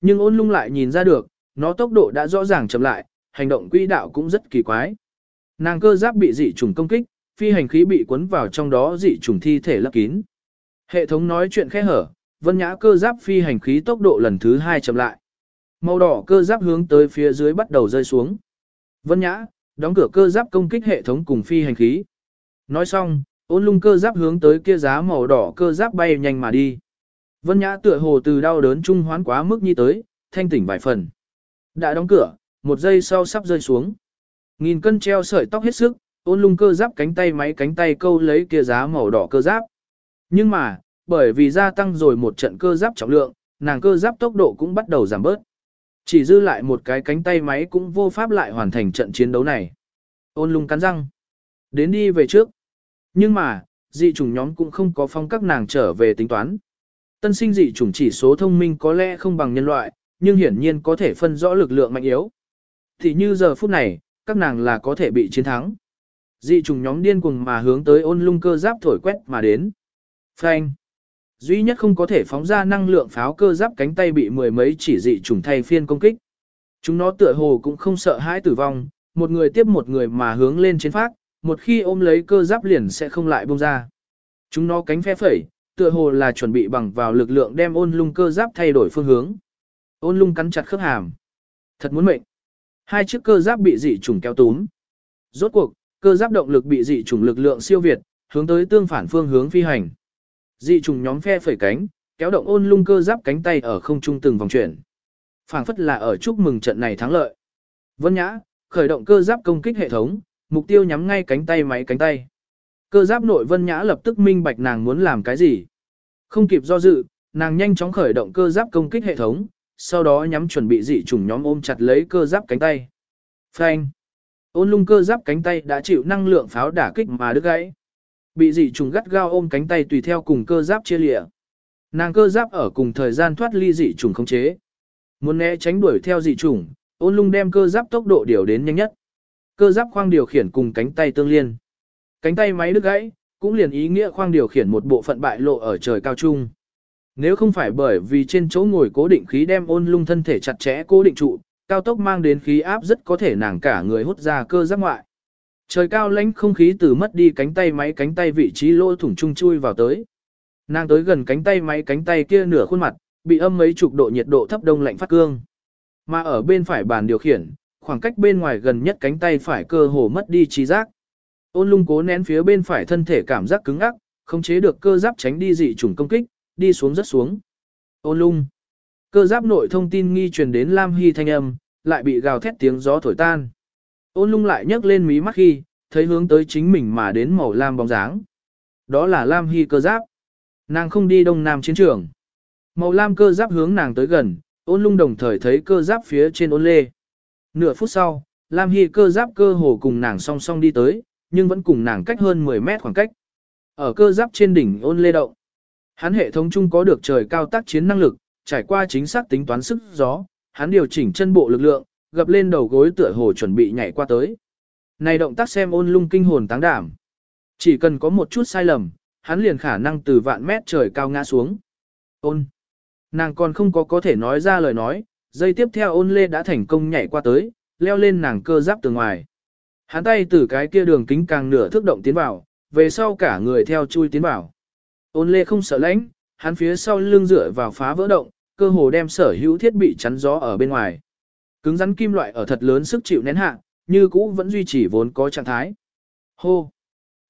Nhưng ôn lung lại nhìn ra được, nó tốc độ đã rõ ràng chậm lại, hành động quỹ đạo cũng rất kỳ quái. Nàng cơ giáp bị dị trùng công kích, phi hành khí bị cuốn vào trong đó dị trùng thi thể lấp kín. Hệ thống nói chuyện khẽ hở, vân nhã cơ giáp phi hành khí tốc độ lần thứ hai chậm lại. Màu đỏ cơ giáp hướng tới phía dưới bắt đầu rơi xuống. Vân nhã, đóng cửa cơ giáp công kích hệ thống cùng phi hành khí. Nói xong, ôn lung cơ giáp hướng tới kia giá màu đỏ cơ giáp bay nhanh mà đi. Vân nhã tựa hồ từ đau đớn trung hoán quá mức như tới, thanh tỉnh vài phần. Đã đóng cửa, một giây sau sắp rơi xuống. Nghìn cân treo sợi tóc hết sức, ôn lung cơ giáp cánh tay máy cánh tay câu lấy kia giá màu đỏ cơ giáp. Nhưng mà, bởi vì gia tăng rồi một trận cơ giáp trọng lượng, nàng cơ giáp tốc độ cũng bắt đầu giảm bớt. Chỉ dư lại một cái cánh tay máy cũng vô pháp lại hoàn thành trận chiến đấu này. Ôn lung cắn răng. Đến đi về trước. Nhưng mà, dị chủng nhóm cũng không có phong các nàng trở về tính toán. Tân sinh dị chủng chỉ số thông minh có lẽ không bằng nhân loại, nhưng hiển nhiên có thể phân rõ lực lượng mạnh yếu. Thì như giờ phút này, các nàng là có thể bị chiến thắng. Dị trùng nhóm điên cuồng mà hướng tới ôn lung cơ giáp thổi quét mà đến. Phanh. Duy nhất không có thể phóng ra năng lượng pháo cơ giáp cánh tay bị mười mấy chỉ dị trùng thay phiên công kích. Chúng nó tựa hồ cũng không sợ hãi tử vong, một người tiếp một người mà hướng lên trên phát, một khi ôm lấy cơ giáp liền sẽ không lại buông ra. Chúng nó cánh phe phẩy, tựa hồ là chuẩn bị bằng vào lực lượng đem ôn lung cơ giáp thay đổi phương hướng. Ôn lung cắn chặt khớp hàm. Thật muốn mệnh. Hai chiếc cơ giáp bị dị trùng kéo túm. Rốt cuộc, cơ giáp động lực bị dị trùng lực lượng siêu việt, hướng tới tương phản phương hướng phi hành. Dị trùng nhóm phe phẩy cánh, kéo động ôn lung cơ giáp cánh tay ở không trung từng vòng chuyển. Phảng phất là ở chúc mừng trận này thắng lợi. Vân Nhã, khởi động cơ giáp công kích hệ thống, mục tiêu nhắm ngay cánh tay máy cánh tay. Cơ giáp nội Vân Nhã lập tức minh bạch nàng muốn làm cái gì. Không kịp do dự, nàng nhanh chóng khởi động cơ giáp công kích hệ thống, sau đó nhắm chuẩn bị dị chủng nhóm ôm chặt lấy cơ giáp cánh tay. Phanh! Ôn lung cơ giáp cánh tay đã chịu năng lượng pháo đả kích mà đứt gãy. Bị dị trùng gắt gao ôm cánh tay tùy theo cùng cơ giáp chia lịa. Nàng cơ giáp ở cùng thời gian thoát ly dị trùng khống chế. Muốn né tránh đuổi theo dị trùng, ôn lung đem cơ giáp tốc độ điều đến nhanh nhất. Cơ giáp khoang điều khiển cùng cánh tay tương liên. Cánh tay máy đứt gãy, cũng liền ý nghĩa khoang điều khiển một bộ phận bại lộ ở trời cao trung. Nếu không phải bởi vì trên chỗ ngồi cố định khí đem ôn lung thân thể chặt chẽ cố định trụ, cao tốc mang đến khí áp rất có thể nàng cả người hút ra cơ giác ngoại. Trời cao lãnh không khí từ mất đi cánh tay máy cánh tay vị trí lỗ thủng chung chui vào tới. Nàng tới gần cánh tay máy cánh tay kia nửa khuôn mặt, bị âm mấy chục độ nhiệt độ thấp đông lạnh phát cương. Mà ở bên phải bàn điều khiển, khoảng cách bên ngoài gần nhất cánh tay phải cơ hồ mất đi trí giác. Ôn lung cố nén phía bên phải thân thể cảm giác cứng ắc, không chế được cơ giáp tránh đi dị chủng công kích, đi xuống rất xuống. Ôn lung. Cơ giáp nội thông tin nghi truyền đến Lam Hy thanh âm, lại bị gào thét tiếng gió thổi tan. Ôn lung lại nhấc lên mí mắt khi, thấy hướng tới chính mình mà đến màu lam bóng dáng. Đó là Lam Hy cơ giáp. Nàng không đi đông nam chiến trường. Màu lam cơ giáp hướng nàng tới gần, ôn lung đồng thời thấy cơ giáp phía trên ôn lê. Nửa phút sau, Lam Hy cơ giáp cơ hồ cùng nàng song song đi tới, nhưng vẫn cùng nàng cách hơn 10 mét khoảng cách. Ở cơ giáp trên đỉnh ôn lê động. Hắn hệ thống chung có được trời cao tác chiến năng lực, trải qua chính xác tính toán sức gió, hắn điều chỉnh chân bộ lực lượng, gập lên đầu gối tựa hồ chuẩn bị nhảy qua tới. Này động tác xem ôn lung kinh hồn táng đảm. Chỉ cần có một chút sai lầm, hắn liền khả năng từ vạn mét trời cao ngã xuống. Ôn. Nàng còn không có có thể nói ra lời nói, dây tiếp theo ôn lê đã thành công nhảy qua tới, leo lên nàng cơ giáp từ ngoài. Hắn tay từ cái kia đường kính càng nửa thước động tiến vào, về sau cả người theo chui tiến vào. Ôn lê không sợ lãnh, hắn phía sau lưng dựa vào phá vỡ động, cơ hồ đem sở hữu thiết bị chắn gió ở bên ngoài. Cứng rắn kim loại ở thật lớn sức chịu nén hạ, như cũ vẫn duy trì vốn có trạng thái. Hô!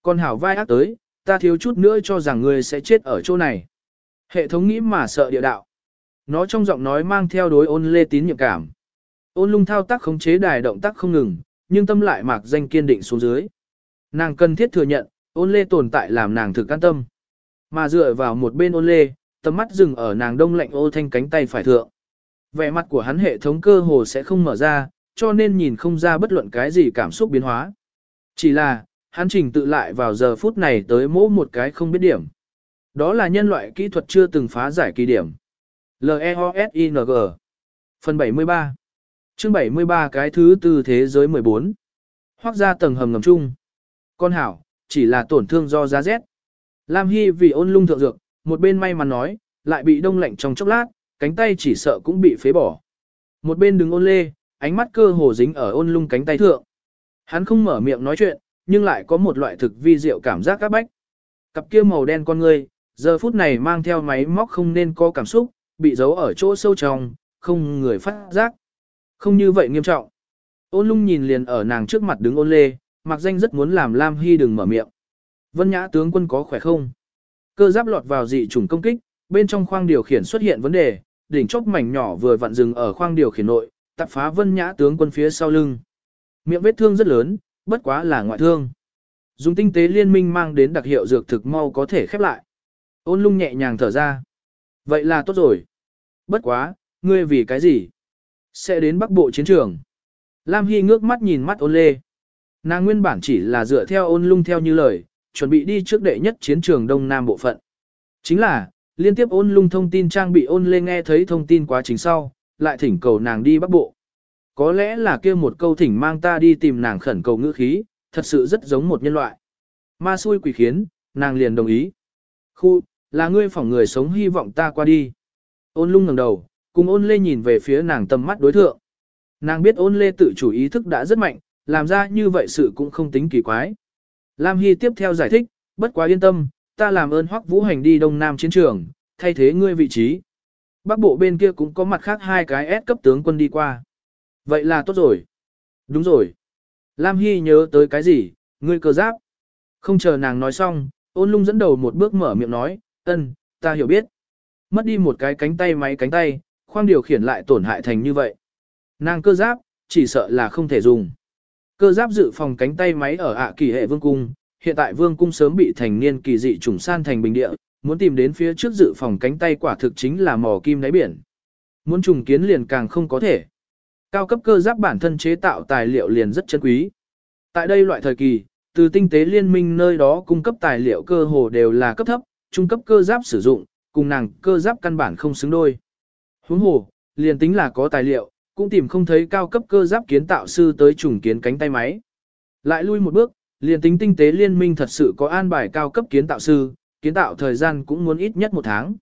Con hảo vai ác tới, ta thiếu chút nữa cho rằng ngươi sẽ chết ở chỗ này. Hệ thống nghĩ mà sợ địa đạo. Nó trong giọng nói mang theo đối ôn lê tín nhiệm cảm. Ôn lung thao tác khống chế đài động tác không ngừng, nhưng tâm lại mạc danh kiên định xuống dưới. Nàng cần thiết thừa nhận, ôn lê tồn tại làm nàng thực an tâm. Mà dựa vào một bên ôn lê, tầm mắt dừng ở nàng đông lạnh ô thanh cánh tay phải thượng. Vẻ mặt của hắn hệ thống cơ hồ sẽ không mở ra, cho nên nhìn không ra bất luận cái gì cảm xúc biến hóa. Chỉ là, hắn trình tự lại vào giờ phút này tới mỗ một cái không biết điểm. Đó là nhân loại kỹ thuật chưa từng phá giải kỳ điểm. L-E-O-S-I-N-G Phần 73 Chương 73 cái thứ tư thế giới 14 Hoác ra tầng hầm ngầm chung. Con hảo, chỉ là tổn thương do giá rét. Lam Hy vì ôn lung thượng dược, một bên may mắn nói, lại bị đông lạnh trong chốc lát, cánh tay chỉ sợ cũng bị phế bỏ. Một bên đứng ôn lê, ánh mắt cơ hồ dính ở ôn lung cánh tay thượng. Hắn không mở miệng nói chuyện, nhưng lại có một loại thực vi diệu cảm giác các bách. Cặp kia màu đen con người, giờ phút này mang theo máy móc không nên có cảm xúc, bị giấu ở chỗ sâu trong, không người phát giác. Không như vậy nghiêm trọng. Ôn lung nhìn liền ở nàng trước mặt đứng ôn lê, mặc danh rất muốn làm Lam Hy đừng mở miệng. Vân Nhã tướng quân có khỏe không? Cơ giáp lọt vào dị trùng công kích, bên trong khoang điều khiển xuất hiện vấn đề, đỉnh chóp mảnh nhỏ vừa vặn dừng ở khoang điều khiển nội, tập phá Vân Nhã tướng quân phía sau lưng. Miệng vết thương rất lớn, bất quá là ngoại thương. Dùng tinh tế liên minh mang đến đặc hiệu dược thực mau có thể khép lại. Ôn lung nhẹ nhàng thở ra. Vậy là tốt rồi. Bất quá, ngươi vì cái gì? Sẽ đến bắc bộ chiến trường. Lam Hy ngước mắt nhìn mắt ôn lê. Nàng nguyên bản chỉ là dựa theo ôn lung theo như lời, chuẩn bị đi trước đệ nhất chiến trường Đông Nam bộ phận. Chính là, liên tiếp ôn lung thông tin trang bị ôn lê nghe thấy thông tin quá trình sau, lại thỉnh cầu nàng đi bắc bộ. Có lẽ là kia một câu thỉnh mang ta đi tìm nàng khẩn cầu ngữ khí, thật sự rất giống một nhân loại. Ma xui quỷ khiến, nàng liền đồng ý. Khu, là ngươi phỏng người sống hy vọng ta qua đi. Ôn lung ngẩng đầu, cùng ôn lê nhìn về phía nàng tầm mắt đối thượng. Nàng biết ôn lê tự chủ ý thức đã rất mạnh, làm ra như vậy sự cũng không tính kỳ quái. Lam Hy tiếp theo giải thích, bất quá yên tâm, ta làm ơn hoắc vũ hành đi đông nam chiến trường, thay thế ngươi vị trí. Bắc bộ bên kia cũng có mặt khác hai cái S cấp tướng quân đi qua. Vậy là tốt rồi. Đúng rồi. Lam Hy nhớ tới cái gì, ngươi cơ giáp. Không chờ nàng nói xong, ôn lung dẫn đầu một bước mở miệng nói, ân, ta hiểu biết. Mất đi một cái cánh tay máy cánh tay, khoang điều khiển lại tổn hại thành như vậy. Nàng cơ giáp, chỉ sợ là không thể dùng. Cơ giáp dự phòng cánh tay máy ở ạ kỳ hệ vương cung, hiện tại vương cung sớm bị thành niên kỳ dị trùng san thành bình địa, muốn tìm đến phía trước dự phòng cánh tay quả thực chính là mò kim đáy biển. Muốn trùng kiến liền càng không có thể. Cao cấp cơ giáp bản thân chế tạo tài liệu liền rất chân quý. Tại đây loại thời kỳ, từ tinh tế liên minh nơi đó cung cấp tài liệu cơ hồ đều là cấp thấp, trung cấp cơ giáp sử dụng, cùng nàng cơ giáp căn bản không xứng đôi. Huống hồ, liền tính là có tài liệu, cũng tìm không thấy cao cấp cơ giáp kiến tạo sư tới trùng kiến cánh tay máy. Lại lui một bước, liền tính tinh tế liên minh thật sự có an bài cao cấp kiến tạo sư, kiến tạo thời gian cũng muốn ít nhất một tháng.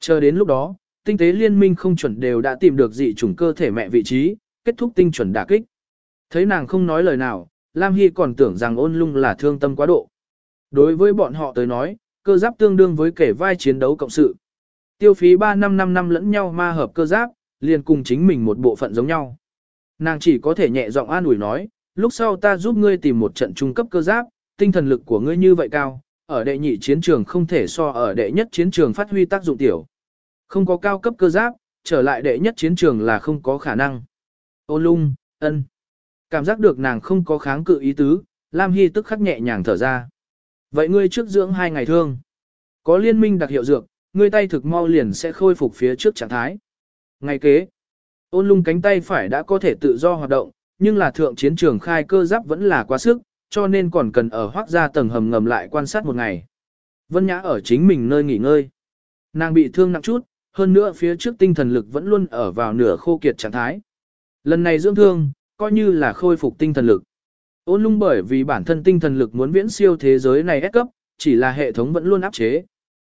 Chờ đến lúc đó, tinh tế liên minh không chuẩn đều đã tìm được dị chủng cơ thể mẹ vị trí, kết thúc tinh chuẩn đả kích. Thấy nàng không nói lời nào, Lam Hy còn tưởng rằng ôn lung là thương tâm quá độ. Đối với bọn họ tới nói, cơ giáp tương đương với kẻ vai chiến đấu cộng sự. Tiêu phí 3 năm 5 năm lẫn nhau ma hợp cơ giáp, liền cùng chính mình một bộ phận giống nhau. Nàng chỉ có thể nhẹ giọng an ủi nói, lúc sau ta giúp ngươi tìm một trận trung cấp cơ giáp, tinh thần lực của ngươi như vậy cao, ở đệ nhị chiến trường không thể so ở đệ nhất chiến trường phát huy tác dụng tiểu. Không có cao cấp cơ giáp, trở lại đệ nhất chiến trường là không có khả năng. Ô lung, ân. Cảm giác được nàng không có kháng cự ý tứ, Lam Hy tức khắc nhẹ nhàng thở ra. Vậy ngươi trước dưỡng hai ngày thương. Có liên minh đặc hiệu dược, ngươi tay thực mau liền sẽ khôi phục phía trước trạng thái. Ngày kế, ôn lung cánh tay phải đã có thể tự do hoạt động, nhưng là thượng chiến trường khai cơ giáp vẫn là quá sức, cho nên còn cần ở hoác ra tầng hầm ngầm lại quan sát một ngày. Vân Nhã ở chính mình nơi nghỉ ngơi. Nàng bị thương nặng chút, hơn nữa phía trước tinh thần lực vẫn luôn ở vào nửa khô kiệt trạng thái. Lần này dưỡng thương, coi như là khôi phục tinh thần lực. Ôn lung bởi vì bản thân tinh thần lực muốn viễn siêu thế giới này ép cấp, chỉ là hệ thống vẫn luôn áp chế.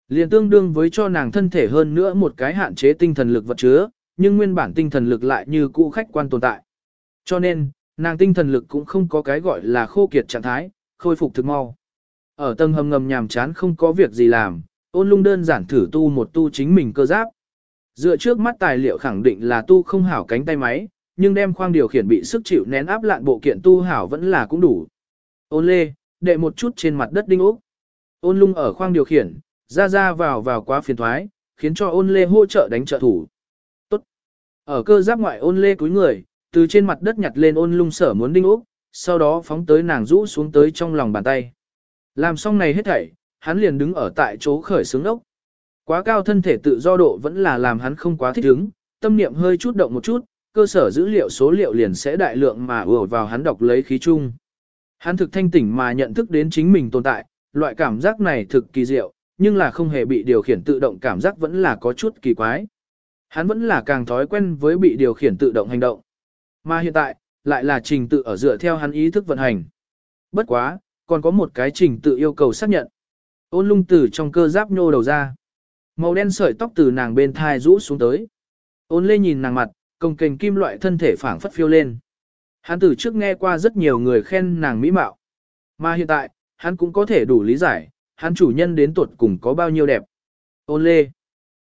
Liền tương đương với cho nàng thân thể hơn nữa một cái hạn chế tinh thần lực vật chứa, nhưng nguyên bản tinh thần lực lại như cũ khách quan tồn tại. Cho nên, nàng tinh thần lực cũng không có cái gọi là khô kiệt trạng thái, khôi phục thực mau. Ở tầng hầm ngầm nhàm chán không có việc gì làm, ôn lung đơn giản thử tu một tu chính mình cơ giáp. Dựa trước mắt tài liệu khẳng định là tu không hảo cánh tay máy, nhưng đem khoang điều khiển bị sức chịu nén áp lạn bộ kiện tu hảo vẫn là cũng đủ. Ôn lê, đệ một chút trên mặt đất đinh ốc. Ôn lung ở khoang điều khiển, ra ra vào vào quá phiền thoái, khiến cho ôn lê hỗ trợ đánh trợ thủ. Tốt. Ở cơ giáp ngoại ôn lê cúi người, từ trên mặt đất nhặt lên ôn lung sở muốn đinh úp, sau đó phóng tới nàng rũ xuống tới trong lòng bàn tay. Làm xong này hết thảy, hắn liền đứng ở tại chỗ khởi sướng ốc. Quá cao thân thể tự do độ vẫn là làm hắn không quá thích ứng, tâm niệm hơi chút động một chút, cơ sở dữ liệu số liệu liền sẽ đại lượng mà ùa vào hắn đọc lấy khí chung. Hắn thực thanh tỉnh mà nhận thức đến chính mình tồn tại, loại cảm giác này thực kỳ diệu, nhưng là không hề bị điều khiển tự động cảm giác vẫn là có chút kỳ quái. Hắn vẫn là càng thói quen với bị điều khiển tự động hành động. Mà hiện tại, lại là trình tự ở dựa theo hắn ý thức vận hành. Bất quá, còn có một cái trình tự yêu cầu xác nhận. Ôn lung tử trong cơ giáp nhô đầu ra. Màu đen sợi tóc từ nàng bên thai rũ xuống tới. Ôn lê nhìn nàng mặt, công kềnh kim loại thân thể phảng phất phiêu lên. Hắn từ trước nghe qua rất nhiều người khen nàng mỹ mạo. Mà hiện tại, hắn cũng có thể đủ lý giải, hắn chủ nhân đến tuột cùng có bao nhiêu đẹp. Ôn lê.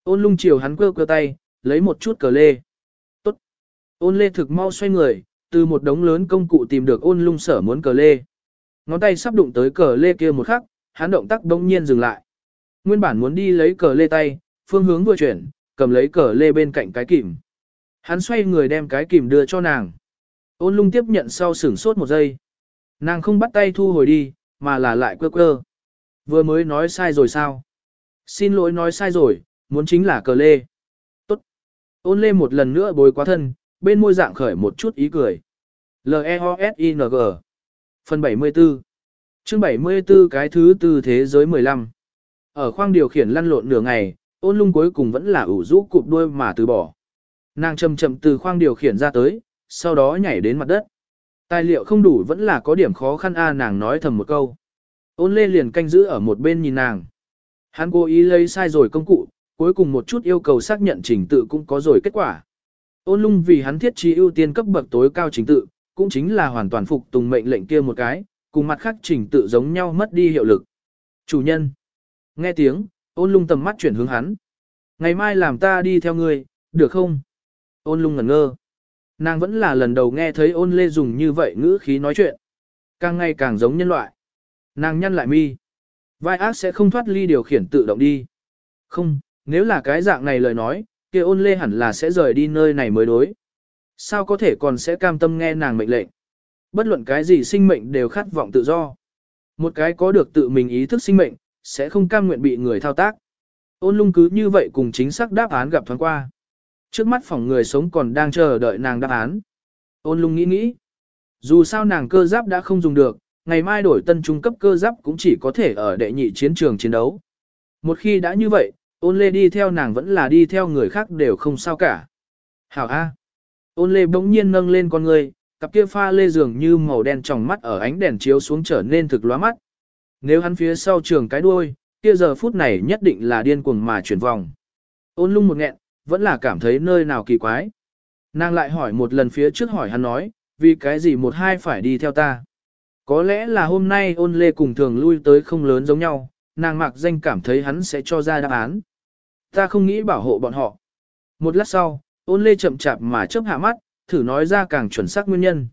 Ôn lung chiều hắn quơ quơ tay, lấy một chút cờ lê. Tốt. Ôn lê thực mau xoay người, từ một đống lớn công cụ tìm được ôn lung sở muốn cờ lê. Ngón tay sắp đụng tới cờ lê kia một khắc, hắn động tác đông nhiên dừng lại. Nguyên bản muốn đi lấy cờ lê tay, phương hướng vừa chuyển, cầm lấy cờ lê bên cạnh cái kìm. Hắn xoay người đem cái kìm đưa cho nàng. Ôn lung tiếp nhận sau sửng sốt một giây. Nàng không bắt tay thu hồi đi, mà là lại quơ quơ. Vừa mới nói sai rồi sao? Xin lỗi nói sai rồi, muốn chính là cờ lê. Tốt. Ôn lê một lần nữa bồi quá thân, bên môi dạng khởi một chút ý cười. L-E-O-S-I-N-G Phần 74 chương 74 cái thứ tư thế giới 15 Ở khoang điều khiển lăn lộn nửa ngày, ôn lung cuối cùng vẫn là ủ rũ cụp đuôi mà từ bỏ. Nàng chậm chậm từ khoang điều khiển ra tới, sau đó nhảy đến mặt đất. Tài liệu không đủ vẫn là có điểm khó khăn a nàng nói thầm một câu. Ôn lê liền canh giữ ở một bên nhìn nàng. Hắn cố ý lấy sai rồi công cụ, cuối cùng một chút yêu cầu xác nhận trình tự cũng có rồi kết quả. Ôn lung vì hắn thiết trí ưu tiên cấp bậc tối cao trình tự, cũng chính là hoàn toàn phục tùng mệnh lệnh kia một cái, cùng mặt khác trình tự giống nhau mất đi hiệu lực. Chủ nhân. Nghe tiếng, ôn lung tầm mắt chuyển hướng hắn. Ngày mai làm ta đi theo ngươi, được không? Ôn lung ngẩn ngơ. Nàng vẫn là lần đầu nghe thấy ôn lê dùng như vậy ngữ khí nói chuyện. Càng ngày càng giống nhân loại. Nàng nhăn lại mi. Vai ác sẽ không thoát ly điều khiển tự động đi. Không, nếu là cái dạng này lời nói, kia ôn lê hẳn là sẽ rời đi nơi này mới đối. Sao có thể còn sẽ cam tâm nghe nàng mệnh lệnh? Bất luận cái gì sinh mệnh đều khát vọng tự do. Một cái có được tự mình ý thức sinh mệnh, sẽ không cam nguyện bị người thao tác. Ôn lung cứ như vậy cùng chính xác đáp án gặp thoáng qua. Trước mắt phòng người sống còn đang chờ đợi nàng đáp án. Ôn lung nghĩ nghĩ. Dù sao nàng cơ giáp đã không dùng được, ngày mai đổi tân trung cấp cơ giáp cũng chỉ có thể ở đệ nhị chiến trường chiến đấu. Một khi đã như vậy, ôn lê đi theo nàng vẫn là đi theo người khác đều không sao cả. Hảo A. Ôn lê bỗng nhiên nâng lên con người, cặp kia pha lê dường như màu đen trong mắt ở ánh đèn chiếu xuống trở nên thực lóa mắt. Nếu hắn phía sau trường cái đuôi, kia giờ phút này nhất định là điên cuồng mà chuyển vòng. Ôn lung một nghẹn, vẫn là cảm thấy nơi nào kỳ quái. Nàng lại hỏi một lần phía trước hỏi hắn nói, vì cái gì một hai phải đi theo ta. Có lẽ là hôm nay ôn lê cùng thường lui tới không lớn giống nhau, nàng mặc danh cảm thấy hắn sẽ cho ra đáp án. Ta không nghĩ bảo hộ bọn họ. Một lát sau, ôn lê chậm chạp mà chớp hạ mắt, thử nói ra càng chuẩn xác nguyên nhân.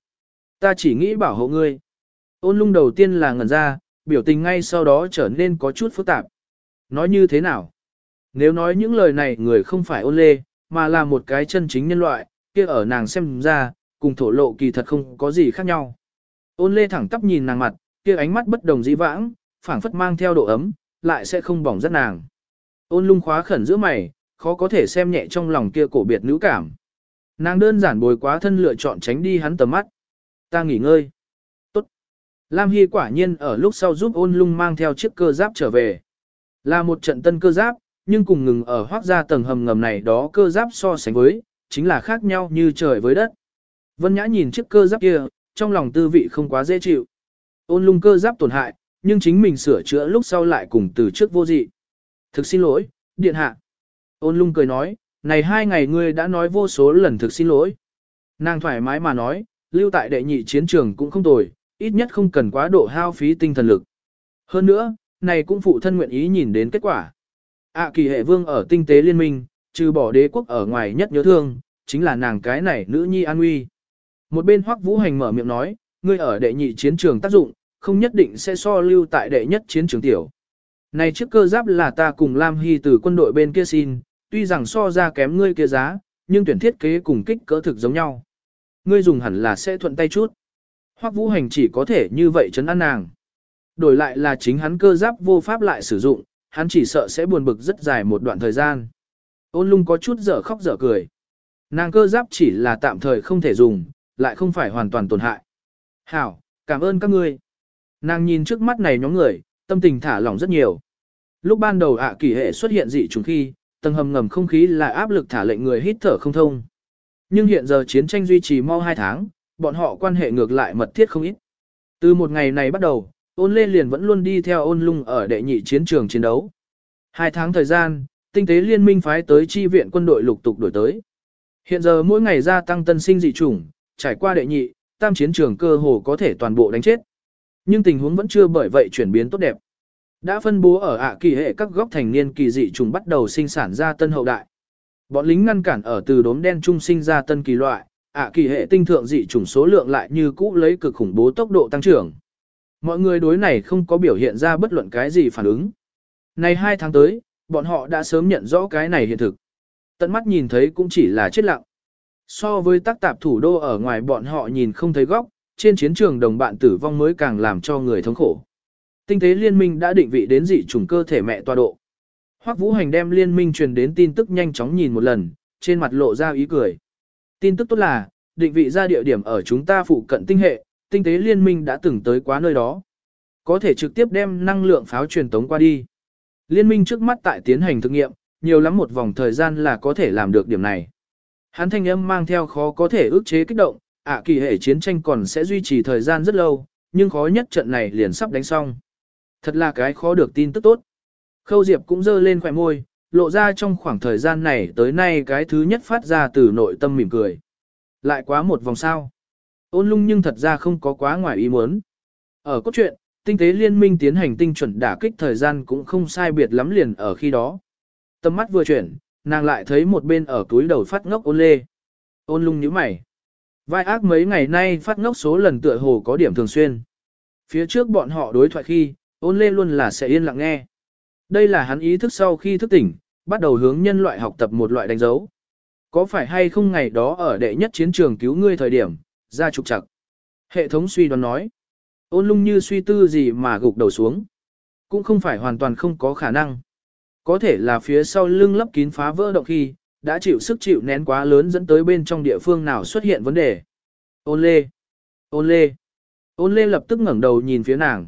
Ta chỉ nghĩ bảo hộ ngươi. Ôn lung đầu tiên là ngẩn ra, biểu tình ngay sau đó trở nên có chút phức tạp. Nói như thế nào? Nếu nói những lời này người không phải ôn lê, mà là một cái chân chính nhân loại, kia ở nàng xem ra, cùng thổ lộ kỳ thật không có gì khác nhau. Ôn lê thẳng tắp nhìn nàng mặt, kia ánh mắt bất đồng dĩ vãng, phảng phất mang theo độ ấm, lại sẽ không bỏng rất nàng. Ôn lung khóa khẩn giữa mày, khó có thể xem nhẹ trong lòng kia cổ biệt nữ cảm. Nàng đơn giản bồi quá thân lựa chọn tránh đi hắn tầm mắt. Ta nghỉ ngơi. Tốt. Lam Hy quả nhiên ở lúc sau giúp ôn lung mang theo chiếc cơ giáp trở về. Là một trận tân cơ giáp, nhưng cùng ngừng ở hoác ra tầng hầm ngầm này đó cơ giáp so sánh với, chính là khác nhau như trời với đất. Vân Nhã nhìn chiếc cơ giáp kia, trong lòng tư vị không quá dễ chịu. Ôn lung cơ giáp tổn hại, nhưng chính mình sửa chữa lúc sau lại cùng từ trước vô dị. Thực xin lỗi, điện hạ. Ôn lung cười nói, này hai ngày ngươi đã nói vô số lần thực xin lỗi. Nàng thoải mái mà nói, lưu tại đệ nhị chiến trường cũng không tồi, ít nhất không cần quá độ hao phí tinh thần lực. Hơn nữa, này cũng phụ thân nguyện ý nhìn đến kết quả. ạ kỳ hệ vương ở tinh tế liên minh, trừ bỏ đế quốc ở ngoài nhất nhớ thương, chính là nàng cái này nữ nhi an nguy. Một bên hoắc vũ hành mở miệng nói, ngươi ở đệ nhị chiến trường tác dụng, không nhất định sẽ so lưu tại đệ nhất chiến trường tiểu. Này chiếc cơ giáp là ta cùng Lam Hy từ quân đội bên kia xin, tuy rằng so ra kém ngươi kia giá, nhưng tuyển thiết kế cùng kích cỡ thực giống nhau. Ngươi dùng hẳn là sẽ thuận tay chút. Hoắc vũ hành chỉ có thể như vậy chấn an nàng. Đổi lại là chính hắn cơ giáp vô pháp lại sử dụng, hắn chỉ sợ sẽ buồn bực rất dài một đoạn thời gian. Ôn lung có chút dở khóc dở cười. Nàng cơ giáp chỉ là tạm thời không thể dùng, lại không phải hoàn toàn tổn hại. Hảo, cảm ơn các ngươi. Nàng nhìn trước mắt này nhóm người, tâm tình thả lỏng rất nhiều. Lúc ban đầu ạ kỳ hệ xuất hiện dị trùng khi, tầng hầm ngầm không khí là áp lực thả lệnh người hít thở không thông. Nhưng hiện giờ chiến tranh duy trì mau 2 tháng, bọn họ quan hệ ngược lại mật thiết không ít. Từ một ngày này bắt đầu, ôn lê liền vẫn luôn đi theo ôn lung ở đệ nhị chiến trường chiến đấu. Hai tháng thời gian, tinh tế liên minh phái tới chi viện quân đội lục tục đổi tới. Hiện giờ mỗi ngày gia tăng tân sinh dị chủng, trải qua đệ nhị, tam chiến trường cơ hồ có thể toàn bộ đánh chết. Nhưng tình huống vẫn chưa bởi vậy chuyển biến tốt đẹp. Đã phân bố ở ạ kỳ hệ các góc thành niên kỳ dị trùng bắt đầu sinh sản ra tân hậu đại. Bọn lính ngăn cản ở từ đốm đen trung sinh ra tân kỳ loại, ạ kỳ hệ tinh thượng dị trùng số lượng lại như cũ lấy cực khủng bố tốc độ tăng trưởng. Mọi người đối này không có biểu hiện ra bất luận cái gì phản ứng. Này hai tháng tới, bọn họ đã sớm nhận rõ cái này hiện thực. Tận mắt nhìn thấy cũng chỉ là chết lặng. So với tác tạp thủ đô ở ngoài bọn họ nhìn không thấy góc, trên chiến trường đồng bạn tử vong mới càng làm cho người thống khổ. Tinh tế liên minh đã định vị đến dị trùng cơ thể mẹ tọa độ. Hoắc Vũ Hành đem liên minh truyền đến tin tức nhanh chóng nhìn một lần, trên mặt lộ ra ý cười. Tin tức tốt là, định vị ra địa điểm ở chúng ta phụ cận tinh hệ, tinh tế liên minh đã từng tới quá nơi đó. Có thể trực tiếp đem năng lượng pháo truyền tống qua đi. Liên minh trước mắt tại tiến hành thực nghiệm, nhiều lắm một vòng thời gian là có thể làm được điểm này. Hắn thanh âm mang theo khó có thể ức chế kích động, ạ kỳ hệ chiến tranh còn sẽ duy trì thời gian rất lâu, nhưng khó nhất trận này liền sắp đánh xong. Thật là cái khó được tin tức tốt. Khâu Diệp cũng dơ lên khỏe môi, lộ ra trong khoảng thời gian này tới nay cái thứ nhất phát ra từ nội tâm mỉm cười. Lại quá một vòng sao. Ôn lung nhưng thật ra không có quá ngoài ý muốn. Ở cốt truyện, tinh tế liên minh tiến hành tinh chuẩn đả kích thời gian cũng không sai biệt lắm liền ở khi đó. Tâm mắt vừa chuyển, nàng lại thấy một bên ở túi đầu phát ngốc ôn lê. Ôn lung nhíu mày. Vai ác mấy ngày nay phát ngốc số lần tựa hồ có điểm thường xuyên. Phía trước bọn họ đối thoại khi, ôn lê luôn là sẽ yên lặng nghe. Đây là hắn ý thức sau khi thức tỉnh, bắt đầu hướng nhân loại học tập một loại đánh dấu. Có phải hay không ngày đó ở đệ nhất chiến trường cứu ngươi thời điểm, ra trục chặt. Hệ thống suy đoán nói. Ôn lung như suy tư gì mà gục đầu xuống. Cũng không phải hoàn toàn không có khả năng. Có thể là phía sau lưng lấp kín phá vỡ động khi, đã chịu sức chịu nén quá lớn dẫn tới bên trong địa phương nào xuất hiện vấn đề. Ôn lê! Ôn lê! Ôn lê lập tức ngẩng đầu nhìn phía nàng.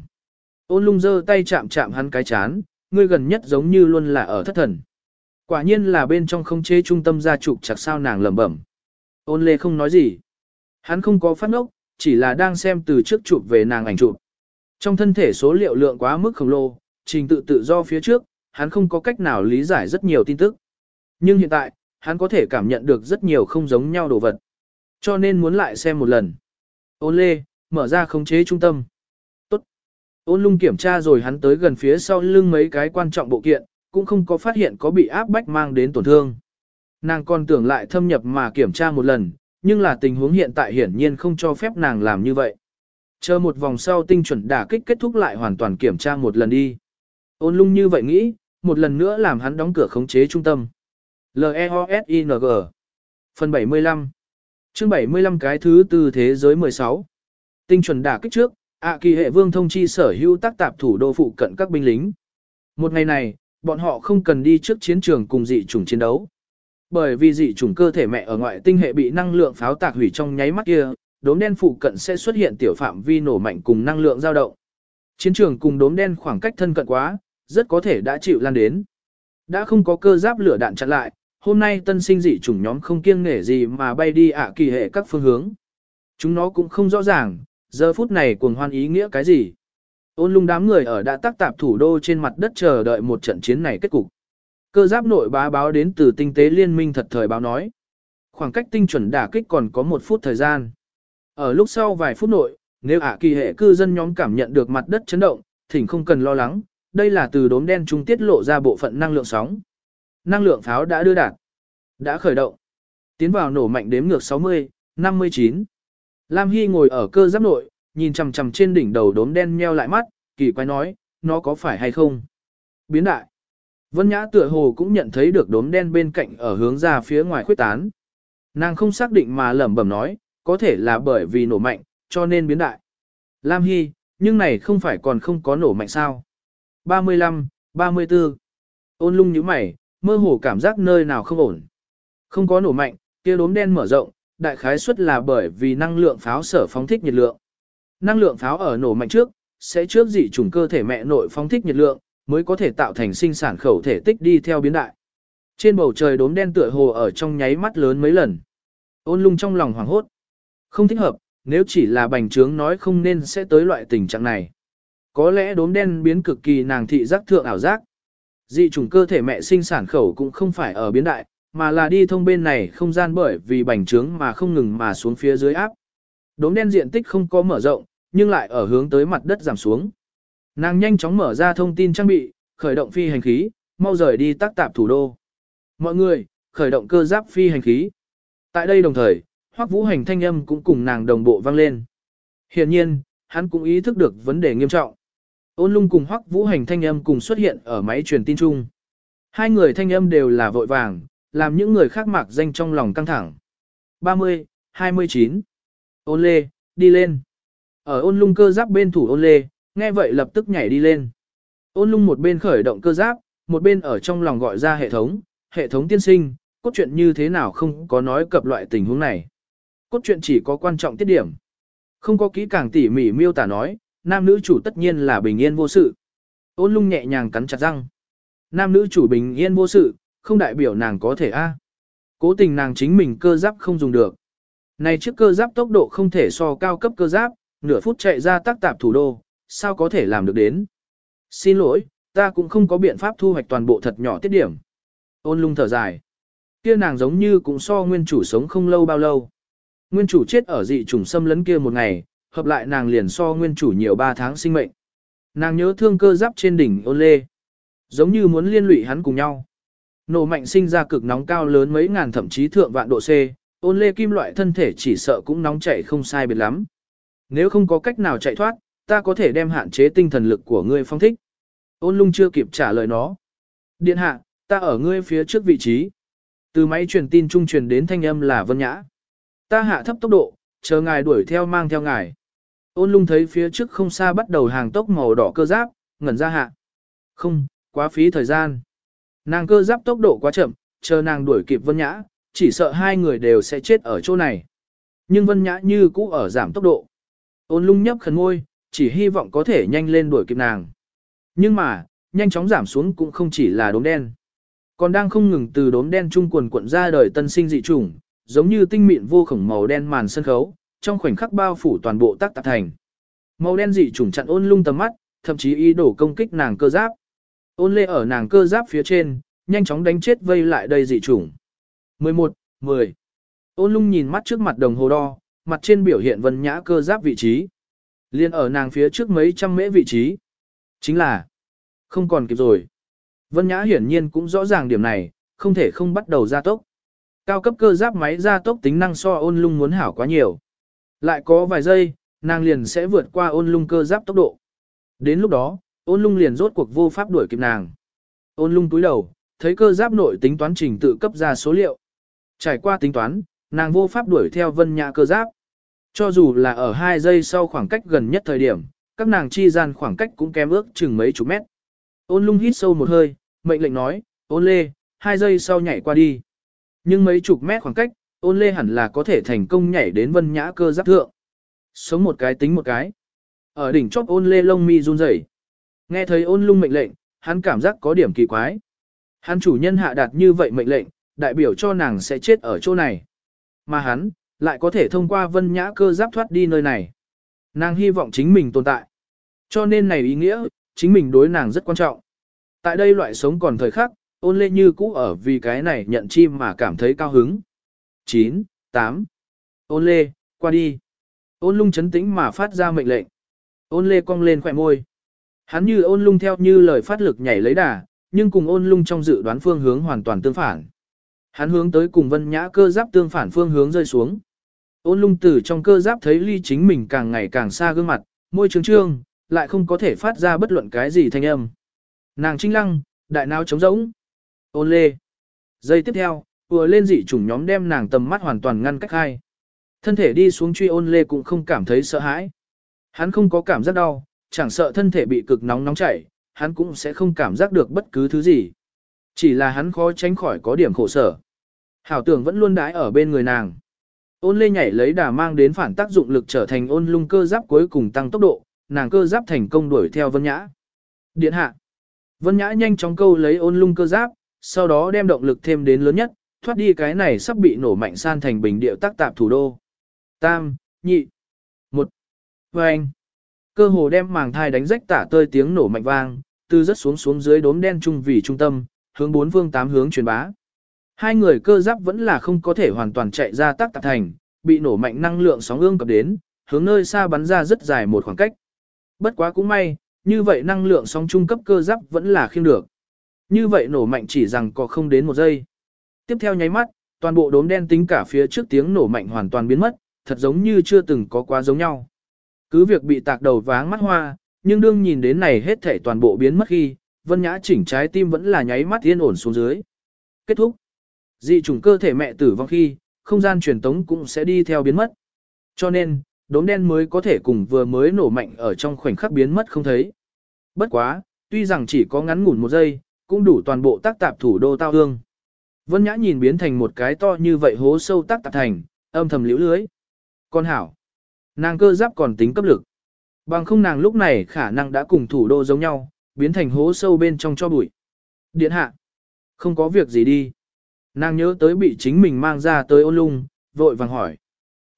Ôn lung giơ tay chạm chạm hắn cái chán, ngươi gần nhất giống như luôn là ở thất thần. Quả nhiên là bên trong không chế trung tâm gia trục chặt sao nàng lẩm bẩm. Ôn lê không nói gì. Hắn không có phát ngốc, chỉ là đang xem từ trước chụp về nàng ảnh chụp. Trong thân thể số liệu lượng quá mức khổng lồ, trình tự tự do phía trước, hắn không có cách nào lý giải rất nhiều tin tức. Nhưng hiện tại, hắn có thể cảm nhận được rất nhiều không giống nhau đồ vật. Cho nên muốn lại xem một lần. Ôn lê, mở ra khống chế trung tâm. Tốt. Ôn lung kiểm tra rồi hắn tới gần phía sau lưng mấy cái quan trọng bộ kiện, cũng không có phát hiện có bị áp bách mang đến tổn thương. Nàng còn tưởng lại thâm nhập mà kiểm tra một lần, nhưng là tình huống hiện tại hiển nhiên không cho phép nàng làm như vậy. Chờ một vòng sau tinh chuẩn đả kích kết thúc lại hoàn toàn kiểm tra một lần đi. Ôn lung như vậy nghĩ, một lần nữa làm hắn đóng cửa khống chế trung tâm. L-E-O-S-I-N-G Phần 75 Chương 75 cái thứ tư thế giới 16 Tinh chuẩn đả kích trước, ạ kỳ hệ vương thông chi sở hữu tác tạp thủ đô phụ cận các binh lính. Một ngày này, bọn họ không cần đi trước chiến trường cùng dị chủng chiến đấu. Bởi vì dị chủng cơ thể mẹ ở ngoại tinh hệ bị năng lượng pháo tạc hủy trong nháy mắt kia, đốm đen phụ cận sẽ xuất hiện tiểu phạm vi nổ mạnh cùng năng lượng dao động. Chiến trường cùng đốm đen khoảng cách thân cận quá, rất có thể đã chịu lan đến. Đã không có cơ giáp lửa đạn chặn lại, hôm nay tân sinh dị chủng nhóm không kiêng nể gì mà bay đi ạ kỳ hệ các phương hướng. Chúng nó cũng không rõ ràng, giờ phút này cuồng hoan ý nghĩa cái gì. Ôn lung đám người ở đã tác tạp thủ đô trên mặt đất chờ đợi một trận chiến này kết cục. Cơ giáp nội bá báo đến từ tinh tế liên minh thật thời báo nói. Khoảng cách tinh chuẩn đả kích còn có một phút thời gian. Ở lúc sau vài phút nội, nếu ả kỳ hệ cư dân nhóm cảm nhận được mặt đất chấn động, thỉnh không cần lo lắng, đây là từ đốm đen trung tiết lộ ra bộ phận năng lượng sóng. Năng lượng pháo đã đưa đạt, đã khởi động. Tiến vào nổ mạnh đếm ngược 60, 59. Lam Hy ngồi ở cơ giáp nội, nhìn chằm chằm trên đỉnh đầu đốm đen nheo lại mắt, kỳ quái nói, nó có phải hay không? Biến đại. Vân Nhã tựa hồ cũng nhận thấy được đốm đen bên cạnh ở hướng ra phía ngoài khuyết tán. Nàng không xác định mà lẩm bẩm nói, có thể là bởi vì nổ mạnh, cho nên biến đại. Lam Hy, nhưng này không phải còn không có nổ mạnh sao? 35, 34. Ôn lung như mày, mơ hồ cảm giác nơi nào không ổn. Không có nổ mạnh, kia đốm đen mở rộng, đại khái suất là bởi vì năng lượng pháo sở phóng thích nhiệt lượng. Năng lượng pháo ở nổ mạnh trước, sẽ trước dị trùng cơ thể mẹ nội phóng thích nhiệt lượng, mới có thể tạo thành sinh sản khẩu thể tích đi theo biến đại. Trên bầu trời đốm đen tựa hồ ở trong nháy mắt lớn mấy lần. Ôn lung trong lòng hoảng hốt. Không thích hợp, nếu chỉ là bành trướng nói không nên sẽ tới loại tình trạng này. Có lẽ đốm đen biến cực kỳ nàng thị giác thượng ảo giác. Dị chủng cơ thể mẹ sinh sản khẩu cũng không phải ở biến đại, mà là đi thông bên này không gian bởi vì bành trướng mà không ngừng mà xuống phía dưới áp. Đốm đen diện tích không có mở rộng, nhưng lại ở hướng tới mặt đất giảm xuống. Nàng nhanh chóng mở ra thông tin trang bị, khởi động phi hành khí, mau rời đi tác tạp thủ đô. Mọi người, khởi động cơ giáp phi hành khí. Tại đây đồng thời, Hoắc Vũ Hành thanh âm cũng cùng nàng đồng bộ vang lên. Hiển nhiên, hắn cũng ý thức được vấn đề nghiêm trọng. Ôn lung cùng Hoắc Vũ Hành thanh âm cùng xuất hiện ở máy truyền tin chung. Hai người thanh âm đều là vội vàng, làm những người khác mặc danh trong lòng căng thẳng. 30, 29. Ôn lê, đi lên. Ở ôn lung cơ giáp bên thủ ôn lê, nghe vậy lập tức nhảy đi lên. Ôn lung một bên khởi động cơ giáp, một bên ở trong lòng gọi ra hệ thống, hệ thống tiên sinh, cốt truyện như thế nào không có nói cập loại tình huống này. Cốt truyện chỉ có quan trọng tiết điểm. Không có kỹ càng tỉ mỉ miêu tả nói, nam nữ chủ tất nhiên là bình yên vô sự. Ôn lung nhẹ nhàng cắn chặt răng. Nam nữ chủ bình yên vô sự, không đại biểu nàng có thể a. Cố tình nàng chính mình cơ giáp không dùng được. Này chiếc cơ giáp tốc độ không thể so cao cấp cơ giáp, nửa phút chạy ra tác tạp thủ đô, sao có thể làm được đến. Xin lỗi, ta cũng không có biện pháp thu hoạch toàn bộ thật nhỏ tiết điểm. Ôn lung thở dài. Kia nàng giống như cũng so nguyên chủ sống không lâu bao lâu. Nguyên chủ chết ở dị trùng xâm lấn kia một ngày, hợp lại nàng liền so nguyên chủ nhiều 3 tháng sinh mệnh. Nàng nhớ thương cơ giáp trên đỉnh ôn lê. Giống như muốn liên lụy hắn cùng nhau. Nổ mạnh sinh ra cực nóng cao lớn mấy ngàn thậm chí thượng vạn độ C, ôn lê kim loại thân thể chỉ sợ cũng nóng chảy không sai biệt lắm. Nếu không có cách nào chạy thoát, ta có thể đem hạn chế tinh thần lực của ngươi phong thích. Ôn lung chưa kịp trả lời nó. Điện hạ, ta ở ngươi phía trước vị trí. Từ máy truyền tin trung truyền đến thanh âm là Vân Nhã. Ta hạ thấp tốc độ, chờ ngài đuổi theo mang theo ngài. Ôn lung thấy phía trước không xa bắt đầu hàng tốc màu đỏ cơ giáp, ngẩn ra hạ. Không, quá phí thời gian. Nàng cơ giáp tốc độ quá chậm, chờ nàng đuổi kịp Vân Nhã, chỉ sợ hai người đều sẽ chết ở chỗ này. Nhưng Vân Nhã như cũ ở giảm tốc độ. Ôn lung nhấp khẩn môi, chỉ hy vọng có thể nhanh lên đuổi kịp nàng. Nhưng mà, nhanh chóng giảm xuống cũng không chỉ là đốm đen. Còn đang không ngừng từ đốm đen trung quần cuộn ra đời tân sinh dị chủng, giống như tinh mịn vô khổng màu đen màn sân khấu, trong khoảnh khắc bao phủ toàn bộ tác tạp thành. Màu đen dị trùng chặn ôn lung tầm mắt, thậm chí ý đồ công kích nàng cơ giáp. Ôn lê ở nàng cơ giáp phía trên, nhanh chóng đánh chết vây lại đây dị trùng. 11, 10. Ôn lung nhìn mắt trước mặt đồng hồ đo, mặt trên biểu hiện vân nhã cơ giáp vị trí. Liên ở nàng phía trước mấy trăm mễ vị trí. Chính là, không còn kịp rồi. Vân nhã hiển nhiên cũng rõ ràng điểm này, không thể không bắt đầu gia tốc. Cao cấp cơ giáp máy gia tốc tính năng so ôn lung muốn hảo quá nhiều. Lại có vài giây, nàng liền sẽ vượt qua ôn lung cơ giáp tốc độ. Đến lúc đó, ôn lung liền rốt cuộc vô pháp đuổi kịp nàng. Ôn lung túi đầu, thấy cơ giáp nội tính toán trình tự cấp ra số liệu. Trải qua tính toán, nàng vô pháp đuổi theo vân nhã cơ giáp. Cho dù là ở 2 giây sau khoảng cách gần nhất thời điểm, các nàng chi gian khoảng cách cũng kém ước chừng mấy chục mét. Ôn lung hít sâu một hơi, mệnh lệnh nói, ôn lê, 2 giây sau nhảy qua đi. Nhưng mấy chục mét khoảng cách, ôn lê hẳn là có thể thành công nhảy đến vân nhã cơ giáp thượng. Sống một cái tính một cái. Ở đỉnh chóp ôn lê lông mi run rẩy. Nghe thấy ôn lung mệnh lệnh, hắn cảm giác có điểm kỳ quái. Hắn chủ nhân hạ đạt như vậy mệnh lệnh, đại biểu cho nàng sẽ chết ở chỗ này. Mà hắn, lại có thể thông qua vân nhã cơ giáp thoát đi nơi này. Nàng hy vọng chính mình tồn tại. Cho nên này ý nghĩa, chính mình đối nàng rất quan trọng. Tại đây loại sống còn thời khắc, ôn lê như cũ ở vì cái này nhận chi mà cảm thấy cao hứng. 9, 8. Ôn lê, qua đi. Ôn lung chấn tĩnh mà phát ra mệnh lệnh. Ôn lê cong lên khỏe môi. Hắn như ôn lung theo như lời phát lực nhảy lấy đà, nhưng cùng ôn lung trong dự đoán phương hướng hoàn toàn tương phản. Hắn hướng tới cùng vân nhã cơ giáp tương phản phương hướng rơi xuống. Ôn lung từ trong cơ giáp thấy ly chính mình càng ngày càng xa gương mặt, môi trương trương, lại không có thể phát ra bất luận cái gì thanh âm. Nàng trinh lăng, đại não trống rỗng. Ôn lê. Giây tiếp theo, vừa lên dị chủng nhóm đem nàng tầm mắt hoàn toàn ngăn cách hai. Thân thể đi xuống truy ôn lê cũng không cảm thấy sợ hãi. Hắn không có cảm giác đau, chẳng sợ thân thể bị cực nóng nóng chảy, hắn cũng sẽ không cảm giác được bất cứ thứ gì. Chỉ là hắn khó tránh khỏi có điểm khổ sở. Hảo tưởng vẫn luôn đái ở bên người nàng. Ôn lê nhảy lấy đà mang đến phản tác dụng lực trở thành ôn lung cơ giáp cuối cùng tăng tốc độ, nàng cơ giáp thành công đuổi theo Vân Nhã. Điện hạ. Vân Nhã nhanh chóng câu lấy ôn lung cơ giáp, sau đó đem động lực thêm đến lớn nhất, thoát đi cái này sắp bị nổ mạnh san thành bình điệu tác tạp thủ đô. Tam, nhị, một, và anh. Cơ hồ đem màng thai đánh rách tả tơi tiếng nổ mạnh vang, từ rất xuống xuống dưới đốm đen trung vì trung tâm, hướng bốn phương tám hướng truyền bá. Hai người cơ giáp vẫn là không có thể hoàn toàn chạy ra tác tạp thành, bị nổ mạnh năng lượng sóng ương cập đến, hướng nơi xa bắn ra rất dài một khoảng cách. Bất quá cũng may, như vậy năng lượng sóng trung cấp cơ giáp vẫn là khiêm được. Như vậy nổ mạnh chỉ rằng có không đến một giây. Tiếp theo nháy mắt, toàn bộ đốm đen tính cả phía trước tiếng nổ mạnh hoàn toàn biến mất, thật giống như chưa từng có quá giống nhau. Cứ việc bị tạc đầu váng mắt hoa, nhưng đương nhìn đến này hết thể toàn bộ biến mất khi, Vân Nhã chỉnh trái tim vẫn là nháy mắt yên ổn xuống dưới. Kết thúc. Dị chủng cơ thể mẹ tử vong khi, không gian truyền tống cũng sẽ đi theo biến mất. Cho nên, đốm đen mới có thể cùng vừa mới nổ mạnh ở trong khoảnh khắc biến mất không thấy. Bất quá, tuy rằng chỉ có ngắn ngủn một giây, cũng đủ toàn bộ tác tạp thủ đô tao hương. Vân Nhã nhìn biến thành một cái to như vậy hố sâu tắc tạp thành, âm thầm liễu lưới. Con hảo, nàng cơ giáp còn tính cấp lực. Bằng không nàng lúc này khả năng đã cùng thủ đô giống nhau, biến thành hố sâu bên trong cho bụi. Điện hạ, không có việc gì đi. Nàng nhớ tới bị chính mình mang ra tới ôn lung, vội vàng hỏi.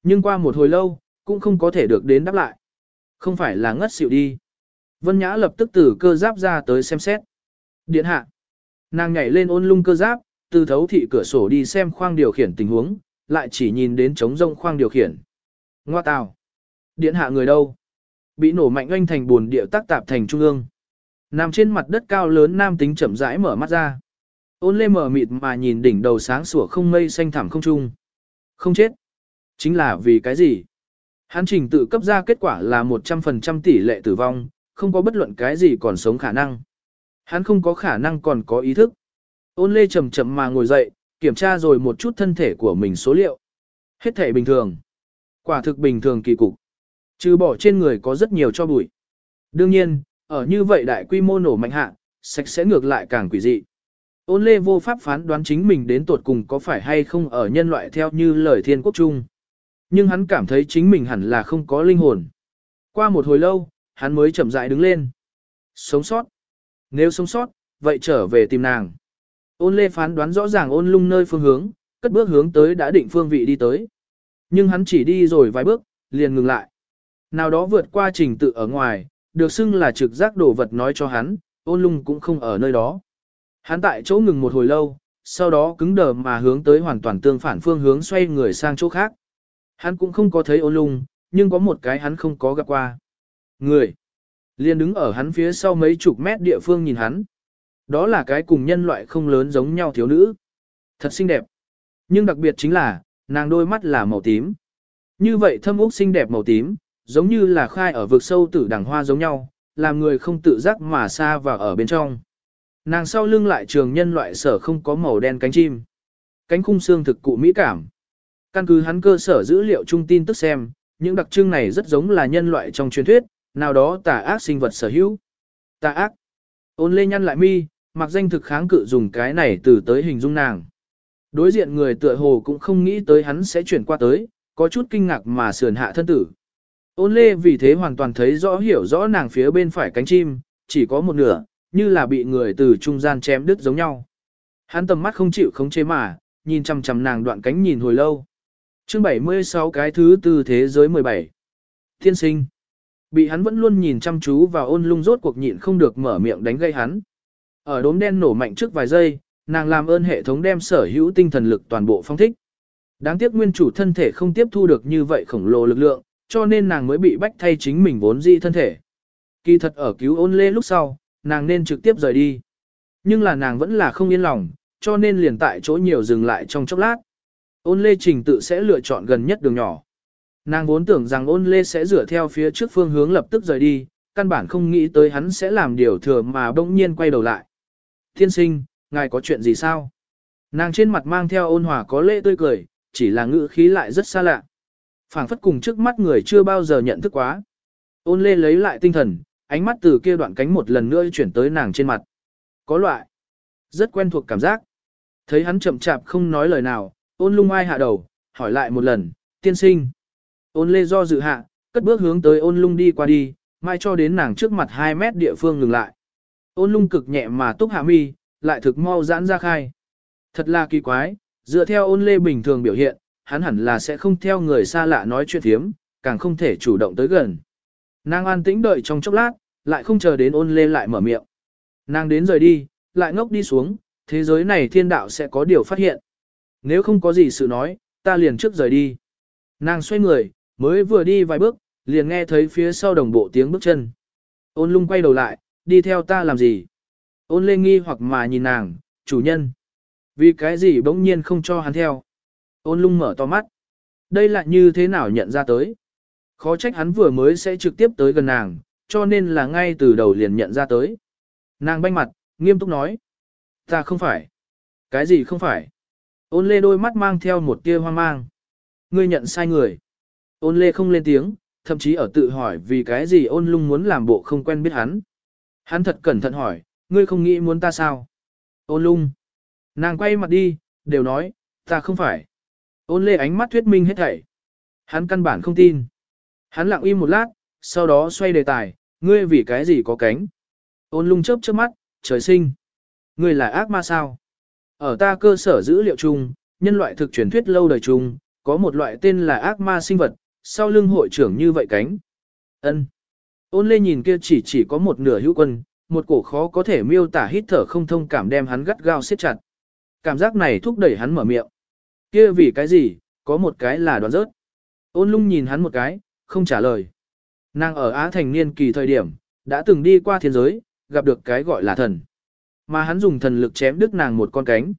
Nhưng qua một hồi lâu, cũng không có thể được đến đáp lại. Không phải là ngất xỉu đi. Vân Nhã lập tức từ cơ giáp ra tới xem xét. Điện hạ. Nàng nhảy lên ôn lung cơ giáp, từ thấu thị cửa sổ đi xem khoang điều khiển tình huống, lại chỉ nhìn đến trống rông khoang điều khiển. Ngoa tào. Điện hạ người đâu? Bị nổ mạnh oanh thành buồn điệu tác tạp thành trung ương. Nằm trên mặt đất cao lớn nam tính chậm rãi mở mắt ra. Ôn lê mở mịt mà nhìn đỉnh đầu sáng sủa không mây xanh thẳm không trung. Không chết. Chính là vì cái gì? Hắn trình tự cấp ra kết quả là 100% tỷ lệ tử vong, không có bất luận cái gì còn sống khả năng. Hắn không có khả năng còn có ý thức. Ôn lê chậm chậm mà ngồi dậy, kiểm tra rồi một chút thân thể của mình số liệu. Hết thể bình thường. Quả thực bình thường kỳ cục. Trừ bỏ trên người có rất nhiều cho bụi. Đương nhiên, ở như vậy đại quy mô nổ mạnh hạ, sạch sẽ ngược lại càng quỷ dị. Ôn lê vô pháp phán đoán chính mình đến tuột cùng có phải hay không ở nhân loại theo như lời thiên quốc chung. Nhưng hắn cảm thấy chính mình hẳn là không có linh hồn. Qua một hồi lâu, hắn mới chậm rãi đứng lên. Sống sót. Nếu sống sót, vậy trở về tìm nàng. Ôn lê phán đoán rõ ràng ôn lung nơi phương hướng, cất bước hướng tới đã định phương vị đi tới. Nhưng hắn chỉ đi rồi vài bước, liền ngừng lại. Nào đó vượt qua trình tự ở ngoài, được xưng là trực giác đồ vật nói cho hắn, ôn lung cũng không ở nơi đó. Hắn tại chỗ ngừng một hồi lâu, sau đó cứng đờ mà hướng tới hoàn toàn tương phản phương hướng xoay người sang chỗ khác. Hắn cũng không có thấy ôn lung, nhưng có một cái hắn không có gặp qua. Người. Liền đứng ở hắn phía sau mấy chục mét địa phương nhìn hắn. Đó là cái cùng nhân loại không lớn giống nhau thiếu nữ. Thật xinh đẹp. Nhưng đặc biệt chính là, nàng đôi mắt là màu tím. Như vậy thâm úc xinh đẹp màu tím, giống như là khai ở vực sâu tử đằng hoa giống nhau, làm người không tự giác mà xa vào ở bên trong. Nàng sau lưng lại trường nhân loại sở không có màu đen cánh chim. Cánh khung xương thực cụ mỹ cảm. Căn cứ hắn cơ sở dữ liệu trung tin tức xem, những đặc trưng này rất giống là nhân loại trong truyền thuyết, nào đó tà ác sinh vật sở hữu. Tà ác. Ôn lê nhăn lại mi, mặc danh thực kháng cự dùng cái này từ tới hình dung nàng. Đối diện người tựa hồ cũng không nghĩ tới hắn sẽ chuyển qua tới, có chút kinh ngạc mà sườn hạ thân tử. Ôn lê vì thế hoàn toàn thấy rõ hiểu rõ nàng phía bên phải cánh chim, chỉ có một nửa, như là bị người từ trung gian chém đứt giống nhau. Hắn tầm mắt không chịu khống chế mà, nhìn chằm chằm nàng đoạn cánh nhìn hồi lâu. Chương 76 cái thứ tư thế giới 17. Thiên sinh. Bị hắn vẫn luôn nhìn chăm chú vào ôn lung rốt cuộc nhịn không được mở miệng đánh gây hắn. Ở đốm đen nổ mạnh trước vài giây, nàng làm ơn hệ thống đem sở hữu tinh thần lực toàn bộ phong thích. Đáng tiếc nguyên chủ thân thể không tiếp thu được như vậy khổng lồ lực lượng, cho nên nàng mới bị bách thay chính mình vốn dị thân thể. Kỳ thật ở cứu ôn lê lúc sau, nàng nên trực tiếp rời đi. Nhưng là nàng vẫn là không yên lòng, cho nên liền tại chỗ nhiều dừng lại trong chốc lát. Ôn lê trình tự sẽ lựa chọn gần nhất đường nhỏ. Nàng vốn tưởng rằng ôn lê sẽ rửa theo phía trước phương hướng lập tức rời đi, căn bản không nghĩ tới hắn sẽ làm điều thừa mà bỗng nhiên quay đầu lại. Thiên sinh, ngài có chuyện gì sao? Nàng trên mặt mang theo ôn hòa có lễ tươi cười, chỉ là ngữ khí lại rất xa lạ. phảng phất cùng trước mắt người chưa bao giờ nhận thức quá. Ôn lê lấy lại tinh thần, ánh mắt từ kia đoạn cánh một lần nữa chuyển tới nàng trên mặt. Có loại. Rất quen thuộc cảm giác. Thấy hắn chậm chạp không nói lời nào, ôn lung ai hạ đầu, hỏi lại một lần, tiên sinh. Ôn lê do dự hạ, cất bước hướng tới ôn lung đi qua đi, mai cho đến nàng trước mặt 2 mét địa phương ngừng lại. Ôn lung cực nhẹ mà túc hạ mi, lại thực mau giãn ra khai. Thật là kỳ quái, dựa theo ôn lê bình thường biểu hiện, hắn hẳn là sẽ không theo người xa lạ nói chuyện thiếm, càng không thể chủ động tới gần. Nàng an tĩnh đợi trong chốc lát, lại không chờ đến ôn lê lại mở miệng. Nàng đến rời đi, lại ngốc đi xuống, thế giới này thiên đạo sẽ có điều phát hiện. Nếu không có gì sự nói, ta liền trước rời đi. Nàng xoay người, mới vừa đi vài bước, liền nghe thấy phía sau đồng bộ tiếng bước chân. Ôn lung quay đầu lại, đi theo ta làm gì? Ôn lê nghi hoặc mà nhìn nàng, chủ nhân. Vì cái gì bỗng nhiên không cho hắn theo? Ôn lung mở to mắt. Đây là như thế nào nhận ra tới? Khó trách hắn vừa mới sẽ trực tiếp tới gần nàng, cho nên là ngay từ đầu liền nhận ra tới. Nàng banh mặt, nghiêm túc nói. Ta không phải. Cái gì không phải? Ôn lê đôi mắt mang theo một tia hoang mang. Ngươi nhận sai người. Ôn lê không lên tiếng, thậm chí ở tự hỏi vì cái gì ôn lung muốn làm bộ không quen biết hắn. Hắn thật cẩn thận hỏi, ngươi không nghĩ muốn ta sao? Ôn lung. Nàng quay mặt đi, đều nói, ta không phải. Ôn lê ánh mắt thuyết minh hết thảy. Hắn căn bản không tin. Hắn lặng im một lát, sau đó xoay đề tài, ngươi vì cái gì có cánh? Ôn lung chớp chớp mắt, trời sinh. Ngươi là ác ma sao? Ở ta cơ sở dữ liệu chung, nhân loại thực truyền thuyết lâu đời chung, có một loại tên là ác ma sinh vật, sau lưng hội trưởng như vậy cánh. Ân. Ôn lê nhìn kia chỉ chỉ có một nửa hữu quân, một cổ khó có thể miêu tả hít thở không thông cảm đem hắn gắt gao siết chặt. Cảm giác này thúc đẩy hắn mở miệng. Kia vì cái gì, có một cái là đoán rớt. Ôn lung nhìn hắn một cái, không trả lời. Nàng ở Á thành niên kỳ thời điểm, đã từng đi qua thiên giới, gặp được cái gọi là thần. Mà hắn dùng thần lực chém đứt nàng một con cánh.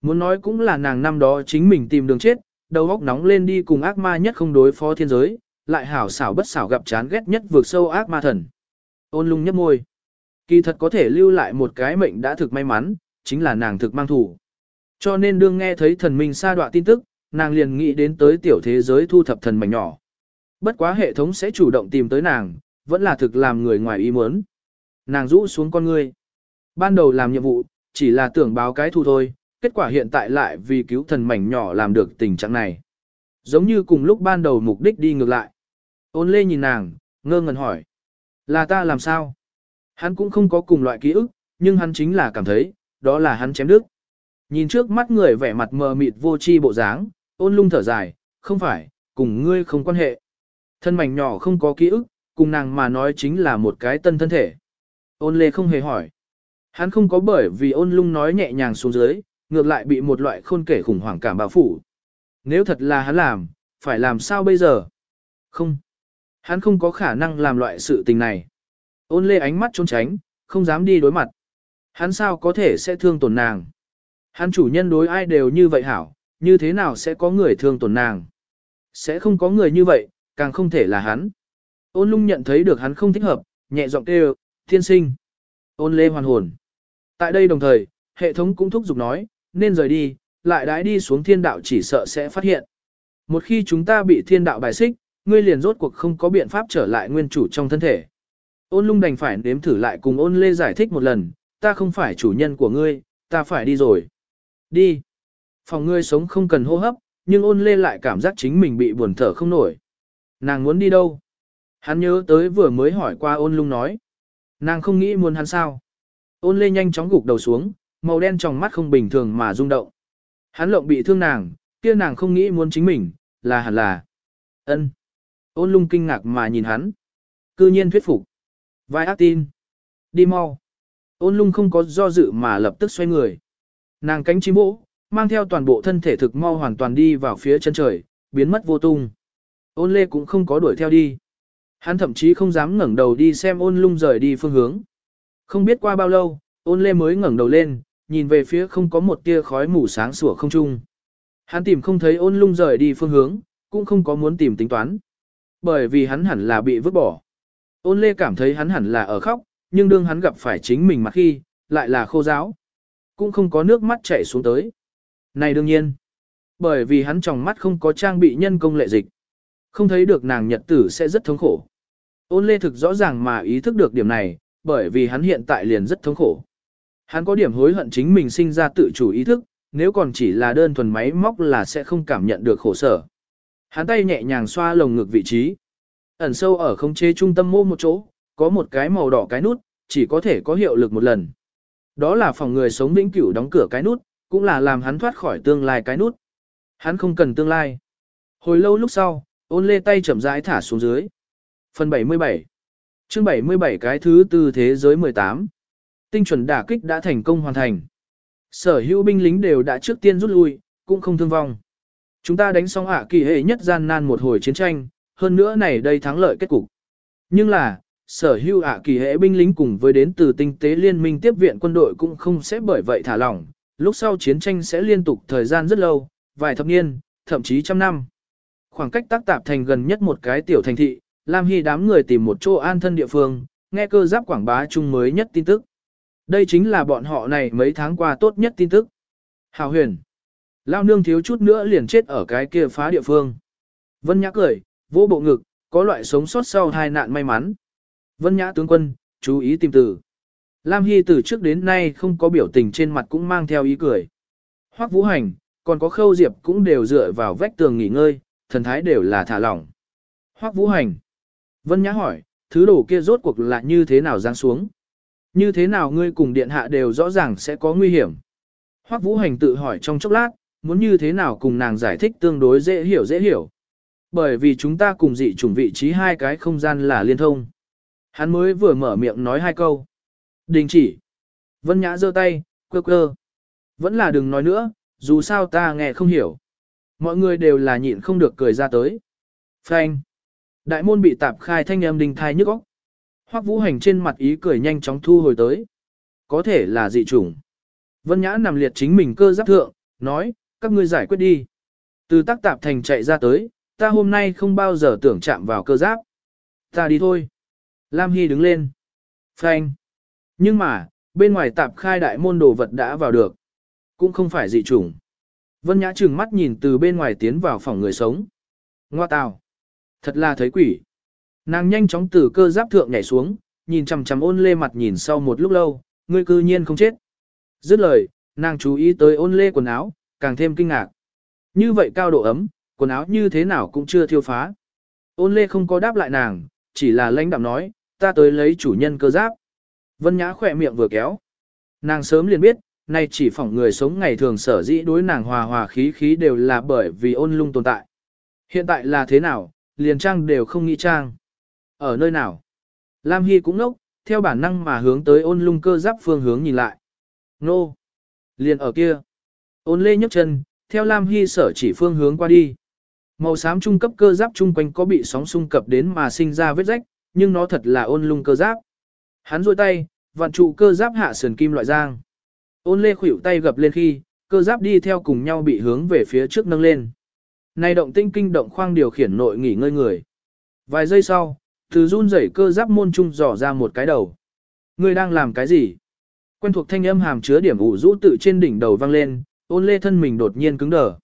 Muốn nói cũng là nàng năm đó chính mình tìm đường chết, đầu óc nóng lên đi cùng ác ma nhất không đối phó thiên giới, lại hảo xảo bất xảo gặp chán ghét nhất vượt sâu ác ma thần. Ôn lung nhấp môi. Kỳ thật có thể lưu lại một cái mệnh đã thực may mắn, chính là nàng thực mang thủ. Cho nên đương nghe thấy thần minh xa đoạ tin tức, nàng liền nghĩ đến tới tiểu thế giới thu thập thần mảnh nhỏ. Bất quá hệ thống sẽ chủ động tìm tới nàng, vẫn là thực làm người ngoài ý muốn. Nàng rũ xuống con ngươi. Ban đầu làm nhiệm vụ, chỉ là tưởng báo cái thu thôi, kết quả hiện tại lại vì cứu thần mảnh nhỏ làm được tình trạng này. Giống như cùng lúc ban đầu mục đích đi ngược lại. Ôn lê nhìn nàng, ngơ ngẩn hỏi. Là ta làm sao? Hắn cũng không có cùng loại ký ức, nhưng hắn chính là cảm thấy, đó là hắn chém đức. Nhìn trước mắt người vẻ mặt mờ mịt vô chi bộ dáng, ôn lung thở dài, không phải, cùng ngươi không quan hệ. Thân mảnh nhỏ không có ký ức, cùng nàng mà nói chính là một cái tân thân thể. Ôn lê không hề hỏi. Hắn không có bởi vì ôn lung nói nhẹ nhàng xuống dưới, ngược lại bị một loại khôn kể khủng hoảng cảm bao phủ. Nếu thật là hắn làm, phải làm sao bây giờ? Không. Hắn không có khả năng làm loại sự tình này. Ôn lê ánh mắt trốn tránh, không dám đi đối mặt. Hắn sao có thể sẽ thương tổn nàng? Hắn chủ nhân đối ai đều như vậy hảo, như thế nào sẽ có người thương tổn nàng? Sẽ không có người như vậy, càng không thể là hắn. Ôn lung nhận thấy được hắn không thích hợp, nhẹ giọng kêu, thiên sinh. Ôn lê hoàn hồn. Tại đây đồng thời, hệ thống cũng thúc giục nói, nên rời đi, lại đãi đi xuống thiên đạo chỉ sợ sẽ phát hiện. Một khi chúng ta bị thiên đạo bài xích, ngươi liền rốt cuộc không có biện pháp trở lại nguyên chủ trong thân thể. Ôn lung đành phải nếm thử lại cùng ôn lê giải thích một lần, ta không phải chủ nhân của ngươi, ta phải đi rồi. Đi. Phòng ngươi sống không cần hô hấp, nhưng ôn lê lại cảm giác chính mình bị buồn thở không nổi. Nàng muốn đi đâu? Hắn nhớ tới vừa mới hỏi qua ôn lung nói. Nàng không nghĩ muốn hắn sao? Ôn lê nhanh chóng gục đầu xuống, màu đen trong mắt không bình thường mà rung động. Hắn lộng bị thương nàng, kia nàng không nghĩ muốn chính mình, là hẳn là. ân. Ôn lung kinh ngạc mà nhìn hắn. Cư nhiên thuyết phục. Vai ác tin. Đi mau. Ôn lung không có do dự mà lập tức xoay người. Nàng cánh chim bỗ, mang theo toàn bộ thân thể thực mau hoàn toàn đi vào phía chân trời, biến mất vô tung. Ôn lê cũng không có đuổi theo đi. Hắn thậm chí không dám ngẩng đầu đi xem ôn lung rời đi phương hướng. Không biết qua bao lâu, ôn lê mới ngẩng đầu lên, nhìn về phía không có một tia khói mù sáng sủa không trung. Hắn tìm không thấy ôn lung rời đi phương hướng, cũng không có muốn tìm tính toán. Bởi vì hắn hẳn là bị vứt bỏ. Ôn lê cảm thấy hắn hẳn là ở khóc, nhưng đương hắn gặp phải chính mình mặt khi, lại là khô giáo. Cũng không có nước mắt chảy xuống tới. Này đương nhiên, bởi vì hắn trong mắt không có trang bị nhân công lệ dịch. Không thấy được nàng nhật tử sẽ rất thống khổ. Ôn lê thực rõ ràng mà ý thức được điểm này, bởi vì hắn hiện tại liền rất thống khổ. Hắn có điểm hối hận chính mình sinh ra tự chủ ý thức, nếu còn chỉ là đơn thuần máy móc là sẽ không cảm nhận được khổ sở. Hắn tay nhẹ nhàng xoa lồng ngực vị trí. Ẩn sâu ở không chế trung tâm mô một chỗ, có một cái màu đỏ cái nút, chỉ có thể có hiệu lực một lần. Đó là phòng người sống vĩnh cửu đóng cửa cái nút, cũng là làm hắn thoát khỏi tương lai cái nút. Hắn không cần tương lai. Hồi lâu lúc sau, ôn lê tay chậm rãi thả xuống dưới. Phần 77 chương 77 cái thứ tư thế giới 18 Tinh chuẩn đả kích đã thành công hoàn thành. Sở hữu binh lính đều đã trước tiên rút lui, cũng không thương vong. Chúng ta đánh xong ạ kỳ hệ nhất gian nan một hồi chiến tranh, hơn nữa này đây thắng lợi kết cục. Nhưng là, sở hữu ạ kỳ hệ binh lính cùng với đến từ tinh tế liên minh tiếp viện quân đội cũng không sẽ bởi vậy thả lỏng, lúc sau chiến tranh sẽ liên tục thời gian rất lâu, vài thập niên, thậm chí trăm năm. Khoảng cách tác tạp thành gần nhất một cái tiểu thành thị, Lam Hy đám người tìm một chỗ an thân địa phương, nghe cơ giáp quảng bá chung mới nhất tin tức. Đây chính là bọn họ này mấy tháng qua tốt nhất tin tức. Hào huyền. Lao nương thiếu chút nữa liền chết ở cái kia phá địa phương. Vân Nhã cười, vô bộ ngực, có loại sống sót sau hai nạn may mắn. Vân Nhã tướng quân, chú ý tìm từ. Lam Hy từ trước đến nay không có biểu tình trên mặt cũng mang theo ý cười. Hoắc Vũ Hành, còn có Khâu Diệp cũng đều dựa vào vách tường nghỉ ngơi, thần thái đều là thả lỏng. Hoắc Vũ Hành. Vân Nhã hỏi, thứ đồ kia rốt cuộc là như thế nào giáng xuống? Như thế nào ngươi cùng điện hạ đều rõ ràng sẽ có nguy hiểm? Hoắc Vũ Hành tự hỏi trong chốc lát, muốn như thế nào cùng nàng giải thích tương đối dễ hiểu dễ hiểu. Bởi vì chúng ta cùng dị chủng vị trí hai cái không gian là liên thông. Hắn mới vừa mở miệng nói hai câu. Đình chỉ. Vân Nhã giơ tay, quơ quơ. Vẫn là đừng nói nữa, dù sao ta nghe không hiểu. Mọi người đều là nhịn không được cười ra tới. Phanh. Đại môn bị tạp khai thanh âm đình thai nhức óc. Hoắc Vũ Hành trên mặt ý cười nhanh chóng thu hồi tới. Có thể là dị chủng. Vân Nhã nằm liệt chính mình cơ giáp thượng, nói, các ngươi giải quyết đi. Từ tác tạp thành chạy ra tới, ta hôm nay không bao giờ tưởng chạm vào cơ giáp. Ta đi thôi. Lam Hy đứng lên. Phanh. Nhưng mà, bên ngoài tạp khai đại môn đồ vật đã vào được. Cũng không phải dị chủng. Vân Nhã trừng mắt nhìn từ bên ngoài tiến vào phòng người sống. Ngoa tào. Thật là thấy quỷ. Nàng nhanh chóng từ cơ giáp thượng nhảy xuống, nhìn chằm chằm ôn lê mặt nhìn sau một lúc lâu, ngươi cư nhiên không chết. Dứt lời, nàng chú ý tới ôn lê quần áo, càng thêm kinh ngạc. Như vậy cao độ ấm, quần áo như thế nào cũng chưa thiêu phá. Ôn lê không có đáp lại nàng, chỉ là lãnh đạm nói, ta tới lấy chủ nhân cơ giáp. Vân Nhã khỏe miệng vừa kéo. Nàng sớm liền biết, nay chỉ phỏng người sống ngày thường sở dĩ đối nàng hòa hòa khí khí đều là bởi vì ôn lung tồn tại. Hiện tại là thế nào, liền trang đều không nghĩ trang. Ở nơi nào? Lam Hy cũng nốc, theo bản năng mà hướng tới ôn lung cơ giáp phương hướng nhìn lại. Nô! Liền ở kia. Ôn lê nhấc chân, theo Lam Hy sở chỉ phương hướng qua đi. Màu xám trung cấp cơ giáp chung quanh có bị sóng xung cập đến mà sinh ra vết rách, nhưng nó thật là ôn lung cơ giáp. Hắn duỗi tay, vạn trụ cơ giáp hạ sườn kim loại giang. Ôn lê khuỷu tay gập lên khi, cơ giáp đi theo cùng nhau bị hướng về phía trước nâng lên. Này động tinh kinh động khoang điều khiển nội nghỉ ngơi người. Vài giây sau, từ run rẩy cơ giáp môn trung dò ra một cái đầu. Người đang làm cái gì? Quen thuộc thanh âm hàm chứa điểm ủ rũ tự trên đỉnh đầu vang lên, ôn lê thân mình đột nhiên cứng đờ.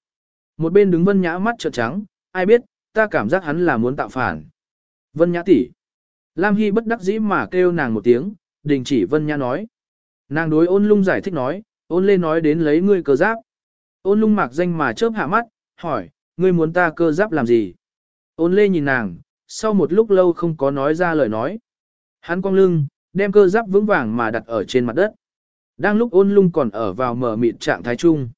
Một bên đứng vân nhã mắt trợn trắng, ai biết, ta cảm giác hắn là muốn tạo phản. Vân nhã tỷ. Lam Hy bất đắc dĩ mà kêu nàng một tiếng, đình chỉ vân nhã nói. Nàng đối ôn lung giải thích nói, ôn lê nói đến lấy ngươi cơ giáp. Ôn lung mạc danh mà chớp hạ mắt, hỏi, ngươi muốn ta cơ giáp làm gì? Ôn lê nhìn nàng, sau một lúc lâu không có nói ra lời nói. Hắn cong lưng, đem cơ giáp vững vàng mà đặt ở trên mặt đất. Đang lúc ôn lung còn ở vào mở mịt trạng thái chung.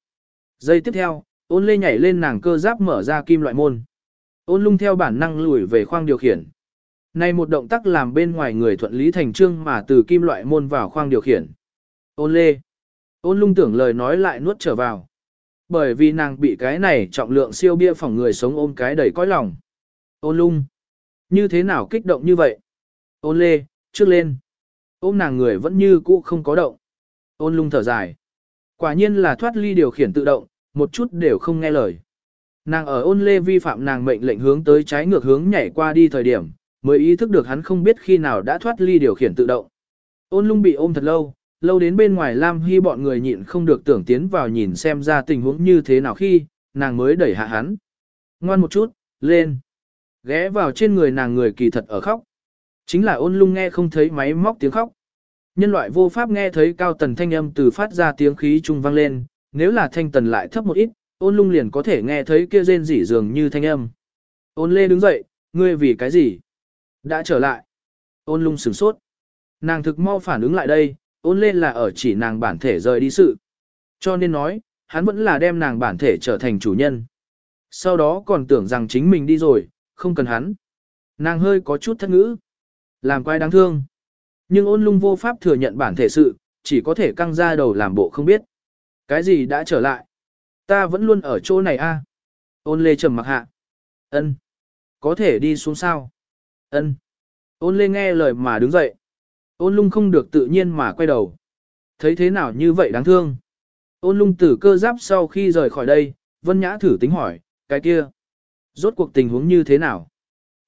Giây tiếp theo, ôn lê nhảy lên nàng cơ giáp mở ra kim loại môn. Ôn lung theo bản năng lùi về khoang điều khiển. Này một động tác làm bên ngoài người thuận lý thành trương mà từ kim loại môn vào khoang điều khiển. Ôn lê. Ôn lung tưởng lời nói lại nuốt trở vào. Bởi vì nàng bị cái này trọng lượng siêu bia phòng người sống ôm cái đầy cõi lòng. Ôn lung. Như thế nào kích động như vậy? Ôn lê, trước lên. Ôm nàng người vẫn như cũ không có động. Ôn lung thở dài. Quả nhiên là thoát ly điều khiển tự động, một chút đều không nghe lời. Nàng ở ôn lê vi phạm nàng mệnh lệnh hướng tới trái ngược hướng nhảy qua đi thời điểm, mới ý thức được hắn không biết khi nào đã thoát ly điều khiển tự động. Ôn lung bị ôm thật lâu, lâu đến bên ngoài Lam Hy bọn người nhịn không được tưởng tiến vào nhìn xem ra tình huống như thế nào khi, nàng mới đẩy hạ hắn. Ngoan một chút, lên. Ghé vào trên người nàng người kỳ thật ở khóc. Chính là ôn lung nghe không thấy máy móc tiếng khóc. Nhân loại vô pháp nghe thấy cao tần thanh âm từ phát ra tiếng khí trung vang lên, nếu là thanh tần lại thấp một ít, ôn lung liền có thể nghe thấy kia rên rỉ dường như thanh âm. Ôn lê đứng dậy, ngươi vì cái gì? Đã trở lại. Ôn lung sửng sốt. Nàng thực mau phản ứng lại đây, ôn lê là ở chỉ nàng bản thể rời đi sự. Cho nên nói, hắn vẫn là đem nàng bản thể trở thành chủ nhân. Sau đó còn tưởng rằng chính mình đi rồi, không cần hắn. Nàng hơi có chút thất ngữ. Làm quái đáng thương. Nhưng ôn lung vô pháp thừa nhận bản thể sự, chỉ có thể căng ra đầu làm bộ không biết. Cái gì đã trở lại? Ta vẫn luôn ở chỗ này a. Ôn lê trầm mặc hạ. Ân, Có thể đi xuống sao? Ân. Ôn lê nghe lời mà đứng dậy. Ôn lung không được tự nhiên mà quay đầu. Thấy thế nào như vậy đáng thương. Ôn lung tử cơ giáp sau khi rời khỏi đây, Vân Nhã thử tính hỏi, cái kia. Rốt cuộc tình huống như thế nào?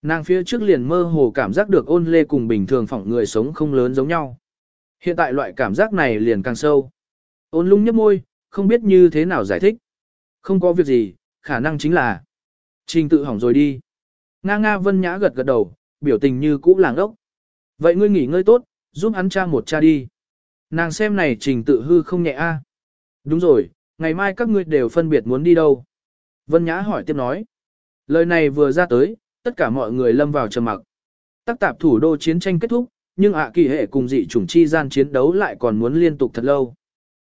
Nàng phía trước liền mơ hồ cảm giác được ôn lê cùng bình thường phỏng người sống không lớn giống nhau. Hiện tại loại cảm giác này liền càng sâu. Ôn lung nhấp môi, không biết như thế nào giải thích. Không có việc gì, khả năng chính là trình tự hỏng rồi đi. Nga Nga Vân Nhã gật gật đầu, biểu tình như cũ làng ốc. Vậy ngươi nghỉ ngơi tốt, giúp hắn cha một cha đi. Nàng xem này trình tự hư không nhẹ a. À. Đúng rồi, ngày mai các ngươi đều phân biệt muốn đi đâu. Vân Nhã hỏi tiếp nói. Lời này vừa ra tới, tất cả mọi người lâm vào trầm mặc. tác tạp thủ đô chiến tranh kết thúc, nhưng ạ kỳ hệ cùng dị chủng chi gian chiến đấu lại còn muốn liên tục thật lâu.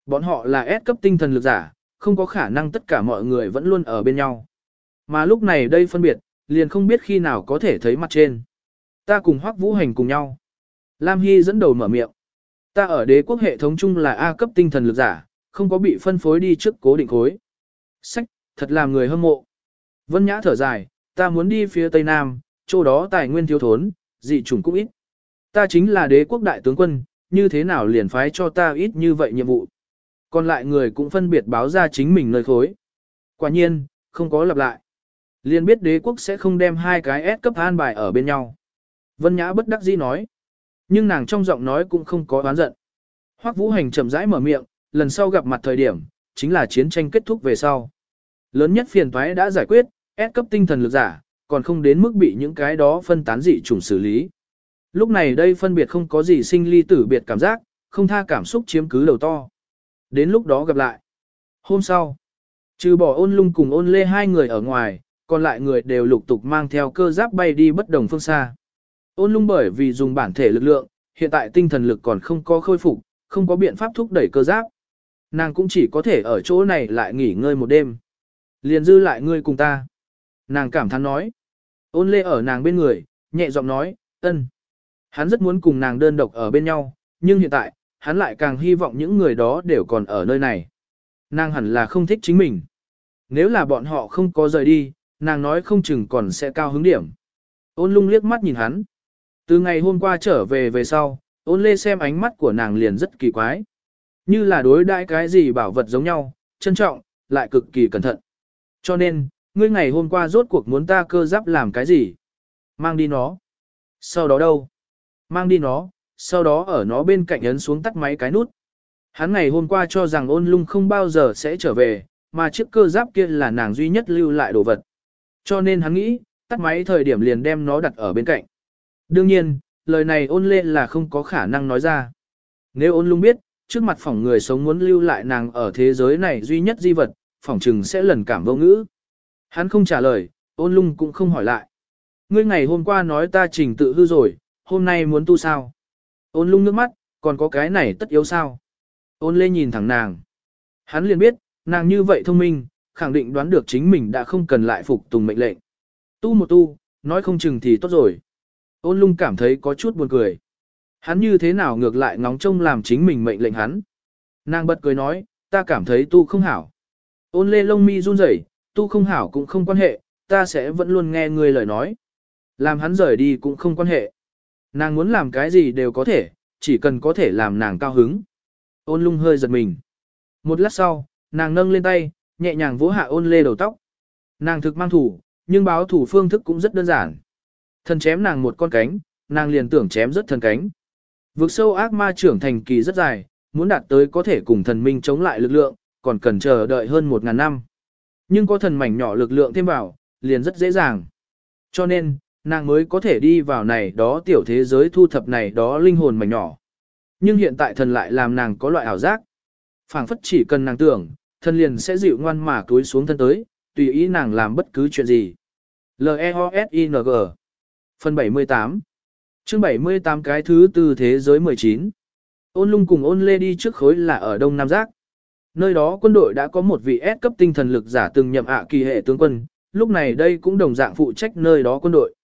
Bọn họ là S cấp tinh thần lực giả, không có khả năng tất cả mọi người vẫn luôn ở bên nhau. Mà lúc này đây phân biệt, liền không biết khi nào có thể thấy mặt trên. Ta cùng Hoắc Vũ Hành cùng nhau. Lam Hy dẫn đầu mở miệng. Ta ở đế quốc hệ thống chung là A cấp tinh thần lực giả, không có bị phân phối đi trước cố định khối. Sách, thật làm người hâm mộ. Vân Nhã thở dài, ta muốn đi phía Tây Nam, chỗ đó tài nguyên thiếu thốn, dị chủng cũng ít. Ta chính là đế quốc đại tướng quân, như thế nào liền phái cho ta ít như vậy nhiệm vụ. Còn lại người cũng phân biệt báo ra chính mình nơi khối. Quả nhiên, không có lặp lại. Liền biết đế quốc sẽ không đem hai cái S cấp an bài ở bên nhau. Vân Nhã bất đắc dĩ nói. Nhưng nàng trong giọng nói cũng không có oán giận. Hoắc Vũ Hành chậm rãi mở miệng, lần sau gặp mặt thời điểm, chính là chiến tranh kết thúc về sau. Lớn nhất phiền toái đã giải quyết, S cấp tinh thần lực giả, còn không đến mức bị những cái đó phân tán dị chủng xử lý. Lúc này đây phân biệt không có gì sinh ly tử biệt cảm giác, không tha cảm xúc chiếm cứ đầu to. Đến lúc đó gặp lại. Hôm sau, trừ bỏ ôn lung cùng ôn lê hai người ở ngoài, còn lại người đều lục tục mang theo cơ giáp bay đi bất đồng phương xa. Ôn lung bởi vì dùng bản thể lực lượng, hiện tại tinh thần lực còn không có khôi phục, không có biện pháp thúc đẩy cơ giáp. Nàng cũng chỉ có thể ở chỗ này lại nghỉ ngơi một đêm. Liền dư lại ngươi cùng ta. Nàng cảm thán nói. Ôn lê ở nàng bên người, nhẹ giọng nói, ân. Hắn rất muốn cùng nàng đơn độc ở bên nhau, nhưng hiện tại, hắn lại càng hy vọng những người đó đều còn ở nơi này. Nàng hẳn là không thích chính mình. Nếu là bọn họ không có rời đi, nàng nói không chừng còn sẽ cao hứng điểm. Ôn lung liếc mắt nhìn hắn. Từ ngày hôm qua trở về về sau, ôn lê xem ánh mắt của nàng liền rất kỳ quái. Như là đối đãi cái gì bảo vật giống nhau, trân trọng, lại cực kỳ cẩn thận. Cho nên, ngươi ngày hôm qua rốt cuộc muốn ta cơ giáp làm cái gì? Mang đi nó. Sau đó đâu? Mang đi nó, sau đó ở nó bên cạnh ấn xuống tắt máy cái nút. Hắn ngày hôm qua cho rằng ôn lung không bao giờ sẽ trở về, mà chiếc cơ giáp kia là nàng duy nhất lưu lại đồ vật. Cho nên hắn nghĩ, tắt máy thời điểm liền đem nó đặt ở bên cạnh. Đương nhiên, lời này ôn lê là không có khả năng nói ra. Nếu ôn lung biết, trước mặt phỏng người sống muốn lưu lại nàng ở thế giới này duy nhất di vật, phỏng chừng sẽ lần cảm vô ngữ. Hắn không trả lời, ôn lung cũng không hỏi lại. Ngươi ngày hôm qua nói ta trình tự hư rồi, hôm nay muốn tu sao? Ôn lung nước mắt, còn có cái này tất yếu sao? Ôn lê nhìn thẳng nàng. Hắn liền biết, nàng như vậy thông minh, khẳng định đoán được chính mình đã không cần lại phục tùng mệnh lệnh. Tu một tu, nói không chừng thì tốt rồi. Ôn lung cảm thấy có chút buồn cười. Hắn như thế nào ngược lại ngóng trông làm chính mình mệnh lệnh hắn. Nàng bật cười nói, ta cảm thấy tu không hảo. Ôn lê lông mi run rẩy, tu không hảo cũng không quan hệ, ta sẽ vẫn luôn nghe người lời nói. Làm hắn rời đi cũng không quan hệ. Nàng muốn làm cái gì đều có thể, chỉ cần có thể làm nàng cao hứng. Ôn lung hơi giật mình. Một lát sau, nàng nâng lên tay, nhẹ nhàng vỗ hạ ôn lê đầu tóc. Nàng thực mang thủ, nhưng báo thủ phương thức cũng rất đơn giản. Thần chém nàng một con cánh, nàng liền tưởng chém rất thần cánh. Vực sâu ác ma trưởng thành kỳ rất dài, muốn đạt tới có thể cùng thần minh chống lại lực lượng, còn cần chờ đợi hơn một ngàn năm. Nhưng có thần mảnh nhỏ lực lượng thêm vào, liền rất dễ dàng. Cho nên, nàng mới có thể đi vào này đó tiểu thế giới thu thập này đó linh hồn mảnh nhỏ. Nhưng hiện tại thần lại làm nàng có loại ảo giác. phảng phất chỉ cần nàng tưởng, thần liền sẽ dịu ngoan mà túi xuống thân tới, tùy ý nàng làm bất cứ chuyện gì. L-E-O-S-I-N-G Phần 78 chương 78 cái thứ tư thế giới 19 Ôn lung cùng ôn lê đi trước khối là ở Đông Nam Giác. Nơi đó quân đội đã có một vị S cấp tinh thần lực giả từng nhậm ạ kỳ hệ tướng quân, lúc này đây cũng đồng dạng phụ trách nơi đó quân đội.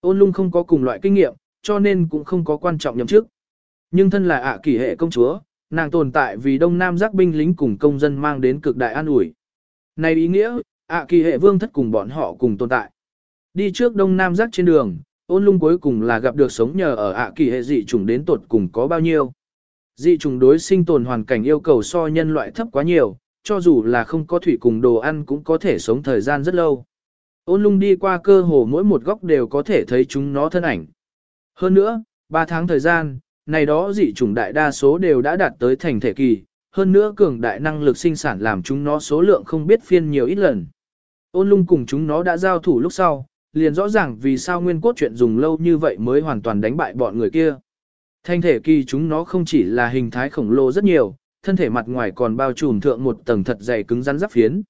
Ôn lung không có cùng loại kinh nghiệm, cho nên cũng không có quan trọng nhậm chức. Nhưng thân là ạ kỳ hệ công chúa, Nàng tồn tại vì Đông Nam giác binh lính cùng công dân mang đến cực đại an ủi. Này ý nghĩa, ạ kỳ hệ vương thất cùng bọn họ cùng tồn tại. Đi trước Đông Nam giác trên đường, ôn lung cuối cùng là gặp được sống nhờ ở ạ kỳ hệ dị trùng đến tột cùng có bao nhiêu. Dị trùng đối sinh tồn hoàn cảnh yêu cầu so nhân loại thấp quá nhiều, cho dù là không có thủy cùng đồ ăn cũng có thể sống thời gian rất lâu. Ôn lung đi qua cơ hồ mỗi một góc đều có thể thấy chúng nó thân ảnh. Hơn nữa, 3 tháng thời gian, này đó dị chủng đại đa số đều đã đạt tới thành thể kỳ, hơn nữa cường đại năng lực sinh sản làm chúng nó số lượng không biết phiên nhiều ít lần. Ôn lung cùng chúng nó đã giao thủ lúc sau, liền rõ ràng vì sao nguyên cốt chuyện dùng lâu như vậy mới hoàn toàn đánh bại bọn người kia. Thanh thể kỳ chúng nó không chỉ là hình thái khổng lồ rất nhiều, thân thể mặt ngoài còn bao trùm thượng một tầng thật dày cứng rắn giáp phiến.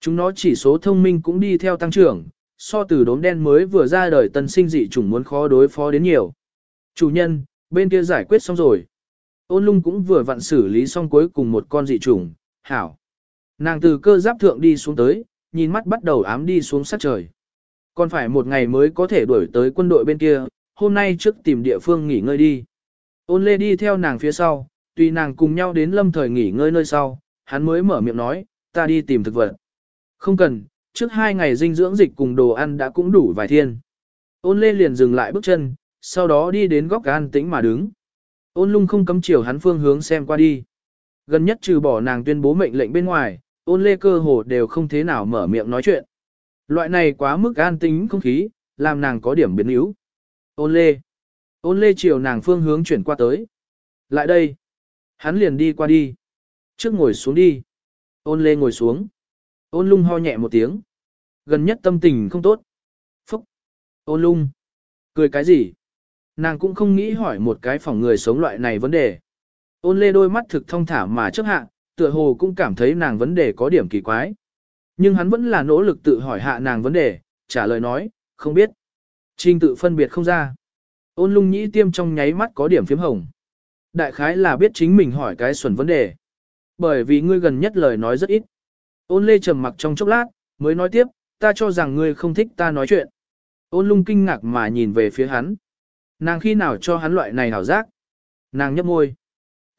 Chúng nó chỉ số thông minh cũng đi theo tăng trưởng, so từ đốm đen mới vừa ra đời tân sinh dị chủng muốn khó đối phó đến nhiều. Chủ nhân, bên kia giải quyết xong rồi. Ôn lung cũng vừa vặn xử lý xong cuối cùng một con dị chủng, hảo. Nàng từ cơ giáp thượng đi xuống tới, nhìn mắt bắt đầu ám đi xuống sát trời. Còn phải một ngày mới có thể đuổi tới quân đội bên kia, hôm nay trước tìm địa phương nghỉ ngơi đi. Ôn lê đi theo nàng phía sau, tùy nàng cùng nhau đến lâm thời nghỉ ngơi nơi sau, hắn mới mở miệng nói, ta đi tìm thực vật. Không cần, trước hai ngày dinh dưỡng dịch cùng đồ ăn đã cũng đủ vài thiên. Ôn lê liền dừng lại bước chân, sau đó đi đến góc an tĩnh mà đứng. Ôn lung không cấm chiều hắn phương hướng xem qua đi. Gần nhất trừ bỏ nàng tuyên bố mệnh lệnh bên ngoài, ôn lê cơ hồ đều không thế nào mở miệng nói chuyện. Loại này quá mức an tĩnh không khí, làm nàng có điểm biến yếu. Ôn lê. Ôn lê chiều nàng phương hướng chuyển qua tới. Lại đây. Hắn liền đi qua đi. Trước ngồi xuống đi. Ôn lê ngồi xuống. Ôn lung ho nhẹ một tiếng. Gần nhất tâm tình không tốt. Phúc. Ôn lung. Cười cái gì? Nàng cũng không nghĩ hỏi một cái phòng người sống loại này vấn đề. Ôn lê đôi mắt thực thông thả mà trước hạ, tựa hồ cũng cảm thấy nàng vấn đề có điểm kỳ quái. Nhưng hắn vẫn là nỗ lực tự hỏi hạ nàng vấn đề, trả lời nói, không biết. Trình tự phân biệt không ra. Ôn lung nhĩ tiêm trong nháy mắt có điểm phím hồng. Đại khái là biết chính mình hỏi cái xuẩn vấn đề. Bởi vì ngươi gần nhất lời nói rất ít. Ôn lê trầm mặc trong chốc lát, mới nói tiếp, ta cho rằng ngươi không thích ta nói chuyện. Ôn lung kinh ngạc mà nhìn về phía hắn. Nàng khi nào cho hắn loại này hảo giác? Nàng nhấp môi.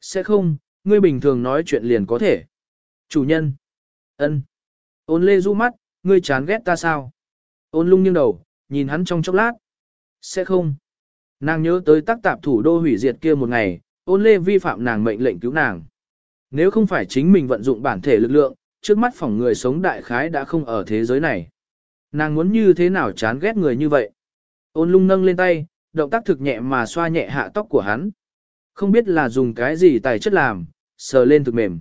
Sẽ không, ngươi bình thường nói chuyện liền có thể. Chủ nhân. ân. Ôn lê du mắt, ngươi chán ghét ta sao? Ôn lung nghiêng đầu, nhìn hắn trong chốc lát. Sẽ không. Nàng nhớ tới tác tạp thủ đô hủy diệt kia một ngày, ôn lê vi phạm nàng mệnh lệnh cứu nàng. Nếu không phải chính mình vận dụng bản thể lực lượng, trước mắt phòng người sống đại khái đã không ở thế giới này. Nàng muốn như thế nào chán ghét người như vậy? Ôn lung nâng lên tay, động tác thực nhẹ mà xoa nhẹ hạ tóc của hắn. Không biết là dùng cái gì tài chất làm, sờ lên thực mềm.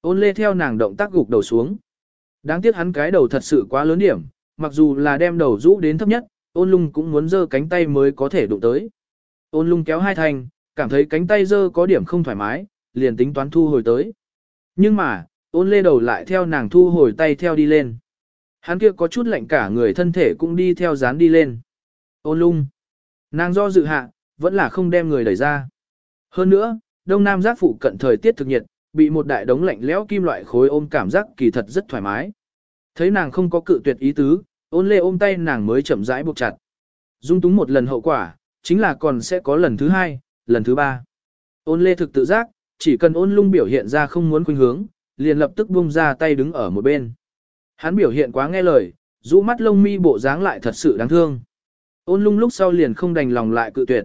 Ôn lê theo nàng động tác gục đầu xuống. Đáng tiếc hắn cái đầu thật sự quá lớn điểm, mặc dù là đem đầu rũ đến thấp nhất, ôn lung cũng muốn giơ cánh tay mới có thể đụng tới. Ôn lung kéo hai thành, cảm thấy cánh tay giơ có điểm không thoải mái, liền tính toán thu hồi tới. Nhưng mà, ôn lê đầu lại theo nàng thu hồi tay theo đi lên. Hắn kia có chút lạnh cả người thân thể cũng đi theo dán đi lên. Ôn lung. Nàng do dự hạ, vẫn là không đem người đẩy ra. Hơn nữa, đông nam giác phụ cận thời tiết thực nhiệt, bị một đại đống lạnh lẽo kim loại khối ôm cảm giác kỳ thật rất thoải mái. Thấy nàng không có cự tuyệt ý tứ, ôn lê ôm tay nàng mới chậm rãi buộc chặt. Dung túng một lần hậu quả, chính là còn sẽ có lần thứ hai, lần thứ ba. Ôn lê thực tự giác, chỉ cần ôn lung biểu hiện ra không muốn khuynh hướng, liền lập tức buông ra tay đứng ở một bên. Hắn biểu hiện quá nghe lời, rũ mắt lông mi bộ dáng lại thật sự đáng thương. Ôn lung lúc sau liền không đành lòng lại cự tuyệt.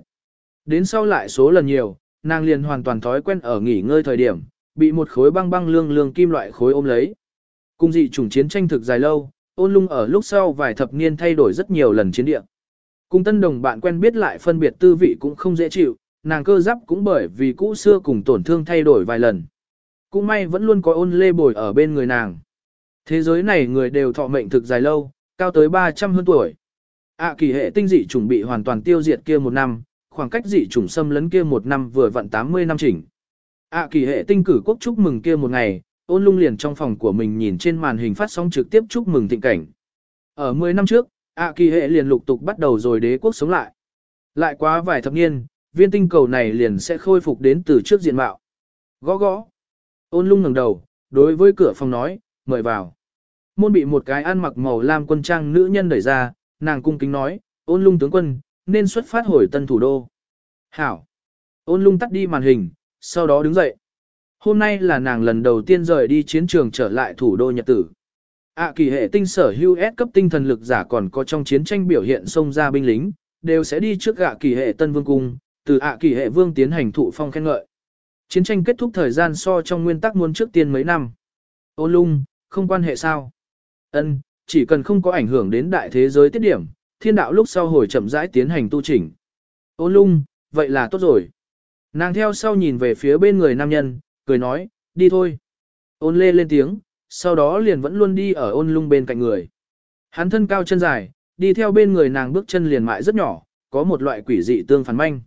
Đến sau lại số lần nhiều, nàng liền hoàn toàn thói quen ở nghỉ ngơi thời điểm, bị một khối băng băng lương lương kim loại khối ôm lấy. Cung dị chủng chiến tranh thực dài lâu, ôn lung ở lúc sau vài thập niên thay đổi rất nhiều lần chiến địa. Cùng tân đồng bạn quen biết lại phân biệt tư vị cũng không dễ chịu, nàng cơ giáp cũng bởi vì cũ xưa cùng tổn thương thay đổi vài lần. Cũng may vẫn luôn có ôn lê bồi ở bên người nàng. Thế giới này người đều thọ mệnh thực dài lâu, cao tới 300 hơn tuổi. ạ kỳ hệ tinh dị chuẩn bị hoàn toàn tiêu diệt kia một năm, khoảng cách dị chủng xâm lấn kia một năm vừa vặn 80 năm chỉnh. ạ kỳ hệ tinh cử quốc chúc mừng kia một ngày, ôn lung liền trong phòng của mình nhìn trên màn hình phát sóng trực tiếp chúc mừng thịnh cảnh. Ở 10 năm trước, ạ kỳ hệ liền lục tục bắt đầu rồi đế quốc sống lại. Lại quá vài thập niên, viên tinh cầu này liền sẽ khôi phục đến từ trước diện mạo. Gõ gõ. Ôn lung ngẩng đầu, đối với cửa phòng nói, mời vào. Môn bị một cái ăn mặc màu lam quân trang nữ nhân đẩy ra, nàng cung kính nói, ôn lung tướng quân, nên xuất phát hồi tân thủ đô. Hảo. Ôn lung tắt đi màn hình, sau đó đứng dậy. Hôm nay là nàng lần đầu tiên rời đi chiến trường trở lại thủ đô Nhật Tử. ạ kỳ hệ tinh sở hưu S cấp tinh thần lực giả còn có trong chiến tranh biểu hiện xông ra binh lính, đều sẽ đi trước ạ kỳ hệ tân vương cung, từ ạ kỳ hệ vương tiến hành thụ phong khen ngợi. Chiến tranh kết thúc thời gian so trong nguyên tắc muốn trước tiên mấy năm. Ô lung, không quan hệ sao? Ân, chỉ cần không có ảnh hưởng đến đại thế giới tiết điểm, thiên đạo lúc sau hồi chậm rãi tiến hành tu chỉnh. Ô lung, vậy là tốt rồi. Nàng theo sau nhìn về phía bên người nam nhân, cười nói, đi thôi. Ôn lê lên tiếng, sau đó liền vẫn luôn đi ở ôn lung bên cạnh người. Hắn thân cao chân dài, đi theo bên người nàng bước chân liền mại rất nhỏ, có một loại quỷ dị tương phản manh.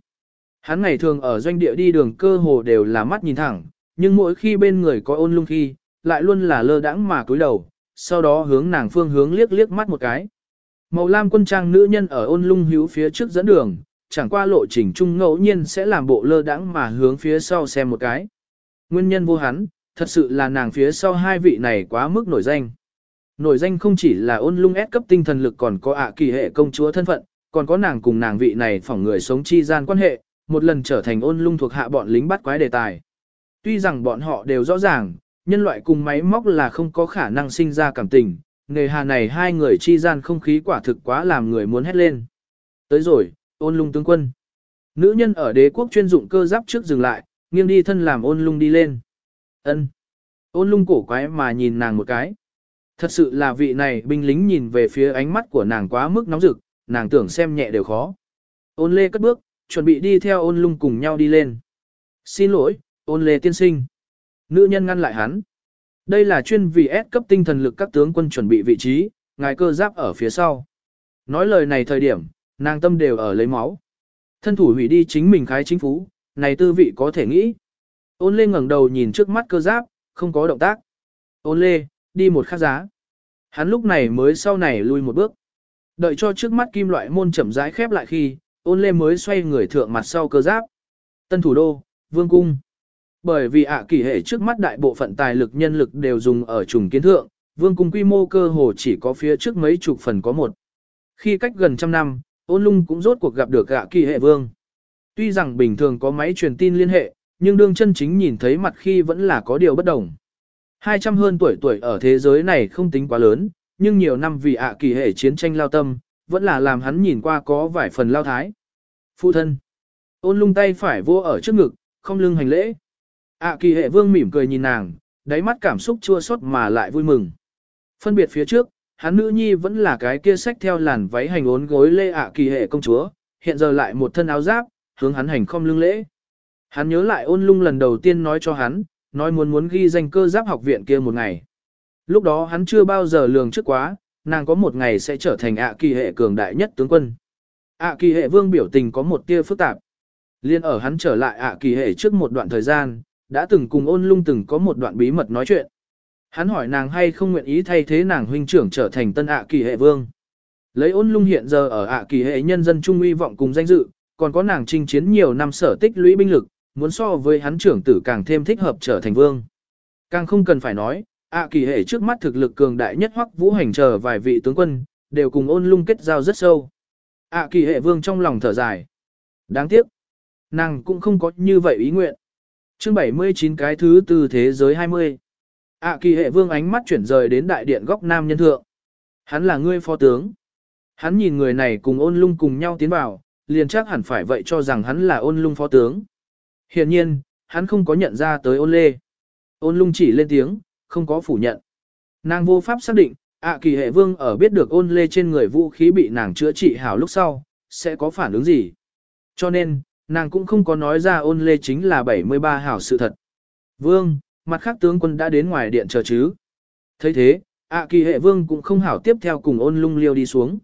Hắn ngày thường ở doanh địa đi đường cơ hồ đều là mắt nhìn thẳng, nhưng mỗi khi bên người có ôn lung khi, lại luôn là lơ đãng mà cúi đầu, sau đó hướng nàng phương hướng liếc liếc mắt một cái. Màu lam quân trang nữ nhân ở ôn lung hữu phía trước dẫn đường, chẳng qua lộ trình chung ngẫu nhiên sẽ làm bộ lơ đãng mà hướng phía sau xem một cái. Nguyên nhân vô hắn, thật sự là nàng phía sau hai vị này quá mức nổi danh. Nổi danh không chỉ là ôn lung ép cấp tinh thần lực còn có ạ kỳ hệ công chúa thân phận, còn có nàng cùng nàng vị này phỏng người sống chi gian quan hệ, một lần trở thành ôn lung thuộc hạ bọn lính bắt quái đề tài. Tuy rằng bọn họ đều rõ ràng, nhân loại cùng máy móc là không có khả năng sinh ra cảm tình, nghề hà này hai người chi gian không khí quả thực quá làm người muốn hét lên. Tới rồi, ôn lung tướng quân. Nữ nhân ở đế quốc chuyên dụng cơ giáp trước dừng lại, nghiêng đi thân làm ôn lung đi lên. ân Ôn lung cổ quái mà nhìn nàng một cái. Thật sự là vị này binh lính nhìn về phía ánh mắt của nàng quá mức nóng rực, nàng tưởng xem nhẹ đều khó. Ôn lê cất bước, chuẩn bị đi theo ôn lung cùng nhau đi lên. Xin lỗi, ôn lê tiên sinh. Nữ nhân ngăn lại hắn. Đây là chuyên vì S cấp tinh thần lực các tướng quân chuẩn bị vị trí, ngài cơ giáp ở phía sau. Nói lời này thời điểm, nàng tâm đều ở lấy máu. Thân thủ hủy đi chính mình khái chính phú, này tư vị có thể nghĩ. Ôn lê ngẩng đầu nhìn trước mắt cơ giáp, không có động tác. Ôn lê, đi một khắc giá. Hắn lúc này mới sau này lui một bước. Đợi cho trước mắt kim loại môn chậm rãi khép lại khi, ôn lê mới xoay người thượng mặt sau cơ giáp. Tân thủ đô, vương cung. Bởi vì ạ kỳ hệ trước mắt đại bộ phận tài lực nhân lực đều dùng ở trùng kiến thượng, vương cung quy mô cơ hồ chỉ có phía trước mấy chục phần có một. Khi cách gần trăm năm, ôn lung cũng rốt cuộc gặp được ạ kỳ hệ vương. Tuy rằng bình thường có máy truyền tin liên hệ, nhưng đương chân chính nhìn thấy mặt khi vẫn là có điều bất đồng. 200 hơn tuổi tuổi ở thế giới này không tính quá lớn, nhưng nhiều năm vì ạ kỳ hệ chiến tranh lao tâm, vẫn là làm hắn nhìn qua có vài phần lao thái. Phụ thân. Ôn lung tay phải vô ở trước ngực, không lưng hành lễ. ạ kỳ hệ vương mỉm cười nhìn nàng, đáy mắt cảm xúc chua xót mà lại vui mừng. Phân biệt phía trước, hắn nữ nhi vẫn là cái kia sách theo làn váy hành ốn gối lê ạ kỳ hệ công chúa, hiện giờ lại một thân áo giáp, hướng hắn hành không lưng lễ. Hắn nhớ lại ôn lung lần đầu tiên nói cho hắn, nói muốn muốn ghi danh cơ giáp học viện kia một ngày. Lúc đó hắn chưa bao giờ lường trước quá, nàng có một ngày sẽ trở thành ạ kỳ hệ cường đại nhất tướng quân. ạ kỳ hệ vương biểu tình có một tia phức tạp. Liên ở hắn trở lại ạ kỳ hệ trước một đoạn thời gian, đã từng cùng ôn lung từng có một đoạn bí mật nói chuyện. Hắn hỏi nàng hay không nguyện ý thay thế nàng huynh trưởng trở thành tân ạ kỳ hệ vương. Lấy ôn lung hiện giờ ở ạ kỳ hệ nhân dân trung uy vọng cùng danh dự, còn có nàng chinh chiến nhiều năm sở tích lũy binh lực, muốn so với hắn trưởng tử càng thêm thích hợp trở thành vương. Càng không cần phải nói, ạ kỳ hệ trước mắt thực lực cường đại nhất hoắc vũ hành chờ vài vị tướng quân, đều cùng ôn lung kết giao rất sâu. ạ kỳ hệ vương trong lòng thở dài. Đáng tiếc, nàng cũng không có như vậy ý nguyện. chương 79 cái thứ từ thế giới 20. ạ kỳ hệ vương ánh mắt chuyển rời đến đại điện góc nam nhân thượng. Hắn là ngươi phó tướng. Hắn nhìn người này cùng ôn lung cùng nhau tiến vào, liền chắc hẳn phải vậy cho rằng hắn là ôn lung phó tướng. Hiện nhiên, hắn không có nhận ra tới ôn lê. Ôn lung chỉ lên tiếng, không có phủ nhận. Nàng vô pháp xác định, ạ kỳ hệ vương ở biết được ôn lê trên người vũ khí bị nàng chữa trị hảo lúc sau, sẽ có phản ứng gì. Cho nên, nàng cũng không có nói ra ôn lê chính là 73 hảo sự thật. Vương, mặt khác tướng quân đã đến ngoài điện chờ chứ. thấy thế, ạ kỳ hệ vương cũng không hảo tiếp theo cùng ôn lung liêu đi xuống.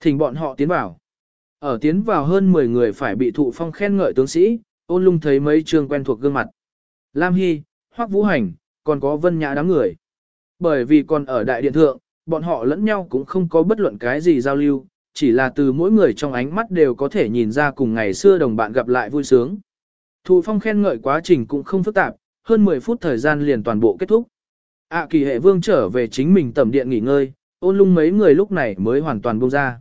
Thỉnh bọn họ tiến vào. Ở tiến vào hơn 10 người phải bị thụ phong khen ngợi tướng sĩ, ôn lung thấy mấy trường quen thuộc gương mặt. Lam Hy, Hoắc Vũ Hành, còn có Vân Nhã đám người. Bởi vì còn ở đại điện thượng, bọn họ lẫn nhau cũng không có bất luận cái gì giao lưu, chỉ là từ mỗi người trong ánh mắt đều có thể nhìn ra cùng ngày xưa đồng bạn gặp lại vui sướng. Thụ phong khen ngợi quá trình cũng không phức tạp, hơn 10 phút thời gian liền toàn bộ kết thúc. ạ kỳ hệ vương trở về chính mình tầm điện nghỉ ngơi, ôn lung mấy người lúc này mới hoàn toàn buông ra.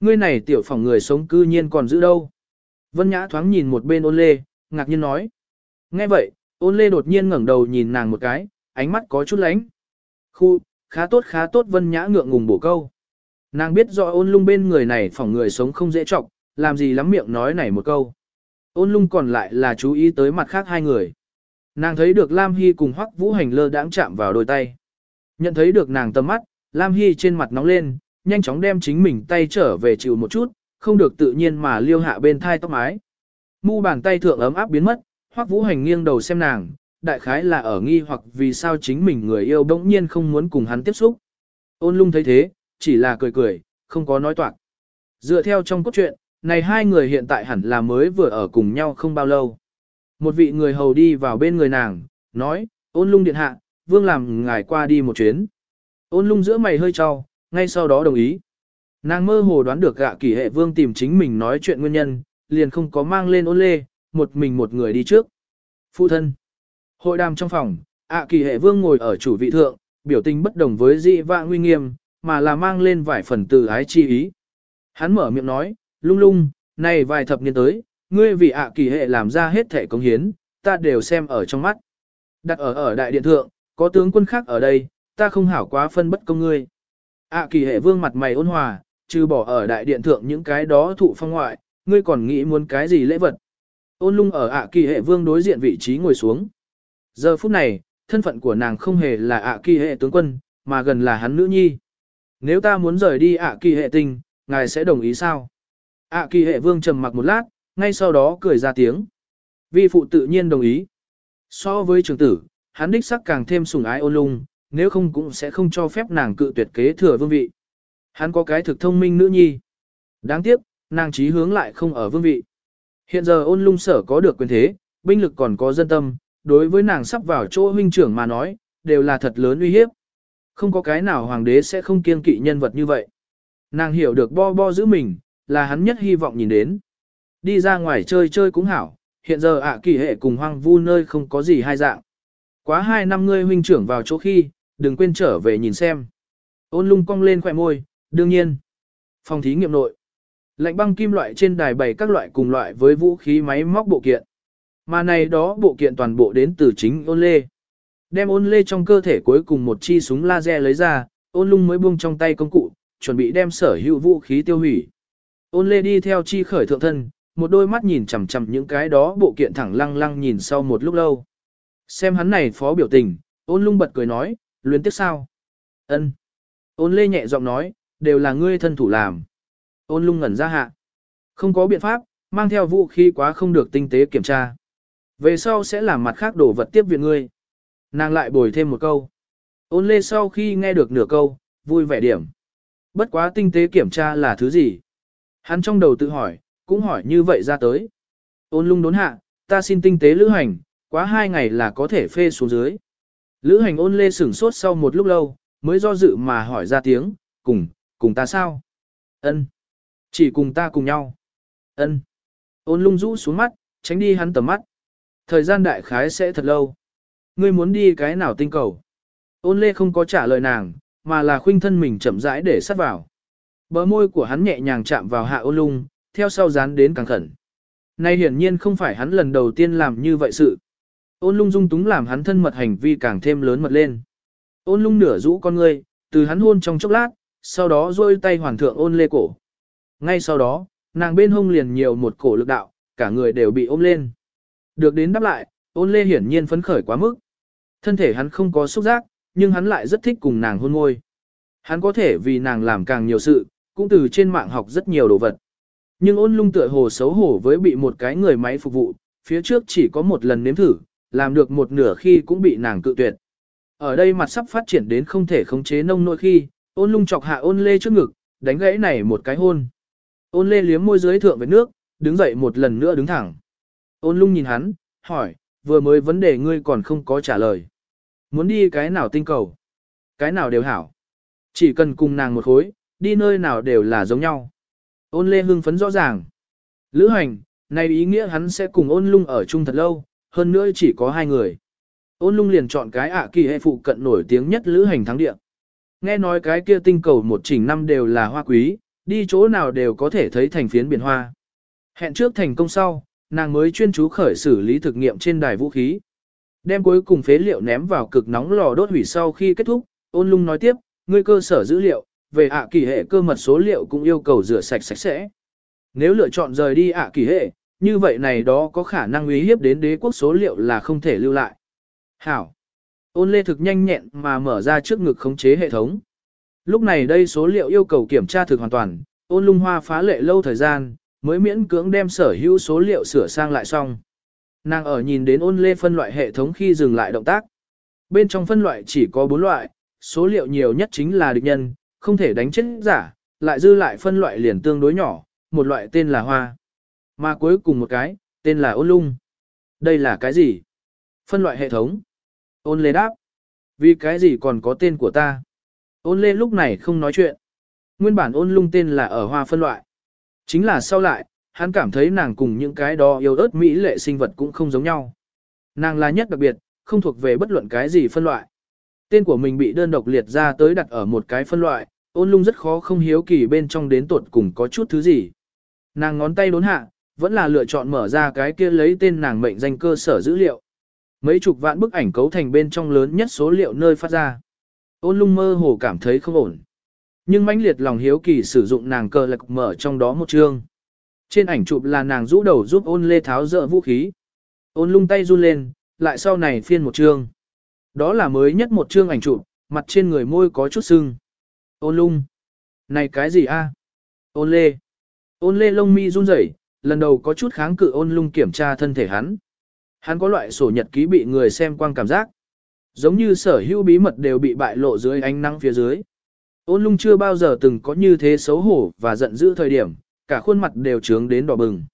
Ngươi này tiểu phòng người sống cư nhiên còn giữ đâu. Vân Nhã thoáng nhìn một bên ôn lê, ngạc nhiên nói. Nghe vậy, Ôn lê đột nhiên ngẩng đầu nhìn nàng một cái, ánh mắt có chút lánh. Khu, khá tốt khá tốt vân nhã ngượng ngùng bổ câu. Nàng biết rõ ôn lung bên người này phỏng người sống không dễ trọng, làm gì lắm miệng nói này một câu. Ôn lung còn lại là chú ý tới mặt khác hai người. Nàng thấy được Lam Hy cùng Hoắc Vũ Hành lơ đãng chạm vào đôi tay. Nhận thấy được nàng tầm mắt, Lam Hy trên mặt nóng lên, nhanh chóng đem chính mình tay trở về chịu một chút, không được tự nhiên mà liêu hạ bên thai tóc mái. Mu bàn tay thượng ấm áp biến mất, Hoắc Vũ Hành nghiêng đầu xem nàng, đại khái là ở nghi hoặc vì sao chính mình người yêu bỗng nhiên không muốn cùng hắn tiếp xúc. Ôn lung thấy thế, chỉ là cười cười, không có nói toạc. Dựa theo trong cốt truyện, này hai người hiện tại hẳn là mới vừa ở cùng nhau không bao lâu. Một vị người hầu đi vào bên người nàng, nói, ôn lung điện hạ, vương làm ngài qua đi một chuyến. Ôn lung giữa mày hơi trao, ngay sau đó đồng ý. Nàng mơ hồ đoán được gạ kỳ hệ vương tìm chính mình nói chuyện nguyên nhân, liền không có mang lên ôn lê, một mình một người đi trước. Phụ thân. Hội đàm trong phòng, ạ kỳ hệ vương ngồi ở chủ vị thượng, biểu tình bất đồng với dị vạ nguy nghiêm, mà là mang lên vài phần từ ái chi ý. Hắn mở miệng nói, lung lung, này vài thập niên tới, ngươi vì ạ kỳ hệ làm ra hết thể công hiến, ta đều xem ở trong mắt. Đặt ở ở đại điện thượng, có tướng quân khác ở đây, ta không hảo quá phân bất công ngươi ạ kỳ hệ vương mặt mày ôn hòa, trừ bỏ ở đại điện thượng những cái đó thụ phong ngoại, ngươi còn nghĩ muốn cái gì lễ vật. Ôn lung ở ạ kỳ hệ vương đối diện vị trí ngồi xuống. Giờ phút này, thân phận của nàng không hề là ạ kỳ hệ tướng quân, mà gần là hắn nữ nhi. Nếu ta muốn rời đi ạ kỳ hệ tinh, ngài sẽ đồng ý sao? ạ kỳ hệ vương trầm mặc một lát, ngay sau đó cười ra tiếng. Vi phụ tự nhiên đồng ý. So với trường tử, hắn đích sắc càng thêm sủng ái ôn lung, nếu không cũng sẽ không cho phép nàng cự tuyệt kế thừa vương vị. Hắn có cái thực thông minh nữ nhi. Đáng tiếc, nàng trí hướng lại không ở vương vị. Hiện giờ ôn lung sở có được quyền thế, binh lực còn có dân tâm, đối với nàng sắp vào chỗ huynh trưởng mà nói, đều là thật lớn uy hiếp. Không có cái nào hoàng đế sẽ không kiên kỵ nhân vật như vậy. Nàng hiểu được bo bo giữ mình, là hắn nhất hy vọng nhìn đến. Đi ra ngoài chơi chơi cũng hảo, hiện giờ ạ kỳ hệ cùng hoang vu nơi không có gì hai dạng. Quá hai năm ngươi huynh trưởng vào chỗ khi, đừng quên trở về nhìn xem. Ôn lung cong lên khỏe môi, đương nhiên. Phòng thí nghiệm nội. Lạnh băng kim loại trên đài bày các loại cùng loại với vũ khí máy móc bộ kiện. Mà này đó bộ kiện toàn bộ đến từ chính ôn lê. Đem ôn lê trong cơ thể cuối cùng một chi súng laser lấy ra, ôn lung mới buông trong tay công cụ, chuẩn bị đem sở hữu vũ khí tiêu hủy. Ôn lê đi theo chi khởi thượng thân, một đôi mắt nhìn chằm chằm những cái đó bộ kiện thẳng lăng lăng nhìn sau một lúc lâu. Xem hắn này phó biểu tình, ôn lung bật cười nói, luyến tiếc sao? ân Ôn lê nhẹ giọng nói, đều là ngươi thân thủ làm. Ôn lung ngẩn ra hạ. Không có biện pháp, mang theo vũ khí quá không được tinh tế kiểm tra. Về sau sẽ làm mặt khác đổ vật tiếp viện ngươi. Nàng lại bồi thêm một câu. Ôn lê sau khi nghe được nửa câu, vui vẻ điểm. Bất quá tinh tế kiểm tra là thứ gì? Hắn trong đầu tự hỏi, cũng hỏi như vậy ra tới. Ôn lung đốn hạ, ta xin tinh tế lữ hành, quá hai ngày là có thể phê xuống dưới. Lữ hành ôn lê sửng sốt sau một lúc lâu, mới do dự mà hỏi ra tiếng, cùng, cùng ta sao? ân Chỉ cùng ta cùng nhau. ân Ôn lung rũ xuống mắt, tránh đi hắn tầm mắt. Thời gian đại khái sẽ thật lâu. Ngươi muốn đi cái nào tinh cầu? Ôn lê không có trả lời nàng, mà là khuynh thân mình chậm rãi để sát vào. Bờ môi của hắn nhẹ nhàng chạm vào hạ ôn lung, theo sau dán đến càng khẩn. Nay hiển nhiên không phải hắn lần đầu tiên làm như vậy sự. Ôn lung dung túng làm hắn thân mật hành vi càng thêm lớn mật lên. Ôn lung nửa rũ con ngươi, từ hắn hôn trong chốc lát, sau đó rôi tay hoàn thượng ôn lê cổ. Ngay sau đó, nàng bên hông liền nhiều một cổ lực đạo, cả người đều bị ôm lên. Được đến đáp lại, ôn lê hiển nhiên phấn khởi quá mức. Thân thể hắn không có xúc giác, nhưng hắn lại rất thích cùng nàng hôn môi. Hắn có thể vì nàng làm càng nhiều sự, cũng từ trên mạng học rất nhiều đồ vật. Nhưng ôn lung tựa hồ xấu hổ với bị một cái người máy phục vụ, phía trước chỉ có một lần nếm thử, làm được một nửa khi cũng bị nàng cự tuyệt. Ở đây mặt sắp phát triển đến không thể khống chế nông nỗi khi, ôn lung chọc hạ ôn lê trước ngực, đánh gãy này một cái hôn. Ôn lê liếm môi dưới thượng với nước, đứng dậy một lần nữa đứng thẳng. Ôn lung nhìn hắn, hỏi, vừa mới vấn đề ngươi còn không có trả lời. Muốn đi cái nào tinh cầu? Cái nào đều hảo. Chỉ cần cùng nàng một khối, đi nơi nào đều là giống nhau. Ôn lê hưng phấn rõ ràng. Lữ hành, này ý nghĩa hắn sẽ cùng ôn lung ở chung thật lâu, hơn nữa chỉ có hai người. Ôn lung liền chọn cái ạ kỳ hệ phụ cận nổi tiếng nhất lữ hành thắng địa. Nghe nói cái kia tinh cầu một chỉnh năm đều là hoa quý, đi chỗ nào đều có thể thấy thành phiến biển hoa. Hẹn trước thành công sau, nàng mới chuyên chú khởi xử lý thực nghiệm trên đài vũ khí. Đem cuối cùng phế liệu ném vào cực nóng lò đốt hủy sau khi kết thúc, ôn lung nói tiếp, ngươi cơ sở dữ liệu, về ạ kỳ hệ cơ mật số liệu cũng yêu cầu rửa sạch sạch sẽ. Nếu lựa chọn rời đi ạ kỳ hệ, như vậy này đó có khả năng uy hiếp đến đế quốc số liệu là không thể lưu lại. Hảo. Ôn lê thực nhanh nhẹn mà mở ra trước ngực khống chế hệ thống. Lúc này đây số liệu yêu cầu kiểm tra thực hoàn toàn, ôn lung hoa phá lệ lâu thời gian, mới miễn cưỡng đem sở hữu số liệu sửa sang lại xong. Nàng ở nhìn đến ôn lê phân loại hệ thống khi dừng lại động tác. Bên trong phân loại chỉ có 4 loại, số liệu nhiều nhất chính là địch nhân, không thể đánh chết giả, lại dư lại phân loại liền tương đối nhỏ, một loại tên là hoa. Mà cuối cùng một cái, tên là ôn lung. Đây là cái gì? Phân loại hệ thống. Ôn lê đáp. Vì cái gì còn có tên của ta? Ôn lê lúc này không nói chuyện. Nguyên bản ôn lung tên là ở hoa phân loại. Chính là sau lại, hắn cảm thấy nàng cùng những cái đó yêu ớt mỹ lệ sinh vật cũng không giống nhau. Nàng là nhất đặc biệt, không thuộc về bất luận cái gì phân loại. Tên của mình bị đơn độc liệt ra tới đặt ở một cái phân loại, ôn lung rất khó không hiếu kỳ bên trong đến tuột cùng có chút thứ gì. Nàng ngón tay đốn hạ, vẫn là lựa chọn mở ra cái kia lấy tên nàng mệnh danh cơ sở dữ liệu. Mấy chục vạn bức ảnh cấu thành bên trong lớn nhất số liệu nơi phát ra. Ôn lung mơ hồ cảm thấy không ổn. Nhưng mãnh liệt lòng hiếu kỳ sử dụng nàng cờ lạc mở trong đó một chương. Trên ảnh chụp là nàng rũ đầu giúp ôn lê tháo dỡ vũ khí. Ôn lung tay run lên, lại sau này phiên một chương. Đó là mới nhất một chương ảnh chụp, mặt trên người môi có chút sưng. Ôn lung. Này cái gì a? Ôn lê. Ôn lê lông mi run rẩy, lần đầu có chút kháng cự ôn lung kiểm tra thân thể hắn. Hắn có loại sổ nhật ký bị người xem quang cảm giác. Giống như sở hữu bí mật đều bị bại lộ dưới ánh nắng phía dưới. Ôn lung chưa bao giờ từng có như thế xấu hổ và giận dữ thời điểm, cả khuôn mặt đều trướng đến đỏ bừng.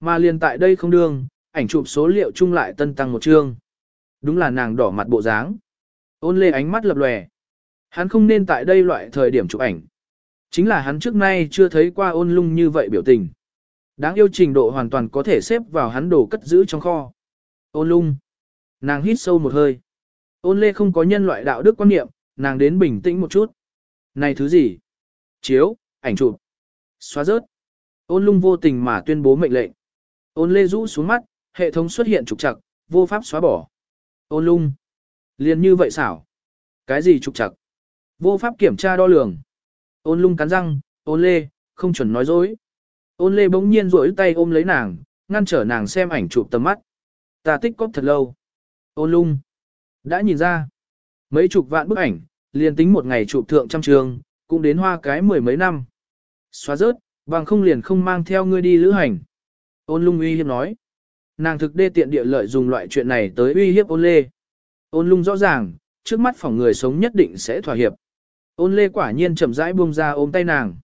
Mà liền tại đây không đương, ảnh chụp số liệu chung lại tân tăng một chương. Đúng là nàng đỏ mặt bộ dáng. Ôn lê ánh mắt lập lòe. Hắn không nên tại đây loại thời điểm chụp ảnh. Chính là hắn trước nay chưa thấy qua ôn lung như vậy biểu tình. Đáng yêu trình độ hoàn toàn có thể xếp vào hắn đồ cất giữ trong kho. Ôn lung. Nàng hít sâu một hơi. Ôn lê không có nhân loại đạo đức quan niệm, nàng đến bình tĩnh một chút. Này thứ gì? Chiếu, ảnh chụp. Xóa rớt. Ôn lung vô tình mà tuyên bố mệnh lệnh. Ôn lê rũ xuống mắt, hệ thống xuất hiện trục trặc, vô pháp xóa bỏ. Ôn lung. Liền như vậy xảo. Cái gì trục trặc? Vô pháp kiểm tra đo lường. Ôn lung cắn răng, ôn lê, không chuẩn nói dối. Ôn lê bỗng nhiên rỗi tay ôm lấy nàng, ngăn trở nàng xem ảnh chụp tầm mắt. Ta tích cóp thật lâu. Ôn lung. Đã nhìn ra. Mấy chục vạn bức ảnh, liền tính một ngày chụp thượng trăm trường, cũng đến hoa cái mười mấy năm. Xóa rớt, bằng không liền không mang theo ngươi đi lữ hành. Ôn lung uy hiếp nói. Nàng thực đê tiện địa lợi dùng loại chuyện này tới uy hiếp ôn lê. Ôn lung rõ ràng, trước mắt phòng người sống nhất định sẽ thỏa hiệp. Ôn lê quả nhiên chậm rãi buông ra ôm tay nàng.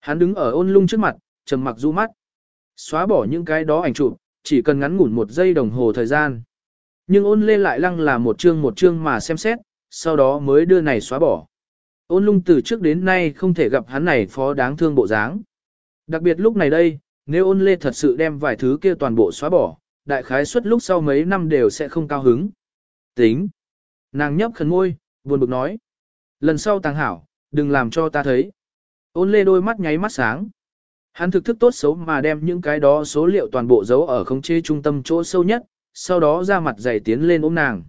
Hắn đứng ở ôn lung trước mặt, trầm mặc du mắt. Xóa bỏ những cái đó ảnh chụp, chỉ cần ngắn ngủn một giây đồng hồ thời gian. Nhưng ôn lê lại lăng là một chương một chương mà xem xét, sau đó mới đưa này xóa bỏ. Ôn lung từ trước đến nay không thể gặp hắn này phó đáng thương bộ dáng. Đặc biệt lúc này đây, nếu ôn lê thật sự đem vài thứ kia toàn bộ xóa bỏ, đại khái suất lúc sau mấy năm đều sẽ không cao hứng. Tính. Nàng nhấp khẩn môi, buồn bực nói. Lần sau tàng hảo, đừng làm cho ta thấy. Ôn lê đôi mắt nháy mắt sáng. Hắn thực thức tốt xấu mà đem những cái đó số liệu toàn bộ giấu ở khống chế trung tâm chỗ sâu nhất, sau đó ra mặt dày tiến lên ôm nàng.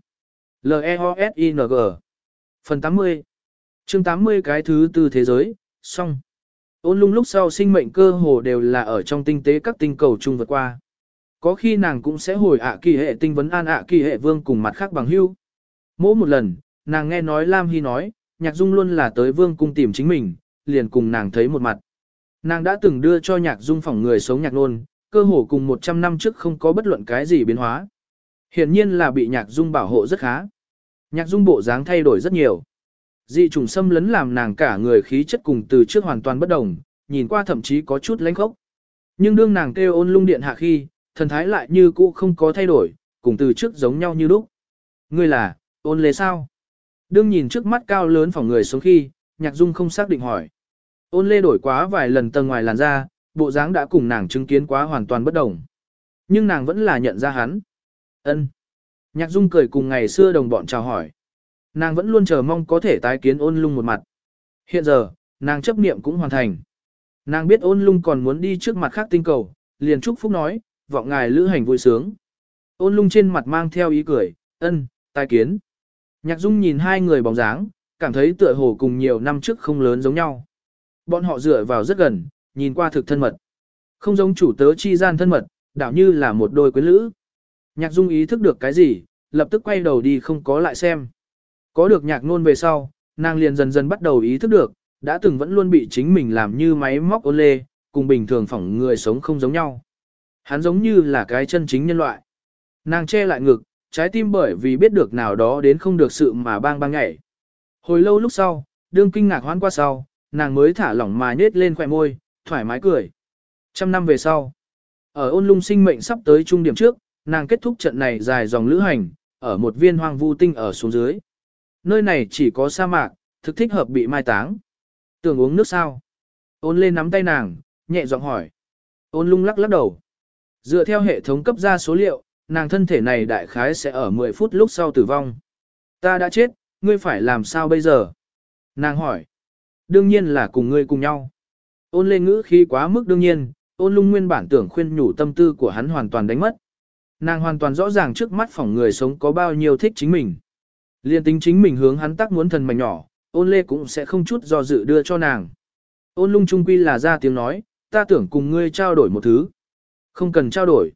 L-E-O-S-I-N-G Phần 80 chương 80 cái thứ tư thế giới, xong. Ôn lung lúc sau sinh mệnh cơ hồ đều là ở trong tinh tế các tinh cầu chung vượt qua. Có khi nàng cũng sẽ hồi ạ kỳ hệ tinh vấn an ạ kỳ hệ vương cùng mặt khác bằng hưu. Mỗi một lần, nàng nghe nói Lam Hy nói, nhạc dung luôn là tới vương cung tìm chính mình, liền cùng nàng thấy một mặt. Nàng đã từng đưa cho nhạc dung phòng người sống nhạc nôn, cơ hồ cùng 100 năm trước không có bất luận cái gì biến hóa. Hiện nhiên là bị nhạc dung bảo hộ rất khá. Nhạc dung bộ dáng thay đổi rất nhiều. Dị trùng xâm lấn làm nàng cả người khí chất cùng từ trước hoàn toàn bất đồng, nhìn qua thậm chí có chút lánh khốc. Nhưng đương nàng kêu ôn lung điện hạ khi, thần thái lại như cũ không có thay đổi, cùng từ trước giống nhau như lúc. Ngươi là, ôn lê sao? Đương nhìn trước mắt cao lớn phòng người sống khi, nhạc dung không xác định hỏi. Ôn lê đổi quá vài lần tầng ngoài làn da, bộ dáng đã cùng nàng chứng kiến quá hoàn toàn bất đồng. Nhưng nàng vẫn là nhận ra hắn. ân Nhạc dung cười cùng ngày xưa đồng bọn chào hỏi. Nàng vẫn luôn chờ mong có thể tái kiến ôn lung một mặt. Hiện giờ, nàng chấp niệm cũng hoàn thành. Nàng biết ôn lung còn muốn đi trước mặt khác tinh cầu, liền chúc phúc nói, vọng ngài lữ hành vui sướng. Ôn lung trên mặt mang theo ý cười, ân, tai kiến. Nhạc Dung nhìn hai người bóng dáng, cảm thấy tựa hồ cùng nhiều năm trước không lớn giống nhau. Bọn họ dựa vào rất gần, nhìn qua thực thân mật. Không giống chủ tớ chi gian thân mật, đảo như là một đôi quyến lữ. Nhạc Dung ý thức được cái gì, lập tức quay đầu đi không có lại xem. Có được nhạc nôn về sau, nàng liền dần dần bắt đầu ý thức được, đã từng vẫn luôn bị chính mình làm như máy móc ôn lê, cùng bình thường phỏng người sống không giống nhau. Hắn giống như là cái chân chính nhân loại. Nàng che lại ngực, trái tim bởi vì biết được nào đó đến không được sự mà bang bang nhảy. Hồi lâu lúc sau, đương kinh ngạc hoán qua sau, nàng mới thả lỏng mà nết lên khỏe môi, thoải mái cười. Trăm năm về sau, ở ôn lung sinh mệnh sắp tới trung điểm trước, nàng kết thúc trận này dài dòng lữ hành, ở một viên hoang vu tinh ở xuống dưới. Nơi này chỉ có sa mạc, thực thích hợp bị mai táng. Tưởng uống nước sao? Ôn lên nắm tay nàng, nhẹ giọng hỏi. Ôn lung lắc lắc đầu. Dựa theo hệ thống cấp ra số liệu, nàng thân thể này đại khái sẽ ở 10 phút lúc sau tử vong. Ta đã chết, ngươi phải làm sao bây giờ? Nàng hỏi. Đương nhiên là cùng ngươi cùng nhau. Ôn lên ngữ khi quá mức đương nhiên, ôn lung nguyên bản tưởng khuyên nhủ tâm tư của hắn hoàn toàn đánh mất. Nàng hoàn toàn rõ ràng trước mắt phỏng người sống có bao nhiêu thích chính mình. Liên tính chính mình hướng hắn tác muốn thần mảnh nhỏ, ôn lê cũng sẽ không chút do dự đưa cho nàng. Ôn lung trung quy là ra tiếng nói, ta tưởng cùng ngươi trao đổi một thứ. Không cần trao đổi.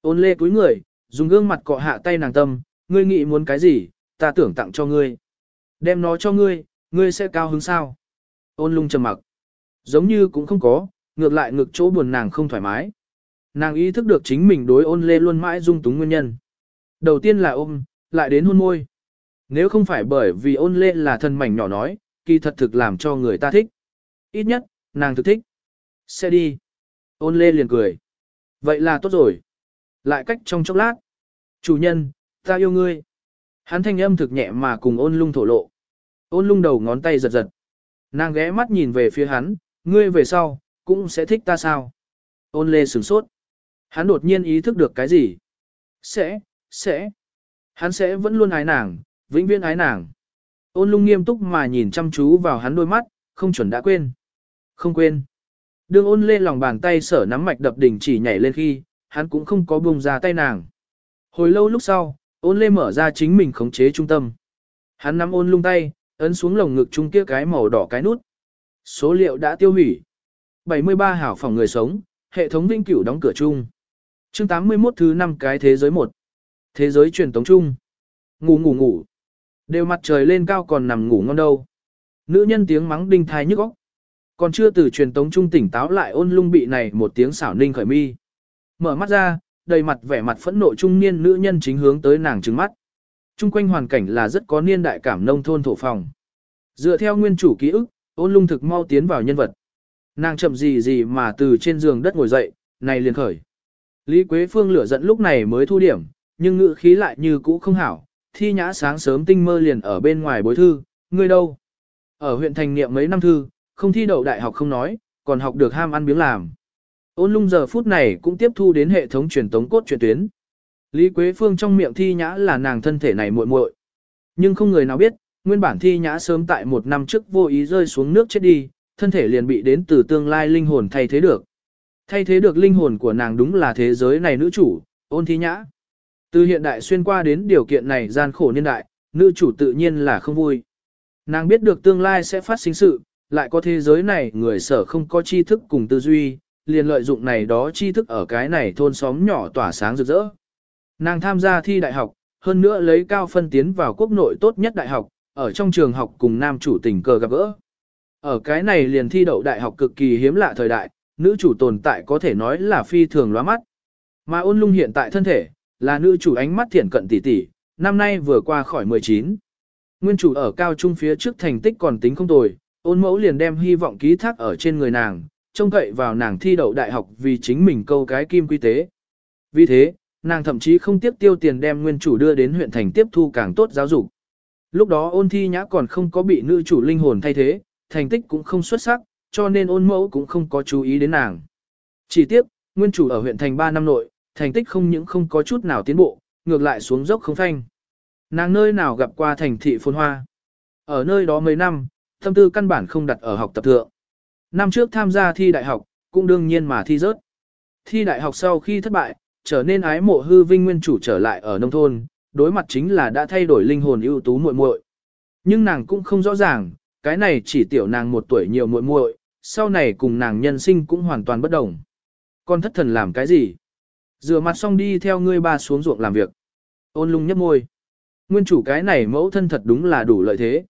Ôn lê cúi người, dùng gương mặt cọ hạ tay nàng tâm, ngươi nghĩ muốn cái gì, ta tưởng tặng cho ngươi. Đem nó cho ngươi, ngươi sẽ cao hứng sao. Ôn lung trầm mặc. Giống như cũng không có, ngược lại ngực chỗ buồn nàng không thoải mái. Nàng ý thức được chính mình đối ôn lê luôn mãi dung túng nguyên nhân. Đầu tiên là ôm, lại đến hôn môi. Nếu không phải bởi vì ôn lê là thân mảnh nhỏ nói, kỳ thật thực làm cho người ta thích. Ít nhất, nàng thực thích. Sẽ đi. Ôn lê liền cười. Vậy là tốt rồi. Lại cách trong chốc lát. Chủ nhân, ta yêu ngươi. Hắn thanh âm thực nhẹ mà cùng ôn lung thổ lộ. Ôn lung đầu ngón tay giật giật. Nàng ghé mắt nhìn về phía hắn, ngươi về sau, cũng sẽ thích ta sao? Ôn lê sửng sốt. Hắn đột nhiên ý thức được cái gì? Sẽ, sẽ. Hắn sẽ vẫn luôn ái nàng, vĩnh viễn ái nàng. Ôn lung nghiêm túc mà nhìn chăm chú vào hắn đôi mắt, không chuẩn đã quên. Không quên. Đường ôn lê lòng bàn tay sở nắm mạch đập đỉnh chỉ nhảy lên khi, hắn cũng không có buông ra tay nàng. Hồi lâu lúc sau, ôn lê mở ra chính mình khống chế trung tâm. Hắn nắm ôn lung tay, ấn xuống lồng ngực chung kia cái màu đỏ cái nút. Số liệu đã tiêu hủy. 73 hảo phòng người sống, hệ thống vinh cửu đóng cửa chung. Chương 81 thứ 5 cái thế giới 1. Thế giới truyền tống chung. Ngủ ngủ ngủ. Đều mặt trời lên cao còn nằm ngủ ngon đâu. Nữ nhân tiếng mắng đinh thai nhức óc. Còn chưa từ truyền tống trung tỉnh táo lại ôn lung bị này một tiếng xảo ninh khởi mi. Mở mắt ra, đầy mặt vẻ mặt phẫn nộ trung niên nữ nhân chính hướng tới nàng trừng mắt. Trung quanh hoàn cảnh là rất có niên đại cảm nông thôn thổ phòng. Dựa theo nguyên chủ ký ức, ôn lung thực mau tiến vào nhân vật. Nàng chậm gì gì mà từ trên giường đất ngồi dậy, này liền khởi. Lý Quế Phương lửa giận lúc này mới thu điểm, nhưng ngữ khí lại như cũ không hảo. Thi nhã sáng sớm tinh mơ liền ở bên ngoài bối thư, ngươi đâu? Ở huyện thành niệm mấy năm thư, không thi đậu đại học không nói, còn học được ham ăn biếng làm. Ôn lung giờ phút này cũng tiếp thu đến hệ thống truyền tống cốt truyền tuyến. Lý Quế Phương trong miệng thi nhã là nàng thân thể này muội muội, Nhưng không người nào biết, nguyên bản thi nhã sớm tại một năm trước vô ý rơi xuống nước chết đi, thân thể liền bị đến từ tương lai linh hồn thay thế được. Thay thế được linh hồn của nàng đúng là thế giới này nữ chủ, ôn thi nhã. Từ hiện đại xuyên qua đến điều kiện này gian khổ niên đại, nữ chủ tự nhiên là không vui. Nàng biết được tương lai sẽ phát sinh sự, lại có thế giới này người sở không có tri thức cùng tư duy, liền lợi dụng này đó tri thức ở cái này thôn xóm nhỏ tỏa sáng rực rỡ. Nàng tham gia thi đại học, hơn nữa lấy cao phân tiến vào quốc nội tốt nhất đại học, ở trong trường học cùng nam chủ tình cờ gặp gỡ. Ở cái này liền thi đậu đại học cực kỳ hiếm lạ thời đại, nữ chủ tồn tại có thể nói là phi thường lóa mắt. Mà ôn lung hiện tại thân thể, là nữ chủ ánh mắt thiển cận tỷ tỷ, năm nay vừa qua khỏi 19. Nguyên chủ ở cao trung phía trước thành tích còn tính không tồi, ôn mẫu liền đem hy vọng ký thác ở trên người nàng, trông cậy vào nàng thi đậu đại học vì chính mình câu cái kim quy tế. Vì thế, nàng thậm chí không tiếp tiêu tiền đem nguyên chủ đưa đến huyện thành tiếp thu càng tốt giáo dục. Lúc đó ôn thi nhã còn không có bị nữ chủ linh hồn thay thế, thành tích cũng không xuất sắc, cho nên ôn mẫu cũng không có chú ý đến nàng. Chỉ tiếp, nguyên chủ ở huyện thành 3 năm nội, thành tích không những không có chút nào tiến bộ, ngược lại xuống dốc không phanh. Nàng nơi nào gặp qua thành thị phồn hoa. Ở nơi đó mấy năm, tâm tư căn bản không đặt ở học tập thượng. Năm trước tham gia thi đại học, cũng đương nhiên mà thi rớt. Thi đại học sau khi thất bại, trở nên ái mộ hư vinh nguyên chủ trở lại ở nông thôn, đối mặt chính là đã thay đổi linh hồn ưu tú muội muội. Nhưng nàng cũng không rõ ràng, cái này chỉ tiểu nàng một tuổi nhiều muội muội, sau này cùng nàng nhân sinh cũng hoàn toàn bất đồng. Con thất thần làm cái gì? Rửa mặt xong đi theo ngươi ba xuống ruộng làm việc. Ôn lung nhấp môi. Nguyên chủ cái này mẫu thân thật đúng là đủ lợi thế.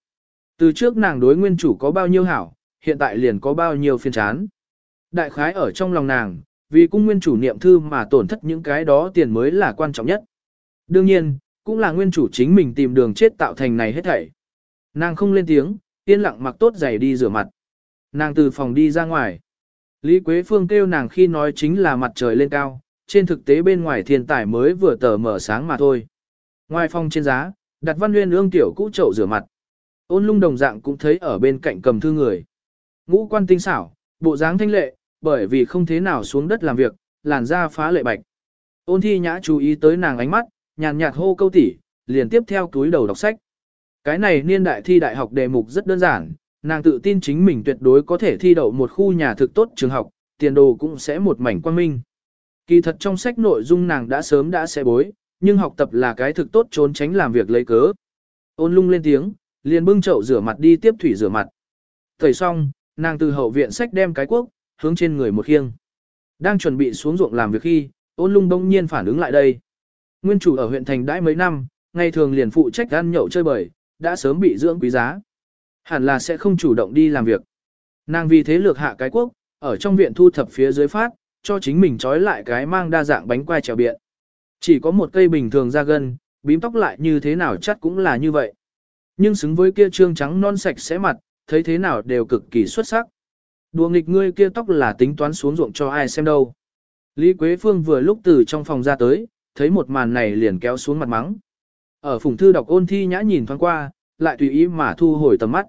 Từ trước nàng đối nguyên chủ có bao nhiêu hảo, hiện tại liền có bao nhiêu phiên chán. Đại khái ở trong lòng nàng, vì cung nguyên chủ niệm thư mà tổn thất những cái đó tiền mới là quan trọng nhất. Đương nhiên, cũng là nguyên chủ chính mình tìm đường chết tạo thành này hết thảy. Nàng không lên tiếng, yên lặng mặc tốt giày đi rửa mặt. Nàng từ phòng đi ra ngoài. Lý Quế Phương kêu nàng khi nói chính là mặt trời lên cao, trên thực tế bên ngoài thiên tài mới vừa tờ mở sáng mà thôi. Ngoài phòng trên giá, đặt văn nguyên ương tiểu cũ chậu rửa mặt. Ôn lung đồng dạng cũng thấy ở bên cạnh cầm thư người. Ngũ quan tinh xảo, bộ dáng thanh lệ, bởi vì không thế nào xuống đất làm việc, làn da phá lệ bạch. Ôn thi nhã chú ý tới nàng ánh mắt, nhàn nhạt hô câu tỉ, liền tiếp theo túi đầu đọc sách. Cái này niên đại thi đại học đề mục rất đơn giản, nàng tự tin chính mình tuyệt đối có thể thi đậu một khu nhà thực tốt trường học, tiền đồ cũng sẽ một mảnh quan minh. Kỳ thật trong sách nội dung nàng đã sớm đã sẽ bối, nhưng học tập là cái thực tốt trốn tránh làm việc lấy cớ. Ôn lung lên tiếng, liền bưng chậu rửa mặt đi tiếp thủy rửa mặt. Thầy xong, nàng từ hậu viện sách đem cái quốc, hướng trên người một khiêng. Đang chuẩn bị xuống ruộng làm việc khi, ôn lung đông nhiên phản ứng lại đây. Nguyên chủ ở huyện thành đãi mấy năm, ngày thường liền phụ trách ăn nhậu chơi bời, đã sớm bị dưỡng quý giá. Hẳn là sẽ không chủ động đi làm việc. Nàng vì thế lược hạ cái quốc, ở trong viện thu thập phía dưới phát, cho chính mình trói lại cái mang đa dạng bánh quai trèo biện. Chỉ có một cây bình thường ra gân, bím tóc lại như thế nào chắc cũng là như vậy. Nhưng xứng với kia trương trắng non sạch sẽ mặt, thấy thế nào đều cực kỳ xuất sắc. Đùa nghịch ngươi kia tóc là tính toán xuống ruộng cho ai xem đâu. Lý Quế Phương vừa lúc từ trong phòng ra tới, thấy một màn này liền kéo xuống mặt mắng. Ở phùng thư đọc ôn thi nhã nhìn thoáng qua, lại tùy ý mà thu hồi tầm mắt.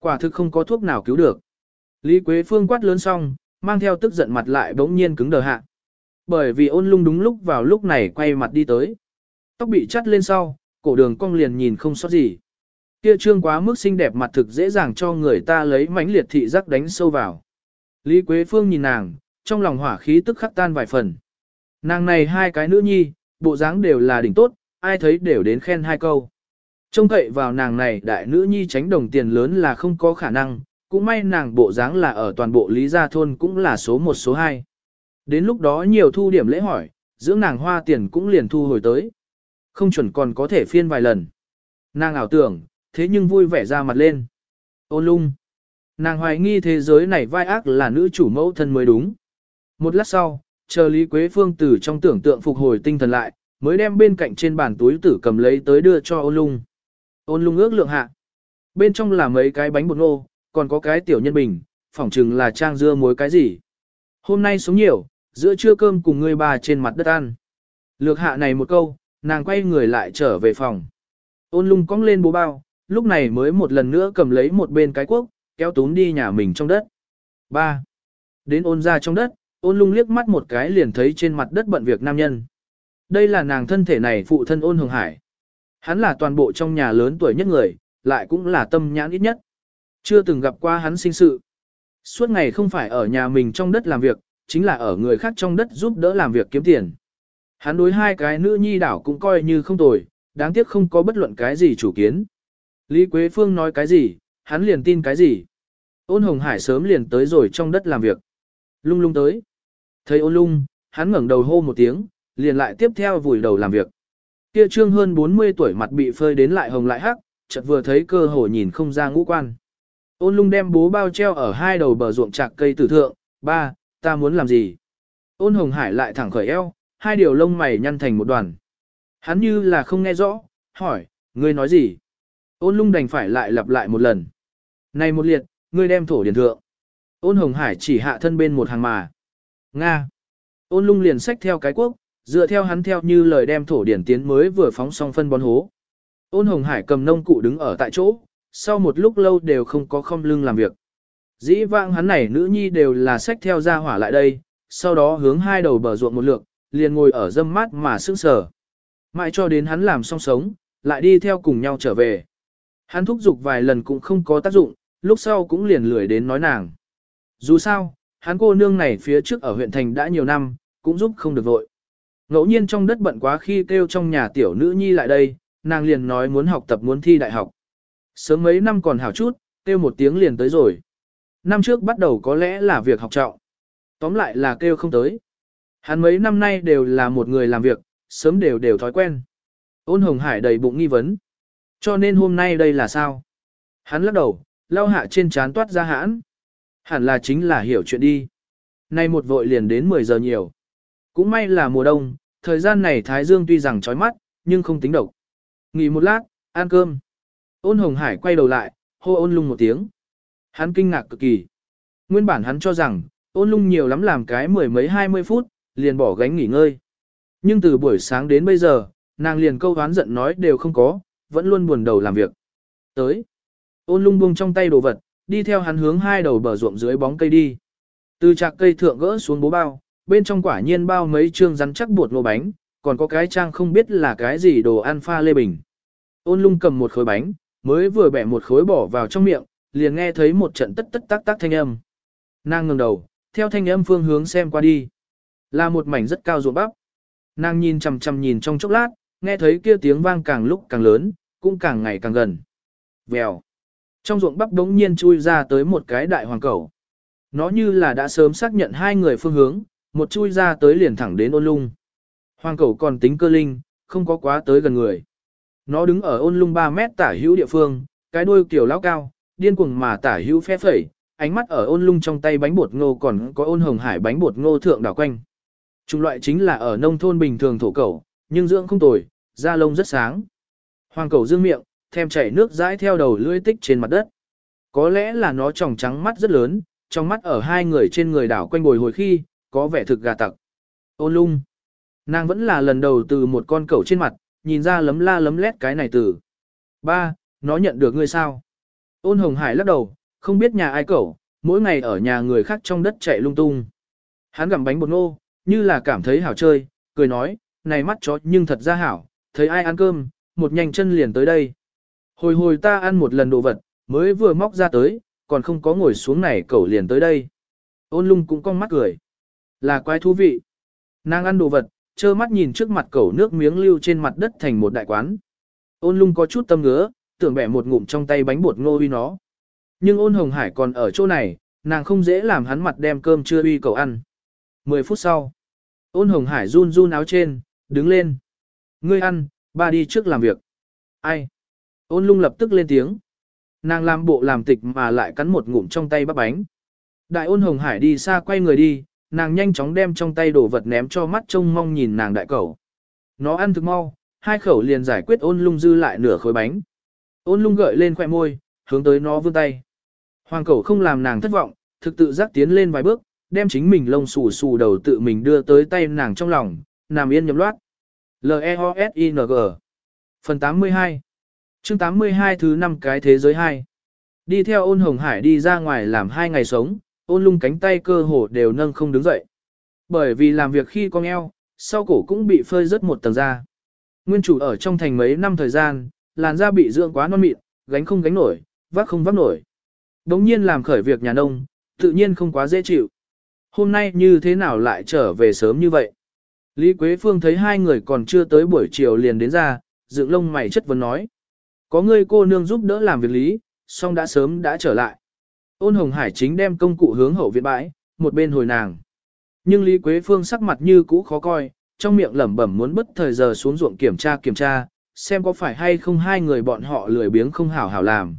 Quả thực không có thuốc nào cứu được. Lý Quế Phương quát lớn xong, mang theo tức giận mặt lại bỗng nhiên cứng đờ hạ. Bởi vì ôn lung đúng lúc vào lúc này quay mặt đi tới. Tóc bị chắt lên sau, cổ đường cong liền nhìn không sót gì. Kia trương quá mức xinh đẹp mặt thực dễ dàng cho người ta lấy mãnh liệt thị giác đánh sâu vào. Lý Quế Phương nhìn nàng, trong lòng hỏa khí tức khắc tan vài phần. Nàng này hai cái nữ nhi, bộ dáng đều là đỉnh tốt, ai thấy đều đến khen hai câu. Trông cậy vào nàng này đại nữ nhi tránh đồng tiền lớn là không có khả năng, cũng may nàng bộ dáng là ở toàn bộ Lý Gia Thôn cũng là số một số hai. Đến lúc đó nhiều thu điểm lễ hỏi, dưỡng nàng hoa tiền cũng liền thu hồi tới. Không chuẩn còn có thể phiên vài lần. Nàng ảo tưởng, thế nhưng vui vẻ ra mặt lên. Ôn lung. Nàng hoài nghi thế giới này vai ác là nữ chủ mẫu thân mới đúng. Một lát sau, chờ Lý Quế Phương từ trong tưởng tượng phục hồi tinh thần lại, mới đem bên cạnh trên bàn túi tử cầm lấy tới đưa cho ôn lung. Ôn lung ước lượng hạ. Bên trong là mấy cái bánh bột ngô, còn có cái tiểu nhân bình, phỏng chừng là trang dưa muối cái gì. Hôm nay sống nhiều, giữa trưa cơm cùng người bà trên mặt đất ăn. Lược hạ này một câu, nàng quay người lại trở về phòng. Ôn lung cong lên bố bao, lúc này mới một lần nữa cầm lấy một bên cái cuốc, kéo tún đi nhà mình trong đất. 3. Đến ôn ra trong đất, ôn lung liếc mắt một cái liền thấy trên mặt đất bận việc nam nhân. Đây là nàng thân thể này phụ thân ôn hồng hải. Hắn là toàn bộ trong nhà lớn tuổi nhất người, lại cũng là tâm nhãn ít nhất. Chưa từng gặp qua hắn sinh sự. Suốt ngày không phải ở nhà mình trong đất làm việc, chính là ở người khác trong đất giúp đỡ làm việc kiếm tiền. Hắn đối hai cái nữ nhi đảo cũng coi như không tồi, đáng tiếc không có bất luận cái gì chủ kiến. Lý Quế Phương nói cái gì, hắn liền tin cái gì. Ôn Hồng Hải sớm liền tới rồi trong đất làm việc. Lung lung tới. Thấy ôn lung, hắn ngẩng đầu hô một tiếng, liền lại tiếp theo vùi đầu làm việc. Kia trương hơn 40 tuổi mặt bị phơi đến lại hồng lại hắc, chợt vừa thấy cơ hội nhìn không ra ngũ quan. Ôn lung đem bố bao treo ở hai đầu bờ ruộng chạc cây tử thượng, ba, ta muốn làm gì? Ôn hồng hải lại thẳng khởi eo, hai điều lông mày nhăn thành một đoàn. Hắn như là không nghe rõ, hỏi, ngươi nói gì? Ôn lung đành phải lại lặp lại một lần. Này một liệt, ngươi đem thổ điền thượng. Ôn hồng hải chỉ hạ thân bên một hàng mà. Nga. Ôn lung liền xách theo cái quốc, dựa theo hắn theo như lời đem thổ điển tiến mới vừa phóng xong phân bón hố. Ôn hồng hải cầm nông cụ đứng ở tại chỗ, sau một lúc lâu đều không có không lưng làm việc. Dĩ vãng hắn này nữ nhi đều là xách theo ra hỏa lại đây, sau đó hướng hai đầu bờ ruộng một lượt, liền ngồi ở dâm mát mà sững sờ. Mãi cho đến hắn làm xong sống, lại đi theo cùng nhau trở về. Hắn thúc giục vài lần cũng không có tác dụng, lúc sau cũng liền lười đến nói nàng. Dù sao, hắn cô nương này phía trước ở huyện thành đã nhiều năm, cũng giúp không được vội. Ngẫu nhiên trong đất bận quá khi kêu trong nhà tiểu nữ nhi lại đây, nàng liền nói muốn học tập muốn thi đại học. Sớm mấy năm còn hảo chút, kêu một tiếng liền tới rồi. Năm trước bắt đầu có lẽ là việc học trọng. Tóm lại là kêu không tới. Hắn mấy năm nay đều là một người làm việc, sớm đều đều thói quen. Ôn Hồng Hải đầy bụng nghi vấn. Cho nên hôm nay đây là sao? Hắn lắc đầu, lau hạ trên trán toát ra hãn. Hẳn là chính là hiểu chuyện đi. Nay một vội liền đến 10 giờ nhiều. Cũng may là mùa đông, thời gian này Thái Dương tuy rằng chói mắt, nhưng không tính độc. Nghỉ một lát, ăn cơm. Ôn Hồng Hải quay đầu lại, hô ôn lung một tiếng. Hắn kinh ngạc cực kỳ. Nguyên bản hắn cho rằng, ôn lung nhiều lắm làm cái mười mấy hai mươi phút, liền bỏ gánh nghỉ ngơi. Nhưng từ buổi sáng đến bây giờ, nàng liền câu hán giận nói đều không có, vẫn luôn buồn đầu làm việc. Tới. Ôn lung buông trong tay đồ vật, đi theo hắn hướng hai đầu bờ ruộng dưới bóng cây đi. Từ chạc cây thượng gỡ xuống bố bao, bên trong quả nhiên bao mấy trương rắn chắc bột ngô bánh, còn có cái trang không biết là cái gì đồ ăn pha lê bình. Ôn lung cầm một khối bánh, mới vừa bẻ một khối bỏ vào trong miệng, liền nghe thấy một trận tất tất tác tác thanh âm. Nàng ngẩng đầu, theo thanh âm phương hướng xem qua đi. Là một mảnh rất cao ruộng bắp. Nàng nhìn chằm chằm nhìn trong chốc lát, nghe thấy kia tiếng vang càng lúc càng lớn, cũng càng ngày càng gần. Vèo. Trong ruộng bắp đống nhiên chui ra tới một cái đại hoàng cẩu. Nó như là đã sớm xác nhận hai người phương hướng, một chui ra tới liền thẳng đến ôn lung. Hoàng cẩu còn tính cơ linh, không có quá tới gần người. Nó đứng ở ôn lung 3 mét tả hữu địa phương, cái đuôi kiểu lão cao, điên cuồng mà tả hữu phe phẩy, ánh mắt ở ôn lung trong tay bánh bột ngô còn có ôn hồng hải bánh bột ngô thượng đảo quanh. chủng loại chính là ở nông thôn bình thường thổ cẩu, nhưng dưỡng không tồi, da lông rất sáng. Hoàng cẩu dương miệng, thèm chảy nước dãi theo đầu lưỡi tích trên mặt đất. Có lẽ là nó tròng trắng mắt rất lớn, trong mắt ở hai người trên người đảo quanh bồi hồi khi, có vẻ thực gà tặc. Ôn lung. Nàng vẫn là lần đầu từ một con cẩu trên mặt, nhìn ra lấm la lấm lét cái này từ. Ba, nó nhận được ngươi sao? Ôn hồng hải lắc đầu, không biết nhà ai cẩu, mỗi ngày ở nhà người khác trong đất chạy lung tung. Hắn gặm bánh bột ngô, như là cảm thấy hảo chơi, cười nói, này mắt chó nhưng thật ra hảo, thấy ai ăn cơm, một nhanh chân liền tới đây. Hồi hồi ta ăn một lần đồ vật, mới vừa móc ra tới, còn không có ngồi xuống này cẩu liền tới đây. Ôn lung cũng cong mắt cười. Là quái thú vị. Nàng ăn đồ vật, trơ mắt nhìn trước mặt cẩu nước miếng lưu trên mặt đất thành một đại quán. Ôn lung có chút tâm ngứa, tưởng bẻ một ngụm trong tay bánh bột ngô uy nó. Nhưng ôn hồng hải còn ở chỗ này, nàng không dễ làm hắn mặt đem cơm chưa uy cậu ăn. Mười phút sau, ôn hồng hải run run áo trên, đứng lên. Ngươi ăn, ba đi trước làm việc. Ai? Ôn lung lập tức lên tiếng. Nàng làm bộ làm tịch mà lại cắn một ngụm trong tay bắp bánh. Đại ôn hồng hải đi xa quay người đi, nàng nhanh chóng đem trong tay đồ vật ném cho mắt trông mong nhìn nàng đại cẩu. Nó ăn thực mau, hai khẩu liền giải quyết ôn lung dư lại nửa khối bánh. Ôn lung gợi lên khoẻ môi, hướng tới nó vươn tay. Hoàng cẩu không làm nàng thất vọng, thực tự giác tiến lên vài bước, đem chính mình lông xù xù đầu tự mình đưa tới tay nàng trong lòng, nằm yên nhầm loát. L-E-O-S-I-N-G Phần 82 chương 82 thứ 5 cái thế giới 2 Đi theo ôn hồng hải đi ra ngoài làm hai ngày sống, ôn lung cánh tay cơ hồ đều nâng không đứng dậy. Bởi vì làm việc khi con eo, sau cổ cũng bị phơi rớt một tầng da. Nguyên chủ ở trong thành mấy năm thời gian, làn da bị dưỡng quá non mịn, gánh không gánh nổi, vác không vác nổi. Đống nhiên làm khởi việc nhà nông, tự nhiên không quá dễ chịu. Hôm nay như thế nào lại trở về sớm như vậy? Lý Quế Phương thấy hai người còn chưa tới buổi chiều liền đến ra, dựng lông mày chất vấn nói. Có người cô nương giúp đỡ làm việc lý, song đã sớm đã trở lại. Ôn Hồng Hải chính đem công cụ hướng hậu viện bãi, một bên hồi nàng. Nhưng Lý Quế Phương sắc mặt như cũ khó coi, trong miệng lẩm bẩm muốn bất thời giờ xuống ruộng kiểm tra kiểm tra, xem có phải hay không hai người bọn họ lười biếng không hảo hảo làm.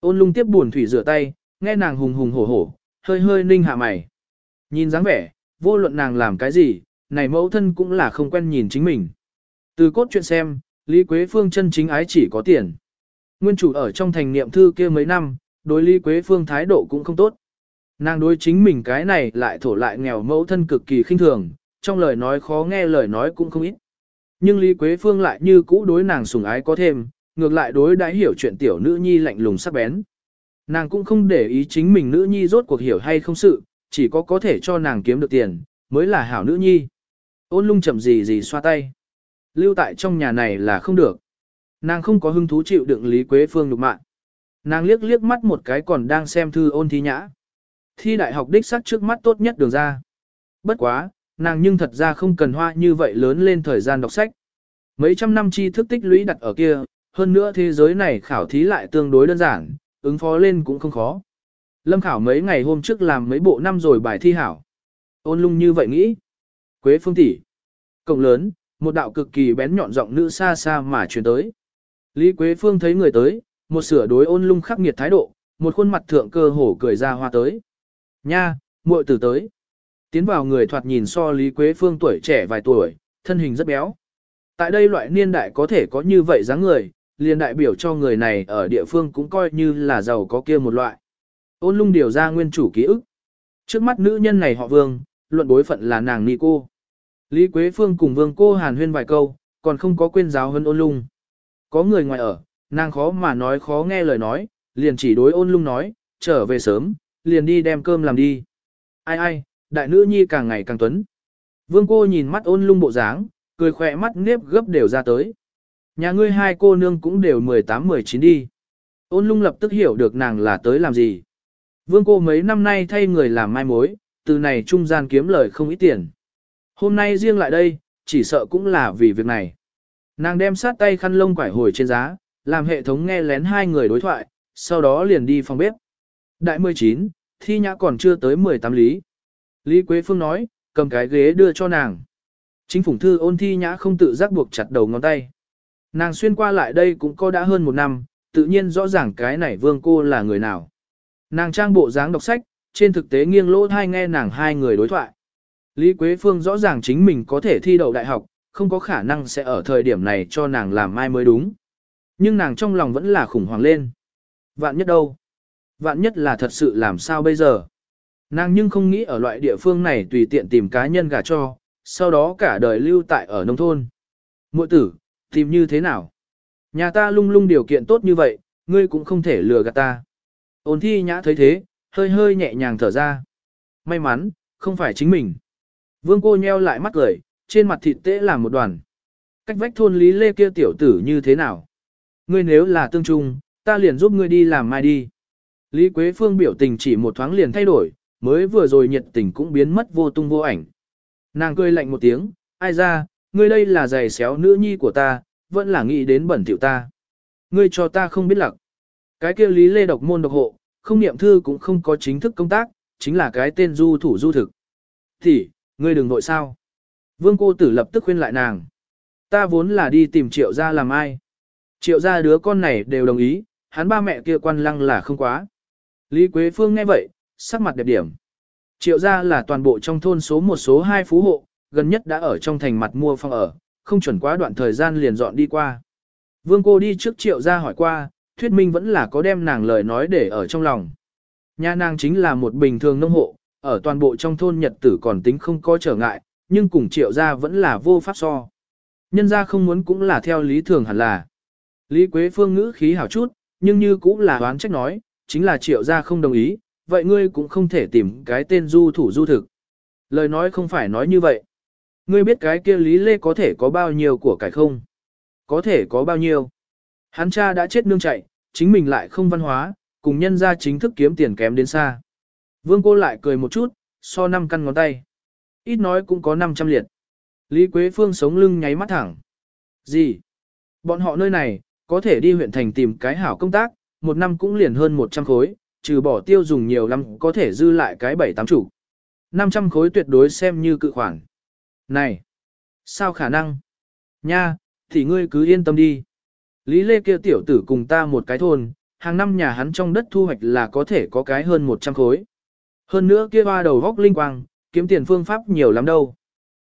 Ôn lung tiếp buồn thủy rửa tay, nghe nàng hùng hùng hổ hổ, hơi hơi ninh hạ mày. Nhìn dáng vẻ, vô luận nàng làm cái gì, này mẫu thân cũng là không quen nhìn chính mình. Từ cốt chuyện xem, Lý Quế Phương chân chính ái chỉ có tiền. Nguyên chủ ở trong thành niệm thư kia mấy năm, đối Lý Quế Phương thái độ cũng không tốt. Nàng đối chính mình cái này lại thổ lại nghèo mẫu thân cực kỳ khinh thường, trong lời nói khó nghe lời nói cũng không ít. Nhưng Lý Quế Phương lại như cũ đối nàng sủng ái có thêm, ngược lại đối đãi hiểu chuyện tiểu nữ nhi lạnh lùng sắc bén. Nàng cũng không để ý chính mình nữ nhi rốt cuộc hiểu hay không sự, chỉ có có thể cho nàng kiếm được tiền, mới là hảo nữ nhi. Ôn lung chậm gì gì xoa tay. Lưu tại trong nhà này là không được. Nàng không có hứng thú chịu đựng Lý Quế Phương nhục mạng. Nàng liếc liếc mắt một cái còn đang xem thư ôn thi nhã. Thi đại học đích sắc trước mắt tốt nhất đường ra. Bất quá, nàng nhưng thật ra không cần hoa như vậy lớn lên thời gian đọc sách. Mấy trăm năm tri thức tích lũy đặt ở kia, hơn nữa thế giới này khảo thí lại tương đối đơn giản, ứng phó lên cũng không khó. Lâm khảo mấy ngày hôm trước làm mấy bộ năm rồi bài thi hảo. Ôn lung như vậy nghĩ. Quế phương tỷ cổng lớn, một đạo cực kỳ bén nhọn giọng nữ xa xa mà truyền tới. Lý Quế Phương thấy người tới, một sửa đối ôn lung khắc nghiệt thái độ, một khuôn mặt thượng cơ hổ cười ra hoa tới. Nha, muội tử tới. Tiến vào người thoạt nhìn so Lý Quế Phương tuổi trẻ vài tuổi, thân hình rất béo. Tại đây loại niên đại có thể có như vậy dáng người, liền đại biểu cho người này ở địa phương cũng coi như là giàu có kia một loại. Ôn lung điều ra nguyên chủ ký ức. Trước mắt nữ nhân này họ vương, luận bối phận là nàng ni cô. Lý Quế Phương cùng vương cô hàn huyên vài câu, còn không có quên giáo hơn ôn lung. Có người ngoài ở, nàng khó mà nói khó nghe lời nói, liền chỉ đối ôn lung nói, trở về sớm, liền đi đem cơm làm đi. Ai ai, đại nữ nhi càng ngày càng tuấn. Vương cô nhìn mắt ôn lung bộ dáng, cười khỏe mắt nếp gấp đều ra tới. Nhà ngươi hai cô nương cũng đều 18-19 đi. Ôn lung lập tức hiểu được nàng là tới làm gì. Vương cô mấy năm nay thay người làm mai mối, từ này trung gian kiếm lời không ít tiền. Hôm nay riêng lại đây, chỉ sợ cũng là vì việc này. Nàng đem sát tay khăn lông quải hồi trên giá, làm hệ thống nghe lén hai người đối thoại, sau đó liền đi phòng bếp. Đại 19, thi nhã còn chưa tới 18 lý. Lý Quế Phương nói, cầm cái ghế đưa cho nàng. Chính phủ thư ôn thi nhã không tự giác buộc chặt đầu ngón tay. Nàng xuyên qua lại đây cũng có đã hơn một năm, tự nhiên rõ ràng cái này vương cô là người nào. Nàng trang bộ dáng đọc sách, trên thực tế nghiêng lỗ thai nghe nàng hai người đối thoại. Lý Quế Phương rõ ràng chính mình có thể thi đậu đại học, không có khả năng sẽ ở thời điểm này cho nàng làm mai mới đúng. Nhưng nàng trong lòng vẫn là khủng hoảng lên. Vạn nhất đâu? Vạn nhất là thật sự làm sao bây giờ? Nàng nhưng không nghĩ ở loại địa phương này tùy tiện tìm cá nhân gả cho, sau đó cả đời lưu tại ở nông thôn. Muội tử, tìm như thế nào? Nhà ta lung lung điều kiện tốt như vậy, ngươi cũng không thể lừa gạt ta. Ôn thi nhã thấy thế, hơi hơi nhẹ nhàng thở ra. May mắn, không phải chính mình. Vương cô nheo lại mắt cười, trên mặt thịt tễ làm một đoàn. Cách vách thôn Lý Lê kia tiểu tử như thế nào? Ngươi nếu là tương trung, ta liền giúp ngươi đi làm mai đi. Lý Quế Phương biểu tình chỉ một thoáng liền thay đổi, mới vừa rồi nhiệt tình cũng biến mất vô tung vô ảnh. Nàng cười lạnh một tiếng, ai ra, ngươi đây là giày xéo nữ nhi của ta, vẫn là nghĩ đến bẩn tiểu ta. Ngươi cho ta không biết lặc. Cái kia Lý Lê độc môn độc hộ, không niệm thư cũng không có chính thức công tác, chính là cái tên du thủ du thực. Thì, ngươi đừng nội sao. Vương cô tử lập tức khuyên lại nàng. Ta vốn là đi tìm triệu gia làm ai. Triệu gia đứa con này đều đồng ý, hắn ba mẹ kia quan lăng là không quá. Lý Quế Phương nghe vậy, sắc mặt đẹp điểm. Triệu gia là toàn bộ trong thôn số một số hai phú hộ, gần nhất đã ở trong thành mặt mua phòng ở, không chuẩn quá đoạn thời gian liền dọn đi qua. Vương cô đi trước triệu gia hỏi qua, thuyết minh vẫn là có đem nàng lời nói để ở trong lòng. Nhà nàng chính là một bình thường nông hộ, ở toàn bộ trong thôn nhật tử còn tính không có trở ngại, nhưng cùng triệu gia vẫn là vô pháp so. Nhân gia không muốn cũng là theo lý thường hẳn là. Lý Quế Phương ngữ khí hảo chút, nhưng như cũng là đoán trách nói, chính là triệu gia không đồng ý, vậy ngươi cũng không thể tìm cái tên du thủ du thực. Lời nói không phải nói như vậy. Ngươi biết cái kia Lý Lê có thể có bao nhiêu của cải không? Có thể có bao nhiêu? Hắn cha đã chết nương chạy, chính mình lại không văn hóa, cùng nhân gia chính thức kiếm tiền kém đến xa. Vương cô lại cười một chút, so năm căn ngón tay. Ít nói cũng có 500 liệt. Lý Quế Phương sống lưng nháy mắt thẳng. Gì? Bọn họ nơi này, có thể đi huyện thành tìm cái hảo công tác, một năm cũng liền hơn 100 khối, trừ bỏ tiêu dùng nhiều lắm có thể dư lại cái 7-8 chủ. 500 khối tuyệt đối xem như cự khoản. Này! Sao khả năng? Nha, thì ngươi cứ yên tâm đi. Lý Lê kia tiểu tử cùng ta một cái thôn, hàng năm nhà hắn trong đất thu hoạch là có thể có cái hơn 100 khối. Hơn nữa kia ba đầu góc linh quang, kiếm tiền phương pháp nhiều lắm đâu.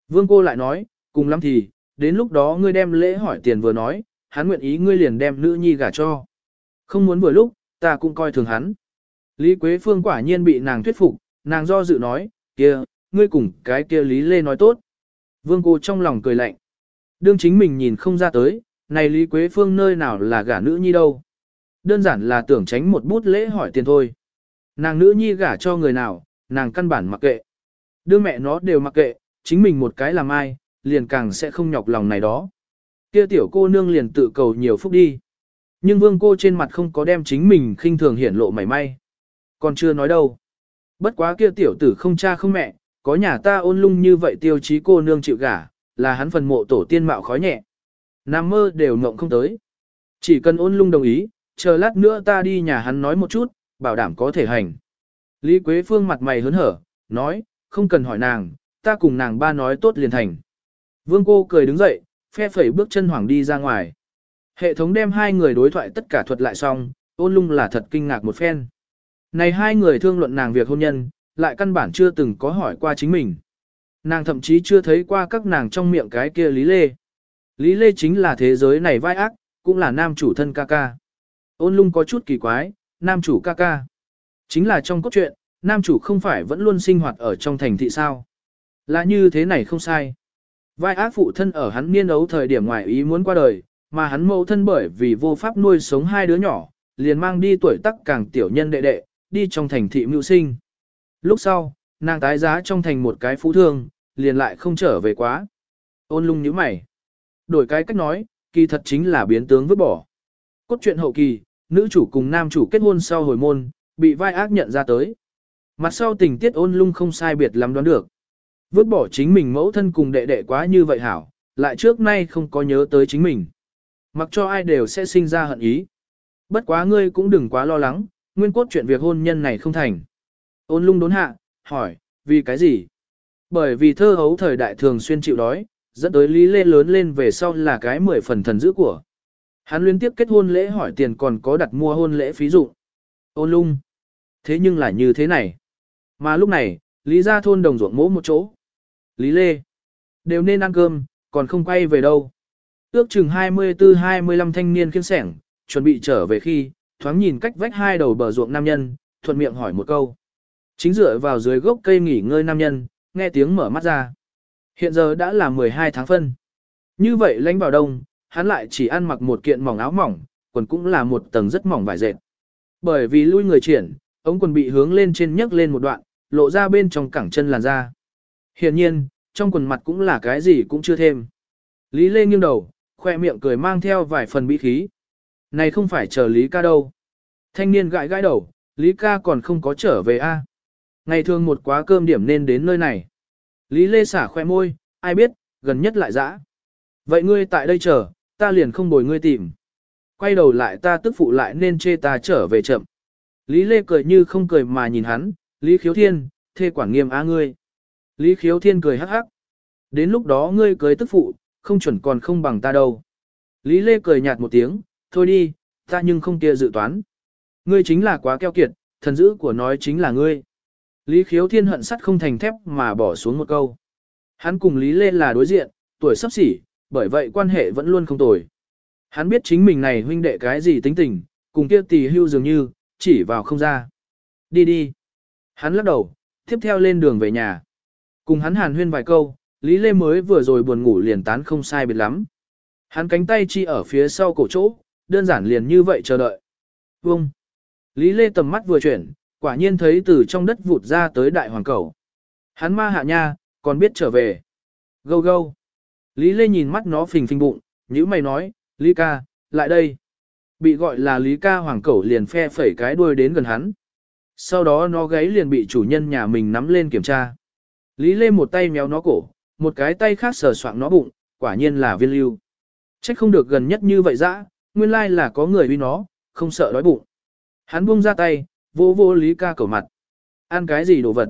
Vương cô lại nói, cùng lắm thì, đến lúc đó ngươi đem lễ hỏi tiền vừa nói, hắn nguyện ý ngươi liền đem nữ nhi gả cho. Không muốn vừa lúc, ta cũng coi thường hắn. Lý Quế Phương quả nhiên bị nàng thuyết phục, nàng do dự nói, kia, ngươi cùng cái kia Lý Lê nói tốt. Vương cô trong lòng cười lạnh. Đương chính mình nhìn không ra tới, này Lý Quế Phương nơi nào là gả nữ nhi đâu. Đơn giản là tưởng tránh một bút lễ hỏi tiền thôi. Nàng nữ nhi gả cho người nào, nàng căn bản mặc kệ. Đưa mẹ nó đều mặc kệ, chính mình một cái làm ai, liền càng sẽ không nhọc lòng này đó. Kia tiểu cô nương liền tự cầu nhiều phúc đi. Nhưng vương cô trên mặt không có đem chính mình khinh thường hiển lộ mảy may. Còn chưa nói đâu. Bất quá kia tiểu tử không cha không mẹ, có nhà ta ôn lung như vậy tiêu chí cô nương chịu gả, là hắn phần mộ tổ tiên mạo khói nhẹ. Nam mơ đều ngộng không tới. Chỉ cần ôn lung đồng ý, chờ lát nữa ta đi nhà hắn nói một chút, bảo đảm có thể hành. Lý Quế Phương mặt mày hớn hở, nói, không cần hỏi nàng, ta cùng nàng ba nói tốt liền thành. Vương cô cười đứng dậy, phe phẩy bước chân hoàng đi ra ngoài. Hệ thống đem hai người đối thoại tất cả thuật lại xong, ôn lung là thật kinh ngạc một phen. Này hai người thương luận nàng việc hôn nhân, lại căn bản chưa từng có hỏi qua chính mình. Nàng thậm chí chưa thấy qua các nàng trong miệng cái kia Lý Lê. Lý Lê chính là thế giới này vai ác, cũng là nam chủ thân ca ca. Ôn lung có chút kỳ quái, nam chủ ca ca. Chính là trong cốt truyện, nam chủ không phải vẫn luôn sinh hoạt ở trong thành thị sao. Là như thế này không sai. Vai ác phụ thân ở hắn niên ấu thời điểm ngoài ý muốn qua đời, mà hắn mẫu thân bởi vì vô pháp nuôi sống hai đứa nhỏ, liền mang đi tuổi tác càng tiểu nhân đệ đệ, đi trong thành thị mưu sinh. Lúc sau, nàng tái giá trong thành một cái phú thương, liền lại không trở về quá. Ôn lung nhíu mày. Đổi cái cách nói, kỳ thật chính là biến tướng vứt bỏ. Cốt truyện hậu kỳ, nữ chủ cùng nam chủ kết hôn sau hồi môn, bị vai ác nhận ra tới. Mặt sau tình tiết ôn lung không sai biệt lắm đoán được. Vứt bỏ chính mình mẫu thân cùng đệ đệ quá như vậy hảo, lại trước nay không có nhớ tới chính mình. Mặc cho ai đều sẽ sinh ra hận ý. Bất quá ngươi cũng đừng quá lo lắng, nguyên cốt chuyện việc hôn nhân này không thành. Ôn lung đốn hạ, hỏi, vì cái gì? Bởi vì thơ hấu thời đại thường xuyên chịu đói, dẫn tới lý lê lớn lên về sau là cái mười phần thần dữ của. Hắn liên tiếp kết hôn lễ hỏi tiền còn có đặt mua hôn lễ phí dụ. Ôn lung. Thế nhưng là như thế này. Mà lúc này, lý ra thôn đồng ruộng mỗ một chỗ. Lý lê. Đều nên ăn cơm, còn không quay về đâu. Ước chừng 24-25 thanh niên kiên sẻng, chuẩn bị trở về khi, thoáng nhìn cách vách hai đầu bờ ruộng nam nhân, thuận miệng hỏi một câu. Chính dựa vào dưới gốc cây nghỉ ngơi nam nhân, nghe tiếng mở mắt ra. Hiện giờ đã là 12 tháng phân. Như vậy lãnh vào đông, hắn lại chỉ ăn mặc một kiện mỏng áo mỏng, quần cũng là một tầng rất mỏng vải dệt. Bởi vì lui người triển, ống quần bị hướng lên trên nhấc lên một đoạn, lộ ra bên trong cẳng chân làn da. Hiện nhiên, trong quần mặt cũng là cái gì cũng chưa thêm. Lý Lê nghiêng đầu, khoe miệng cười mang theo vài phần bí khí. Này không phải chờ Lý ca đâu. Thanh niên gãi gãi đầu, Lý ca còn không có trở về a. Ngày thường một quá cơm điểm nên đến nơi này. Lý Lê xả khoe môi, ai biết, gần nhất lại dã. Vậy ngươi tại đây chờ, ta liền không bồi ngươi tìm. Quay đầu lại ta tức phụ lại nên chê ta trở về chậm. Lý Lê cười như không cười mà nhìn hắn, Lý Khiếu Thiên, thê quản nghiêm á ngươi. Lý Khiếu Thiên cười hắc hắc. Đến lúc đó ngươi cưới tức phụ, không chuẩn còn không bằng ta đâu. Lý Lê cười nhạt một tiếng, thôi đi, ta nhưng không kia dự toán. Ngươi chính là quá keo kiệt, thần dữ của nói chính là ngươi. Lý khiếu thiên hận sắt không thành thép mà bỏ xuống một câu. Hắn cùng Lý Lê là đối diện, tuổi sắp xỉ, bởi vậy quan hệ vẫn luôn không tồi. Hắn biết chính mình này huynh đệ cái gì tính tình, cùng kia tỷ hưu dường như, chỉ vào không ra. Đi đi. Hắn lắc đầu, tiếp theo lên đường về nhà. Cùng hắn hàn huyên vài câu, Lý Lê mới vừa rồi buồn ngủ liền tán không sai biệt lắm. Hắn cánh tay chi ở phía sau cổ chỗ, đơn giản liền như vậy chờ đợi. Vông. Lý Lê tầm mắt vừa chuyển, quả nhiên thấy từ trong đất vụt ra tới đại hoàng cầu. Hắn ma hạ nha, còn biết trở về. Gâu gâu. Lý Lê nhìn mắt nó phình phình bụng, nhữ mày nói, Lý ca, lại đây. Bị gọi là Lý ca hoàng cẩu liền phe phẩy cái đuôi đến gần hắn. Sau đó nó gáy liền bị chủ nhân nhà mình nắm lên kiểm tra. Lý Lê một tay méo nó cổ, một cái tay khác sờ soạng nó bụng, quả nhiên là viên lưu. Trách không được gần nhất như vậy dã, nguyên lai là có người uy nó, không sợ đói bụng. Hắn buông ra tay, vô vô Lý ca cẩu mặt. Ăn cái gì đồ vật?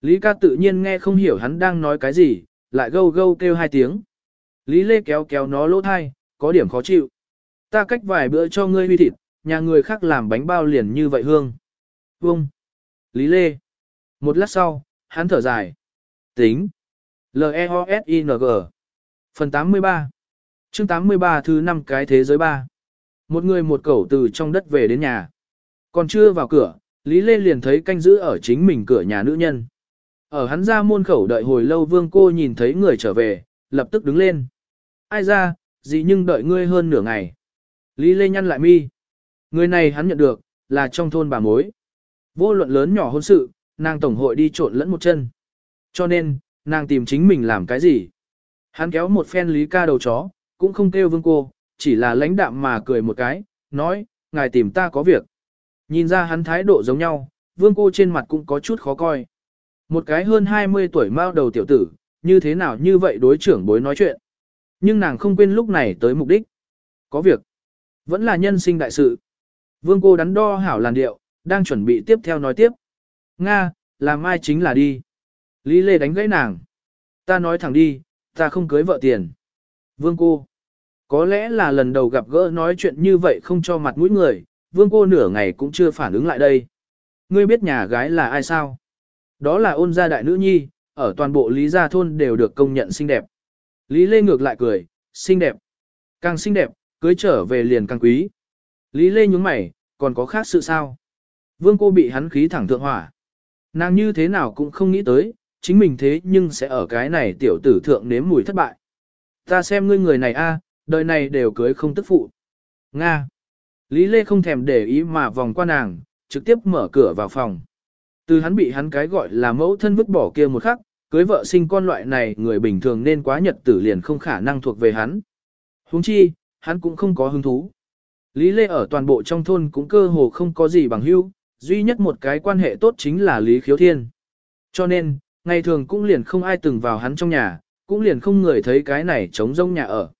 Lý ca tự nhiên nghe không hiểu hắn đang nói cái gì, lại gâu gâu kêu hai tiếng. Lý lê kéo kéo nó lỗ thai, có điểm khó chịu. Ta cách vài bữa cho ngươi huy thịt, nhà người khác làm bánh bao liền như vậy hương. Vông. Lý lê. Một lát sau, hắn thở dài. Tính. L-E-O-S-I-N-G. Phần 83. Chương 83 thứ 5 cái thế giới 3. Một người một cẩu từ trong đất về đến nhà. Còn chưa vào cửa, Lý Lê liền thấy canh giữ ở chính mình cửa nhà nữ nhân. Ở hắn ra môn khẩu đợi hồi lâu vương cô nhìn thấy người trở về, lập tức đứng lên. Ai ra, gì nhưng đợi ngươi hơn nửa ngày. Lý Lê nhăn lại mi. Người này hắn nhận được, là trong thôn bà mối. Vô luận lớn nhỏ hôn sự, nàng tổng hội đi trộn lẫn một chân. Cho nên, nàng tìm chính mình làm cái gì. Hắn kéo một phen lý ca đầu chó, cũng không kêu vương cô, chỉ là lãnh đạm mà cười một cái, nói, ngài tìm ta có việc. Nhìn ra hắn thái độ giống nhau, vương cô trên mặt cũng có chút khó coi. Một cái hơn 20 tuổi mao đầu tiểu tử, như thế nào như vậy đối trưởng bối nói chuyện. Nhưng nàng không quên lúc này tới mục đích. Có việc. Vẫn là nhân sinh đại sự. Vương cô đắn đo hảo làn điệu, đang chuẩn bị tiếp theo nói tiếp. Nga, làm mai chính là đi. Lý Lê đánh gãy nàng. Ta nói thẳng đi, ta không cưới vợ tiền. Vương cô. Có lẽ là lần đầu gặp gỡ nói chuyện như vậy không cho mặt mũi người, vương cô nửa ngày cũng chưa phản ứng lại đây. Ngươi biết nhà gái là ai sao? Đó là ôn gia đại nữ nhi, ở toàn bộ Lý Gia Thôn đều được công nhận xinh đẹp. Lý Lê ngược lại cười, xinh đẹp. Càng xinh đẹp, cưới trở về liền càng quý. Lý Lê nhúng mày, còn có khác sự sao? Vương cô bị hắn khí thẳng thượng hỏa. Nàng như thế nào cũng không nghĩ tới, chính mình thế nhưng sẽ ở cái này tiểu tử thượng nếm mùi thất bại. Ta xem ngươi người này a, đời này đều cưới không tức phụ. Nga. Lý Lê không thèm để ý mà vòng qua nàng, trực tiếp mở cửa vào phòng. Từ hắn bị hắn cái gọi là mẫu thân vứt bỏ kia một khắc, cưới vợ sinh con loại này người bình thường nên quá nhật tử liền không khả năng thuộc về hắn. huống chi, hắn cũng không có hứng thú. Lý Lê ở toàn bộ trong thôn cũng cơ hồ không có gì bằng hữu, duy nhất một cái quan hệ tốt chính là Lý Khiếu Thiên. Cho nên, ngày thường cũng liền không ai từng vào hắn trong nhà, cũng liền không người thấy cái này trống rông nhà ở.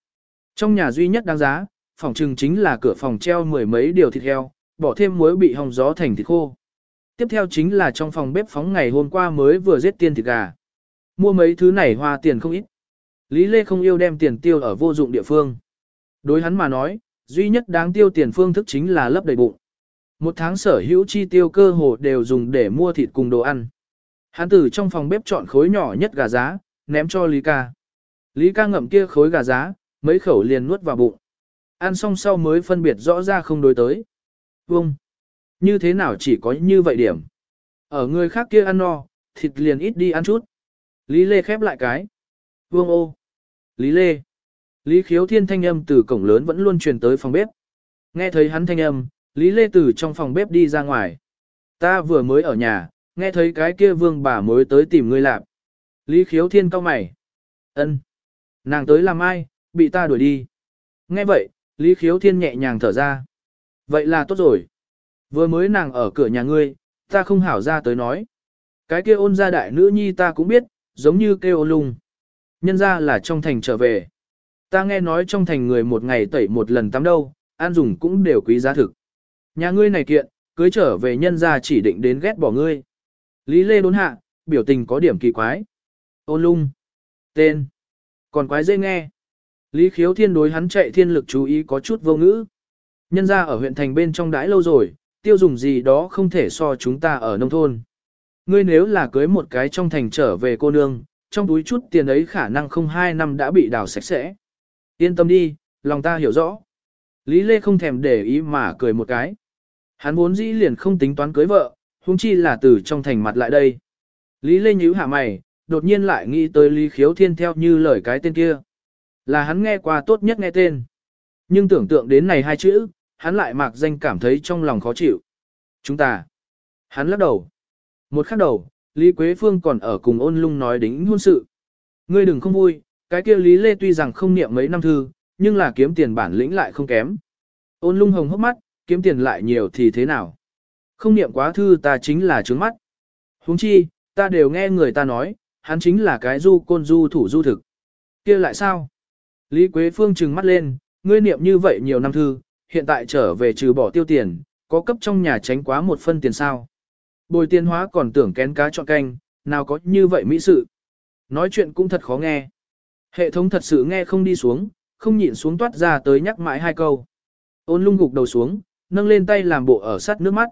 Trong nhà duy nhất đáng giá, phòng trừng chính là cửa phòng treo mười mấy điều thịt heo, bỏ thêm muối bị hồng gió thành thịt khô. Tiếp theo chính là trong phòng bếp phóng ngày hôm qua mới vừa giết tiên thịt gà. Mua mấy thứ này hoa tiền không ít. Lý Lê không yêu đem tiền tiêu ở vô dụng địa phương. Đối hắn mà nói, duy nhất đáng tiêu tiền phương thức chính là lấp đầy bụng. Một tháng sở hữu chi tiêu cơ hồ đều dùng để mua thịt cùng đồ ăn. Hắn từ trong phòng bếp chọn khối nhỏ nhất gà giá, ném cho Lý ca. Lý ca ngậm kia khối gà giá, mấy khẩu liền nuốt vào bụng. Ăn xong sau mới phân biệt rõ ra không đối tới. Vông! Như thế nào chỉ có như vậy điểm? Ở người khác kia ăn no, thịt liền ít đi ăn chút. Lý Lê khép lại cái. Vương ô! Lý Lê! Lý khiếu thiên thanh âm từ cổng lớn vẫn luôn truyền tới phòng bếp. Nghe thấy hắn thanh âm, Lý Lê từ trong phòng bếp đi ra ngoài. Ta vừa mới ở nhà, nghe thấy cái kia vương bà mới tới tìm ngươi lạp. Lý khiếu thiên cau mày. ân, Nàng tới làm ai, bị ta đuổi đi. Nghe vậy, Lý khiếu thiên nhẹ nhàng thở ra. Vậy là tốt rồi. Vừa mới nàng ở cửa nhà ngươi, ta không hảo ra tới nói. Cái kia ôn gia đại nữ nhi ta cũng biết, giống như kêu lung. Nhân ra là trong thành trở về. Ta nghe nói trong thành người một ngày tẩy một lần tắm đâu, an dùng cũng đều quý giá thực. Nhà ngươi này kiện, cưới trở về nhân ra chỉ định đến ghét bỏ ngươi. Lý Lê đốn hạ, biểu tình có điểm kỳ quái. Ôn lung. Tên. Còn quái dễ nghe. Lý khiếu thiên đối hắn chạy thiên lực chú ý có chút vô ngữ. Nhân ra ở huyện thành bên trong đãi lâu rồi, tiêu dùng gì đó không thể so chúng ta ở nông thôn. Ngươi nếu là cưới một cái trong thành trở về cô nương, trong túi chút tiền ấy khả năng không hai năm đã bị đào sạch sẽ. Yên tâm đi, lòng ta hiểu rõ. Lý Lê không thèm để ý mà cười một cái. Hắn vốn dĩ liền không tính toán cưới vợ, huống chi là từ trong thành mặt lại đây. Lý Lê nhíu hạ mày, đột nhiên lại nghĩ tới Lý Khiếu Thiên theo như lời cái tên kia. Là hắn nghe qua tốt nhất nghe tên. Nhưng tưởng tượng đến này hai chữ, hắn lại mạc danh cảm thấy trong lòng khó chịu. Chúng ta. Hắn lắc đầu. Một khắc đầu, Lý Quế Phương còn ở cùng ôn lung nói đính hôn sự. Ngươi đừng không vui, cái kia Lý Lê tuy rằng không niệm mấy năm thư, nhưng là kiếm tiền bản lĩnh lại không kém. Ôn lung hồng hốc mắt, kiếm tiền lại nhiều thì thế nào? Không niệm quá thư ta chính là trướng mắt. huống chi, ta đều nghe người ta nói, hắn chính là cái du côn du thủ du thực. kia lại sao? Lý Quế Phương trừng mắt lên, ngươi niệm như vậy nhiều năm thư, hiện tại trở về trừ bỏ tiêu tiền, có cấp trong nhà tránh quá một phân tiền sao. Bồi tiền hóa còn tưởng kén cá chọn canh, nào có như vậy mỹ sự. Nói chuyện cũng thật khó nghe. Hệ thống thật sự nghe không đi xuống, không nhịn xuống toát ra tới nhắc mãi hai câu. Ôn lung gục đầu xuống, nâng lên tay làm bộ ở sát nước mắt.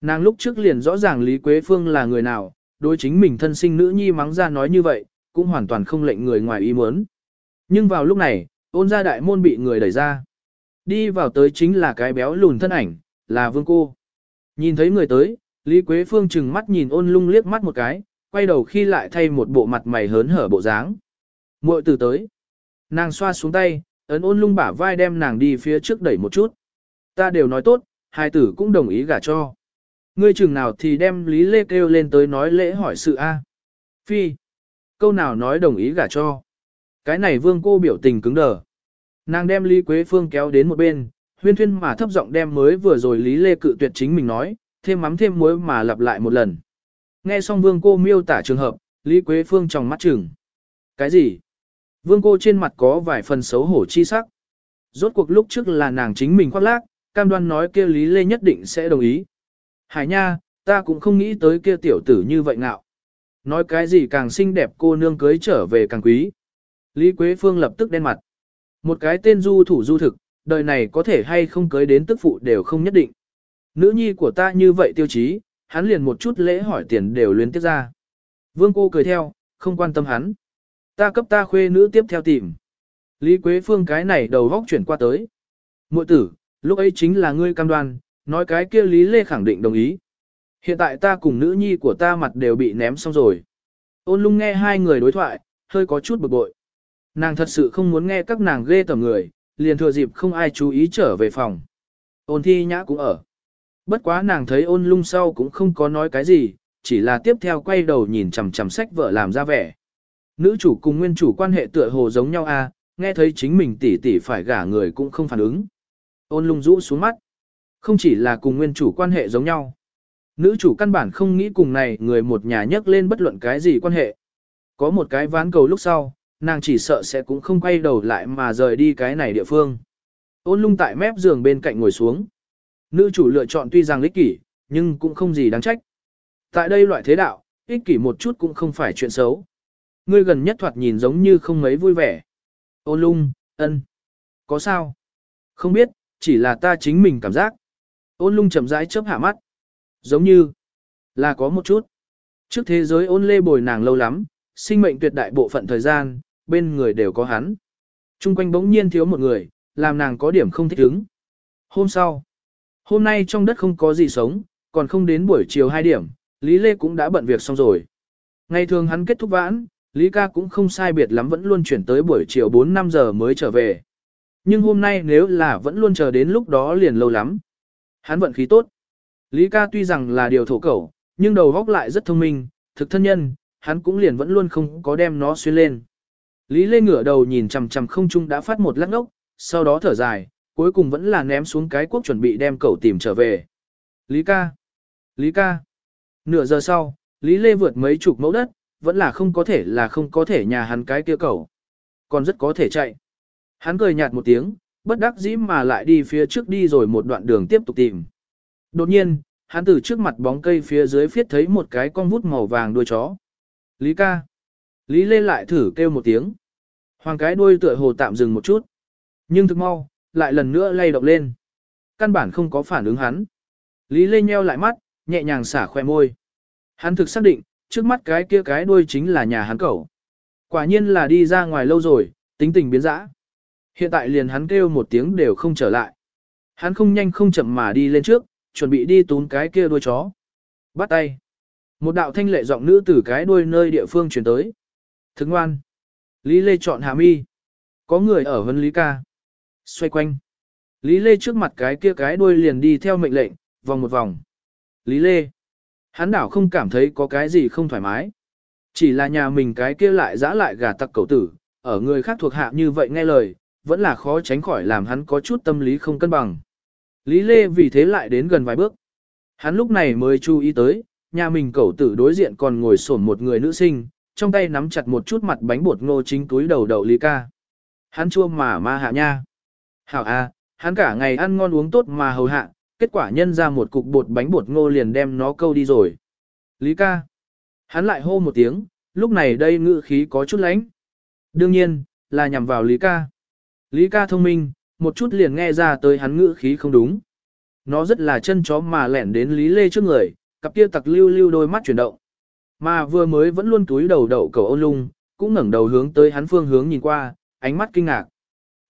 Nàng lúc trước liền rõ ràng Lý Quế Phương là người nào, đối chính mình thân sinh nữ nhi mắng ra nói như vậy, cũng hoàn toàn không lệnh người ngoài ý muốn. Nhưng vào lúc này, ôn gia đại môn bị người đẩy ra. Đi vào tới chính là cái béo lùn thân ảnh, là vương cô. Nhìn thấy người tới, Lý Quế Phương chừng mắt nhìn ôn lung liếc mắt một cái, quay đầu khi lại thay một bộ mặt mày hớn hở bộ dáng. muội từ tới. Nàng xoa xuống tay, ấn ôn lung bả vai đem nàng đi phía trước đẩy một chút. Ta đều nói tốt, hai tử cũng đồng ý gả cho. Ngươi chừng nào thì đem Lý Lê kêu lên tới nói lễ hỏi sự A. Phi. Câu nào nói đồng ý gả cho. Cái này vương cô biểu tình cứng đờ. Nàng đem Lý Quế Phương kéo đến một bên, huyên thuyên mà thấp giọng đem mới vừa rồi Lý Lê cự tuyệt chính mình nói, thêm mắm thêm muối mà lặp lại một lần. Nghe xong vương cô miêu tả trường hợp, Lý Quế Phương trong mắt chừng. Cái gì? Vương cô trên mặt có vài phần xấu hổ chi sắc. Rốt cuộc lúc trước là nàng chính mình khoác lác, cam đoan nói kia Lý Lê nhất định sẽ đồng ý. Hải nha, ta cũng không nghĩ tới kia tiểu tử như vậy ngạo. Nói cái gì càng xinh đẹp cô nương cưới trở về càng quý. Lý Quế Phương lập tức đen mặt. Một cái tên du thủ du thực, đời này có thể hay không cưới đến tức phụ đều không nhất định. Nữ nhi của ta như vậy tiêu chí, hắn liền một chút lễ hỏi tiền đều luyến tiếp ra. Vương cô cười theo, không quan tâm hắn. Ta cấp ta khuê nữ tiếp theo tìm. Lý Quế Phương cái này đầu góc chuyển qua tới. Muội tử, lúc ấy chính là ngươi cam đoan, nói cái kia Lý Lê khẳng định đồng ý. Hiện tại ta cùng nữ nhi của ta mặt đều bị ném xong rồi. Ôn lung nghe hai người đối thoại, hơi có chút bực bội. Nàng thật sự không muốn nghe các nàng ghê tầm người, liền thừa dịp không ai chú ý trở về phòng. Ôn thi nhã cũng ở. Bất quá nàng thấy ôn lung sau cũng không có nói cái gì, chỉ là tiếp theo quay đầu nhìn chằm chằm sách vợ làm ra vẻ. Nữ chủ cùng nguyên chủ quan hệ tựa hồ giống nhau à, nghe thấy chính mình tỷ tỷ phải gả người cũng không phản ứng. Ôn lung rũ xuống mắt. Không chỉ là cùng nguyên chủ quan hệ giống nhau. Nữ chủ căn bản không nghĩ cùng này người một nhà nhắc lên bất luận cái gì quan hệ. Có một cái ván cầu lúc sau, nàng chỉ sợ sẽ cũng không quay đầu lại mà rời đi cái này địa phương. Ôn lung tại mép giường bên cạnh ngồi xuống. Nữ chủ lựa chọn tuy rằng ích kỷ, nhưng cũng không gì đáng trách. Tại đây loại thế đạo, ích kỷ một chút cũng không phải chuyện xấu. Ngươi gần nhất thoạt nhìn giống như không mấy vui vẻ. Ôn lung, ân. Có sao? Không biết, chỉ là ta chính mình cảm giác. Ôn lung chậm rãi chớp hạ mắt. Giống như, là có một chút. Trước thế giới ôn lê bồi nàng lâu lắm, sinh mệnh tuyệt đại bộ phận thời gian, bên người đều có hắn. Trung quanh bỗng nhiên thiếu một người, làm nàng có điểm không thích ứng. Hôm sau, hôm nay trong đất không có gì sống, còn không đến buổi chiều 2 điểm, Lý Lê cũng đã bận việc xong rồi. Ngày thường hắn kết thúc vãn, Lý ca cũng không sai biệt lắm vẫn luôn chuyển tới buổi chiều 4-5 giờ mới trở về. Nhưng hôm nay nếu là vẫn luôn chờ đến lúc đó liền lâu lắm. Hắn vận khí tốt. Lý ca tuy rằng là điều thổ cẩu, nhưng đầu góc lại rất thông minh, thực thân nhân, hắn cũng liền vẫn luôn không có đem nó xuyên lên. Lý Lê ngửa đầu nhìn chằm chằm không trung đã phát một lắc ốc, sau đó thở dài, cuối cùng vẫn là ném xuống cái quốc chuẩn bị đem cậu tìm trở về. Lý ca! Lý ca! Nửa giờ sau, Lý Lê vượt mấy chục mẫu đất, vẫn là không có thể là không có thể nhà hắn cái kia cậu. Còn rất có thể chạy. Hắn cười nhạt một tiếng, bất đắc dĩ mà lại đi phía trước đi rồi một đoạn đường tiếp tục tìm. Đột nhiên, hắn từ trước mặt bóng cây phía dưới phiết thấy một cái con vút màu vàng đuôi chó. Lý ca. Lý Lê lại thử kêu một tiếng. Hoàng cái đuôi tựa hồ tạm dừng một chút. Nhưng thực mau, lại lần nữa lay động lên. Căn bản không có phản ứng hắn. Lý Lê nheo lại mắt, nhẹ nhàng xả khoe môi. Hắn thực xác định, trước mắt cái kia cái đuôi chính là nhà hắn cẩu. Quả nhiên là đi ra ngoài lâu rồi, tính tình biến dã. Hiện tại liền hắn kêu một tiếng đều không trở lại. Hắn không nhanh không chậm mà đi lên trước, chuẩn bị đi tún cái kia đuôi chó. Bắt tay. Một đạo thanh lệ giọng nữ từ cái đuôi nơi địa phương chuyển tới. Thức ngoan. Lý Lê chọn hàm mi. Có người ở vân Lý ca. Xoay quanh. Lý Lê trước mặt cái kia cái đuôi liền đi theo mệnh lệnh, vòng một vòng. Lý Lê. Hắn đảo không cảm thấy có cái gì không thoải mái. Chỉ là nhà mình cái kia lại dã lại gà tặc cầu tử, ở người khác thuộc hạ như vậy nghe lời, vẫn là khó tránh khỏi làm hắn có chút tâm lý không cân bằng. Lý Lê vì thế lại đến gần vài bước. Hắn lúc này mới chú ý tới, nhà mình cẩu tử đối diện còn ngồi sổn một người nữ sinh, trong tay nắm chặt một chút mặt bánh bột ngô chính túi đầu đầu Lý ca. Hắn chua mà ma hạ nha. Hảo à, hắn cả ngày ăn ngon uống tốt mà hầu hạ, kết quả nhân ra một cục bột bánh bột ngô liền đem nó câu đi rồi. Lý ca. Hắn lại hô một tiếng, lúc này đây ngự khí có chút lánh. Đương nhiên, là nhằm vào Lý ca. Lý ca thông minh, một chút liền nghe ra tới hắn ngữ khí không đúng. Nó rất là chân chó mà lẻn đến Lý Lê trước người, cặp kia tặc lưu lưu đôi mắt chuyển động. Mà vừa mới vẫn luôn túi đầu đậu cầu ôn lung, cũng ngẩng đầu hướng tới hắn phương hướng nhìn qua, ánh mắt kinh ngạc.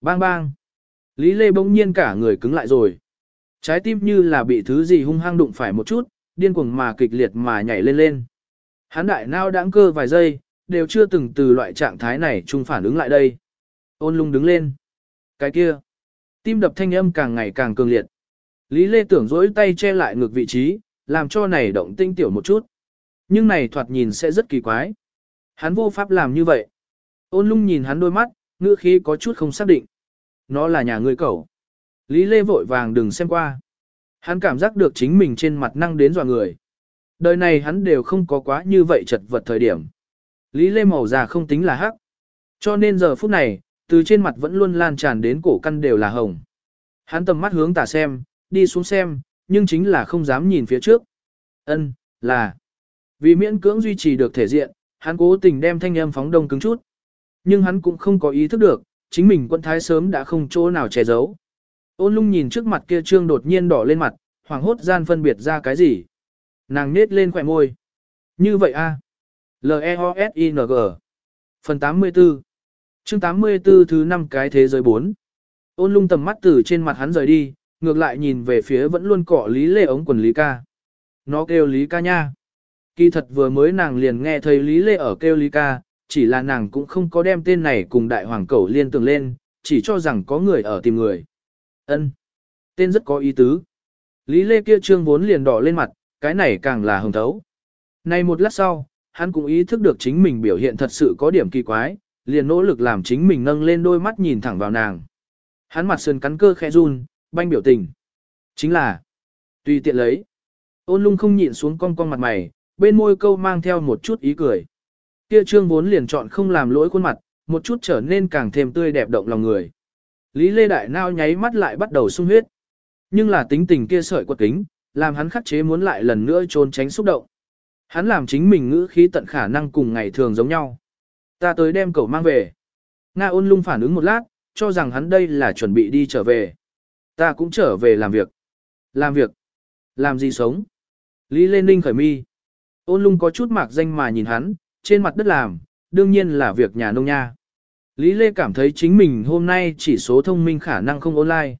Bang bang. Lý Lê bỗng nhiên cả người cứng lại rồi. Trái tim như là bị thứ gì hung hăng đụng phải một chút, điên cuồng mà kịch liệt mà nhảy lên lên. Hắn đại nao đãng cơ vài giây, đều chưa từng từ loại trạng thái này chung phản ứng lại đây. Ôn lung đứng lên. Cái kia. Tim đập thanh âm càng ngày càng cường liệt. Lý Lê tưởng dối tay che lại ngược vị trí, làm cho này động tinh tiểu một chút. Nhưng này thoạt nhìn sẽ rất kỳ quái. Hắn vô pháp làm như vậy. Ôn lung nhìn hắn đôi mắt, ngữ khí có chút không xác định. Nó là nhà người cẩu. Lý Lê vội vàng đừng xem qua. Hắn cảm giác được chính mình trên mặt năng đến dọa người. Đời này hắn đều không có quá như vậy chật vật thời điểm. Lý Lê màu già không tính là hắc. Cho nên giờ phút này, từ trên mặt vẫn luôn lan tràn đến cổ căn đều là hồng. Hắn tầm mắt hướng tả xem, đi xuống xem, nhưng chính là không dám nhìn phía trước. Ân, là. Vì miễn cưỡng duy trì được thể diện, hắn cố tình đem thanh âm phóng đông cứng chút. Nhưng hắn cũng không có ý thức được, chính mình quân thái sớm đã không chỗ nào che giấu. Ôn lung nhìn trước mặt kia trương đột nhiên đỏ lên mặt, hoàng hốt gian phân biệt ra cái gì. Nàng nết lên khỏe môi. Như vậy a L-E-O-S-I-N-G Phần 84 chương 84 thứ 5 cái thế giới 4 Ôn lung tầm mắt từ trên mặt hắn rời đi, ngược lại nhìn về phía vẫn luôn cọ Lý Lê ống quần Lý ca. Nó kêu Lý ca nha. Kỳ thật vừa mới nàng liền nghe thấy Lý Lê ở kêu Lý ca, chỉ là nàng cũng không có đem tên này cùng đại hoàng cẩu liên tưởng lên, chỉ cho rằng có người ở tìm người. Ân, Tên rất có ý tứ. Lý Lê kia trương vốn liền đỏ lên mặt, cái này càng là hồng thấu. Nay một lát sau, hắn cũng ý thức được chính mình biểu hiện thật sự có điểm kỳ quái, liền nỗ lực làm chính mình nâng lên đôi mắt nhìn thẳng vào nàng. Hắn mặt sơn cắn cơ khẽ run, banh biểu tình. Chính là, tùy tiện lấy. Ôn lung không nhịn xuống cong cong mặt mày, bên môi câu mang theo một chút ý cười. Kia trương vốn liền chọn không làm lỗi khuôn mặt, một chút trở nên càng thêm tươi đẹp động lòng người. Lý Lê Đại Nao nháy mắt lại bắt đầu sung huyết. Nhưng là tính tình kia sợi quật kính, làm hắn khắc chế muốn lại lần nữa trốn tránh xúc động. Hắn làm chính mình ngữ khí tận khả năng cùng ngày thường giống nhau. Ta tới đem cậu mang về. Nga ôn lung phản ứng một lát, cho rằng hắn đây là chuẩn bị đi trở về. Ta cũng trở về làm việc. Làm việc. Làm gì sống? Lý Lê Ninh khởi mi. Ôn lung có chút mạc danh mà nhìn hắn, trên mặt đất làm, đương nhiên là việc nhà nông nha. Lý Lê cảm thấy chính mình hôm nay chỉ số thông minh khả năng không online.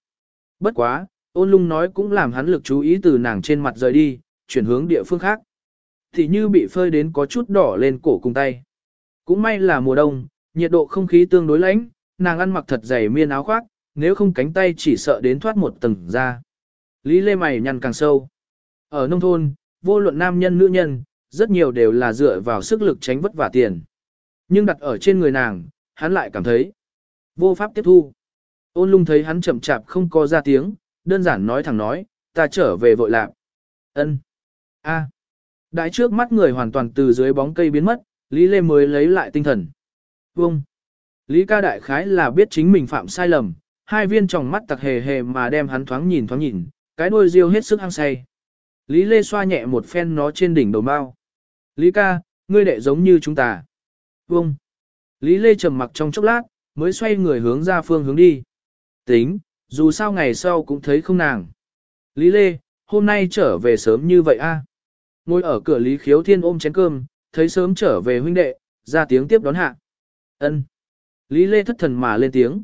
Bất quá, ôn lung nói cũng làm hắn lực chú ý từ nàng trên mặt rời đi, chuyển hướng địa phương khác. Thì như bị phơi đến có chút đỏ lên cổ cùng tay. Cũng may là mùa đông, nhiệt độ không khí tương đối lạnh, nàng ăn mặc thật dày miên áo khoác, nếu không cánh tay chỉ sợ đến thoát một tầng ra. Lý Lê mày nhăn càng sâu. Ở nông thôn, vô luận nam nhân nữ nhân, rất nhiều đều là dựa vào sức lực tránh vất vả tiền. Nhưng đặt ở trên người nàng, hắn lại cảm thấy vô pháp tiếp thu. Ôn lung thấy hắn chậm chạp không có ra tiếng, đơn giản nói thẳng nói, ta trở về vội lạc. Ân. A. Đại trước mắt người hoàn toàn từ dưới bóng cây biến mất, Lý Lê mới lấy lại tinh thần. Vông. Lý ca đại khái là biết chính mình phạm sai lầm, hai viên tròng mắt tặc hề hề mà đem hắn thoáng nhìn thoáng nhìn, cái đôi riêu hết sức hăng say. Lý Lê xoa nhẹ một phen nó trên đỉnh đầu Mao. Lý ca, ngươi đệ giống như chúng ta. Vâng. Lý Lê trầm mặc trong chốc lát, mới xoay người hướng ra phương hướng đi. Tính, dù sao ngày sau cũng thấy không nàng. Lý Lê, hôm nay trở về sớm như vậy a? Ngồi ở cửa Lý Khiếu Thiên ôm chén cơm, thấy sớm trở về huynh đệ, ra tiếng tiếp đón hạ. Ân. Lý Lê thất thần mà lên tiếng.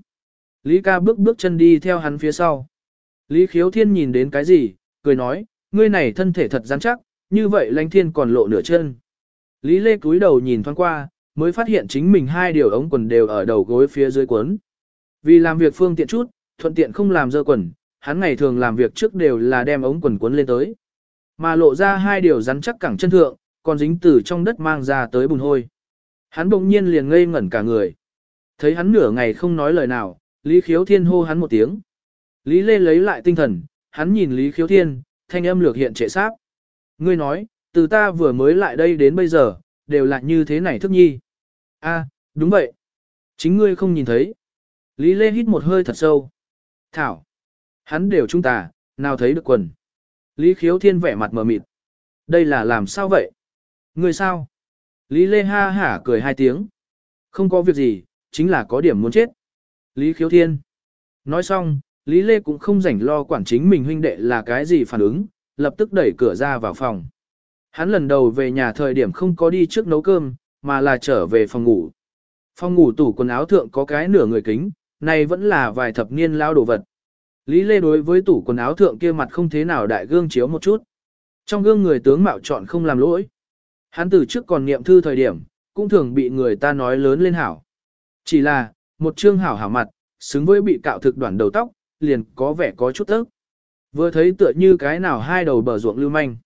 Lý ca bước bước chân đi theo hắn phía sau. Lý Khiếu Thiên nhìn đến cái gì, cười nói, ngươi này thân thể thật rắn chắc, như vậy lãnh thiên còn lộ nửa chân. Lý Lê cúi đầu nhìn thoáng qua, mới phát hiện chính mình hai điều ống quần đều ở đầu gối phía dưới quấn. Vì làm việc phương tiện chút, thuận tiện không làm dơ quần, hắn ngày thường làm việc trước đều là đem ống quần quấn lên tới. Mà lộ ra hai điều rắn chắc cẳng chân thượng, còn dính từ trong đất mang ra tới bùn hôi. Hắn bỗng nhiên liền ngây ngẩn cả người. Thấy hắn nửa ngày không nói lời nào, Lý Khiếu Thiên hô hắn một tiếng. Lý Lê lấy lại tinh thần, hắn nhìn Lý Khiếu Thiên, thanh âm lược hiện trệ sáp. Ngươi nói, từ ta vừa mới lại đây đến bây giờ, đều là như thế này thức nhi. A, đúng vậy. Chính ngươi không nhìn thấy. Lý Lê hít một hơi thật sâu. Thảo. Hắn đều chúng ta, nào thấy được quần. Lý Khiếu Thiên vẻ mặt mờ mịt. Đây là làm sao vậy? Ngươi sao? Lý Lê ha hả cười hai tiếng. Không có việc gì, chính là có điểm muốn chết. Lý Khiếu Thiên. Nói xong, Lý Lê cũng không rảnh lo quản chính mình huynh đệ là cái gì phản ứng, lập tức đẩy cửa ra vào phòng. Hắn lần đầu về nhà thời điểm không có đi trước nấu cơm, mà là trở về phòng ngủ. Phòng ngủ tủ quần áo thượng có cái nửa người kính, này vẫn là vài thập niên lao đồ vật. Lý Lê đối với tủ quần áo thượng kia mặt không thế nào đại gương chiếu một chút. Trong gương người tướng mạo chọn không làm lỗi. Hắn từ trước còn niệm thư thời điểm, cũng thường bị người ta nói lớn lên hảo. Chỉ là, một trương hảo hảo mặt, xứng với bị cạo thực đoạn đầu tóc, liền có vẻ có chút tức. Vừa thấy tựa như cái nào hai đầu bờ ruộng lưu manh.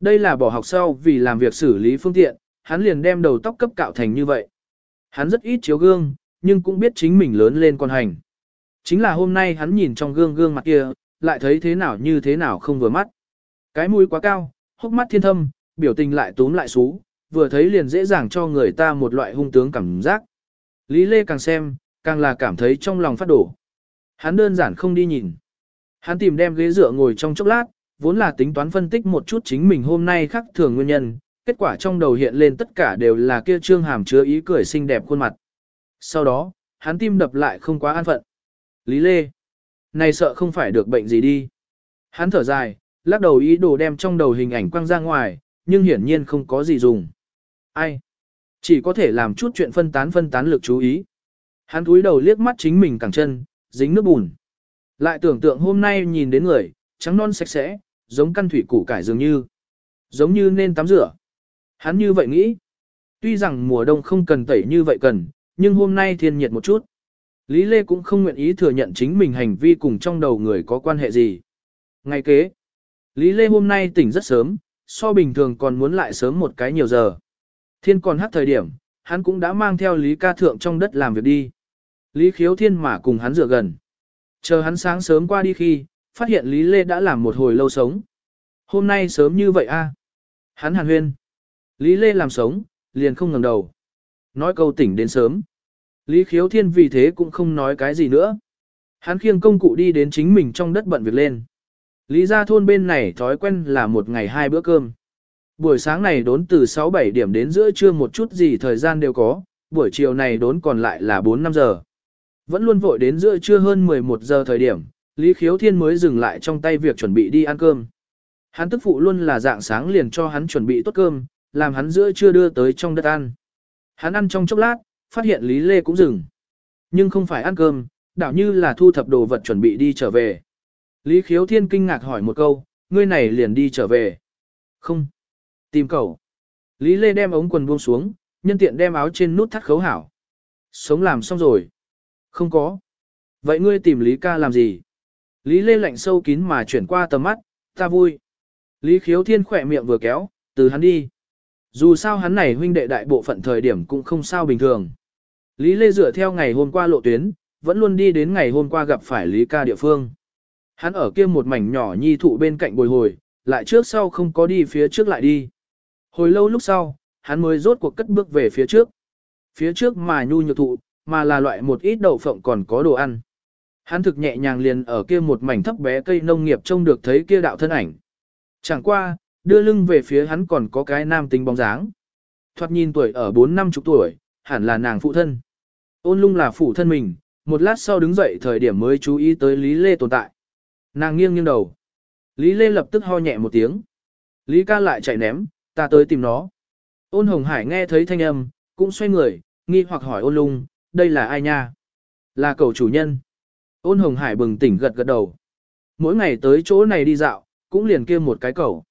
Đây là bỏ học sau vì làm việc xử lý phương tiện, hắn liền đem đầu tóc cấp cạo thành như vậy. Hắn rất ít chiếu gương, nhưng cũng biết chính mình lớn lên con hành. Chính là hôm nay hắn nhìn trong gương gương mặt kia, lại thấy thế nào như thế nào không vừa mắt. Cái mũi quá cao, hốc mắt thiên thâm, biểu tình lại túm lại xú, vừa thấy liền dễ dàng cho người ta một loại hung tướng cảm giác. Lý Lê càng xem, càng là cảm thấy trong lòng phát đổ. Hắn đơn giản không đi nhìn. Hắn tìm đem ghế dựa ngồi trong chốc lát, vốn là tính toán phân tích một chút chính mình hôm nay khác thường nguyên nhân, kết quả trong đầu hiện lên tất cả đều là kia trương hàm chứa ý cười xinh đẹp khuôn mặt. Sau đó, hắn tim đập lại không quá an phận. Lý Lê, này sợ không phải được bệnh gì đi. Hắn thở dài, lắc đầu ý đồ đem trong đầu hình ảnh quăng ra ngoài, nhưng hiển nhiên không có gì dùng. Ai? Chỉ có thể làm chút chuyện phân tán phân tán lực chú ý. Hắn cúi đầu liếc mắt chính mình cẳng chân, dính nước bùn. Lại tưởng tượng hôm nay nhìn đến người, trắng non sạch sẽ, giống căn thủy củ cải dường như. Giống như nên tắm rửa. Hắn như vậy nghĩ. Tuy rằng mùa đông không cần tẩy như vậy cần, nhưng hôm nay thiên nhiệt một chút. Lý Lê cũng không nguyện ý thừa nhận chính mình hành vi cùng trong đầu người có quan hệ gì. Ngay kế, Lý Lê hôm nay tỉnh rất sớm, so bình thường còn muốn lại sớm một cái nhiều giờ. Thiên còn hát thời điểm, hắn cũng đã mang theo Lý ca thượng trong đất làm việc đi. Lý khiếu thiên mà cùng hắn dựa gần. Chờ hắn sáng sớm qua đi khi, phát hiện Lý Lê đã làm một hồi lâu sống. Hôm nay sớm như vậy a à? Hắn hàn huyên. Lý Lê làm sống, liền không ngẩng đầu. Nói câu tỉnh đến sớm. Lý khiếu thiên vì thế cũng không nói cái gì nữa. Hắn khiêng công cụ đi đến chính mình trong đất bận việc lên. Lý gia thôn bên này thói quen là một ngày hai bữa cơm. Buổi sáng này đốn từ 6-7 điểm đến giữa trưa một chút gì thời gian đều có, buổi chiều này đốn còn lại là 4-5 giờ. Vẫn luôn vội đến giữa trưa hơn 11 giờ thời điểm, Lý Khiếu Thiên mới dừng lại trong tay việc chuẩn bị đi ăn cơm. Hắn tức phụ luôn là dạng sáng liền cho hắn chuẩn bị tốt cơm, làm hắn giữa trưa đưa tới trong đất ăn. Hắn ăn trong chốc lát, phát hiện Lý Lê cũng dừng. Nhưng không phải ăn cơm, đảo như là thu thập đồ vật chuẩn bị đi trở về. Lý Khiếu Thiên kinh ngạc hỏi một câu, ngươi này liền đi trở về. Không. Tìm cậu. Lý Lê đem ống quần buông xuống, nhân tiện đem áo trên nút thắt khấu hảo. Sống làm xong rồi. Không có. Vậy ngươi tìm Lý ca làm gì? Lý Lê lạnh sâu kín mà chuyển qua tầm mắt, ta vui. Lý Khiếu Thiên khỏe miệng vừa kéo, từ hắn đi. Dù sao hắn này huynh đệ đại bộ phận thời điểm cũng không sao bình thường. Lý Lê dựa theo ngày hôm qua lộ tuyến, vẫn luôn đi đến ngày hôm qua gặp phải Lý ca địa phương. Hắn ở kia một mảnh nhỏ nhi thụ bên cạnh bồi hồi, lại trước sau không có đi phía trước lại đi. Hồi lâu lúc sau, hắn mới rốt cuộc cất bước về phía trước. Phía trước mà nhu nhược thụ, mà là loại một ít đậu phộng còn có đồ ăn. Hắn thực nhẹ nhàng liền ở kia một mảnh thấp bé cây nông nghiệp trông được thấy kia đạo thân ảnh. Chẳng qua, đưa lưng về phía hắn còn có cái nam tính bóng dáng. Thoạt nhìn tuổi ở 4 năm chục tuổi, hẳn là nàng phụ thân. Ôn lung là phụ thân mình, một lát sau đứng dậy thời điểm mới chú ý tới Lý Lê tồn tại. Nàng nghiêng nghiêng đầu. Lý Lê lập tức ho nhẹ một tiếng. Lý ca lại chạy ném, ta tới tìm nó. Ôn Hồng Hải nghe thấy thanh âm, cũng xoay người, nghi hoặc hỏi ôn lung, đây là ai nha? Là cậu chủ nhân. Ôn Hồng Hải bừng tỉnh gật gật đầu. Mỗi ngày tới chỗ này đi dạo, cũng liền kia một cái cậu.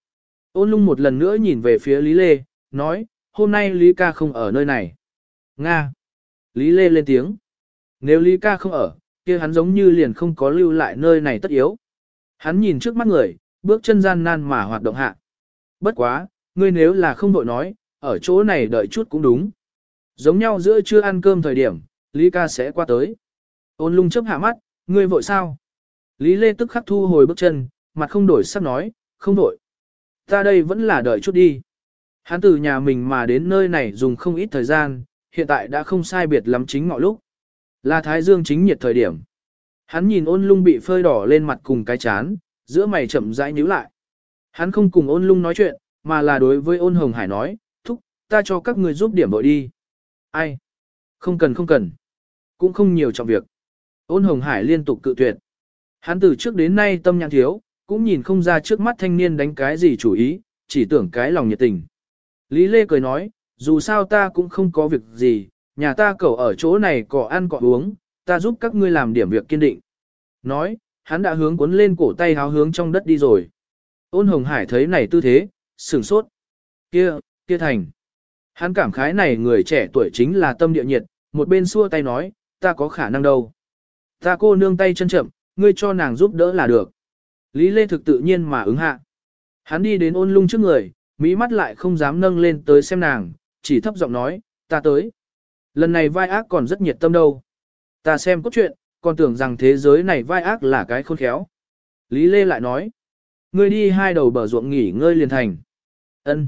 Ôn lung một lần nữa nhìn về phía Lý Lê, nói, hôm nay Lý ca không ở nơi này. Nga. Lý Lê lên tiếng. Nếu Lý ca không ở, kia hắn giống như liền không có lưu lại nơi này tất yếu. Hắn nhìn trước mắt người, bước chân gian nan mà hoạt động hạ. Bất quá, ngươi nếu là không đội nói, ở chỗ này đợi chút cũng đúng. Giống nhau giữa trưa ăn cơm thời điểm, Lý ca sẽ qua tới. Ôn lung chấp hạ mắt, ngươi vội sao? Lý Lê tức khắc thu hồi bước chân, mặt không đổi sắc nói, không đổi. Ta đây vẫn là đợi chút đi. Hắn từ nhà mình mà đến nơi này dùng không ít thời gian, hiện tại đã không sai biệt lắm chính ngọ lúc. Là thái dương chính nhiệt thời điểm. Hắn nhìn ôn lung bị phơi đỏ lên mặt cùng cái chán, giữa mày chậm rãi nhíu lại. Hắn không cùng ôn lung nói chuyện, mà là đối với ôn hồng hải nói, thúc, ta cho các người giúp điểm vội đi. Ai? Không cần không cần. Cũng không nhiều trọng việc. Ôn hồng hải liên tục cự tuyệt. Hắn từ trước đến nay tâm nhãn thiếu, cũng nhìn không ra trước mắt thanh niên đánh cái gì chủ ý, chỉ tưởng cái lòng nhiệt tình. Lý Lê cười nói, dù sao ta cũng không có việc gì, nhà ta cậu ở chỗ này có ăn có uống, ta giúp các ngươi làm điểm việc kiên định. Nói, hắn đã hướng cuốn lên cổ tay háo hướng trong đất đi rồi. Ôn Hồng Hải thấy này tư thế, sửng sốt. Kia, kia thành. Hắn cảm khái này người trẻ tuổi chính là tâm địa nhiệt, một bên xua tay nói, ta có khả năng đâu. Ta cô nương tay chân chậm, ngươi cho nàng giúp đỡ là được. Lý Lê thực tự nhiên mà ứng hạ. Hắn đi đến ôn lung trước người, mỹ mắt lại không dám nâng lên tới xem nàng, chỉ thấp giọng nói, ta tới. Lần này vai ác còn rất nhiệt tâm đâu. Ta xem cốt truyện, còn tưởng rằng thế giới này vai ác là cái khôn khéo. Lý Lê lại nói, ngươi đi hai đầu bờ ruộng nghỉ ngơi liền thành. Ân.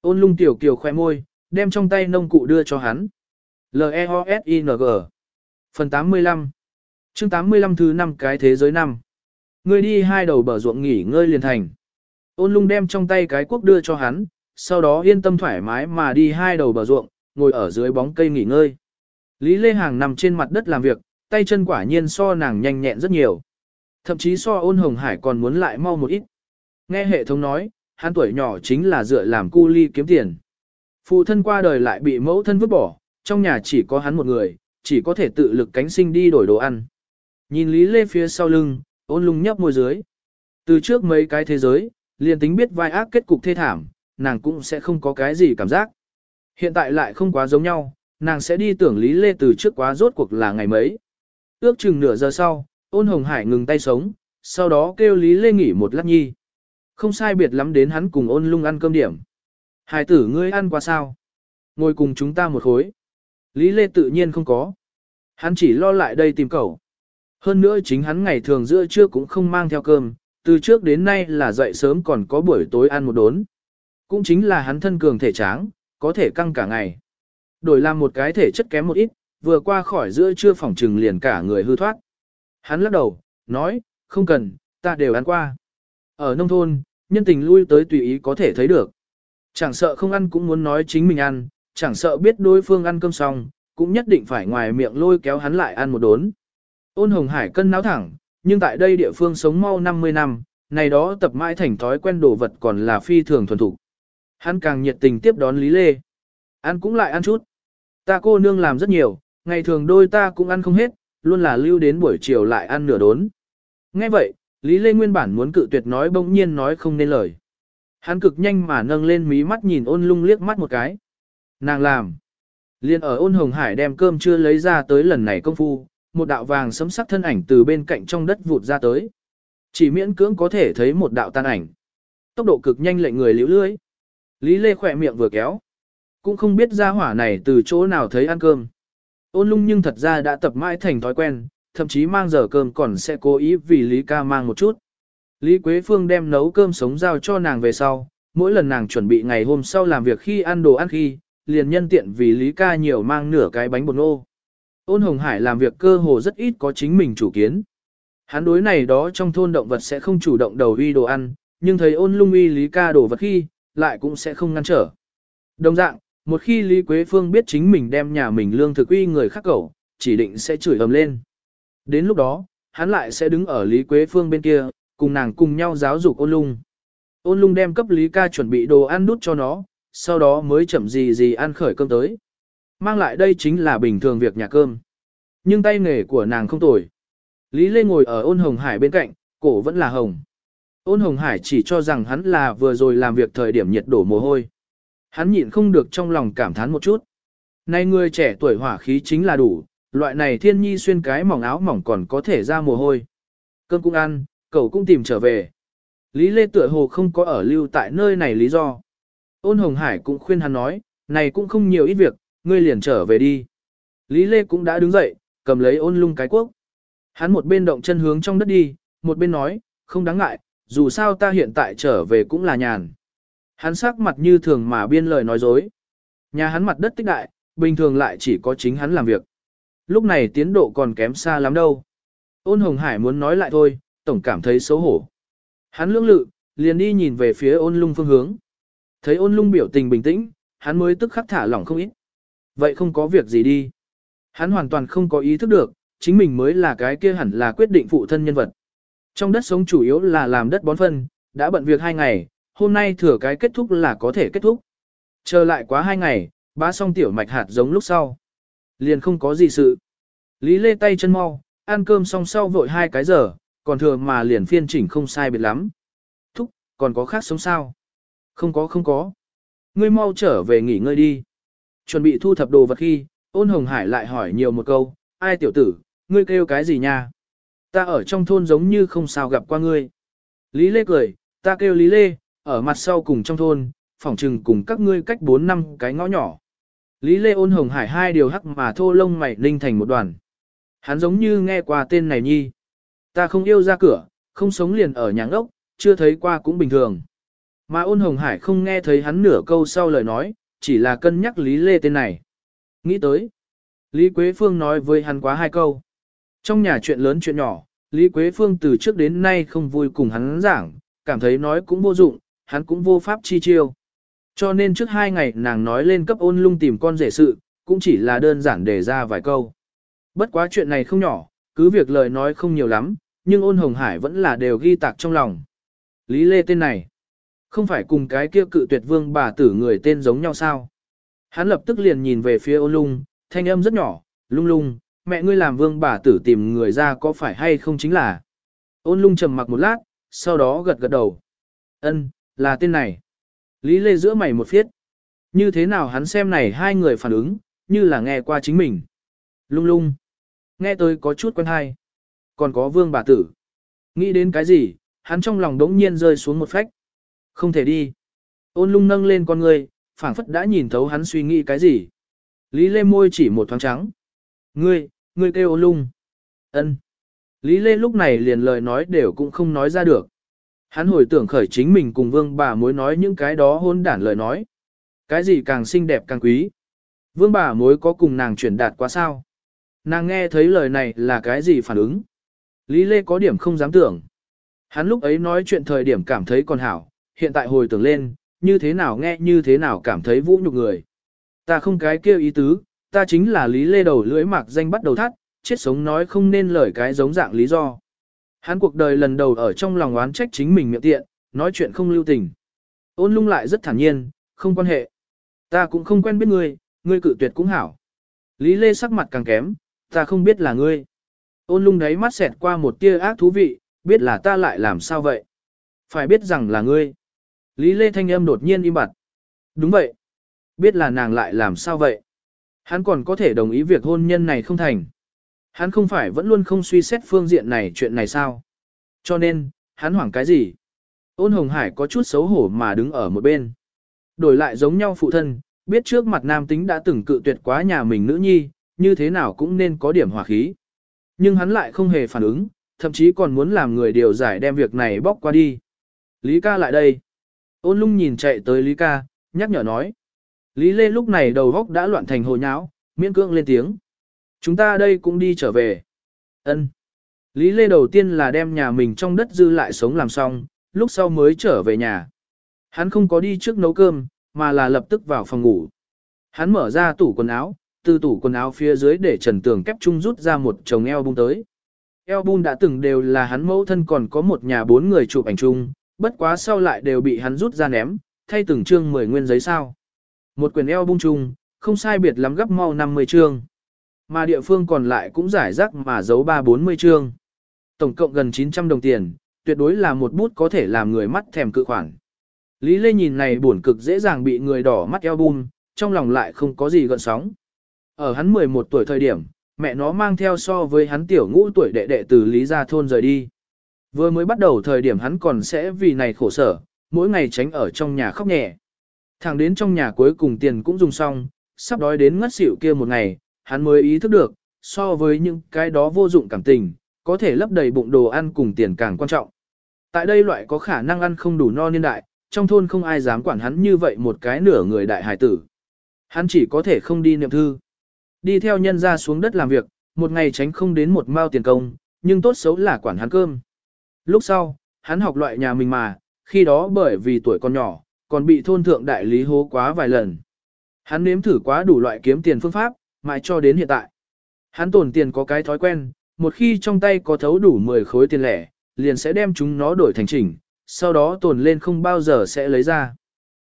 Ôn lung tiểu kiều khoe môi, đem trong tay nông cụ đưa cho hắn. L-E-O-S-I-N-G Phần 85 chương 85 thứ 5 cái thế giới năm người đi hai đầu bờ ruộng nghỉ ngơi liền thành. Ôn lung đem trong tay cái cuốc đưa cho hắn, sau đó yên tâm thoải mái mà đi hai đầu bờ ruộng, ngồi ở dưới bóng cây nghỉ ngơi. Lý Lê Hàng nằm trên mặt đất làm việc, tay chân quả nhiên so nàng nhanh nhẹn rất nhiều. Thậm chí so ôn hồng hải còn muốn lại mau một ít. Nghe hệ thống nói, hắn tuổi nhỏ chính là dựa làm cu ly kiếm tiền. Phụ thân qua đời lại bị mẫu thân vứt bỏ, trong nhà chỉ có hắn một người, chỉ có thể tự lực cánh sinh đi đổi đồ ăn. Nhìn Lý Lê phía sau lưng, ôn lung nhấp môi dưới. Từ trước mấy cái thế giới, liền tính biết vai ác kết cục thê thảm, nàng cũng sẽ không có cái gì cảm giác. Hiện tại lại không quá giống nhau, nàng sẽ đi tưởng Lý Lê từ trước quá rốt cuộc là ngày mấy. Ước chừng nửa giờ sau, ôn hồng hải ngừng tay sống, sau đó kêu Lý Lê nghỉ một lát nhi. Không sai biệt lắm đến hắn cùng ôn lung ăn cơm điểm. Hải tử ngươi ăn qua sao? Ngồi cùng chúng ta một khối. Lý Lê tự nhiên không có. Hắn chỉ lo lại đây tìm cậu. Hơn nữa chính hắn ngày thường giữa trưa cũng không mang theo cơm, từ trước đến nay là dậy sớm còn có buổi tối ăn một đốn. Cũng chính là hắn thân cường thể tráng, có thể căng cả ngày. Đổi làm một cái thể chất kém một ít, vừa qua khỏi giữa trưa phòng trừng liền cả người hư thoát. Hắn lắc đầu, nói, không cần, ta đều ăn qua. Ở nông thôn, nhân tình lui tới tùy ý có thể thấy được. Chẳng sợ không ăn cũng muốn nói chính mình ăn, chẳng sợ biết đối phương ăn cơm xong, cũng nhất định phải ngoài miệng lôi kéo hắn lại ăn một đốn. Ôn hồng hải cân náo thẳng, nhưng tại đây địa phương sống mau 50 năm, này đó tập mãi thành thói quen đồ vật còn là phi thường thuần thủ. Hắn càng nhiệt tình tiếp đón Lý Lê. Ăn cũng lại ăn chút. Ta cô nương làm rất nhiều, ngày thường đôi ta cũng ăn không hết, luôn là lưu đến buổi chiều lại ăn nửa đốn. Nghe vậy, Lý Lê nguyên bản muốn cự tuyệt nói bỗng nhiên nói không nên lời. Hắn cực nhanh mà nâng lên mí mắt nhìn ôn lung liếc mắt một cái. Nàng làm. Liên ở ôn hồng hải đem cơm chưa lấy ra tới lần này công phu, một đạo vàng sấm sắc thân ảnh từ bên cạnh trong đất vụt ra tới. Chỉ miễn cưỡng có thể thấy một đạo tan ảnh. Tốc độ cực nhanh lệnh người liễu lưới. Lý Lê khỏe miệng vừa kéo. Cũng không biết ra hỏa này từ chỗ nào thấy ăn cơm. Ôn lung nhưng thật ra đã tập mãi thành thói quen, thậm chí mang giờ cơm còn sẽ cố ý vì Lý ca mang một chút. Lý Quế Phương đem nấu cơm sống giao cho nàng về sau, mỗi lần nàng chuẩn bị ngày hôm sau làm việc khi ăn đồ ăn khi, liền nhân tiện vì Lý ca nhiều mang nửa cái bánh bột ngô. Ôn Hồng Hải làm việc cơ hồ rất ít có chính mình chủ kiến. Hắn đối này đó trong thôn động vật sẽ không chủ động đầu uy đồ ăn, nhưng thấy ôn lung uy Lý ca đồ vật khi, lại cũng sẽ không ngăn trở. Đồng dạng, một khi Lý Quế Phương biết chính mình đem nhà mình lương thực uy người khác cẩu, chỉ định sẽ chửi ầm lên. Đến lúc đó, hắn lại sẽ đứng ở Lý Quế Phương bên kia, cùng nàng cùng nhau giáo dục ôn lung. Ôn lung đem cấp Lý ca chuẩn bị đồ ăn đút cho nó, sau đó mới chậm gì gì ăn khởi cơm tới. Mang lại đây chính là bình thường việc nhà cơm. Nhưng tay nghề của nàng không tồi. Lý Lê ngồi ở ôn hồng hải bên cạnh, cổ vẫn là hồng. Ôn hồng hải chỉ cho rằng hắn là vừa rồi làm việc thời điểm nhiệt đổ mồ hôi. Hắn nhịn không được trong lòng cảm thán một chút. Này người trẻ tuổi hỏa khí chính là đủ, loại này thiên nhi xuyên cái mỏng áo mỏng còn có thể ra mồ hôi. Cơm cũng ăn, cậu cũng tìm trở về. Lý Lê tựa hồ không có ở lưu tại nơi này lý do. Ôn Hồng Hải cũng khuyên hắn nói, này cũng không nhiều ít việc, ngươi liền trở về đi. Lý Lê cũng đã đứng dậy, cầm lấy ôn lung cái quốc. Hắn một bên động chân hướng trong đất đi, một bên nói, không đáng ngại, dù sao ta hiện tại trở về cũng là nhàn. Hắn sắc mặt như thường mà biên lời nói dối. Nhà hắn mặt đất tích đại, bình thường lại chỉ có chính hắn làm việc. Lúc này tiến độ còn kém xa lắm đâu. Ôn Hồng Hải muốn nói lại thôi, tổng cảm thấy xấu hổ. Hắn lưỡng lự, liền đi nhìn về phía ôn lung phương hướng. Thấy ôn lung biểu tình bình tĩnh, hắn mới tức khắc thả lỏng không ít. Vậy không có việc gì đi. Hắn hoàn toàn không có ý thức được, chính mình mới là cái kia hẳn là quyết định phụ thân nhân vật. Trong đất sống chủ yếu là làm đất bón phân, đã bận việc hai ngày, hôm nay thừa cái kết thúc là có thể kết thúc. Chờ lại quá hai ngày, bá xong tiểu mạch hạt giống lúc sau. Liền không có gì sự. Lý lê tay chân mau, ăn cơm xong sau vội hai cái giờ, còn thừa mà liền phiên chỉnh không sai biệt lắm. Thúc, còn có khác sống sao? Không có không có. Ngươi mau trở về nghỉ ngơi đi. Chuẩn bị thu thập đồ vật khi, ôn hồng hải lại hỏi nhiều một câu, ai tiểu tử, ngươi kêu cái gì nha? Ta ở trong thôn giống như không sao gặp qua ngươi. Lý Lê cười, ta kêu Lý Lê, ở mặt sau cùng trong thôn, phỏng trừng cùng các ngươi cách 4 năm cái ngõ nhỏ. Lý Lê ôn hồng hải hai điều hắc mà thô lông mày ninh thành một đoàn. Hắn giống như nghe qua tên này nhi. Ta không yêu ra cửa, không sống liền ở nhà ngốc, chưa thấy qua cũng bình thường. Mà ôn hồng hải không nghe thấy hắn nửa câu sau lời nói, chỉ là cân nhắc Lý Lê tên này. Nghĩ tới. Lý Quế Phương nói với hắn quá hai câu. Trong nhà chuyện lớn chuyện nhỏ, Lý Quế Phương từ trước đến nay không vui cùng hắn giảng, cảm thấy nói cũng vô dụng, hắn cũng vô pháp chi chiêu. Cho nên trước hai ngày nàng nói lên cấp ôn lung tìm con rể sự, cũng chỉ là đơn giản để ra vài câu. Bất quá chuyện này không nhỏ, cứ việc lời nói không nhiều lắm, nhưng ôn hồng hải vẫn là đều ghi tạc trong lòng. Lý Lê tên này, không phải cùng cái kia cự tuyệt vương bà tử người tên giống nhau sao? Hắn lập tức liền nhìn về phía ôn lung, thanh âm rất nhỏ, lung lung, mẹ ngươi làm vương bà tử tìm người ra có phải hay không chính là. Ôn lung trầm mặc một lát, sau đó gật gật đầu. Ân, là tên này. Lý Lê giữa mày một phiết. Như thế nào hắn xem này hai người phản ứng, như là nghe qua chính mình. Lung lung. Nghe tôi có chút quen hay. Còn có vương bà tử. Nghĩ đến cái gì, hắn trong lòng đống nhiên rơi xuống một phách. Không thể đi. Ôn lung nâng lên con người, phảng phất đã nhìn thấu hắn suy nghĩ cái gì. Lý Lê môi chỉ một thoáng trắng. Ngươi, ngươi kêu ôn lung. ân. Lý Lê lúc này liền lời nói đều cũng không nói ra được. Hắn hồi tưởng khởi chính mình cùng vương bà mối nói những cái đó hôn đản lời nói. Cái gì càng xinh đẹp càng quý. Vương bà mối có cùng nàng chuyển đạt quá sao? Nàng nghe thấy lời này là cái gì phản ứng? Lý Lê có điểm không dám tưởng. Hắn lúc ấy nói chuyện thời điểm cảm thấy còn hảo, hiện tại hồi tưởng lên, như thế nào nghe như thế nào cảm thấy vũ nhục người. Ta không cái kêu ý tứ, ta chính là Lý Lê đầu lưỡi mạc danh bắt đầu thắt, chết sống nói không nên lời cái giống dạng lý do. Hắn cuộc đời lần đầu ở trong lòng oán trách chính mình miệng tiện, nói chuyện không lưu tình. Ôn lung lại rất thản nhiên, không quan hệ. Ta cũng không quen biết ngươi, ngươi cự tuyệt cũng hảo. Lý Lê sắc mặt càng kém, ta không biết là ngươi. Ôn lung đấy mắt xẹt qua một tia ác thú vị, biết là ta lại làm sao vậy. Phải biết rằng là ngươi. Lý Lê thanh âm đột nhiên im bặt. Đúng vậy. Biết là nàng lại làm sao vậy. Hắn còn có thể đồng ý việc hôn nhân này không thành. Hắn không phải vẫn luôn không suy xét phương diện này chuyện này sao? Cho nên, hắn hoảng cái gì? Ôn Hồng Hải có chút xấu hổ mà đứng ở một bên. Đổi lại giống nhau phụ thân, biết trước mặt nam tính đã từng cự tuyệt quá nhà mình nữ nhi, như thế nào cũng nên có điểm hòa khí. Nhưng hắn lại không hề phản ứng, thậm chí còn muốn làm người điều giải đem việc này bóc qua đi. Lý ca lại đây. Ôn lung nhìn chạy tới Lý ca, nhắc nhở nói. Lý Lê lúc này đầu góc đã loạn thành hồ nháo, miễn cưỡng lên tiếng. Chúng ta đây cũng đi trở về. Ân. Lý Lê đầu tiên là đem nhà mình trong đất dư lại sống làm xong, lúc sau mới trở về nhà. Hắn không có đi trước nấu cơm, mà là lập tức vào phòng ngủ. Hắn mở ra tủ quần áo, từ tủ quần áo phía dưới để trần tường kép chung rút ra một chồng album tới. Album đã từng đều là hắn mẫu thân còn có một nhà bốn người chụp ảnh chung, bất quá sau lại đều bị hắn rút ra ném, thay từng chương 10 nguyên giấy sao. Một quyển album chung, không sai biệt lắm gấp mau 50 chương. Mà địa phương còn lại cũng giải rác mà giấu 3-40 chương. Tổng cộng gần 900 đồng tiền, tuyệt đối là một bút có thể làm người mắt thèm cự khoản. Lý Lê nhìn này buồn cực dễ dàng bị người đỏ mắt album, trong lòng lại không có gì gợn sóng. Ở hắn 11 tuổi thời điểm, mẹ nó mang theo so với hắn tiểu ngũ tuổi đệ đệ từ Lý Gia Thôn rời đi. Vừa mới bắt đầu thời điểm hắn còn sẽ vì này khổ sở, mỗi ngày tránh ở trong nhà khóc nhẹ. Thẳng đến trong nhà cuối cùng tiền cũng dùng xong, sắp đói đến ngất xỉu kia một ngày, hắn mới ý thức được, so với những cái đó vô dụng cảm tình, có thể lấp đầy bụng đồ ăn cùng tiền càng quan trọng. Tại đây loại có khả năng ăn không đủ no niên đại, trong thôn không ai dám quản hắn như vậy một cái nửa người đại hải tử. Hắn chỉ có thể không đi niệm thư. Đi theo nhân ra xuống đất làm việc, một ngày tránh không đến một mao tiền công, nhưng tốt xấu là quản hắn cơm. Lúc sau, hắn học loại nhà mình mà, khi đó bởi vì tuổi còn nhỏ, còn bị thôn thượng đại lý hố quá vài lần. Hắn nếm thử quá đủ loại kiếm tiền phương pháp, mãi cho đến hiện tại. Hắn tổn tiền có cái thói quen, một khi trong tay có thấu đủ 10 khối tiền lẻ, liền sẽ đem chúng nó đổi thành chỉnh, sau đó tồn lên không bao giờ sẽ lấy ra.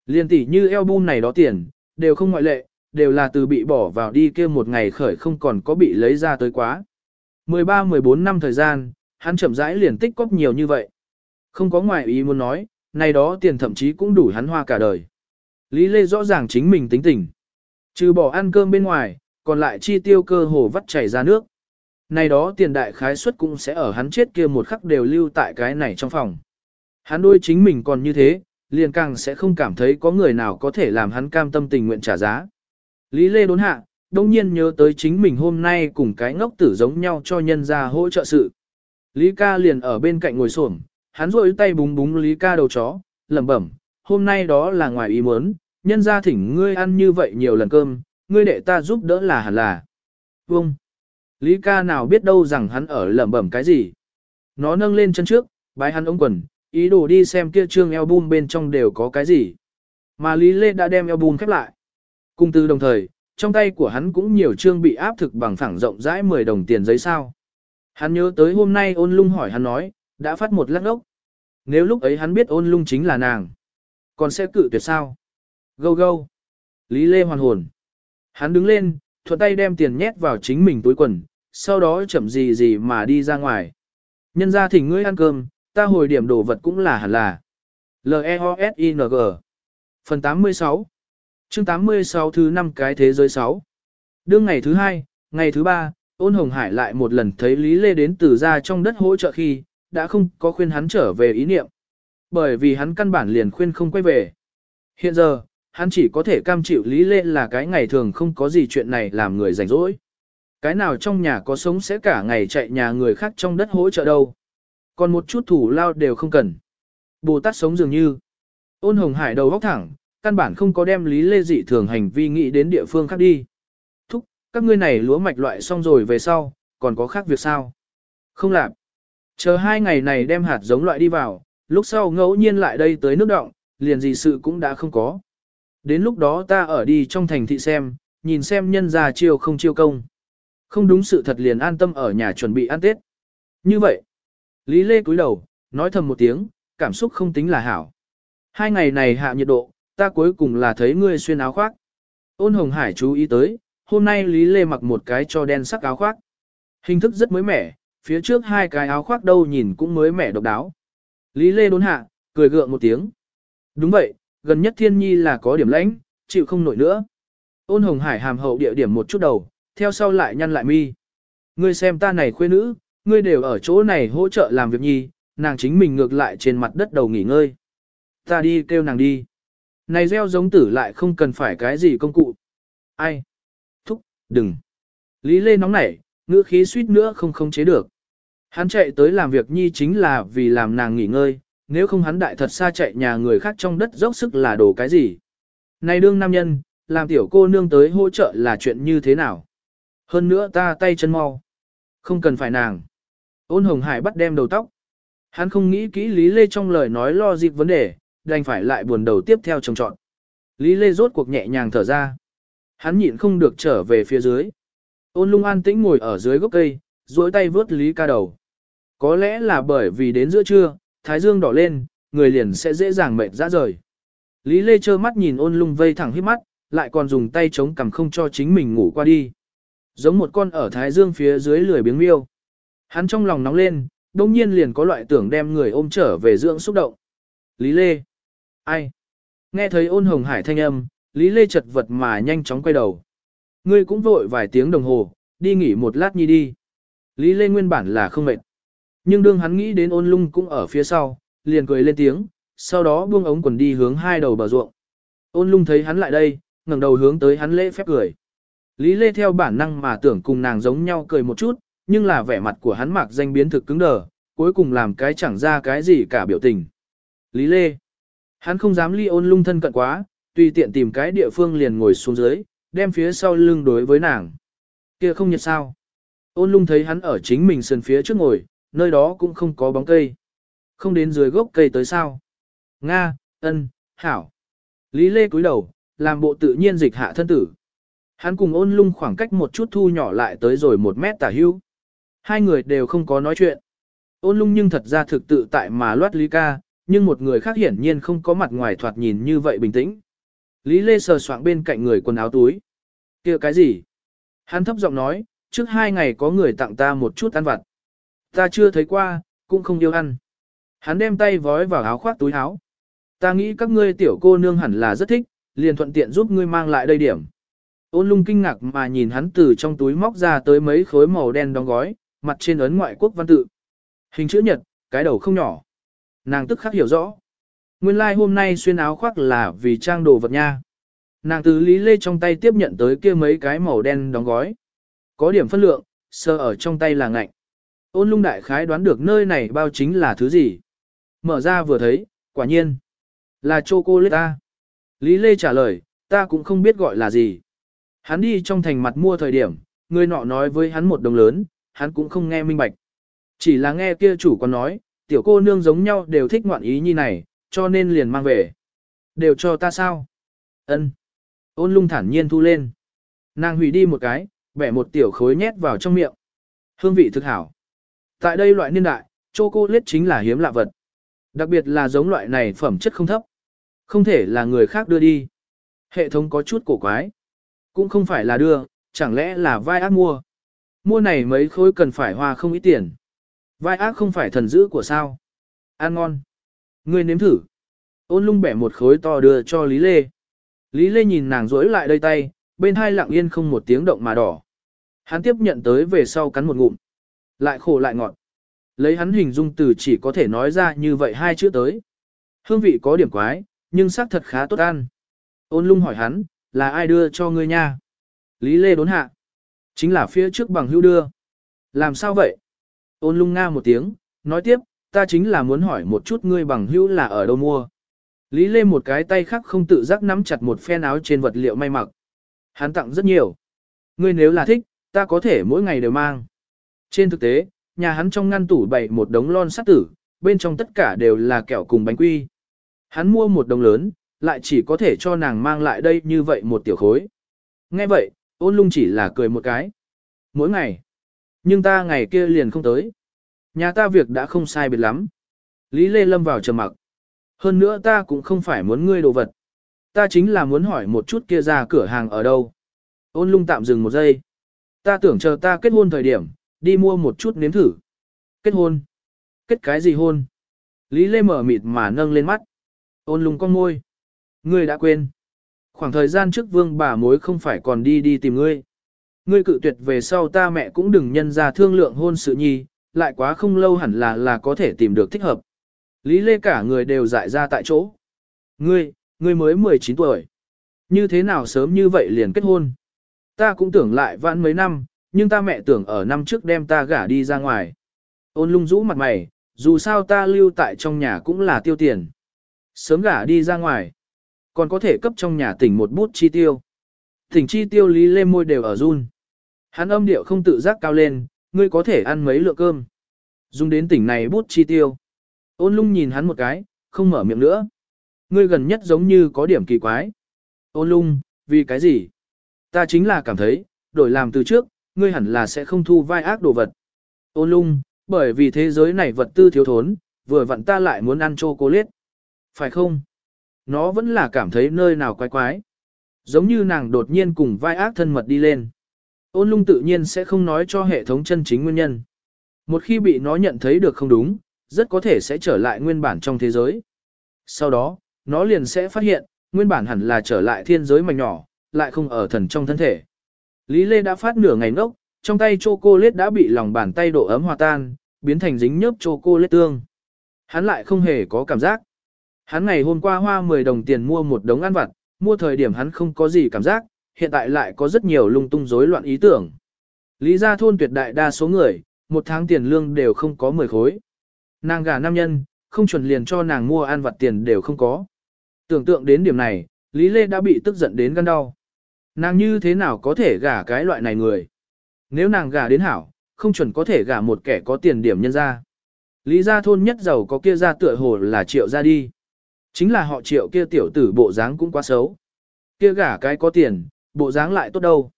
Liên tỷ như album này đó tiền, đều không ngoại lệ, đều là từ bị bỏ vào đi kia một ngày khởi không còn có bị lấy ra tới quá. 13-14 năm thời gian, hắn chậm rãi liền tích cóp nhiều như vậy. Không có ngoại ý muốn nói, này đó tiền thậm chí cũng đủ hắn hoa cả đời. Lý Lê rõ ràng chính mình tính tình. Trừ bỏ ăn cơm bên ngoài, còn lại chi tiêu cơ hồ vắt chảy ra nước. Này đó tiền đại khái suất cũng sẽ ở hắn chết kia một khắc đều lưu tại cái này trong phòng. Hắn đôi chính mình còn như thế, liền càng sẽ không cảm thấy có người nào có thể làm hắn cam tâm tình nguyện trả giá. Lý Lê đốn hạ, đông nhiên nhớ tới chính mình hôm nay cùng cái ngốc tử giống nhau cho nhân ra hỗ trợ sự. Lý ca liền ở bên cạnh ngồi xổm, hắn rôi tay búng búng Lý ca đầu chó, lẩm bẩm, hôm nay đó là ngoài ý muốn, nhân gia thỉnh ngươi ăn như vậy nhiều lần cơm, ngươi đệ ta giúp đỡ là hẳn là. Vâng. Lý ca nào biết đâu rằng hắn ở lẩm bẩm cái gì. Nó nâng lên chân trước, bái hắn ống quần, ý đồ đi xem kia trương album bên trong đều có cái gì. Mà Lý Lê đã đem album khép lại. Cùng từ đồng thời, trong tay của hắn cũng nhiều trương bị áp thực bằng phẳng rộng rãi 10 đồng tiền giấy sao. Hắn nhớ tới hôm nay ôn lung hỏi hắn nói, đã phát một lắc ốc. Nếu lúc ấy hắn biết ôn lung chính là nàng, còn sẽ cự tuyệt sao? Gâu gâu. Lý Lê hoàn hồn. Hắn đứng lên, thuận tay đem tiền nhét vào chính mình túi quần, sau đó chậm gì gì mà đi ra ngoài. Nhân ra thỉnh ngươi ăn cơm, ta hồi điểm đồ vật cũng là hẳn là. L-E-O-S-I-N-G Phần 86 chương 86 thứ 5 cái thế giới 6 Đương ngày thứ 2, ngày thứ 3, ôn hồng hải lại một lần thấy Lý Lê đến từ ra trong đất hỗ trợ khi, đã không có khuyên hắn trở về ý niệm. Bởi vì hắn căn bản liền khuyên không quay về. Hiện giờ, hắn chỉ có thể cam chịu Lý Lê là cái ngày thường không có gì chuyện này làm người rảnh rỗi. Cái nào trong nhà có sống sẽ cả ngày chạy nhà người khác trong đất hỗ trợ đâu. Còn một chút thủ lao đều không cần. Bồ Tát sống dường như. Ôn hồng hải đầu góc thẳng, căn bản không có đem Lý Lê dị thường hành vi nghĩ đến địa phương khác đi. Thúc, các ngươi này lúa mạch loại xong rồi về sau, còn có khác việc sao? Không làm. Chờ hai ngày này đem hạt giống loại đi vào, lúc sau ngẫu nhiên lại đây tới nước động, liền gì sự cũng đã không có. Đến lúc đó ta ở đi trong thành thị xem, nhìn xem nhân gia chiêu không chiêu công. Không đúng sự thật liền an tâm ở nhà chuẩn bị ăn Tết. Như vậy, Lý Lê cúi đầu, nói thầm một tiếng, cảm xúc không tính là hảo. Hai ngày này hạ nhiệt độ, ta cuối cùng là thấy ngươi xuyên áo khoác. Ôn Hồng Hải chú ý tới, hôm nay Lý Lê mặc một cái cho đen sắc áo khoác. Hình thức rất mới mẻ, phía trước hai cái áo khoác đâu nhìn cũng mới mẻ độc đáo. Lý Lê đốn hạ, cười gượng một tiếng. Đúng vậy, gần nhất thiên nhi là có điểm lãnh, chịu không nổi nữa. Ôn hồng hải hàm hậu địa điểm một chút đầu, theo sau lại nhăn lại mi. Ngươi xem ta này khuê nữ, ngươi đều ở chỗ này hỗ trợ làm việc nhi, nàng chính mình ngược lại trên mặt đất đầu nghỉ ngơi. Ta đi kêu nàng đi. Này gieo giống tử lại không cần phải cái gì công cụ. Ai? Thúc, đừng. Lý Lê nóng nảy, ngữ khí suýt nữa không không chế được. Hắn chạy tới làm việc nhi chính là vì làm nàng nghỉ ngơi, nếu không hắn đại thật xa chạy nhà người khác trong đất dốc sức là đồ cái gì. Này đương nam nhân, làm tiểu cô nương tới hỗ trợ là chuyện như thế nào. Hơn nữa ta tay chân mau. Không cần phải nàng. Ôn hồng hải bắt đem đầu tóc. Hắn không nghĩ kỹ Lý Lê trong lời nói lo dịp vấn đề, đành phải lại buồn đầu tiếp theo trồng trọn. Lý Lê rốt cuộc nhẹ nhàng thở ra. Hắn nhịn không được trở về phía dưới. Ôn lung an tĩnh ngồi ở dưới gốc cây, duỗi tay vớt Lý ca đầu. Có lẽ là bởi vì đến giữa trưa, thái dương đỏ lên, người liền sẽ dễ dàng mệt ra rời. Lý Lê trơ mắt nhìn ôn lung vây thẳng hít mắt, lại còn dùng tay chống cằm không cho chính mình ngủ qua đi. Giống một con ở thái dương phía dưới lười biếng miêu. Hắn trong lòng nóng lên, đông nhiên liền có loại tưởng đem người ôm trở về dưỡng xúc động. Lý Lê. Ai? Nghe thấy ôn hồng hải thanh âm, Lý Lê chật vật mà nhanh chóng quay đầu. Ngươi cũng vội vài tiếng đồng hồ, đi nghỉ một lát nhi đi. Lý Lê nguyên bản là không mệt. Nhưng đương hắn nghĩ đến ôn lung cũng ở phía sau, liền cười lên tiếng, sau đó buông ống quần đi hướng hai đầu bờ ruộng. Ôn lung thấy hắn lại đây, ngẩng đầu hướng tới hắn lễ phép cười. Lý Lê theo bản năng mà tưởng cùng nàng giống nhau cười một chút, nhưng là vẻ mặt của hắn mạc danh biến thực cứng đờ, cuối cùng làm cái chẳng ra cái gì cả biểu tình. Lý Lê. Hắn không dám ly ôn lung thân cận quá, tùy tiện tìm cái địa phương liền ngồi xuống dưới, đem phía sau lưng đối với nàng. kia không nhật sao. Ôn lung thấy hắn ở chính mình sườn phía trước ngồi, nơi đó cũng không có bóng cây. Không đến dưới gốc cây tới sao. Nga, ân, hảo. Lý Lê cúi đầu, làm bộ tự nhiên dịch hạ thân tử. Hắn cùng ôn lung khoảng cách một chút thu nhỏ lại tới rồi một mét tả hưu. Hai người đều không có nói chuyện. Ôn lung nhưng thật ra thực tự tại mà loát Lý ca, nhưng một người khác hiển nhiên không có mặt ngoài thoạt nhìn như vậy bình tĩnh. Lý Lê sờ soạng bên cạnh người quần áo túi. kia cái gì? Hắn thấp giọng nói, trước hai ngày có người tặng ta một chút ăn vặt. Ta chưa thấy qua, cũng không yêu ăn. Hắn đem tay vói vào áo khoác túi áo. Ta nghĩ các ngươi tiểu cô nương hẳn là rất thích, liền thuận tiện giúp ngươi mang lại đây điểm. Ôn lung kinh ngạc mà nhìn hắn từ trong túi móc ra tới mấy khối màu đen đóng gói, mặt trên ấn ngoại quốc văn tự. Hình chữ nhật, cái đầu không nhỏ. Nàng tức khắc hiểu rõ. Nguyên lai like hôm nay xuyên áo khoác là vì trang đồ vật nha. Nàng từ lý lê trong tay tiếp nhận tới kia mấy cái màu đen đóng gói. Có điểm phân lượng, sơ ở trong tay là ngạnh. Ôn lung đại khái đoán được nơi này bao chính là thứ gì. Mở ra vừa thấy, quả nhiên. Là chocolate ta. Lý Lê trả lời, ta cũng không biết gọi là gì. Hắn đi trong thành mặt mua thời điểm, người nọ nói với hắn một đồng lớn, hắn cũng không nghe minh bạch. Chỉ là nghe kia chủ còn nói, tiểu cô nương giống nhau đều thích ngoạn ý như này, cho nên liền mang về. Đều cho ta sao? Ân. Ôn lung thản nhiên thu lên. Nàng hủy đi một cái, bẻ một tiểu khối nhét vào trong miệng. Hương vị thực hảo. Tại đây loại niên đại, chocolate chính là hiếm lạ vật. Đặc biệt là giống loại này phẩm chất không thấp. Không thể là người khác đưa đi. Hệ thống có chút cổ quái. Cũng không phải là đưa, chẳng lẽ là vai ác mua. Mua này mấy khối cần phải hoa không ít tiền. Vai ác không phải thần dữ của sao. Ăn ngon. Ngươi nếm thử. Ôn lung bẻ một khối to đưa cho Lý Lê. Lý Lê nhìn nàng rối lại đây tay, bên hai lặng yên không một tiếng động mà đỏ. Hắn tiếp nhận tới về sau cắn một ngụm. Lại khổ lại ngọt. Lấy hắn hình dung từ chỉ có thể nói ra như vậy hai chữ tới. Hương vị có điểm quái, nhưng xác thật khá tốt ăn. Ôn lung hỏi hắn, là ai đưa cho ngươi nha? Lý Lê đốn hạ. Chính là phía trước bằng hữu đưa. Làm sao vậy? Ôn lung nga một tiếng, nói tiếp, ta chính là muốn hỏi một chút ngươi bằng hữu là ở đâu mua. Lý Lê một cái tay khác không tự giác nắm chặt một phen áo trên vật liệu may mặc. Hắn tặng rất nhiều. Ngươi nếu là thích, ta có thể mỗi ngày đều mang. Trên thực tế, nhà hắn trong ngăn tủ bày một đống lon sắt tử, bên trong tất cả đều là kẹo cùng bánh quy. Hắn mua một đống lớn, lại chỉ có thể cho nàng mang lại đây như vậy một tiểu khối. Nghe vậy, ôn lung chỉ là cười một cái. Mỗi ngày. Nhưng ta ngày kia liền không tới. Nhà ta việc đã không sai biệt lắm. Lý Lê Lâm vào trầm mặc. Hơn nữa ta cũng không phải muốn ngươi đồ vật. Ta chính là muốn hỏi một chút kia ra cửa hàng ở đâu. Ôn lung tạm dừng một giây. Ta tưởng chờ ta kết hôn thời điểm, đi mua một chút nếm thử. Kết hôn? Kết cái gì hôn? Lý Lê mở mịt mà nâng lên mắt. Ôn lung con môi. Ngươi đã quên. Khoảng thời gian trước vương bà mối không phải còn đi đi tìm ngươi. Ngươi cự tuyệt về sau ta mẹ cũng đừng nhân ra thương lượng hôn sự nhi, lại quá không lâu hẳn là là có thể tìm được thích hợp. Lý Lê cả người đều dại ra tại chỗ. Ngươi, ngươi mới 19 tuổi. Như thế nào sớm như vậy liền kết hôn? Ta cũng tưởng lại vãn mấy năm, nhưng ta mẹ tưởng ở năm trước đem ta gả đi ra ngoài. Ôn lung rũ mặt mày, dù sao ta lưu tại trong nhà cũng là tiêu tiền. Sớm gả đi ra ngoài, còn có thể cấp trong nhà tỉnh một bút chi tiêu. Tỉnh chi tiêu lý lê môi đều ở run. Hắn âm điệu không tự giác cao lên, ngươi có thể ăn mấy lượng cơm. Dùng đến tỉnh này bút chi tiêu. Ôn lung nhìn hắn một cái, không mở miệng nữa. Ngươi gần nhất giống như có điểm kỳ quái. Ôn lung, vì cái gì? Ta chính là cảm thấy, đổi làm từ trước, ngươi hẳn là sẽ không thu vai ác đồ vật. Ôn lung, bởi vì thế giới này vật tư thiếu thốn, vừa vặn ta lại muốn ăn chocolate. Phải không? Nó vẫn là cảm thấy nơi nào quái quái. Giống như nàng đột nhiên cùng vai ác thân mật đi lên. Ôn lung tự nhiên sẽ không nói cho hệ thống chân chính nguyên nhân. Một khi bị nó nhận thấy được không đúng, rất có thể sẽ trở lại nguyên bản trong thế giới. Sau đó, nó liền sẽ phát hiện, nguyên bản hẳn là trở lại thiên giới mảnh nhỏ, lại không ở thần trong thân thể. Lý Lê đã phát nửa ngày ngốc, trong tay chocolate đã bị lòng bàn tay độ ấm hòa tan, biến thành dính nhớp chocolate tương. Hắn lại không hề có cảm giác. Hắn ngày hôm qua hoa 10 đồng tiền mua một đống ăn vặt, mua thời điểm hắn không có gì cảm giác, hiện tại lại có rất nhiều lung tung rối loạn ý tưởng. Lý gia thôn tuyệt đại đa số người, một tháng tiền lương đều không có 10 khối. Nàng gả nam nhân, không chuẩn liền cho nàng mua ăn vặt tiền đều không có. Tưởng tượng đến điểm này, Lý Lê đã bị tức giận đến gan đau. Nàng như thế nào có thể gả cái loại này người? Nếu nàng gả đến hảo, không chuẩn có thể gả một kẻ có tiền điểm nhân ra. Lý gia thôn nhất giàu có kia ra tựa hồ là triệu ra đi. Chính là họ triệu kia tiểu tử bộ dáng cũng quá xấu. Kia gả cái có tiền, bộ dáng lại tốt đâu.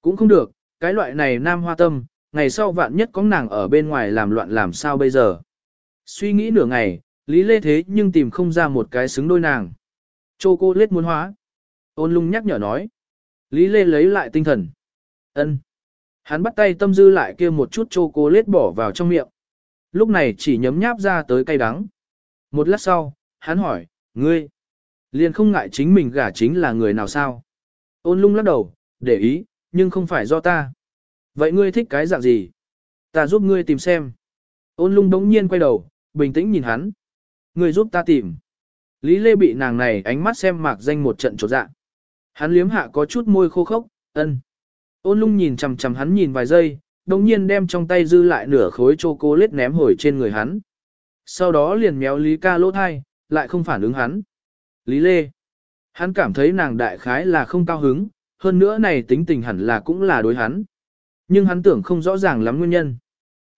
Cũng không được, cái loại này nam hoa tâm, ngày sau vạn nhất có nàng ở bên ngoài làm loạn làm sao bây giờ. Suy nghĩ nửa ngày, Lý Lê thế nhưng tìm không ra một cái xứng đôi nàng. Chô cô lết muốn hóa. Ôn lung nhắc nhở nói. Lý Lê lấy lại tinh thần. ân Hắn bắt tay tâm dư lại kia một chút chô cô lết bỏ vào trong miệng. Lúc này chỉ nhấm nháp ra tới cay đắng. Một lát sau, hắn hỏi, ngươi, liền không ngại chính mình gả chính là người nào sao? Ôn lung lắc đầu, để ý, nhưng không phải do ta. Vậy ngươi thích cái dạng gì? Ta giúp ngươi tìm xem. Ôn lung đống nhiên quay đầu, bình tĩnh nhìn hắn. Ngươi giúp ta tìm. Lý Lê bị nàng này ánh mắt xem mạc danh một trận trột dạ. Hắn liếm hạ có chút môi khô khốc, ân. Ôn lung nhìn chằm chằm hắn nhìn vài giây, đồng nhiên đem trong tay dư lại nửa khối chocolate ném hồi trên người hắn. Sau đó liền méo Lý ca lỗ thai, lại không phản ứng hắn. Lý Lê. Hắn cảm thấy nàng đại khái là không cao hứng, hơn nữa này tính tình hẳn là cũng là đối hắn. Nhưng hắn tưởng không rõ ràng lắm nguyên nhân.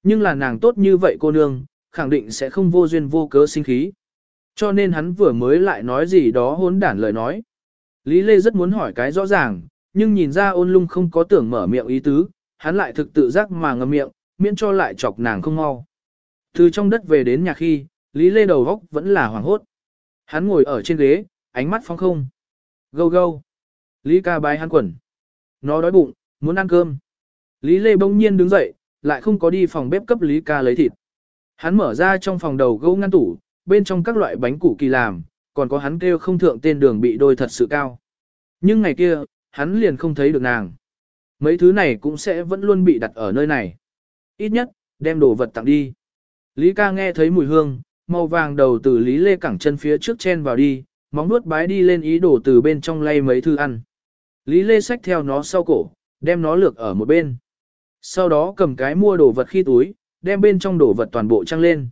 Nhưng là nàng tốt như vậy cô nương, khẳng định sẽ không vô duyên vô cớ sinh khí. Cho nên hắn vừa mới lại nói gì đó hốn đản lời nói. Lý Lê rất muốn hỏi cái rõ ràng, nhưng nhìn ra ôn lung không có tưởng mở miệng ý tứ, hắn lại thực tự giác mà ngậm miệng, miễn cho lại chọc nàng không mau. Từ trong đất về đến nhà khi, Lý Lê đầu góc vẫn là hoảng hốt. Hắn ngồi ở trên ghế, ánh mắt phong không. Gâu gâu. Lý ca bái hắn quần. Nó đói bụng, muốn ăn cơm. Lý Lê bỗng nhiên đứng dậy, lại không có đi phòng bếp cấp Lý ca lấy thịt. Hắn mở ra trong phòng đầu gâu ngăn tủ, bên trong các loại bánh củ kỳ làm, còn có hắn kêu không thượng tên đường bị đôi thật sự cao. Nhưng ngày kia, hắn liền không thấy được nàng. Mấy thứ này cũng sẽ vẫn luôn bị đặt ở nơi này. Ít nhất, đem đồ vật tặng đi. Lý ca nghe thấy mùi hương, màu vàng đầu từ Lý Lê cẳng chân phía trước chen vào đi, móng nuốt bái đi lên ý đồ từ bên trong lay mấy thứ ăn. Lý Lê xách theo nó sau cổ, đem nó lược ở một bên. Sau đó cầm cái mua đồ vật khi túi, đem bên trong đồ vật toàn bộ trăng lên.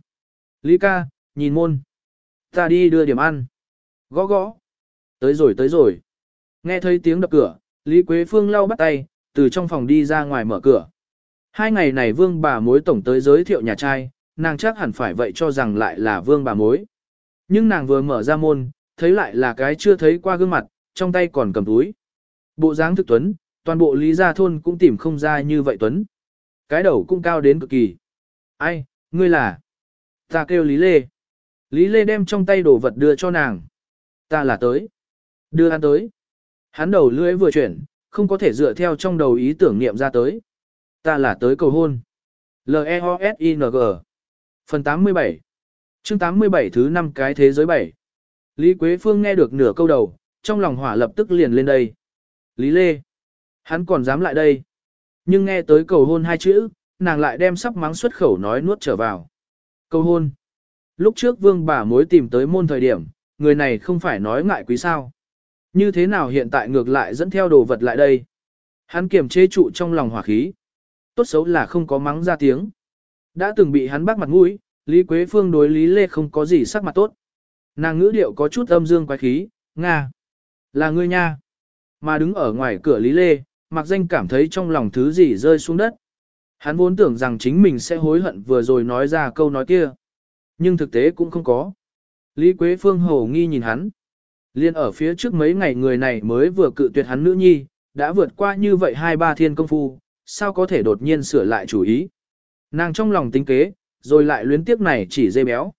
Lý ca, nhìn môn. Ta đi đưa điểm ăn. Gõ gõ. Tới rồi tới rồi. Nghe thấy tiếng đập cửa, Lý Quế Phương lau bắt tay, từ trong phòng đi ra ngoài mở cửa. Hai ngày này vương bà mối tổng tới giới thiệu nhà trai, nàng chắc hẳn phải vậy cho rằng lại là vương bà mối. Nhưng nàng vừa mở ra môn, thấy lại là cái chưa thấy qua gương mặt, trong tay còn cầm túi. Bộ dáng thực tuấn, toàn bộ lý gia thôn cũng tìm không ra như vậy tuấn. Cái đầu cũng cao đến cực kỳ. Ai, ngươi là? Ta kêu Lý Lê. Lý Lê đem trong tay đồ vật đưa cho nàng. Ta là tới. Đưa ăn tới. Hắn đầu lưỡi vừa chuyển, không có thể dựa theo trong đầu ý tưởng niệm ra tới. Ta là tới cầu hôn. L-E-O-S-I-N-G Phần 87 chương 87 thứ 5 cái thế giới 7 Lý Quế Phương nghe được nửa câu đầu, trong lòng hỏa lập tức liền lên đây. Lý Lê Hắn còn dám lại đây. Nhưng nghe tới cầu hôn hai chữ, nàng lại đem sắp mắng xuất khẩu nói nuốt trở vào. Cầu hôn Lúc trước vương bà mối tìm tới môn thời điểm, người này không phải nói ngại quý sao. Như thế nào hiện tại ngược lại dẫn theo đồ vật lại đây? Hắn kiềm chế trụ trong lòng hỏa khí. Tốt xấu là không có mắng ra tiếng. Đã từng bị hắn bắt mặt mũi, Lý Quế Phương đối Lý Lê không có gì sắc mặt tốt. Nàng ngữ điệu có chút âm dương quái khí, Nga. Là ngươi nha. Mà đứng ở ngoài cửa Lý Lê, mặc danh cảm thấy trong lòng thứ gì rơi xuống đất. Hắn vốn tưởng rằng chính mình sẽ hối hận vừa rồi nói ra câu nói kia. Nhưng thực tế cũng không có. Lý Quế Phương hổ nghi nhìn hắn. Liên ở phía trước mấy ngày người này mới vừa cự tuyệt hắn nữ nhi, đã vượt qua như vậy hai ba thiên công phu, sao có thể đột nhiên sửa lại chủ ý. Nàng trong lòng tính kế, rồi lại luyến tiếc này chỉ dây béo.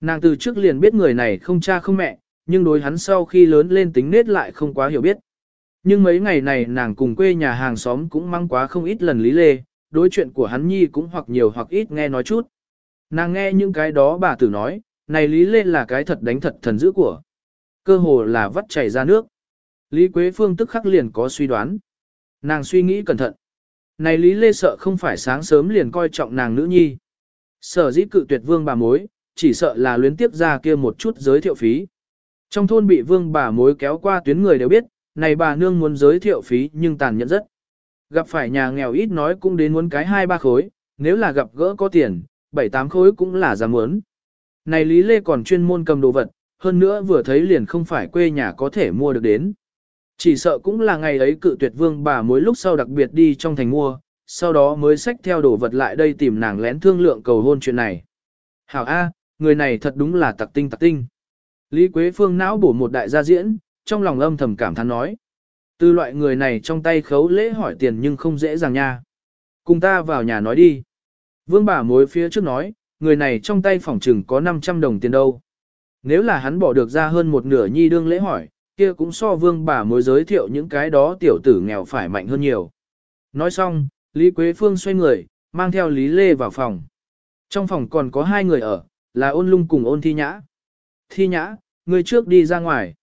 Nàng từ trước liền biết người này không cha không mẹ, nhưng đối hắn sau khi lớn lên tính nết lại không quá hiểu biết. Nhưng mấy ngày này nàng cùng quê nhà hàng xóm cũng mang quá không ít lần lý lê, đối chuyện của hắn nhi cũng hoặc nhiều hoặc ít nghe nói chút. Nàng nghe những cái đó bà tử nói, này lý lê là cái thật đánh thật thần dữ của. Cơ hồ là vắt chảy ra nước. Lý Quế Phương tức khắc liền có suy đoán. Nàng suy nghĩ cẩn thận. Này Lý Lê sợ không phải sáng sớm liền coi trọng nàng nữ nhi. Sở dĩ cự tuyệt vương bà mối, chỉ sợ là luyến tiếp ra kia một chút giới thiệu phí. Trong thôn bị vương bà mối kéo qua tuyến người đều biết, này bà nương muốn giới thiệu phí nhưng tàn nhẫn rất. Gặp phải nhà nghèo ít nói cũng đến muốn cái hai ba khối, nếu là gặp gỡ có tiền, bảy tám khối cũng là dám muốn. Này Lý Lê còn chuyên môn cầm đồ vật, hơn nữa vừa thấy liền không phải quê nhà có thể mua được đến. Chỉ sợ cũng là ngày ấy cự tuyệt vương bà mối lúc sau đặc biệt đi trong thành mua, sau đó mới xách theo đồ vật lại đây tìm nàng lén thương lượng cầu hôn chuyện này. Hảo A, người này thật đúng là tặc tinh tặc tinh. Lý Quế Phương não bổ một đại gia diễn, trong lòng âm thầm cảm thán nói. Từ loại người này trong tay khấu lễ hỏi tiền nhưng không dễ dàng nha. Cùng ta vào nhà nói đi. Vương bà mối phía trước nói, người này trong tay phòng trừng có 500 đồng tiền đâu. Nếu là hắn bỏ được ra hơn một nửa nhi đương lễ hỏi, kia cũng so vương bà mối giới thiệu những cái đó tiểu tử nghèo phải mạnh hơn nhiều. Nói xong, Lý Quế Phương xoay người, mang theo Lý Lê vào phòng. Trong phòng còn có hai người ở, là ôn lung cùng ôn thi nhã. Thi nhã, người trước đi ra ngoài.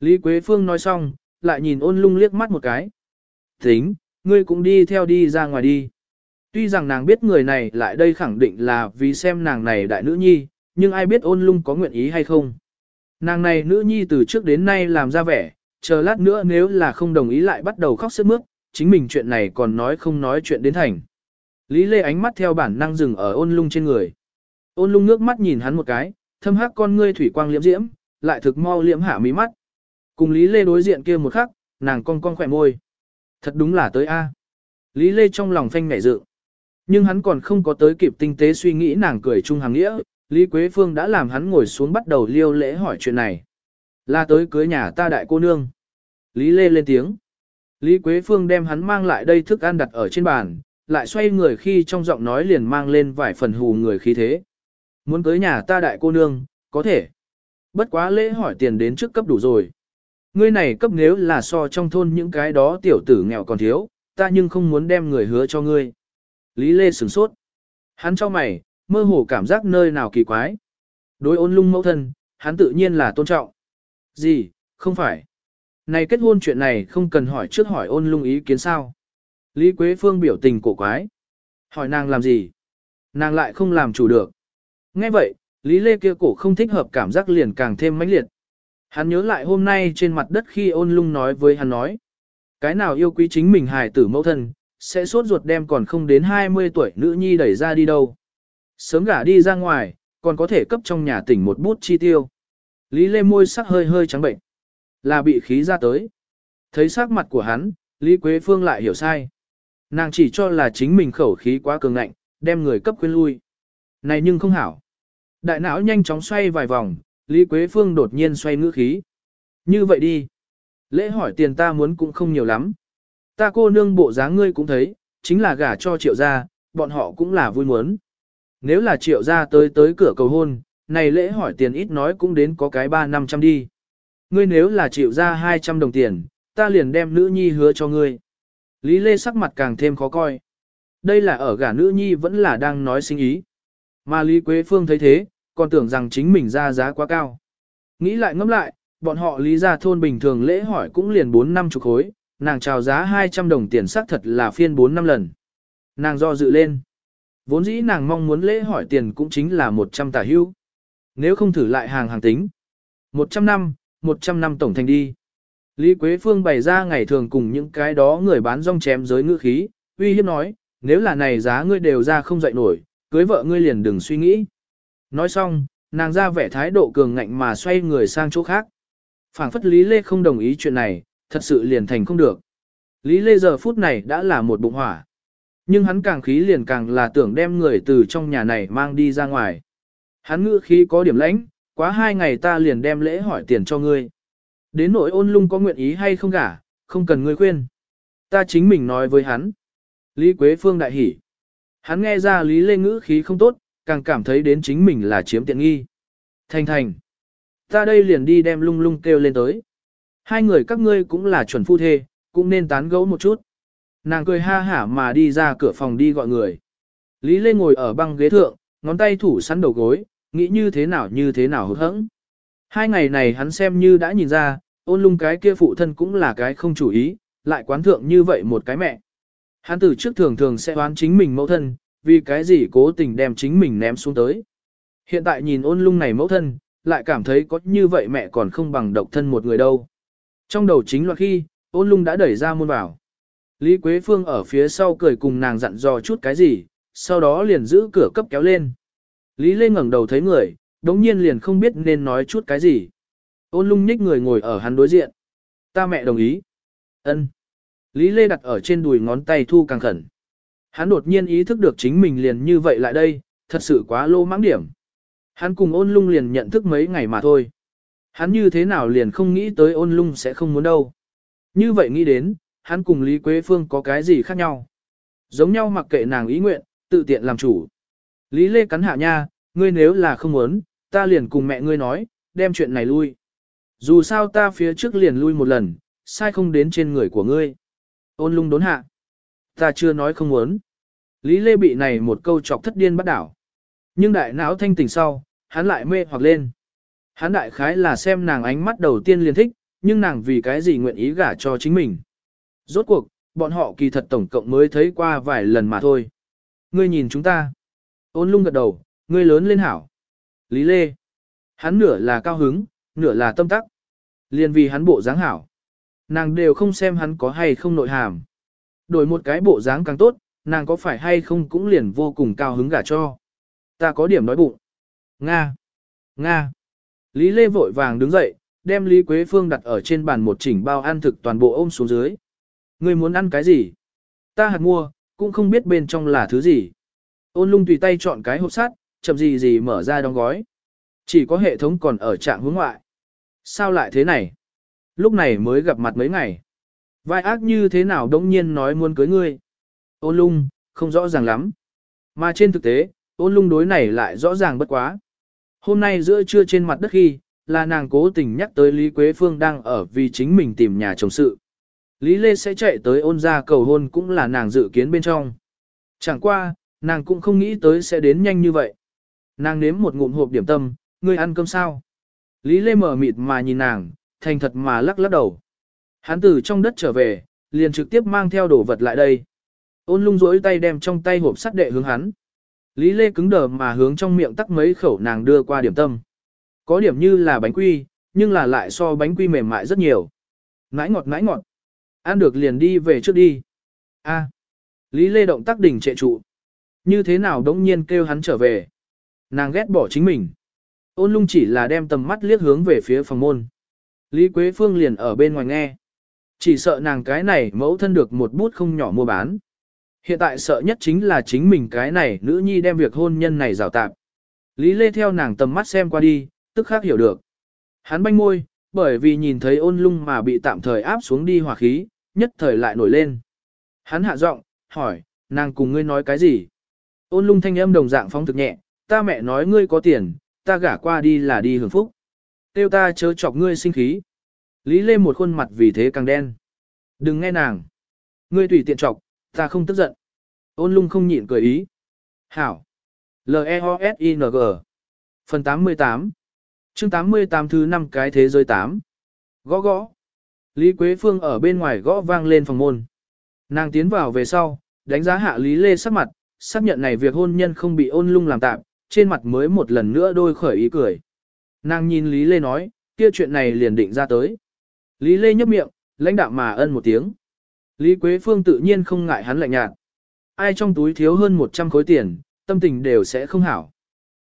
Lý Quế Phương nói xong, lại nhìn ôn lung liếc mắt một cái. Tính, ngươi cũng đi theo đi ra ngoài đi. Tuy rằng nàng biết người này lại đây khẳng định là vì xem nàng này đại nữ nhi, nhưng ai biết ôn lung có nguyện ý hay không. Nàng này nữ nhi từ trước đến nay làm ra vẻ, chờ lát nữa nếu là không đồng ý lại bắt đầu khóc sức mướt, chính mình chuyện này còn nói không nói chuyện đến thành. Lý Lê ánh mắt theo bản năng dừng ở ôn lung trên người. Ôn lung nước mắt nhìn hắn một cái, thâm hắc con ngươi thủy quang liễm diễm, lại thực mau liễm hạ mí mắt. Cùng Lý Lê đối diện kia một khắc, nàng cong cong khỏe môi. Thật đúng là tới A. Lý Lê trong lòng phanh nhảy dự. Nhưng hắn còn không có tới kịp tinh tế suy nghĩ nàng cười chung hàng nghĩa, Lý Quế Phương đã làm hắn ngồi xuống bắt đầu liêu lễ hỏi chuyện này. Là tới cưới nhà ta đại cô nương. Lý Lê lên tiếng. Lý Quế Phương đem hắn mang lại đây thức ăn đặt ở trên bàn, lại xoay người khi trong giọng nói liền mang lên vài phần hù người khí thế. Muốn cưới nhà ta đại cô nương, có thể. Bất quá lễ hỏi tiền đến trước cấp đủ rồi. Ngươi này cấp nếu là so trong thôn những cái đó tiểu tử nghèo còn thiếu, ta nhưng không muốn đem người hứa cho ngươi. Lý Lê sửng sốt. Hắn cho mày, mơ hồ cảm giác nơi nào kỳ quái. Đối ôn lung mẫu thân, hắn tự nhiên là tôn trọng. Gì, không phải. Này kết hôn chuyện này không cần hỏi trước hỏi ôn lung ý kiến sao. Lý Quế Phương biểu tình cổ quái. Hỏi nàng làm gì? Nàng lại không làm chủ được. Nghe vậy, Lý Lê kia cổ không thích hợp cảm giác liền càng thêm mãnh liệt. Hắn nhớ lại hôm nay trên mặt đất khi ôn lung nói với hắn nói. Cái nào yêu quý chính mình hài tử mẫu thân, sẽ suốt ruột đem còn không đến 20 tuổi nữ nhi đẩy ra đi đâu. Sớm gả đi ra ngoài, còn có thể cấp trong nhà tỉnh một bút chi tiêu. Lý Lê môi sắc hơi hơi trắng bệnh. Là bị khí ra tới. Thấy sắc mặt của hắn, Lý Quế Phương lại hiểu sai. Nàng chỉ cho là chính mình khẩu khí quá cường ngạnh, đem người cấp khuyên lui. Này nhưng không hảo. Đại não nhanh chóng xoay vài vòng, Lý Quế Phương đột nhiên xoay ngữ khí. Như vậy đi. Lễ hỏi tiền ta muốn cũng không nhiều lắm. Ta cô nương bộ dáng ngươi cũng thấy, chính là gả cho triệu gia, bọn họ cũng là vui muốn. Nếu là triệu gia tới tới cửa cầu hôn, này lễ hỏi tiền ít nói cũng đến có cái ba năm trăm đi. Ngươi nếu là triệu gia 200 đồng tiền, ta liền đem nữ nhi hứa cho ngươi. Lý Lê sắc mặt càng thêm khó coi. Đây là ở gả nữ nhi vẫn là đang nói sinh ý. Mà Lý Quế Phương thấy thế, còn tưởng rằng chính mình ra giá quá cao. Nghĩ lại ngẫm lại, bọn họ lý ra thôn bình thường lễ hỏi cũng liền 4 năm chục khối, nàng chào giá 200 đồng tiền xác thật là phiên 4 năm lần. Nàng do dự lên. Vốn dĩ nàng mong muốn lễ hỏi tiền cũng chính là 100 tả hưu. Nếu không thử lại hàng hàng tính. 100 năm, 100 năm tổng thành đi. Lý Quế Phương bày ra ngày thường cùng những cái đó người bán rong chém giới ngữ khí, uy hiếp nói, nếu là này giá ngươi đều ra không dậy nổi, cưới vợ ngươi liền đừng suy nghĩ. Nói xong, nàng ra vẻ thái độ cường ngạnh mà xoay người sang chỗ khác. phảng phất Lý Lê không đồng ý chuyện này, thật sự liền thành không được. Lý Lê giờ phút này đã là một bụng hỏa. Nhưng hắn càng khí liền càng là tưởng đem người từ trong nhà này mang đi ra ngoài. Hắn ngữ khí có điểm lãnh, quá hai ngày ta liền đem lễ hỏi tiền cho ngươi. Đến nỗi ôn lung có nguyện ý hay không cả, không cần ngươi khuyên. Ta chính mình nói với hắn. Lý Quế Phương đại hỉ. Hắn nghe ra Lý Lê ngữ khí không tốt, càng cảm thấy đến chính mình là chiếm tiện nghi. Thành thành. Ta đây liền đi đem lung lung kêu lên tới. Hai người các ngươi cũng là chuẩn phu thê, cũng nên tán gẫu một chút. Nàng cười ha hả mà đi ra cửa phòng đi gọi người. Lý Lê ngồi ở băng ghế thượng, ngón tay thủ sẵn đầu gối, nghĩ như thế nào như thế nào hụt hẫng. Hai ngày này hắn xem như đã nhìn ra, ôn lung cái kia phụ thân cũng là cái không chủ ý, lại quán thượng như vậy một cái mẹ. Hắn từ trước thường thường sẽ oán chính mình mẫu thân, vì cái gì cố tình đem chính mình ném xuống tới. Hiện tại nhìn ôn lung này mẫu thân, lại cảm thấy có như vậy mẹ còn không bằng độc thân một người đâu. Trong đầu chính là khi, ôn lung đã đẩy ra môn vào. Lý Quế Phương ở phía sau cười cùng nàng dặn dò chút cái gì, sau đó liền giữ cửa cấp kéo lên. Lý Lê ngẩng đầu thấy người, đống nhiên liền không biết nên nói chút cái gì. Ôn lung nhích người ngồi ở hắn đối diện. Ta mẹ đồng ý. ân Lý Lê đặt ở trên đùi ngón tay thu càng khẩn. Hắn đột nhiên ý thức được chính mình liền như vậy lại đây, thật sự quá lô mãng điểm. Hắn cùng ôn lung liền nhận thức mấy ngày mà thôi. Hắn như thế nào liền không nghĩ tới ôn lung sẽ không muốn đâu. Như vậy nghĩ đến, hắn cùng Lý Quế Phương có cái gì khác nhau. Giống nhau mặc kệ nàng ý nguyện, tự tiện làm chủ. Lý Lê cắn hạ nha, ngươi nếu là không muốn, ta liền cùng mẹ ngươi nói, đem chuyện này lui. Dù sao ta phía trước liền lui một lần, sai không đến trên người của ngươi. Ôn lung đốn hạ. Ta chưa nói không muốn. Lý Lê bị này một câu chọc thất điên bắt đảo. Nhưng đại não thanh tỉnh sau, hắn lại mê hoặc lên. Hắn đại khái là xem nàng ánh mắt đầu tiên liền thích, nhưng nàng vì cái gì nguyện ý gả cho chính mình. Rốt cuộc, bọn họ kỳ thật tổng cộng mới thấy qua vài lần mà thôi. Ngươi nhìn chúng ta. Ôn lung gật đầu, ngươi lớn lên hảo. Lý Lê. Hắn nửa là cao hứng, nửa là tâm tắc. Liên vì hắn bộ dáng hảo. Nàng đều không xem hắn có hay không nội hàm. Đổi một cái bộ dáng càng tốt, nàng có phải hay không cũng liền vô cùng cao hứng gả cho. Ta có điểm nói bụng. Nga. Nga. Lý Lê vội vàng đứng dậy, đem Lý Quế Phương đặt ở trên bàn một chỉnh bao ăn thực toàn bộ ôm xuống dưới. Ngươi muốn ăn cái gì? Ta hạt mua, cũng không biết bên trong là thứ gì. Ôn lung tùy tay chọn cái hộp sắt, chậm gì gì mở ra đóng gói. Chỉ có hệ thống còn ở trạng hướng ngoại. Sao lại thế này? Lúc này mới gặp mặt mấy ngày. Vai ác như thế nào đống nhiên nói muốn cưới ngươi. Ôn lung, không rõ ràng lắm. Mà trên thực tế, ôn lung đối này lại rõ ràng bất quá. Hôm nay giữa trưa trên mặt đất khi, là nàng cố tình nhắc tới Lý Quế Phương đang ở vì chính mình tìm nhà chồng sự. Lý Lê sẽ chạy tới ôn ra cầu hôn cũng là nàng dự kiến bên trong. Chẳng qua, nàng cũng không nghĩ tới sẽ đến nhanh như vậy. Nàng nếm một ngụm hộp điểm tâm, ngươi ăn cơm sao? Lý Lê mở mịt mà nhìn nàng, thành thật mà lắc lắc đầu. Hắn từ trong đất trở về, liền trực tiếp mang theo đồ vật lại đây. Ôn lung rỗi tay đem trong tay hộp sắt đệ hướng hắn. Lý Lê cứng đờ mà hướng trong miệng tắc mấy khẩu nàng đưa qua điểm tâm. Có điểm như là bánh quy, nhưng là lại so bánh quy mềm mại rất nhiều. Nãi ngọt nãi ngọt. Ăn được liền đi về trước đi. A. Lý Lê động tác đỉnh trệ trụ. Như thế nào đống nhiên kêu hắn trở về. Nàng ghét bỏ chính mình. Ôn lung chỉ là đem tầm mắt liếc hướng về phía phòng môn. Lý Quế Phương liền ở bên ngoài nghe. Chỉ sợ nàng cái này mẫu thân được một bút không nhỏ mua bán. Hiện tại sợ nhất chính là chính mình cái này nữ nhi đem việc hôn nhân này rào tạp. Lý Lê theo nàng tầm mắt xem qua đi, tức khác hiểu được. Hắn banh môi, bởi vì nhìn thấy ôn lung mà bị tạm thời áp xuống đi hỏa khí, nhất thời lại nổi lên. Hắn hạ giọng, hỏi, nàng cùng ngươi nói cái gì? Ôn lung thanh âm đồng dạng phong thực nhẹ, ta mẹ nói ngươi có tiền, ta gả qua đi là đi hưởng phúc. Tiêu ta chớ chọc ngươi sinh khí. Lý Lê một khuôn mặt vì thế càng đen. Đừng nghe nàng. Ngươi tùy tiện trọc, ta không tức giận. Ôn lung không nhịn cười ý. Hảo. L-E-O-S-I-N-G Phần 88 chương 88 thứ 5 cái thế giới 8 Gõ gõ. Lý Quế Phương ở bên ngoài gõ vang lên phòng môn. Nàng tiến vào về sau, đánh giá hạ Lý Lê sắc mặt, xác nhận này việc hôn nhân không bị ôn lung làm tạm, trên mặt mới một lần nữa đôi khởi ý cười. Nàng nhìn Lý Lê nói, kia chuyện này liền định ra tới. Lý Lê nhấp miệng, lãnh đạm mà ân một tiếng. Lý Quế Phương tự nhiên không ngại hắn lạnh nhạt. Ai trong túi thiếu hơn 100 khối tiền, tâm tình đều sẽ không hảo.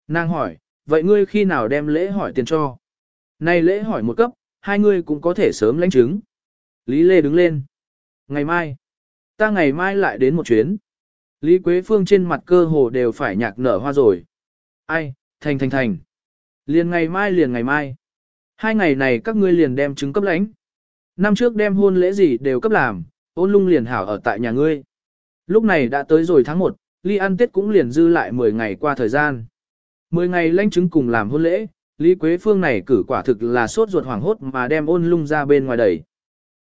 Nàng hỏi, vậy ngươi khi nào đem lễ hỏi tiền cho? Này lễ hỏi một cấp, hai ngươi cũng có thể sớm lãnh chứng. Lý Lê đứng lên. Ngày mai, ta ngày mai lại đến một chuyến. Lý Quế Phương trên mặt cơ hồ đều phải nhạc nở hoa rồi. Ai, thành thành thành. Liền ngày mai liền ngày mai. Hai ngày này các ngươi liền đem chứng cấp lãnh. Năm trước đem hôn lễ gì đều cấp làm, ôn lung liền hảo ở tại nhà ngươi. Lúc này đã tới rồi tháng 1, ly ăn tết cũng liền dư lại 10 ngày qua thời gian. 10 ngày lãnh chứng cùng làm hôn lễ, Lý Quế Phương này cử quả thực là sốt ruột hoảng hốt mà đem ôn lung ra bên ngoài đẩy.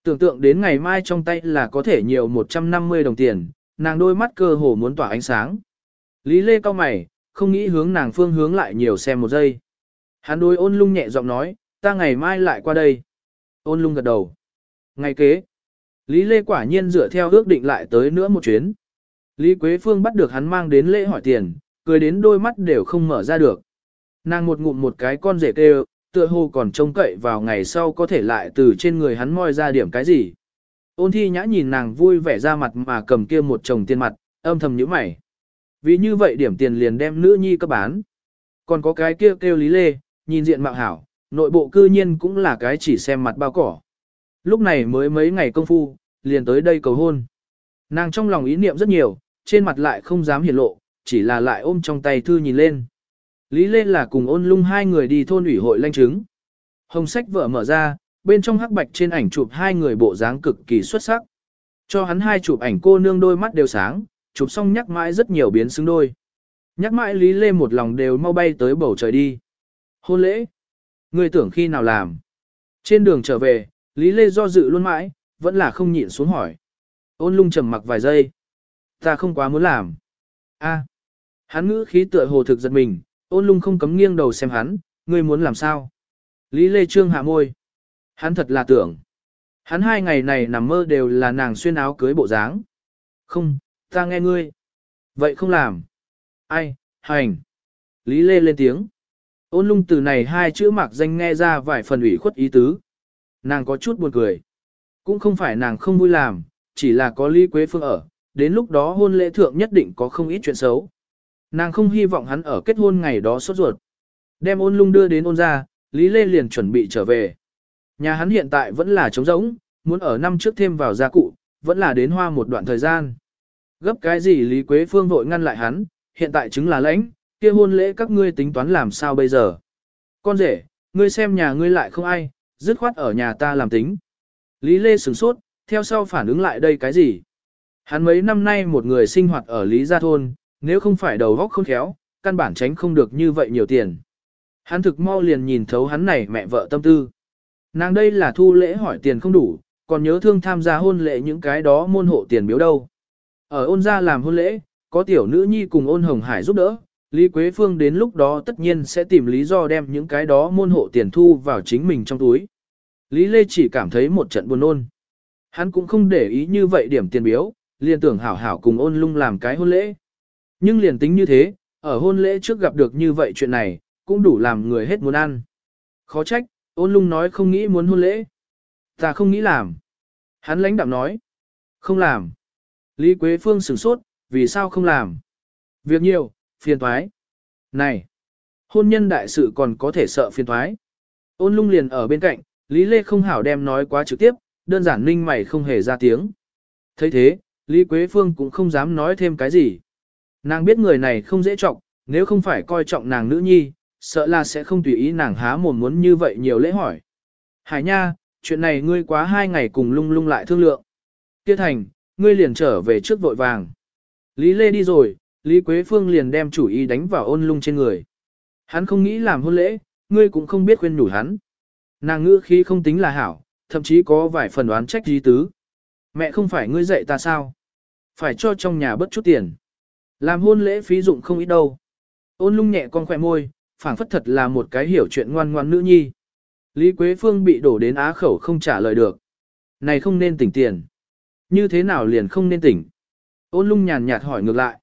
Tưởng tượng đến ngày mai trong tay là có thể nhiều 150 đồng tiền, nàng đôi mắt cơ hồ muốn tỏa ánh sáng. Lý Lê cao mày, không nghĩ hướng nàng phương hướng lại nhiều xem một giây. Hắn đối ôn lung nhẹ giọng nói, ta ngày mai lại qua đây. Ôn lung gật đầu. Ngày kế, Lý Lê quả nhiên dựa theo ước định lại tới nữa một chuyến. Lý Quế Phương bắt được hắn mang đến lễ hỏi tiền, cười đến đôi mắt đều không mở ra được. Nàng một ngụm một cái con rể kêu, tựa hồ còn trông cậy vào ngày sau có thể lại từ trên người hắn moi ra điểm cái gì. Ôn thi nhã nhìn nàng vui vẻ ra mặt mà cầm kia một chồng tiền mặt, âm thầm nhíu mày. Vì như vậy điểm tiền liền đem nữ nhi cấp bán. Còn có cái kia kêu, kêu lý lê, nhìn diện mạo hảo, nội bộ cư nhiên cũng là cái chỉ xem mặt bao cỏ. Lúc này mới mấy ngày công phu, liền tới đây cầu hôn. Nàng trong lòng ý niệm rất nhiều, trên mặt lại không dám hiển lộ, chỉ là lại ôm trong tay thư nhìn lên. Lý Lê là cùng ôn lung hai người đi thôn ủy hội lanh chứng. Hồng sách vợ mở ra, bên trong hắc bạch trên ảnh chụp hai người bộ dáng cực kỳ xuất sắc. Cho hắn hai chụp ảnh cô nương đôi mắt đều sáng, chụp xong nhắc mãi rất nhiều biến xứng đôi. Nhắc mãi Lý Lê một lòng đều mau bay tới bầu trời đi. Hôn lễ. Người tưởng khi nào làm. Trên đường trở về, Lý Lê do dự luôn mãi, vẫn là không nhịn xuống hỏi. Ôn lung trầm mặc vài giây. Ta không quá muốn làm. a Hắn ngữ khí tựa hồ thực giật mình, ôn lung không cấm nghiêng đầu xem hắn, ngươi muốn làm sao? Lý Lê Trương hạ môi. Hắn thật là tưởng. Hắn hai ngày này nằm mơ đều là nàng xuyên áo cưới bộ dáng. Không, ta nghe ngươi. Vậy không làm. Ai, hành. Lý Lê lên tiếng. Ôn lung từ này hai chữ mạc danh nghe ra vài phần ủy khuất ý tứ. Nàng có chút buồn cười. Cũng không phải nàng không vui làm, chỉ là có Lý Quế Phương ở, đến lúc đó hôn lễ thượng nhất định có không ít chuyện xấu. Nàng không hy vọng hắn ở kết hôn ngày đó sốt ruột. Đem ôn lung đưa đến ôn ra, Lý Lê liền chuẩn bị trở về. Nhà hắn hiện tại vẫn là trống rỗng, muốn ở năm trước thêm vào gia cụ, vẫn là đến hoa một đoạn thời gian. Gấp cái gì Lý Quế Phương vội ngăn lại hắn, hiện tại chứng là lãnh, kia hôn lễ các ngươi tính toán làm sao bây giờ. Con rể, ngươi xem nhà ngươi lại không ai, dứt khoát ở nhà ta làm tính. Lý Lê sửng sốt, theo sau phản ứng lại đây cái gì? Hắn mấy năm nay một người sinh hoạt ở Lý Gia Thôn, nếu không phải đầu góc không khéo, căn bản tránh không được như vậy nhiều tiền. Hắn thực mau liền nhìn thấu hắn này mẹ vợ tâm tư. Nàng đây là thu lễ hỏi tiền không đủ, còn nhớ thương tham gia hôn lễ những cái đó môn hộ tiền biếu đâu. Ở ôn gia làm hôn lễ, có tiểu nữ nhi cùng ôn hồng hải giúp đỡ, Lý Quế Phương đến lúc đó tất nhiên sẽ tìm lý do đem những cái đó môn hộ tiền thu vào chính mình trong túi. Lý Lê chỉ cảm thấy một trận buồn ôn. Hắn cũng không để ý như vậy điểm tiền biếu, liền tưởng hảo hảo cùng ôn lung làm cái hôn lễ. Nhưng liền tính như thế, ở hôn lễ trước gặp được như vậy chuyện này, cũng đủ làm người hết muốn ăn. Khó trách, ôn lung nói không nghĩ muốn hôn lễ. Ta không nghĩ làm. Hắn lãnh đạm nói. Không làm. Lý Quế Phương sửng sốt, vì sao không làm? Việc nhiều, phiền thoái. Này, hôn nhân đại sự còn có thể sợ phiền thoái. Ôn lung liền ở bên cạnh, Lý Lê không hảo đem nói quá trực tiếp, đơn giản ninh mày không hề ra tiếng. thấy thế, Lý Quế Phương cũng không dám nói thêm cái gì. Nàng biết người này không dễ trọng, nếu không phải coi trọng nàng nữ nhi, sợ là sẽ không tùy ý nàng há mồm muốn như vậy nhiều lễ hỏi. Hải nha, chuyện này ngươi quá hai ngày cùng lung lung lại thương lượng. Tiết thành, ngươi liền trở về trước vội vàng. Lý Lê đi rồi, Lý Quế Phương liền đem chủ ý đánh vào ôn lung trên người. Hắn không nghĩ làm hôn lễ, ngươi cũng không biết khuyên nhủ hắn. Nàng ngữ khi không tính là hảo, thậm chí có vài phần đoán trách dí tứ. Mẹ không phải ngươi dạy ta sao? Phải cho trong nhà bất chút tiền. Làm hôn lễ phí dụng không ít đâu. Ôn lung nhẹ con khỏe môi, phảng phất thật là một cái hiểu chuyện ngoan ngoan nữ nhi. Lý Quế Phương bị đổ đến á khẩu không trả lời được. Này không nên tỉnh tiền. Như thế nào liền không nên tỉnh? Ôn lung nhàn nhạt hỏi ngược lại.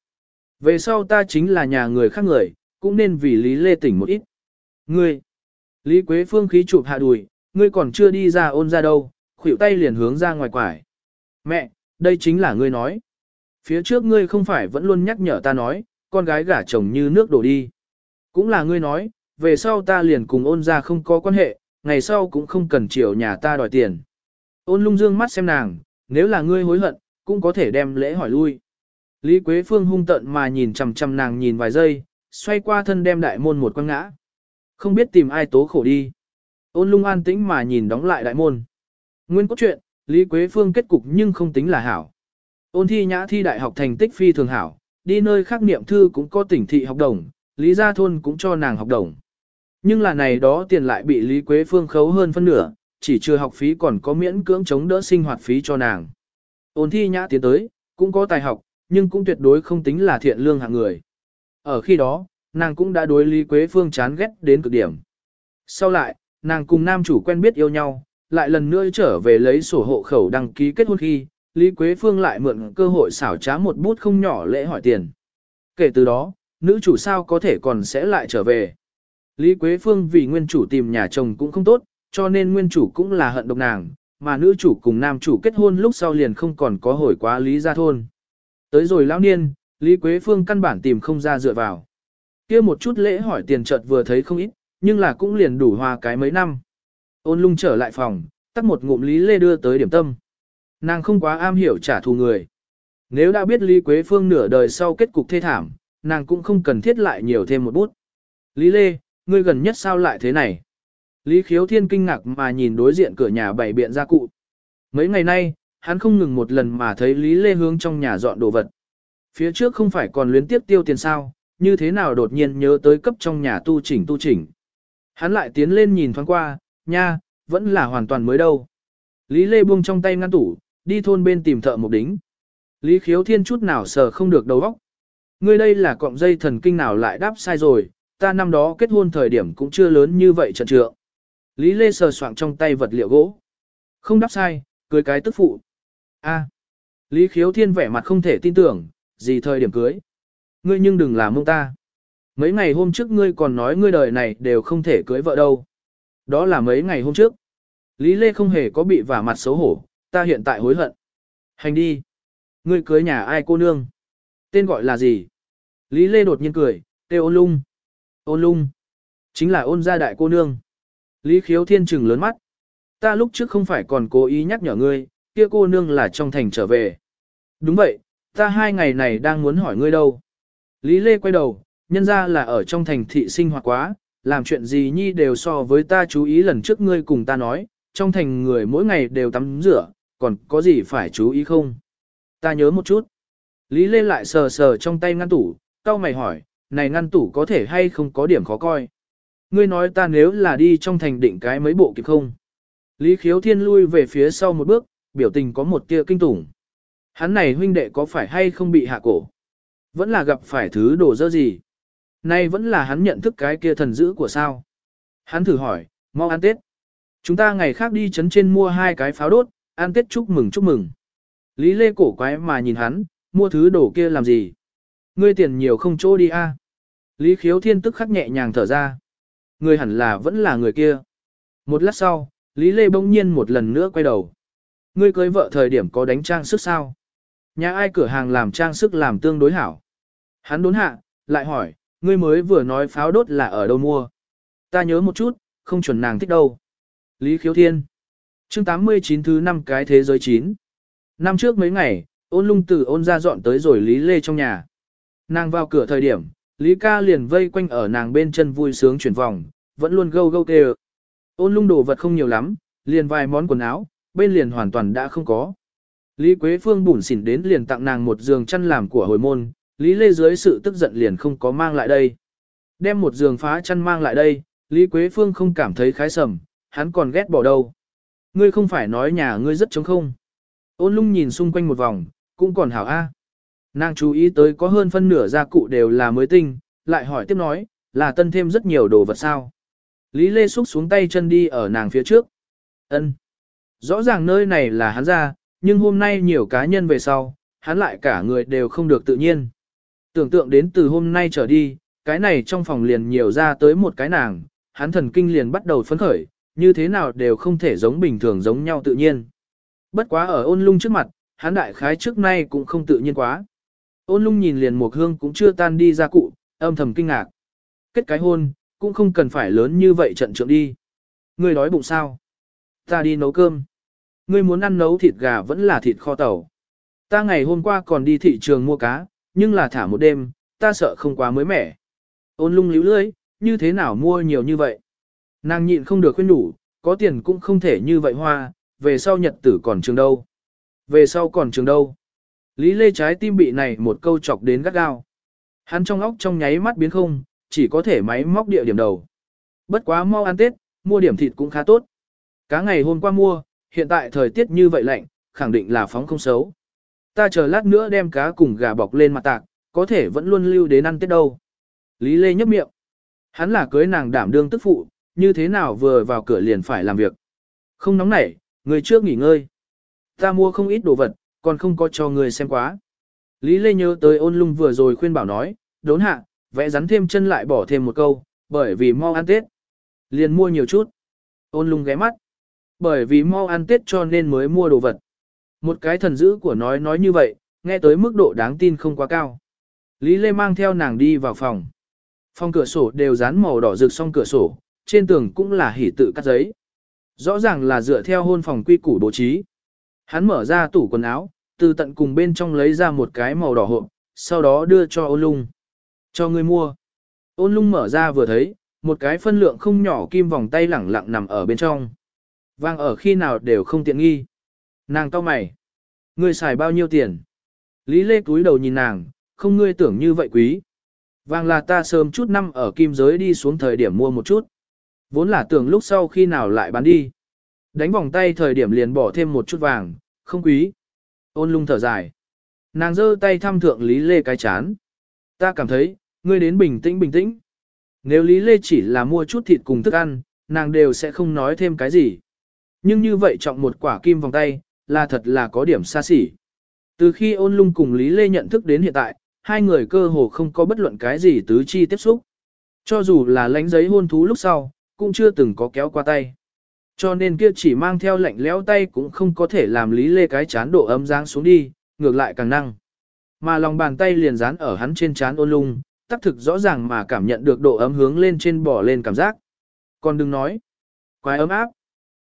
Về sau ta chính là nhà người khác người, cũng nên vì Lý Lê tỉnh một ít. Ngươi! Lý Quế Phương khí chụp hạ đùi, ngươi còn chưa đi ra ôn ra đâu, khuỷu tay liền hướng ra ngoài quải. Mẹ, đây chính là ngươi nói. Phía trước ngươi không phải vẫn luôn nhắc nhở ta nói, con gái gả chồng như nước đổ đi. Cũng là ngươi nói, về sau ta liền cùng ôn ra không có quan hệ, ngày sau cũng không cần chiều nhà ta đòi tiền. Ôn lung dương mắt xem nàng, nếu là ngươi hối hận, cũng có thể đem lễ hỏi lui. Lý Quế Phương hung tận mà nhìn chằm chằm nàng nhìn vài giây, xoay qua thân đem đại môn một quăng ngã. Không biết tìm ai tố khổ đi. Ôn lung an tĩnh mà nhìn đóng lại đại môn. Nguyên cốt truyện, Lý Quế Phương kết cục nhưng không tính là hảo. Ôn thi nhã thi đại học thành tích phi thường hảo, đi nơi khác niệm thư cũng có tỉnh thị học đồng, Lý Gia Thôn cũng cho nàng học đồng. Nhưng là này đó tiền lại bị Lý Quế Phương khấu hơn phân nửa, chỉ chưa học phí còn có miễn cưỡng chống đỡ sinh hoạt phí cho nàng. Ôn thi nhã tiến tới, cũng có tài học, nhưng cũng tuyệt đối không tính là thiện lương hạng người. Ở khi đó, nàng cũng đã đối Lý Quế Phương chán ghét đến cực điểm. Sau lại, nàng cùng nam chủ quen biết yêu nhau, lại lần nữa trở về lấy sổ hộ khẩu đăng ký kết hôn khi, Lý Quế Phương lại mượn cơ hội xảo trá một bút không nhỏ lễ hỏi tiền. Kể từ đó, nữ chủ sao có thể còn sẽ lại trở về. Lý Quế Phương vì nguyên chủ tìm nhà chồng cũng không tốt, cho nên nguyên chủ cũng là hận độc nàng, mà nữ chủ cùng nam chủ kết hôn lúc sau liền không còn có hồi quá Lý gia thôn. Tới rồi lão niên, Lý Quế Phương căn bản tìm không ra dựa vào. kia một chút lễ hỏi tiền chợt vừa thấy không ít, nhưng là cũng liền đủ hoa cái mấy năm. Ôn lung trở lại phòng, tắt một ngụm Lý Lê đưa tới điểm tâm. Nàng không quá am hiểu trả thù người. Nếu đã biết Lý Quế Phương nửa đời sau kết cục thê thảm, nàng cũng không cần thiết lại nhiều thêm một bút. Lý Lê, ngươi gần nhất sao lại thế này? Lý Khiếu Thiên kinh ngạc mà nhìn đối diện cửa nhà bảy biện gia cụ. Mấy ngày nay, hắn không ngừng một lần mà thấy Lý Lê hướng trong nhà dọn đồ vật. Phía trước không phải còn luyến tiếp tiêu tiền sao, như thế nào đột nhiên nhớ tới cấp trong nhà tu chỉnh tu chỉnh. Hắn lại tiến lên nhìn thoáng qua, nha, vẫn là hoàn toàn mới đâu. Lý Lê buông trong tay ngăn tủ, đi thôn bên tìm thợ một đính. Lý Khiếu Thiên chút nào sờ không được đầu óc. Ngươi đây là cọng dây thần kinh nào lại đáp sai rồi, ta năm đó kết hôn thời điểm cũng chưa lớn như vậy trận trượng. Lý Lê sờ soạng trong tay vật liệu gỗ. Không đáp sai, cưới cái tức phụ. A. Lý Khiếu Thiên vẻ mặt không thể tin tưởng, gì thời điểm cưới. Ngươi nhưng đừng làm mông ta. Mấy ngày hôm trước ngươi còn nói ngươi đời này đều không thể cưới vợ đâu. Đó là mấy ngày hôm trước. Lý Lê không hề có bị vả mặt xấu hổ, ta hiện tại hối hận. Hành đi. Ngươi cưới nhà ai cô nương? Tên gọi là gì? Lý Lê đột nhiên cười, tê ôn lung. Ôn lung. Chính là ôn gia đại cô nương. Lý khiếu thiên trừng lớn mắt. Ta lúc trước không phải còn cố ý nhắc nhở ngươi, kia cô nương là trong thành trở về. Đúng vậy, ta hai ngày này đang muốn hỏi ngươi đâu. Lý Lê quay đầu, nhân ra là ở trong thành thị sinh hoạt quá, làm chuyện gì nhi đều so với ta chú ý lần trước ngươi cùng ta nói, trong thành người mỗi ngày đều tắm rửa, còn có gì phải chú ý không? Ta nhớ một chút. Lý Lê lại sờ sờ trong tay ngăn tủ, cao mày hỏi, này ngăn tủ có thể hay không có điểm khó coi? Ngươi nói ta nếu là đi trong thành định cái mấy bộ kịp không? Lý Khiếu Thiên lui về phía sau một bước, biểu tình có một tia kinh tủng. Hắn này huynh đệ có phải hay không bị hạ cổ? Vẫn là gặp phải thứ đồ dơ gì? Nay vẫn là hắn nhận thức cái kia thần dữ của sao? Hắn thử hỏi, mau ăn Tết. Chúng ta ngày khác đi chấn trên mua hai cái pháo đốt, ăn Tết chúc mừng chúc mừng. Lý Lê cổ quái mà nhìn hắn, mua thứ đồ kia làm gì? Ngươi tiền nhiều không chỗ đi a. Lý Khiếu Thiên tức khắc nhẹ nhàng thở ra. Người hẳn là vẫn là người kia. Một lát sau, Lý Lê bỗng nhiên một lần nữa quay đầu. Ngươi cưới vợ thời điểm có đánh trang sức sao? Nhà ai cửa hàng làm trang sức làm tương đối hảo? Hắn đốn hạ, lại hỏi, ngươi mới vừa nói pháo đốt là ở đâu mua? Ta nhớ một chút, không chuẩn nàng thích đâu. Lý Khiếu Thiên chương 89 thứ năm cái thế giới 9 Năm trước mấy ngày, ôn lung từ ôn ra dọn tới rồi Lý Lê trong nhà. Nàng vào cửa thời điểm, Lý ca liền vây quanh ở nàng bên chân vui sướng chuyển vòng, vẫn luôn gâu gâu kêu. Ôn lung đồ vật không nhiều lắm, liền vài món quần áo, bên liền hoàn toàn đã không có. Lý Quế Phương bủn xỉn đến liền tặng nàng một giường chăn làm của hồi môn, Lý Lê dưới sự tức giận liền không có mang lại đây. Đem một giường phá chăn mang lại đây, Lý Quế Phương không cảm thấy khái sầm, hắn còn ghét bỏ đâu. Ngươi không phải nói nhà ngươi rất trống không. Ôn lung nhìn xung quanh một vòng, cũng còn hảo a. Nàng chú ý tới có hơn phân nửa gia cụ đều là mới tinh, lại hỏi tiếp nói, là tân thêm rất nhiều đồ vật sao. Lý Lê xúc xuống tay chân đi ở nàng phía trước. ân Rõ ràng nơi này là hắn ra, nhưng hôm nay nhiều cá nhân về sau, hắn lại cả người đều không được tự nhiên. Tưởng tượng đến từ hôm nay trở đi, cái này trong phòng liền nhiều ra tới một cái nàng, hắn thần kinh liền bắt đầu phấn khởi, như thế nào đều không thể giống bình thường giống nhau tự nhiên. Bất quá ở ôn lung trước mặt, hắn đại khái trước nay cũng không tự nhiên quá. Ôn lung nhìn liền một hương cũng chưa tan đi ra cụ, âm thầm kinh ngạc. Kết cái hôn, cũng không cần phải lớn như vậy trận trượng đi. Ngươi đói bụng sao? Ta đi nấu cơm. Ngươi muốn ăn nấu thịt gà vẫn là thịt kho tàu. Ta ngày hôm qua còn đi thị trường mua cá, nhưng là thả một đêm, ta sợ không quá mới mẻ. Ôn lung líu lưới, như thế nào mua nhiều như vậy? Nàng nhịn không được khuyên đủ, có tiền cũng không thể như vậy hoa, về sau nhật tử còn trường đâu. Về sau còn trường đâu. Lý Lê trái tim bị này một câu chọc đến gắt gao. Hắn trong óc trong nháy mắt biến không, chỉ có thể máy móc địa điểm đầu. Bất quá mau ăn Tết, mua điểm thịt cũng khá tốt. Cá ngày hôm qua mua, hiện tại thời tiết như vậy lạnh, khẳng định là phóng không xấu. Ta chờ lát nữa đem cá cùng gà bọc lên mặt tạc, có thể vẫn luôn lưu đến ăn Tết đâu. Lý Lê nhấp miệng. Hắn là cưới nàng đảm đương tức phụ, như thế nào vừa vào cửa liền phải làm việc. Không nóng nảy, người trước nghỉ ngơi. Ta mua không ít đồ vật, còn không có cho người xem quá. Lý Lê nhớ tới ôn lung vừa rồi khuyên bảo nói, đốn hạ, vẽ rắn thêm chân lại bỏ thêm một câu, bởi vì mau ăn Tết. Liền mua nhiều chút. Ôn lung ghé mắt. Bởi vì mau ăn Tết cho nên mới mua đồ vật. Một cái thần dữ của nói nói như vậy, nghe tới mức độ đáng tin không quá cao. Lý Lê mang theo nàng đi vào phòng. Phòng cửa sổ đều dán màu đỏ rực song cửa sổ, trên tường cũng là hỉ tự cắt giấy. Rõ ràng là dựa theo hôn phòng quy củ bố trí. Hắn mở ra tủ quần áo, từ tận cùng bên trong lấy ra một cái màu đỏ hộp, sau đó đưa cho ôn lung. Cho người mua. Ôn lung mở ra vừa thấy, một cái phân lượng không nhỏ kim vòng tay lẳng lặng nằm ở bên trong. Vàng ở khi nào đều không tiện nghi. Nàng cau mày. Ngươi xài bao nhiêu tiền? Lý Lê cúi đầu nhìn nàng, không ngươi tưởng như vậy quý. Vàng là ta sớm chút năm ở kim giới đi xuống thời điểm mua một chút. Vốn là tưởng lúc sau khi nào lại bán đi. Đánh vòng tay thời điểm liền bỏ thêm một chút vàng, không quý. Ôn lung thở dài. Nàng giơ tay thăm thượng Lý Lê cái chán. Ta cảm thấy, ngươi đến bình tĩnh bình tĩnh. Nếu Lý Lê chỉ là mua chút thịt cùng thức ăn, nàng đều sẽ không nói thêm cái gì. Nhưng như vậy trọng một quả kim vòng tay, là thật là có điểm xa xỉ. Từ khi ôn lung cùng Lý Lê nhận thức đến hiện tại, hai người cơ hồ không có bất luận cái gì tứ chi tiếp xúc. Cho dù là lánh giấy hôn thú lúc sau, cũng chưa từng có kéo qua tay. Cho nên kia chỉ mang theo lạnh lẽo tay cũng không có thể làm Lý Lê cái chán độ ấm giáng xuống đi, ngược lại càng năng. Mà lòng bàn tay liền dán ở hắn trên chán ôn lung, tác thực rõ ràng mà cảm nhận được độ ấm hướng lên trên bỏ lên cảm giác. Còn đừng nói. Quái ấm áp.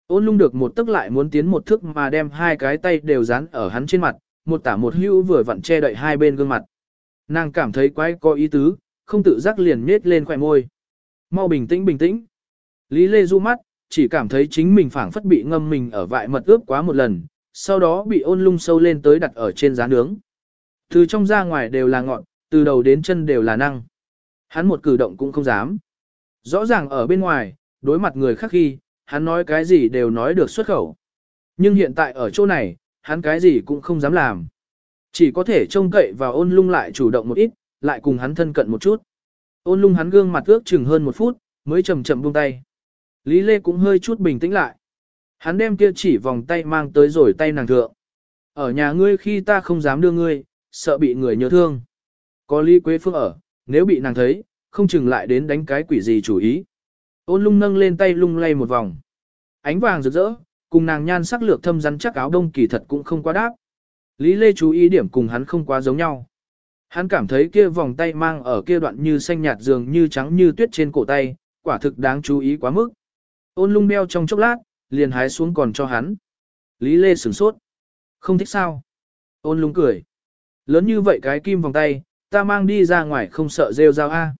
Ôn lung được một tức lại muốn tiến một thước mà đem hai cái tay đều dán ở hắn trên mặt, một tả một hữu vừa vặn che đậy hai bên gương mặt. Nàng cảm thấy quái có ý tứ, không tự giác liền nết lên khỏe môi. Mau bình tĩnh bình tĩnh. Lý Lê du mắt, chỉ cảm thấy chính mình phảng phất bị ngâm mình ở vại mật ướp quá một lần, sau đó bị ôn lung sâu lên tới đặt ở trên giá nướng. Từ trong ra ngoài đều là ngọn, từ đầu đến chân đều là năng. Hắn một cử động cũng không dám. Rõ ràng ở bên ngoài, đối mặt người khác khi, hắn nói cái gì đều nói được xuất khẩu. Nhưng hiện tại ở chỗ này, hắn cái gì cũng không dám làm. Chỉ có thể trông cậy và ôn lung lại chủ động một ít, lại cùng hắn thân cận một chút. Ôn lung hắn gương mặt ước chừng hơn một phút, mới chậm chậm buông tay. Lý Lê cũng hơi chút bình tĩnh lại. Hắn đem kia chỉ vòng tay mang tới rồi tay nàng thượng. Ở nhà ngươi khi ta không dám đưa ngươi, sợ bị người nhớ thương. Có Lý Quế Phương ở, nếu bị nàng thấy, không chừng lại đến đánh cái quỷ gì chủ ý. Ôn lung nâng lên tay lung lay một vòng. Ánh vàng rực rỡ, cùng nàng nhan sắc lược thâm rắn chắc áo đông kỳ thật cũng không quá đáp. Lý Lê chú ý điểm cùng hắn không quá giống nhau. Hắn cảm thấy kia vòng tay mang ở kia đoạn như xanh nhạt dường như trắng như tuyết trên cổ tay, quả thực đáng chú ý quá mức. Ôn lung đeo trong chốc lát, liền hái xuống còn cho hắn. Lý Lê sửng sốt. Không thích sao? Ôn lung cười. Lớn như vậy cái kim vòng tay, ta mang đi ra ngoài không sợ rêu rao a.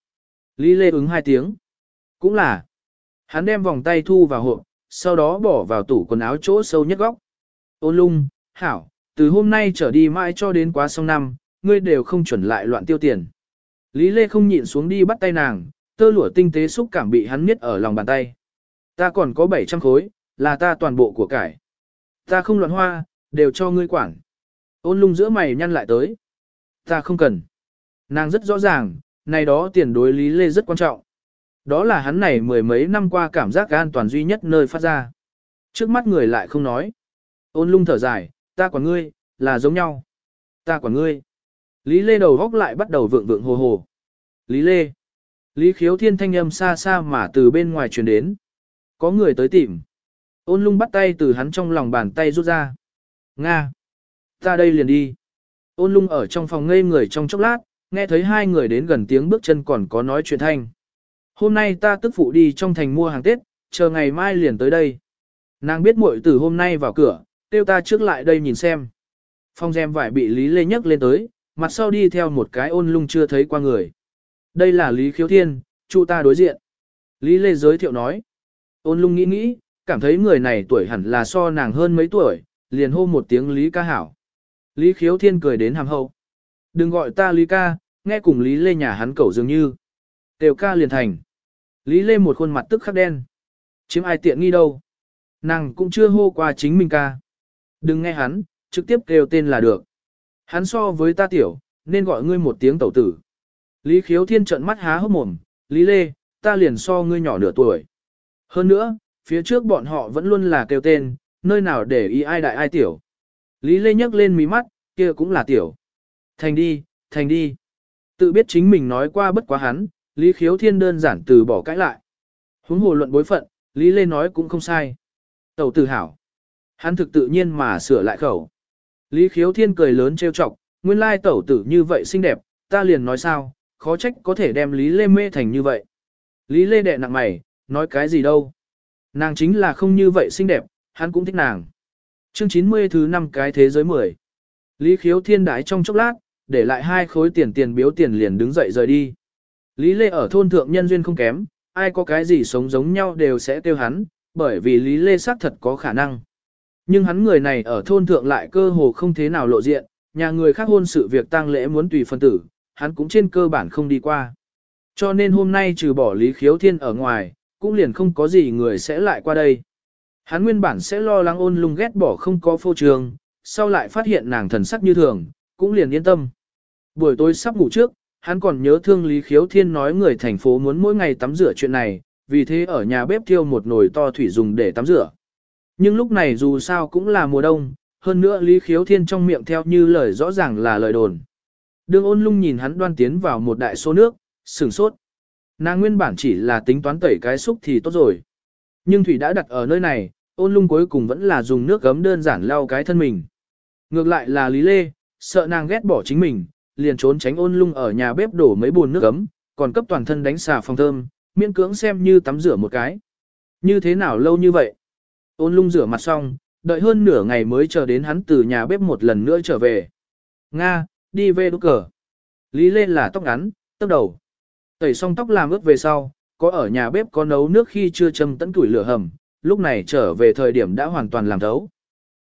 Lý Lê ứng hai tiếng. Cũng là. Hắn đem vòng tay thu vào hộp, sau đó bỏ vào tủ quần áo chỗ sâu nhất góc. Ôn lung, hảo, từ hôm nay trở đi mãi cho đến quá sông năm, ngươi đều không chuẩn lại loạn tiêu tiền. Lý Lê không nhịn xuống đi bắt tay nàng, tơ lụa tinh tế xúc cảm bị hắn miết ở lòng bàn tay. Ta còn có 700 khối, là ta toàn bộ của cải. Ta không loạn hoa, đều cho ngươi quản. Ôn lung giữa mày nhăn lại tới. Ta không cần. Nàng rất rõ ràng, này đó tiền đối Lý Lê rất quan trọng. Đó là hắn này mười mấy năm qua cảm giác an toàn duy nhất nơi phát ra. Trước mắt người lại không nói. Ôn lung thở dài, ta quản ngươi, là giống nhau. Ta quản ngươi. Lý Lê đầu góc lại bắt đầu vượng vượng hồ hồ. Lý Lê. Lý khiếu thiên thanh âm xa xa mà từ bên ngoài truyền đến. Có người tới tìm. Ôn lung bắt tay từ hắn trong lòng bàn tay rút ra. Nga. Ta đây liền đi. Ôn lung ở trong phòng ngây người trong chốc lát, nghe thấy hai người đến gần tiếng bước chân còn có nói chuyện thanh. Hôm nay ta tức phụ đi trong thành mua hàng Tết, chờ ngày mai liền tới đây. Nàng biết muội từ hôm nay vào cửa, tiêu ta trước lại đây nhìn xem. Phong rèm vải bị Lý Lê nhấc lên tới, mặt sau đi theo một cái ôn lung chưa thấy qua người. Đây là Lý Khiếu Thiên, chu ta đối diện. Lý Lê giới thiệu nói. Ôn lung nghĩ nghĩ, cảm thấy người này tuổi hẳn là so nàng hơn mấy tuổi, liền hô một tiếng Lý ca hảo. Lý Khiếu Thiên cười đến hàm hậu. Đừng gọi ta Lý ca, nghe cùng Lý Lê nhà hắn cẩu dường như. Tiểu ca liền thành. Lý Lê một khuôn mặt tức khắc đen. Chiếm ai tiện nghi đâu. Nàng cũng chưa hô qua chính mình ca. Đừng nghe hắn, trực tiếp kêu tên là được. Hắn so với ta tiểu, nên gọi ngươi một tiếng tẩu tử. Lý khiếu thiên trợn mắt há hốc mồm, Lý Lê, ta liền so ngươi nhỏ nửa tuổi. Hơn nữa, phía trước bọn họ vẫn luôn là kêu tên, nơi nào để ý ai đại ai tiểu. Lý Lê nhấc lên mí mắt, kia cũng là tiểu. Thành đi, thành đi. Tự biết chính mình nói qua bất quá hắn, Lý Khiếu Thiên đơn giản từ bỏ cãi lại. Huống hồ luận bối phận, Lý Lê nói cũng không sai. Tẩu tử hảo. Hắn thực tự nhiên mà sửa lại khẩu. Lý Khiếu Thiên cười lớn trêu chọc, nguyên lai tẩu tử như vậy xinh đẹp, ta liền nói sao, khó trách có thể đem Lý Lê mê thành như vậy. Lý Lê đệ nặng mày, nói cái gì đâu. Nàng chính là không như vậy xinh đẹp, hắn cũng thích nàng. Chương 90 thứ năm cái thế giới 10. Lý Khiếu Thiên đái trong chốc lát, để lại hai khối tiền tiền biếu tiền liền đứng dậy rời đi. Lý Lê ở thôn thượng nhân duyên không kém, ai có cái gì sống giống nhau đều sẽ tiêu hắn, bởi vì Lý Lê xác thật có khả năng. Nhưng hắn người này ở thôn thượng lại cơ hồ không thế nào lộ diện, nhà người khác hôn sự việc tang lễ muốn tùy phân tử, hắn cũng trên cơ bản không đi qua. Cho nên hôm nay trừ bỏ Lý Khiếu Thiên ở ngoài, cũng liền không có gì người sẽ lại qua đây. Hắn nguyên bản sẽ lo lắng ôn lung ghét bỏ không có phô trường, sau lại phát hiện nàng thần sắc như thường, cũng liền yên tâm. Buổi tối sắp ngủ trước, hắn còn nhớ thương Lý Khiếu Thiên nói người thành phố muốn mỗi ngày tắm rửa chuyện này, vì thế ở nhà bếp thiêu một nồi to thủy dùng để tắm rửa. Nhưng lúc này dù sao cũng là mùa đông, hơn nữa Lý Khiếu Thiên trong miệng theo như lời rõ ràng là lời đồn. Đường ôn lung nhìn hắn đoan tiến vào một đại số nước, sửng sốt. Nàng nguyên bản chỉ là tính toán tẩy cái xúc thì tốt rồi. Nhưng thủy đã đặt ở nơi này, ôn lung cuối cùng vẫn là dùng nước gấm đơn giản lau cái thân mình. Ngược lại là Lý Lê, sợ nàng ghét bỏ chính mình, liền trốn tránh ôn lung ở nhà bếp đổ mấy bồn nước ấm, còn cấp toàn thân đánh xà phòng thơm, miễn cưỡng xem như tắm rửa một cái. Như thế nào lâu như vậy? Ôn lung rửa mặt xong, đợi hơn nửa ngày mới chờ đến hắn từ nhà bếp một lần nữa trở về. Nga, đi về đúc cờ. Lý Lên là tóc ngắn, tóc đầu. Tẩy xong tóc làm ướt về sau, có ở nhà bếp có nấu nước khi chưa châm tẫn củi lửa hầm, lúc này trở về thời điểm đã hoàn toàn làm thấu.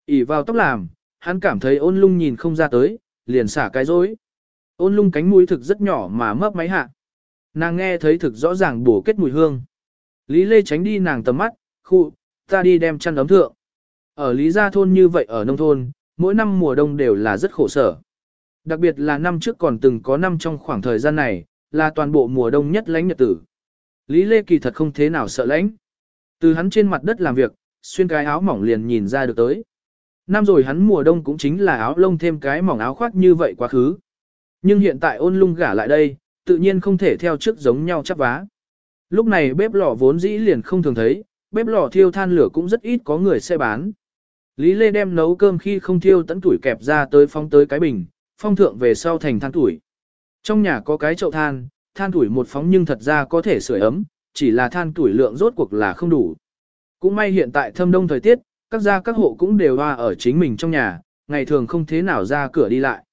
ỉ vào tóc làm, hắn cảm thấy ôn lung nhìn không ra tới, liền xả cái dối. Ôn lung cánh mũi thực rất nhỏ mà mấp máy hạ. Nàng nghe thấy thực rõ ràng bổ kết mùi hương. Lý Lê tránh đi nàng tầm mắt, khu, ta đi đem chăn ấm thượng. Ở Lý Gia Thôn như vậy ở nông thôn, mỗi năm mùa đông đều là rất khổ sở. Đặc biệt là năm trước còn từng có năm trong khoảng thời gian này, là toàn bộ mùa đông nhất lãnh nhật tử. Lý Lê kỳ thật không thế nào sợ lánh. Từ hắn trên mặt đất làm việc, xuyên cái áo mỏng liền nhìn ra được tới. Năm rồi hắn mùa đông cũng chính là áo lông thêm cái mỏng áo khoác như vậy quá khứ. Nhưng hiện tại ôn lung gả lại đây, tự nhiên không thể theo trước giống nhau chắp vá. Lúc này bếp lò vốn dĩ liền không thường thấy, bếp lò thiêu than lửa cũng rất ít có người sẽ bán. Lý Lê đem nấu cơm khi không thiêu tấn tuổi kẹp ra tới phong tới cái bình, phong thượng về sau thành than tuổi. Trong nhà có cái chậu than, than tuổi một phóng nhưng thật ra có thể sưởi ấm, chỉ là than tuổi lượng rốt cuộc là không đủ. Cũng may hiện tại thâm đông thời tiết, các gia các hộ cũng đều hoa ở chính mình trong nhà, ngày thường không thế nào ra cửa đi lại.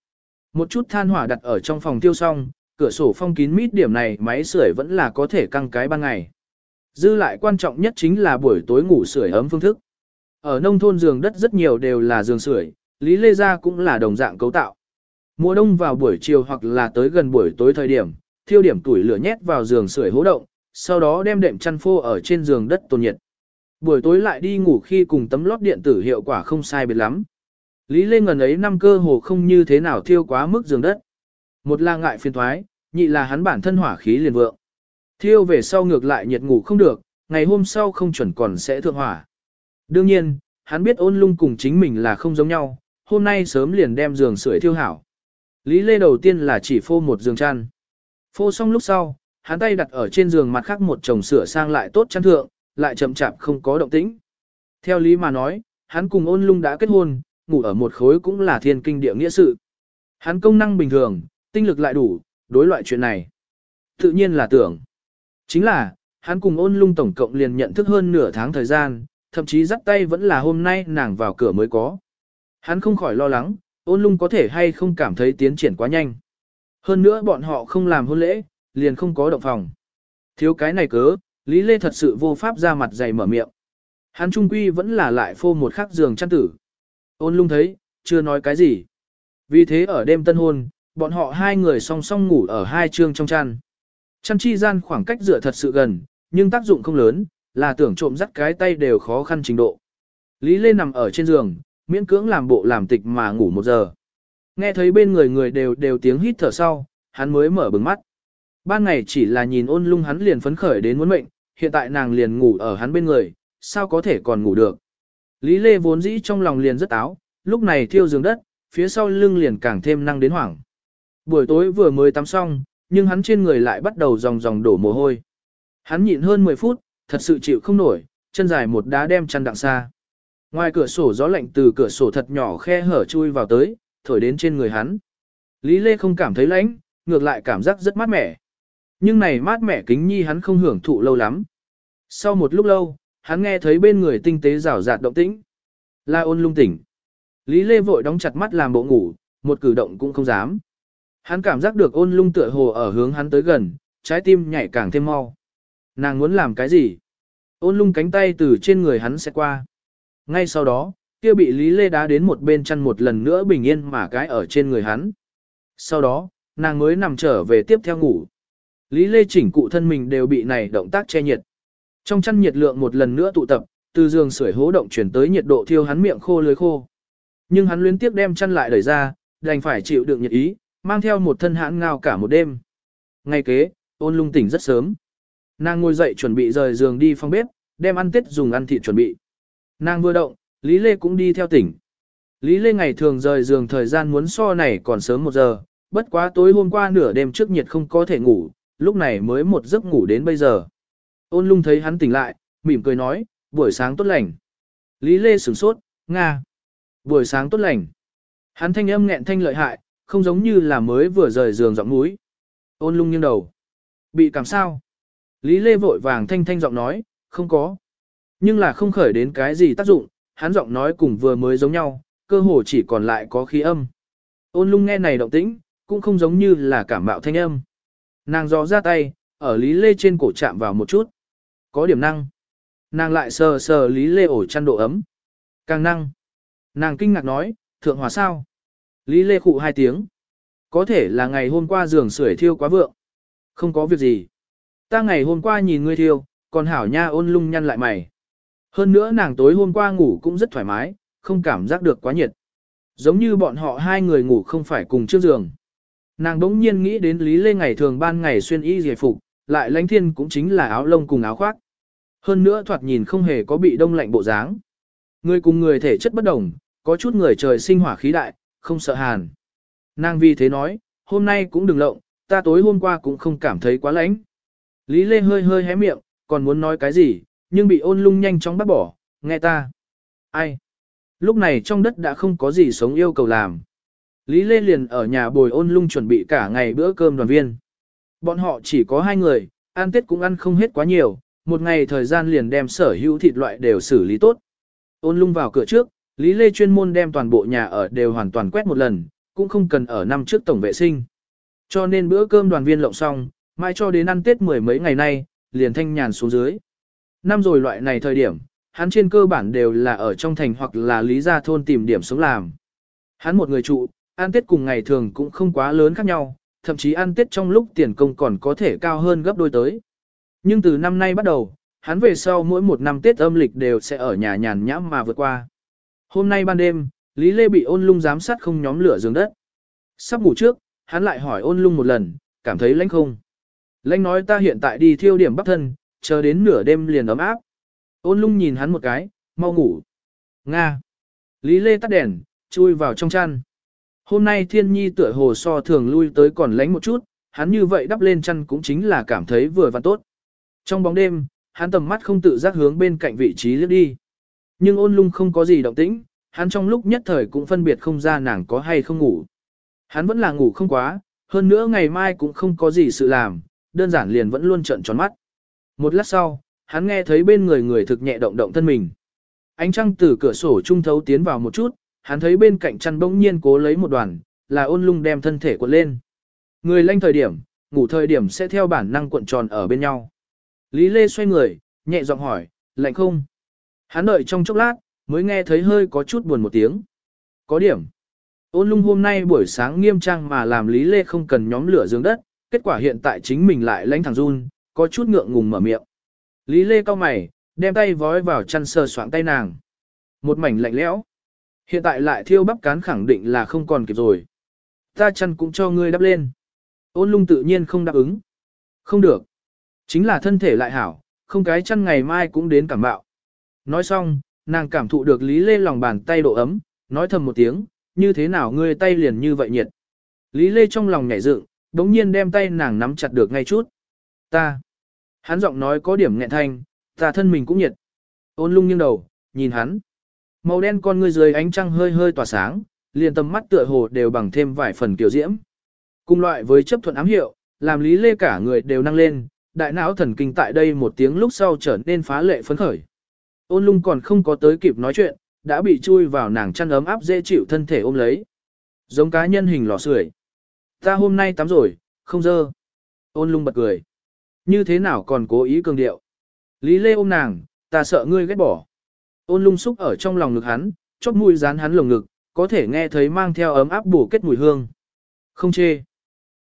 Một chút than hỏa đặt ở trong phòng tiêu xong, cửa sổ phong kín mít điểm này máy sưởi vẫn là có thể căng cái ban ngày. Dư lại quan trọng nhất chính là buổi tối ngủ sưởi ấm phương thức. Ở nông thôn giường đất rất nhiều đều là giường sưởi, Lý Lê Gia cũng là đồng dạng cấu tạo. Mùa đông vào buổi chiều hoặc là tới gần buổi tối thời điểm, thiêu điểm tuổi lửa nhét vào giường sưởi hố động, sau đó đem đệm chăn phô ở trên giường đất tồn nhiệt. Buổi tối lại đi ngủ khi cùng tấm lót điện tử hiệu quả không sai biệt lắm. Lý Lê ngần ấy năm cơ hồ không như thế nào thiêu quá mức giường đất. Một là ngại phiền thoái, nhị là hắn bản thân hỏa khí liền vượng. Thiêu về sau ngược lại nhiệt ngủ không được, ngày hôm sau không chuẩn còn sẽ thượng hỏa. Đương nhiên, hắn biết ôn lung cùng chính mình là không giống nhau, hôm nay sớm liền đem giường sưởi thiêu hảo. Lý Lê đầu tiên là chỉ phô một giường chăn. Phô xong lúc sau, hắn tay đặt ở trên giường mặt khác một chồng sửa sang lại tốt chăn thượng, lại chậm chạp không có động tĩnh. Theo lý mà nói, hắn cùng ôn lung đã kết hôn, ngủ ở một khối cũng là thiên kinh địa nghĩa sự. Hắn công năng bình thường, tinh lực lại đủ, đối loại chuyện này. Tự nhiên là tưởng. Chính là, hắn cùng ôn lung tổng cộng liền nhận thức hơn nửa tháng thời gian, thậm chí dắt tay vẫn là hôm nay nàng vào cửa mới có. Hắn không khỏi lo lắng, ôn lung có thể hay không cảm thấy tiến triển quá nhanh. Hơn nữa bọn họ không làm hôn lễ, liền không có động phòng. Thiếu cái này cớ, Lý Lê thật sự vô pháp ra mặt dày mở miệng. Hắn trung quy vẫn là lại phô một khắc giường chăn tử. Ôn lung thấy, chưa nói cái gì. Vì thế ở đêm tân hôn, bọn họ hai người song song ngủ ở hai chương trong chăn. Chăn chi gian khoảng cách dựa thật sự gần, nhưng tác dụng không lớn, là tưởng trộm dắt cái tay đều khó khăn trình độ. Lý Lê nằm ở trên giường, miễn cưỡng làm bộ làm tịch mà ngủ một giờ. Nghe thấy bên người người đều đều tiếng hít thở sau, hắn mới mở bừng mắt. Ban ngày chỉ là nhìn ôn lung hắn liền phấn khởi đến muốn mệnh, hiện tại nàng liền ngủ ở hắn bên người, sao có thể còn ngủ được. Lý Lê vốn dĩ trong lòng liền rất áo, lúc này thiêu giường đất, phía sau lưng liền càng thêm năng đến hoảng. Buổi tối vừa mới tắm xong, nhưng hắn trên người lại bắt đầu dòng dòng đổ mồ hôi. Hắn nhịn hơn 10 phút, thật sự chịu không nổi, chân dài một đá đem chăn đặng xa. Ngoài cửa sổ gió lạnh từ cửa sổ thật nhỏ khe hở chui vào tới, thổi đến trên người hắn. Lý Lê không cảm thấy lạnh, ngược lại cảm giác rất mát mẻ. Nhưng này mát mẻ kính nhi hắn không hưởng thụ lâu lắm. Sau một lúc lâu, hắn nghe thấy bên người tinh tế rào rạt động tĩnh. La ôn lung tỉnh. Lý Lê vội đóng chặt mắt làm bộ ngủ, một cử động cũng không dám. Hắn cảm giác được ôn lung tựa hồ ở hướng hắn tới gần, trái tim nhảy càng thêm mau. Nàng muốn làm cái gì? Ôn lung cánh tay từ trên người hắn sẽ qua. Ngay sau đó, kia bị Lý Lê đá đến một bên chăn một lần nữa bình yên mà cái ở trên người hắn. Sau đó, nàng mới nằm trở về tiếp theo ngủ. Lý Lê chỉnh cụ thân mình đều bị này động tác che nhiệt. Trong chăn nhiệt lượng một lần nữa tụ tập, từ giường sưởi hố động chuyển tới nhiệt độ thiêu hắn miệng khô lưới khô. Nhưng hắn luyến tiếp đem chăn lại đẩy ra, đành phải chịu đựng nhiệt ý, mang theo một thân hãn ngao cả một đêm. Ngay kế, ôn lung tỉnh rất sớm. Nàng ngồi dậy chuẩn bị rời giường đi phòng bếp, đem ăn tết dùng ăn thịt chuẩn bị. Nàng vừa động, Lý Lê cũng đi theo tỉnh. Lý Lê ngày thường rời giường thời gian muốn so này còn sớm một giờ, bất quá tối hôm qua nửa đêm trước nhiệt không có thể ngủ, lúc này mới một giấc ngủ đến bây giờ. Ôn lung thấy hắn tỉnh lại, mỉm cười nói, buổi sáng tốt lành. Lý Lê sửng sốt, Nga. Buổi sáng tốt lành. Hắn thanh âm nghẹn thanh lợi hại, không giống như là mới vừa rời giường giọng núi. Ôn lung nghiêng đầu. Bị cảm sao? Lý Lê vội vàng thanh thanh giọng nói, không có. Nhưng là không khởi đến cái gì tác dụng, hắn giọng nói cùng vừa mới giống nhau, cơ hồ chỉ còn lại có khí âm. Ôn lung nghe này động tĩnh, cũng không giống như là cảm mạo thanh âm. Nàng gió ra tay, ở Lý Lê trên cổ chạm vào một chút. Có điểm năng. Nàng lại sờ sờ Lý Lê ổ chăn độ ấm. Càng năng. Nàng kinh ngạc nói, thượng hòa sao? Lý Lê khụ hai tiếng. Có thể là ngày hôm qua giường sưởi thiêu quá vượng. Không có việc gì. Ta ngày hôm qua nhìn ngươi thiêu, còn hảo nha ôn lung nhăn lại mày. Hơn nữa nàng tối hôm qua ngủ cũng rất thoải mái, không cảm giác được quá nhiệt. Giống như bọn họ hai người ngủ không phải cùng trước giường. Nàng đống nhiên nghĩ đến Lý Lê ngày thường ban ngày xuyên y giải phục, lại lãnh thiên cũng chính là áo lông cùng áo khoác. Hơn nữa thoạt nhìn không hề có bị đông lạnh bộ dáng. Người cùng người thể chất bất đồng, có chút người trời sinh hỏa khí đại, không sợ hàn. Nàng vì thế nói, hôm nay cũng đừng lộng, ta tối hôm qua cũng không cảm thấy quá lạnh. Lý Lê hơi hơi hé miệng, còn muốn nói cái gì, nhưng bị ôn lung nhanh chóng bắt bỏ, nghe ta. Ai? Lúc này trong đất đã không có gì sống yêu cầu làm. Lý Lê liền ở nhà bồi ôn lung chuẩn bị cả ngày bữa cơm đoàn viên. Bọn họ chỉ có hai người, ăn tết cũng ăn không hết quá nhiều, một ngày thời gian liền đem sở hữu thịt loại đều xử lý tốt. Ôn lung vào cửa trước, Lý Lê chuyên môn đem toàn bộ nhà ở đều hoàn toàn quét một lần, cũng không cần ở năm trước tổng vệ sinh. Cho nên bữa cơm đoàn viên lộng xong, mai cho đến ăn Tết mười mấy ngày nay, liền thanh nhàn xuống dưới. Năm rồi loại này thời điểm, hắn trên cơ bản đều là ở trong thành hoặc là lý gia thôn tìm điểm sống làm. Hắn một người trụ, ăn Tết cùng ngày thường cũng không quá lớn khác nhau, thậm chí ăn Tết trong lúc tiền công còn có thể cao hơn gấp đôi tới. Nhưng từ năm nay bắt đầu, hắn về sau mỗi một năm Tết âm lịch đều sẽ ở nhà nhàn nhãm mà vượt qua. Hôm nay ban đêm, Lý Lê bị ôn lung giám sát không nhóm lửa giường đất. Sắp ngủ trước, hắn lại hỏi ôn lung một lần, cảm thấy lãnh không. Lãnh nói ta hiện tại đi thiêu điểm bắc thân, chờ đến nửa đêm liền ấm áp. Ôn lung nhìn hắn một cái, mau ngủ. Nga. Lý Lê tắt đèn, chui vào trong chăn. Hôm nay thiên nhi tựa hồ so thường lui tới còn lánh một chút, hắn như vậy đắp lên chăn cũng chính là cảm thấy vừa và tốt. Trong bóng đêm, hắn tầm mắt không tự giác hướng bên cạnh vị trí lướt đi. Nhưng ôn lung không có gì động tĩnh, hắn trong lúc nhất thời cũng phân biệt không ra nàng có hay không ngủ. Hắn vẫn là ngủ không quá, hơn nữa ngày mai cũng không có gì sự làm, đơn giản liền vẫn luôn trận tròn mắt. Một lát sau, hắn nghe thấy bên người người thực nhẹ động động thân mình. Ánh trăng từ cửa sổ trung thấu tiến vào một chút, hắn thấy bên cạnh chăn bỗng nhiên cố lấy một đoàn, là ôn lung đem thân thể cuộn lên. Người lanh thời điểm, ngủ thời điểm sẽ theo bản năng cuộn tròn ở bên nhau. Lý Lê xoay người, nhẹ giọng hỏi, lạnh không? Hắn đợi trong chốc lát, mới nghe thấy hơi có chút buồn một tiếng. Có điểm. Ôn lung hôm nay buổi sáng nghiêm trang mà làm Lý Lê không cần nhóm lửa giường đất, kết quả hiện tại chính mình lại lãnh thẳng run, có chút ngượng ngùng mở miệng. Lý Lê cau mày, đem tay vói vào chăn sờ soạng tay nàng. Một mảnh lạnh lẽo. Hiện tại lại thiêu bắp cán khẳng định là không còn kịp rồi. Ta chăn cũng cho ngươi đắp lên. Ôn lung tự nhiên không đáp ứng. Không được. Chính là thân thể lại hảo, không cái chăn ngày mai cũng đến cảm bạo. Nói xong, nàng cảm thụ được Lý Lê lòng bàn tay độ ấm, nói thầm một tiếng, như thế nào ngươi tay liền như vậy nhiệt. Lý Lê trong lòng nhảy dựng, đống nhiên đem tay nàng nắm chặt được ngay chút. Ta. Hắn giọng nói có điểm nghẹn thanh, ta thân mình cũng nhiệt. Ôn lung nghiêng đầu, nhìn hắn. Màu đen con ngươi dưới ánh trăng hơi hơi tỏa sáng, liền tầm mắt tựa hồ đều bằng thêm vài phần kiểu diễm. Cùng loại với chấp thuận ám hiệu, làm lý lê cả người đều năng lên, đại não thần kinh tại đây một tiếng lúc sau trở nên phá lệ phấn khởi. Ôn lung còn không có tới kịp nói chuyện, đã bị chui vào nàng chăn ấm áp dễ chịu thân thể ôm lấy. Giống cá nhân hình lò sưởi. Ta hôm nay tắm rồi, không dơ. Ôn lung bật cười. Như thế nào còn cố ý cường điệu. Lý Lê ôm nàng, ta sợ ngươi ghét bỏ. Ôn lung xúc ở trong lòng ngực hắn, chóp mũi dán hắn lồng ngực, có thể nghe thấy mang theo ấm áp bổ kết mùi hương. Không chê.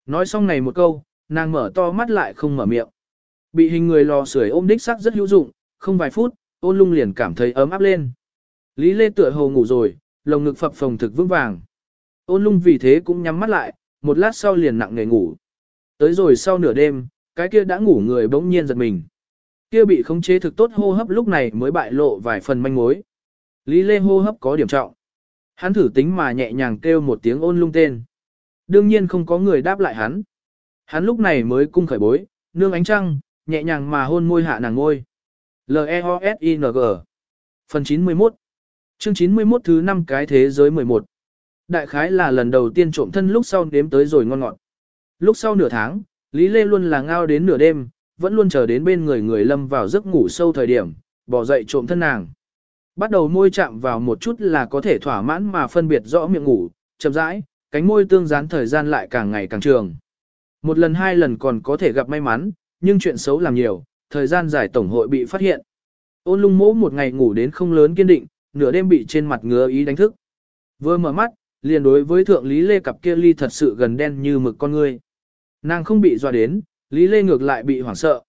Nói xong này một câu, nàng mở to mắt lại không mở miệng. Bị hình người lò sưởi ôm đích sắc rất hữu dụng, không vài phút, ôn lung liền cảm thấy ấm áp lên. Lý Lê tựa hồ ngủ rồi, lồng ngực phập phồng thực vững vàng. Ôn lung vì thế cũng nhắm mắt lại, một lát sau liền nặng nề ngủ. Tới rồi sau nửa đêm, cái kia đã ngủ người bỗng nhiên giật mình. Kia bị khống chế thực tốt hô hấp lúc này mới bại lộ vài phần manh mối. Lý Lê hô hấp có điểm trọng. Hắn thử tính mà nhẹ nhàng kêu một tiếng ôn lung tên. Đương nhiên không có người đáp lại hắn. Hắn lúc này mới cung khởi bối, nương ánh trăng, nhẹ nhàng mà hôn môi hạ nàng ngôi. L-E-O-S-I-N-G Phần 91 Chương 91 thứ 5 cái thế giới 11 Đại khái là lần đầu tiên trộm thân lúc sau nếm tới rồi ngon ngọt. Lúc sau nửa tháng, Lý Lê luôn là ngao đến nửa đêm, vẫn luôn chờ đến bên người người lâm vào giấc ngủ sâu thời điểm, bỏ dậy trộm thân nàng. Bắt đầu môi chạm vào một chút là có thể thỏa mãn mà phân biệt rõ miệng ngủ, chậm rãi, cánh môi tương dán thời gian lại càng ngày càng trường. Một lần hai lần còn có thể gặp may mắn, nhưng chuyện xấu làm nhiều, thời gian dài tổng hội bị phát hiện. Ôn lung mỗ một ngày ngủ đến không lớn kiên định, nửa đêm bị trên mặt ngứa ý đánh thức. Vừa mở mắt, liền đối với thượng Lý Lê cặp kia ly thật sự gần đen như mực con ngươi. Nàng không bị dọa đến, Lý Lê ngược lại bị hoảng sợ.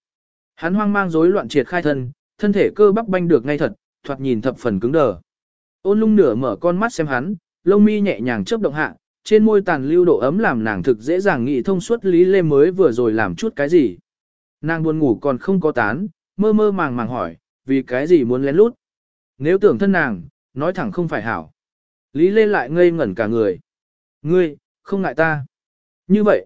Hắn hoang mang rối loạn triệt khai thân, thân thể cơ bắp banh được ngay thật, thoạt nhìn thập phần cứng đờ. Ôn lung nửa mở con mắt xem hắn, lông mi nhẹ nhàng chớp động hạ, trên môi tàn lưu độ ấm làm nàng thực dễ dàng nghĩ thông suốt Lý Lê mới vừa rồi làm chút cái gì. Nàng buồn ngủ còn không có tán, mơ mơ màng màng hỏi, vì cái gì muốn lén lút. Nếu tưởng thân nàng, nói thẳng không phải hảo. Lý Lê lại ngây ngẩn cả người. Ngươi, không ngại ta. Như vậy,